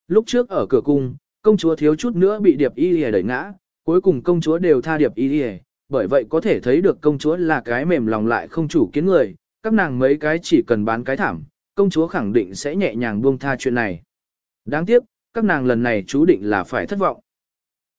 Lúc trước ở cửa cung, công chúa thiếu chút nữa bị điệp y lìa đẩy ngã, cuối cùng công chúa đều tha điệp y lìa, bởi vậy có thể thấy được công chúa là cái mềm lòng lại không chủ kiến người, các nàng mấy cái chỉ cần bán cái thảm, công chúa khẳng định sẽ nhẹ nhàng buông tha chuyện này. Đáng tiếc, các nàng lần này chú định là phải thất vọng.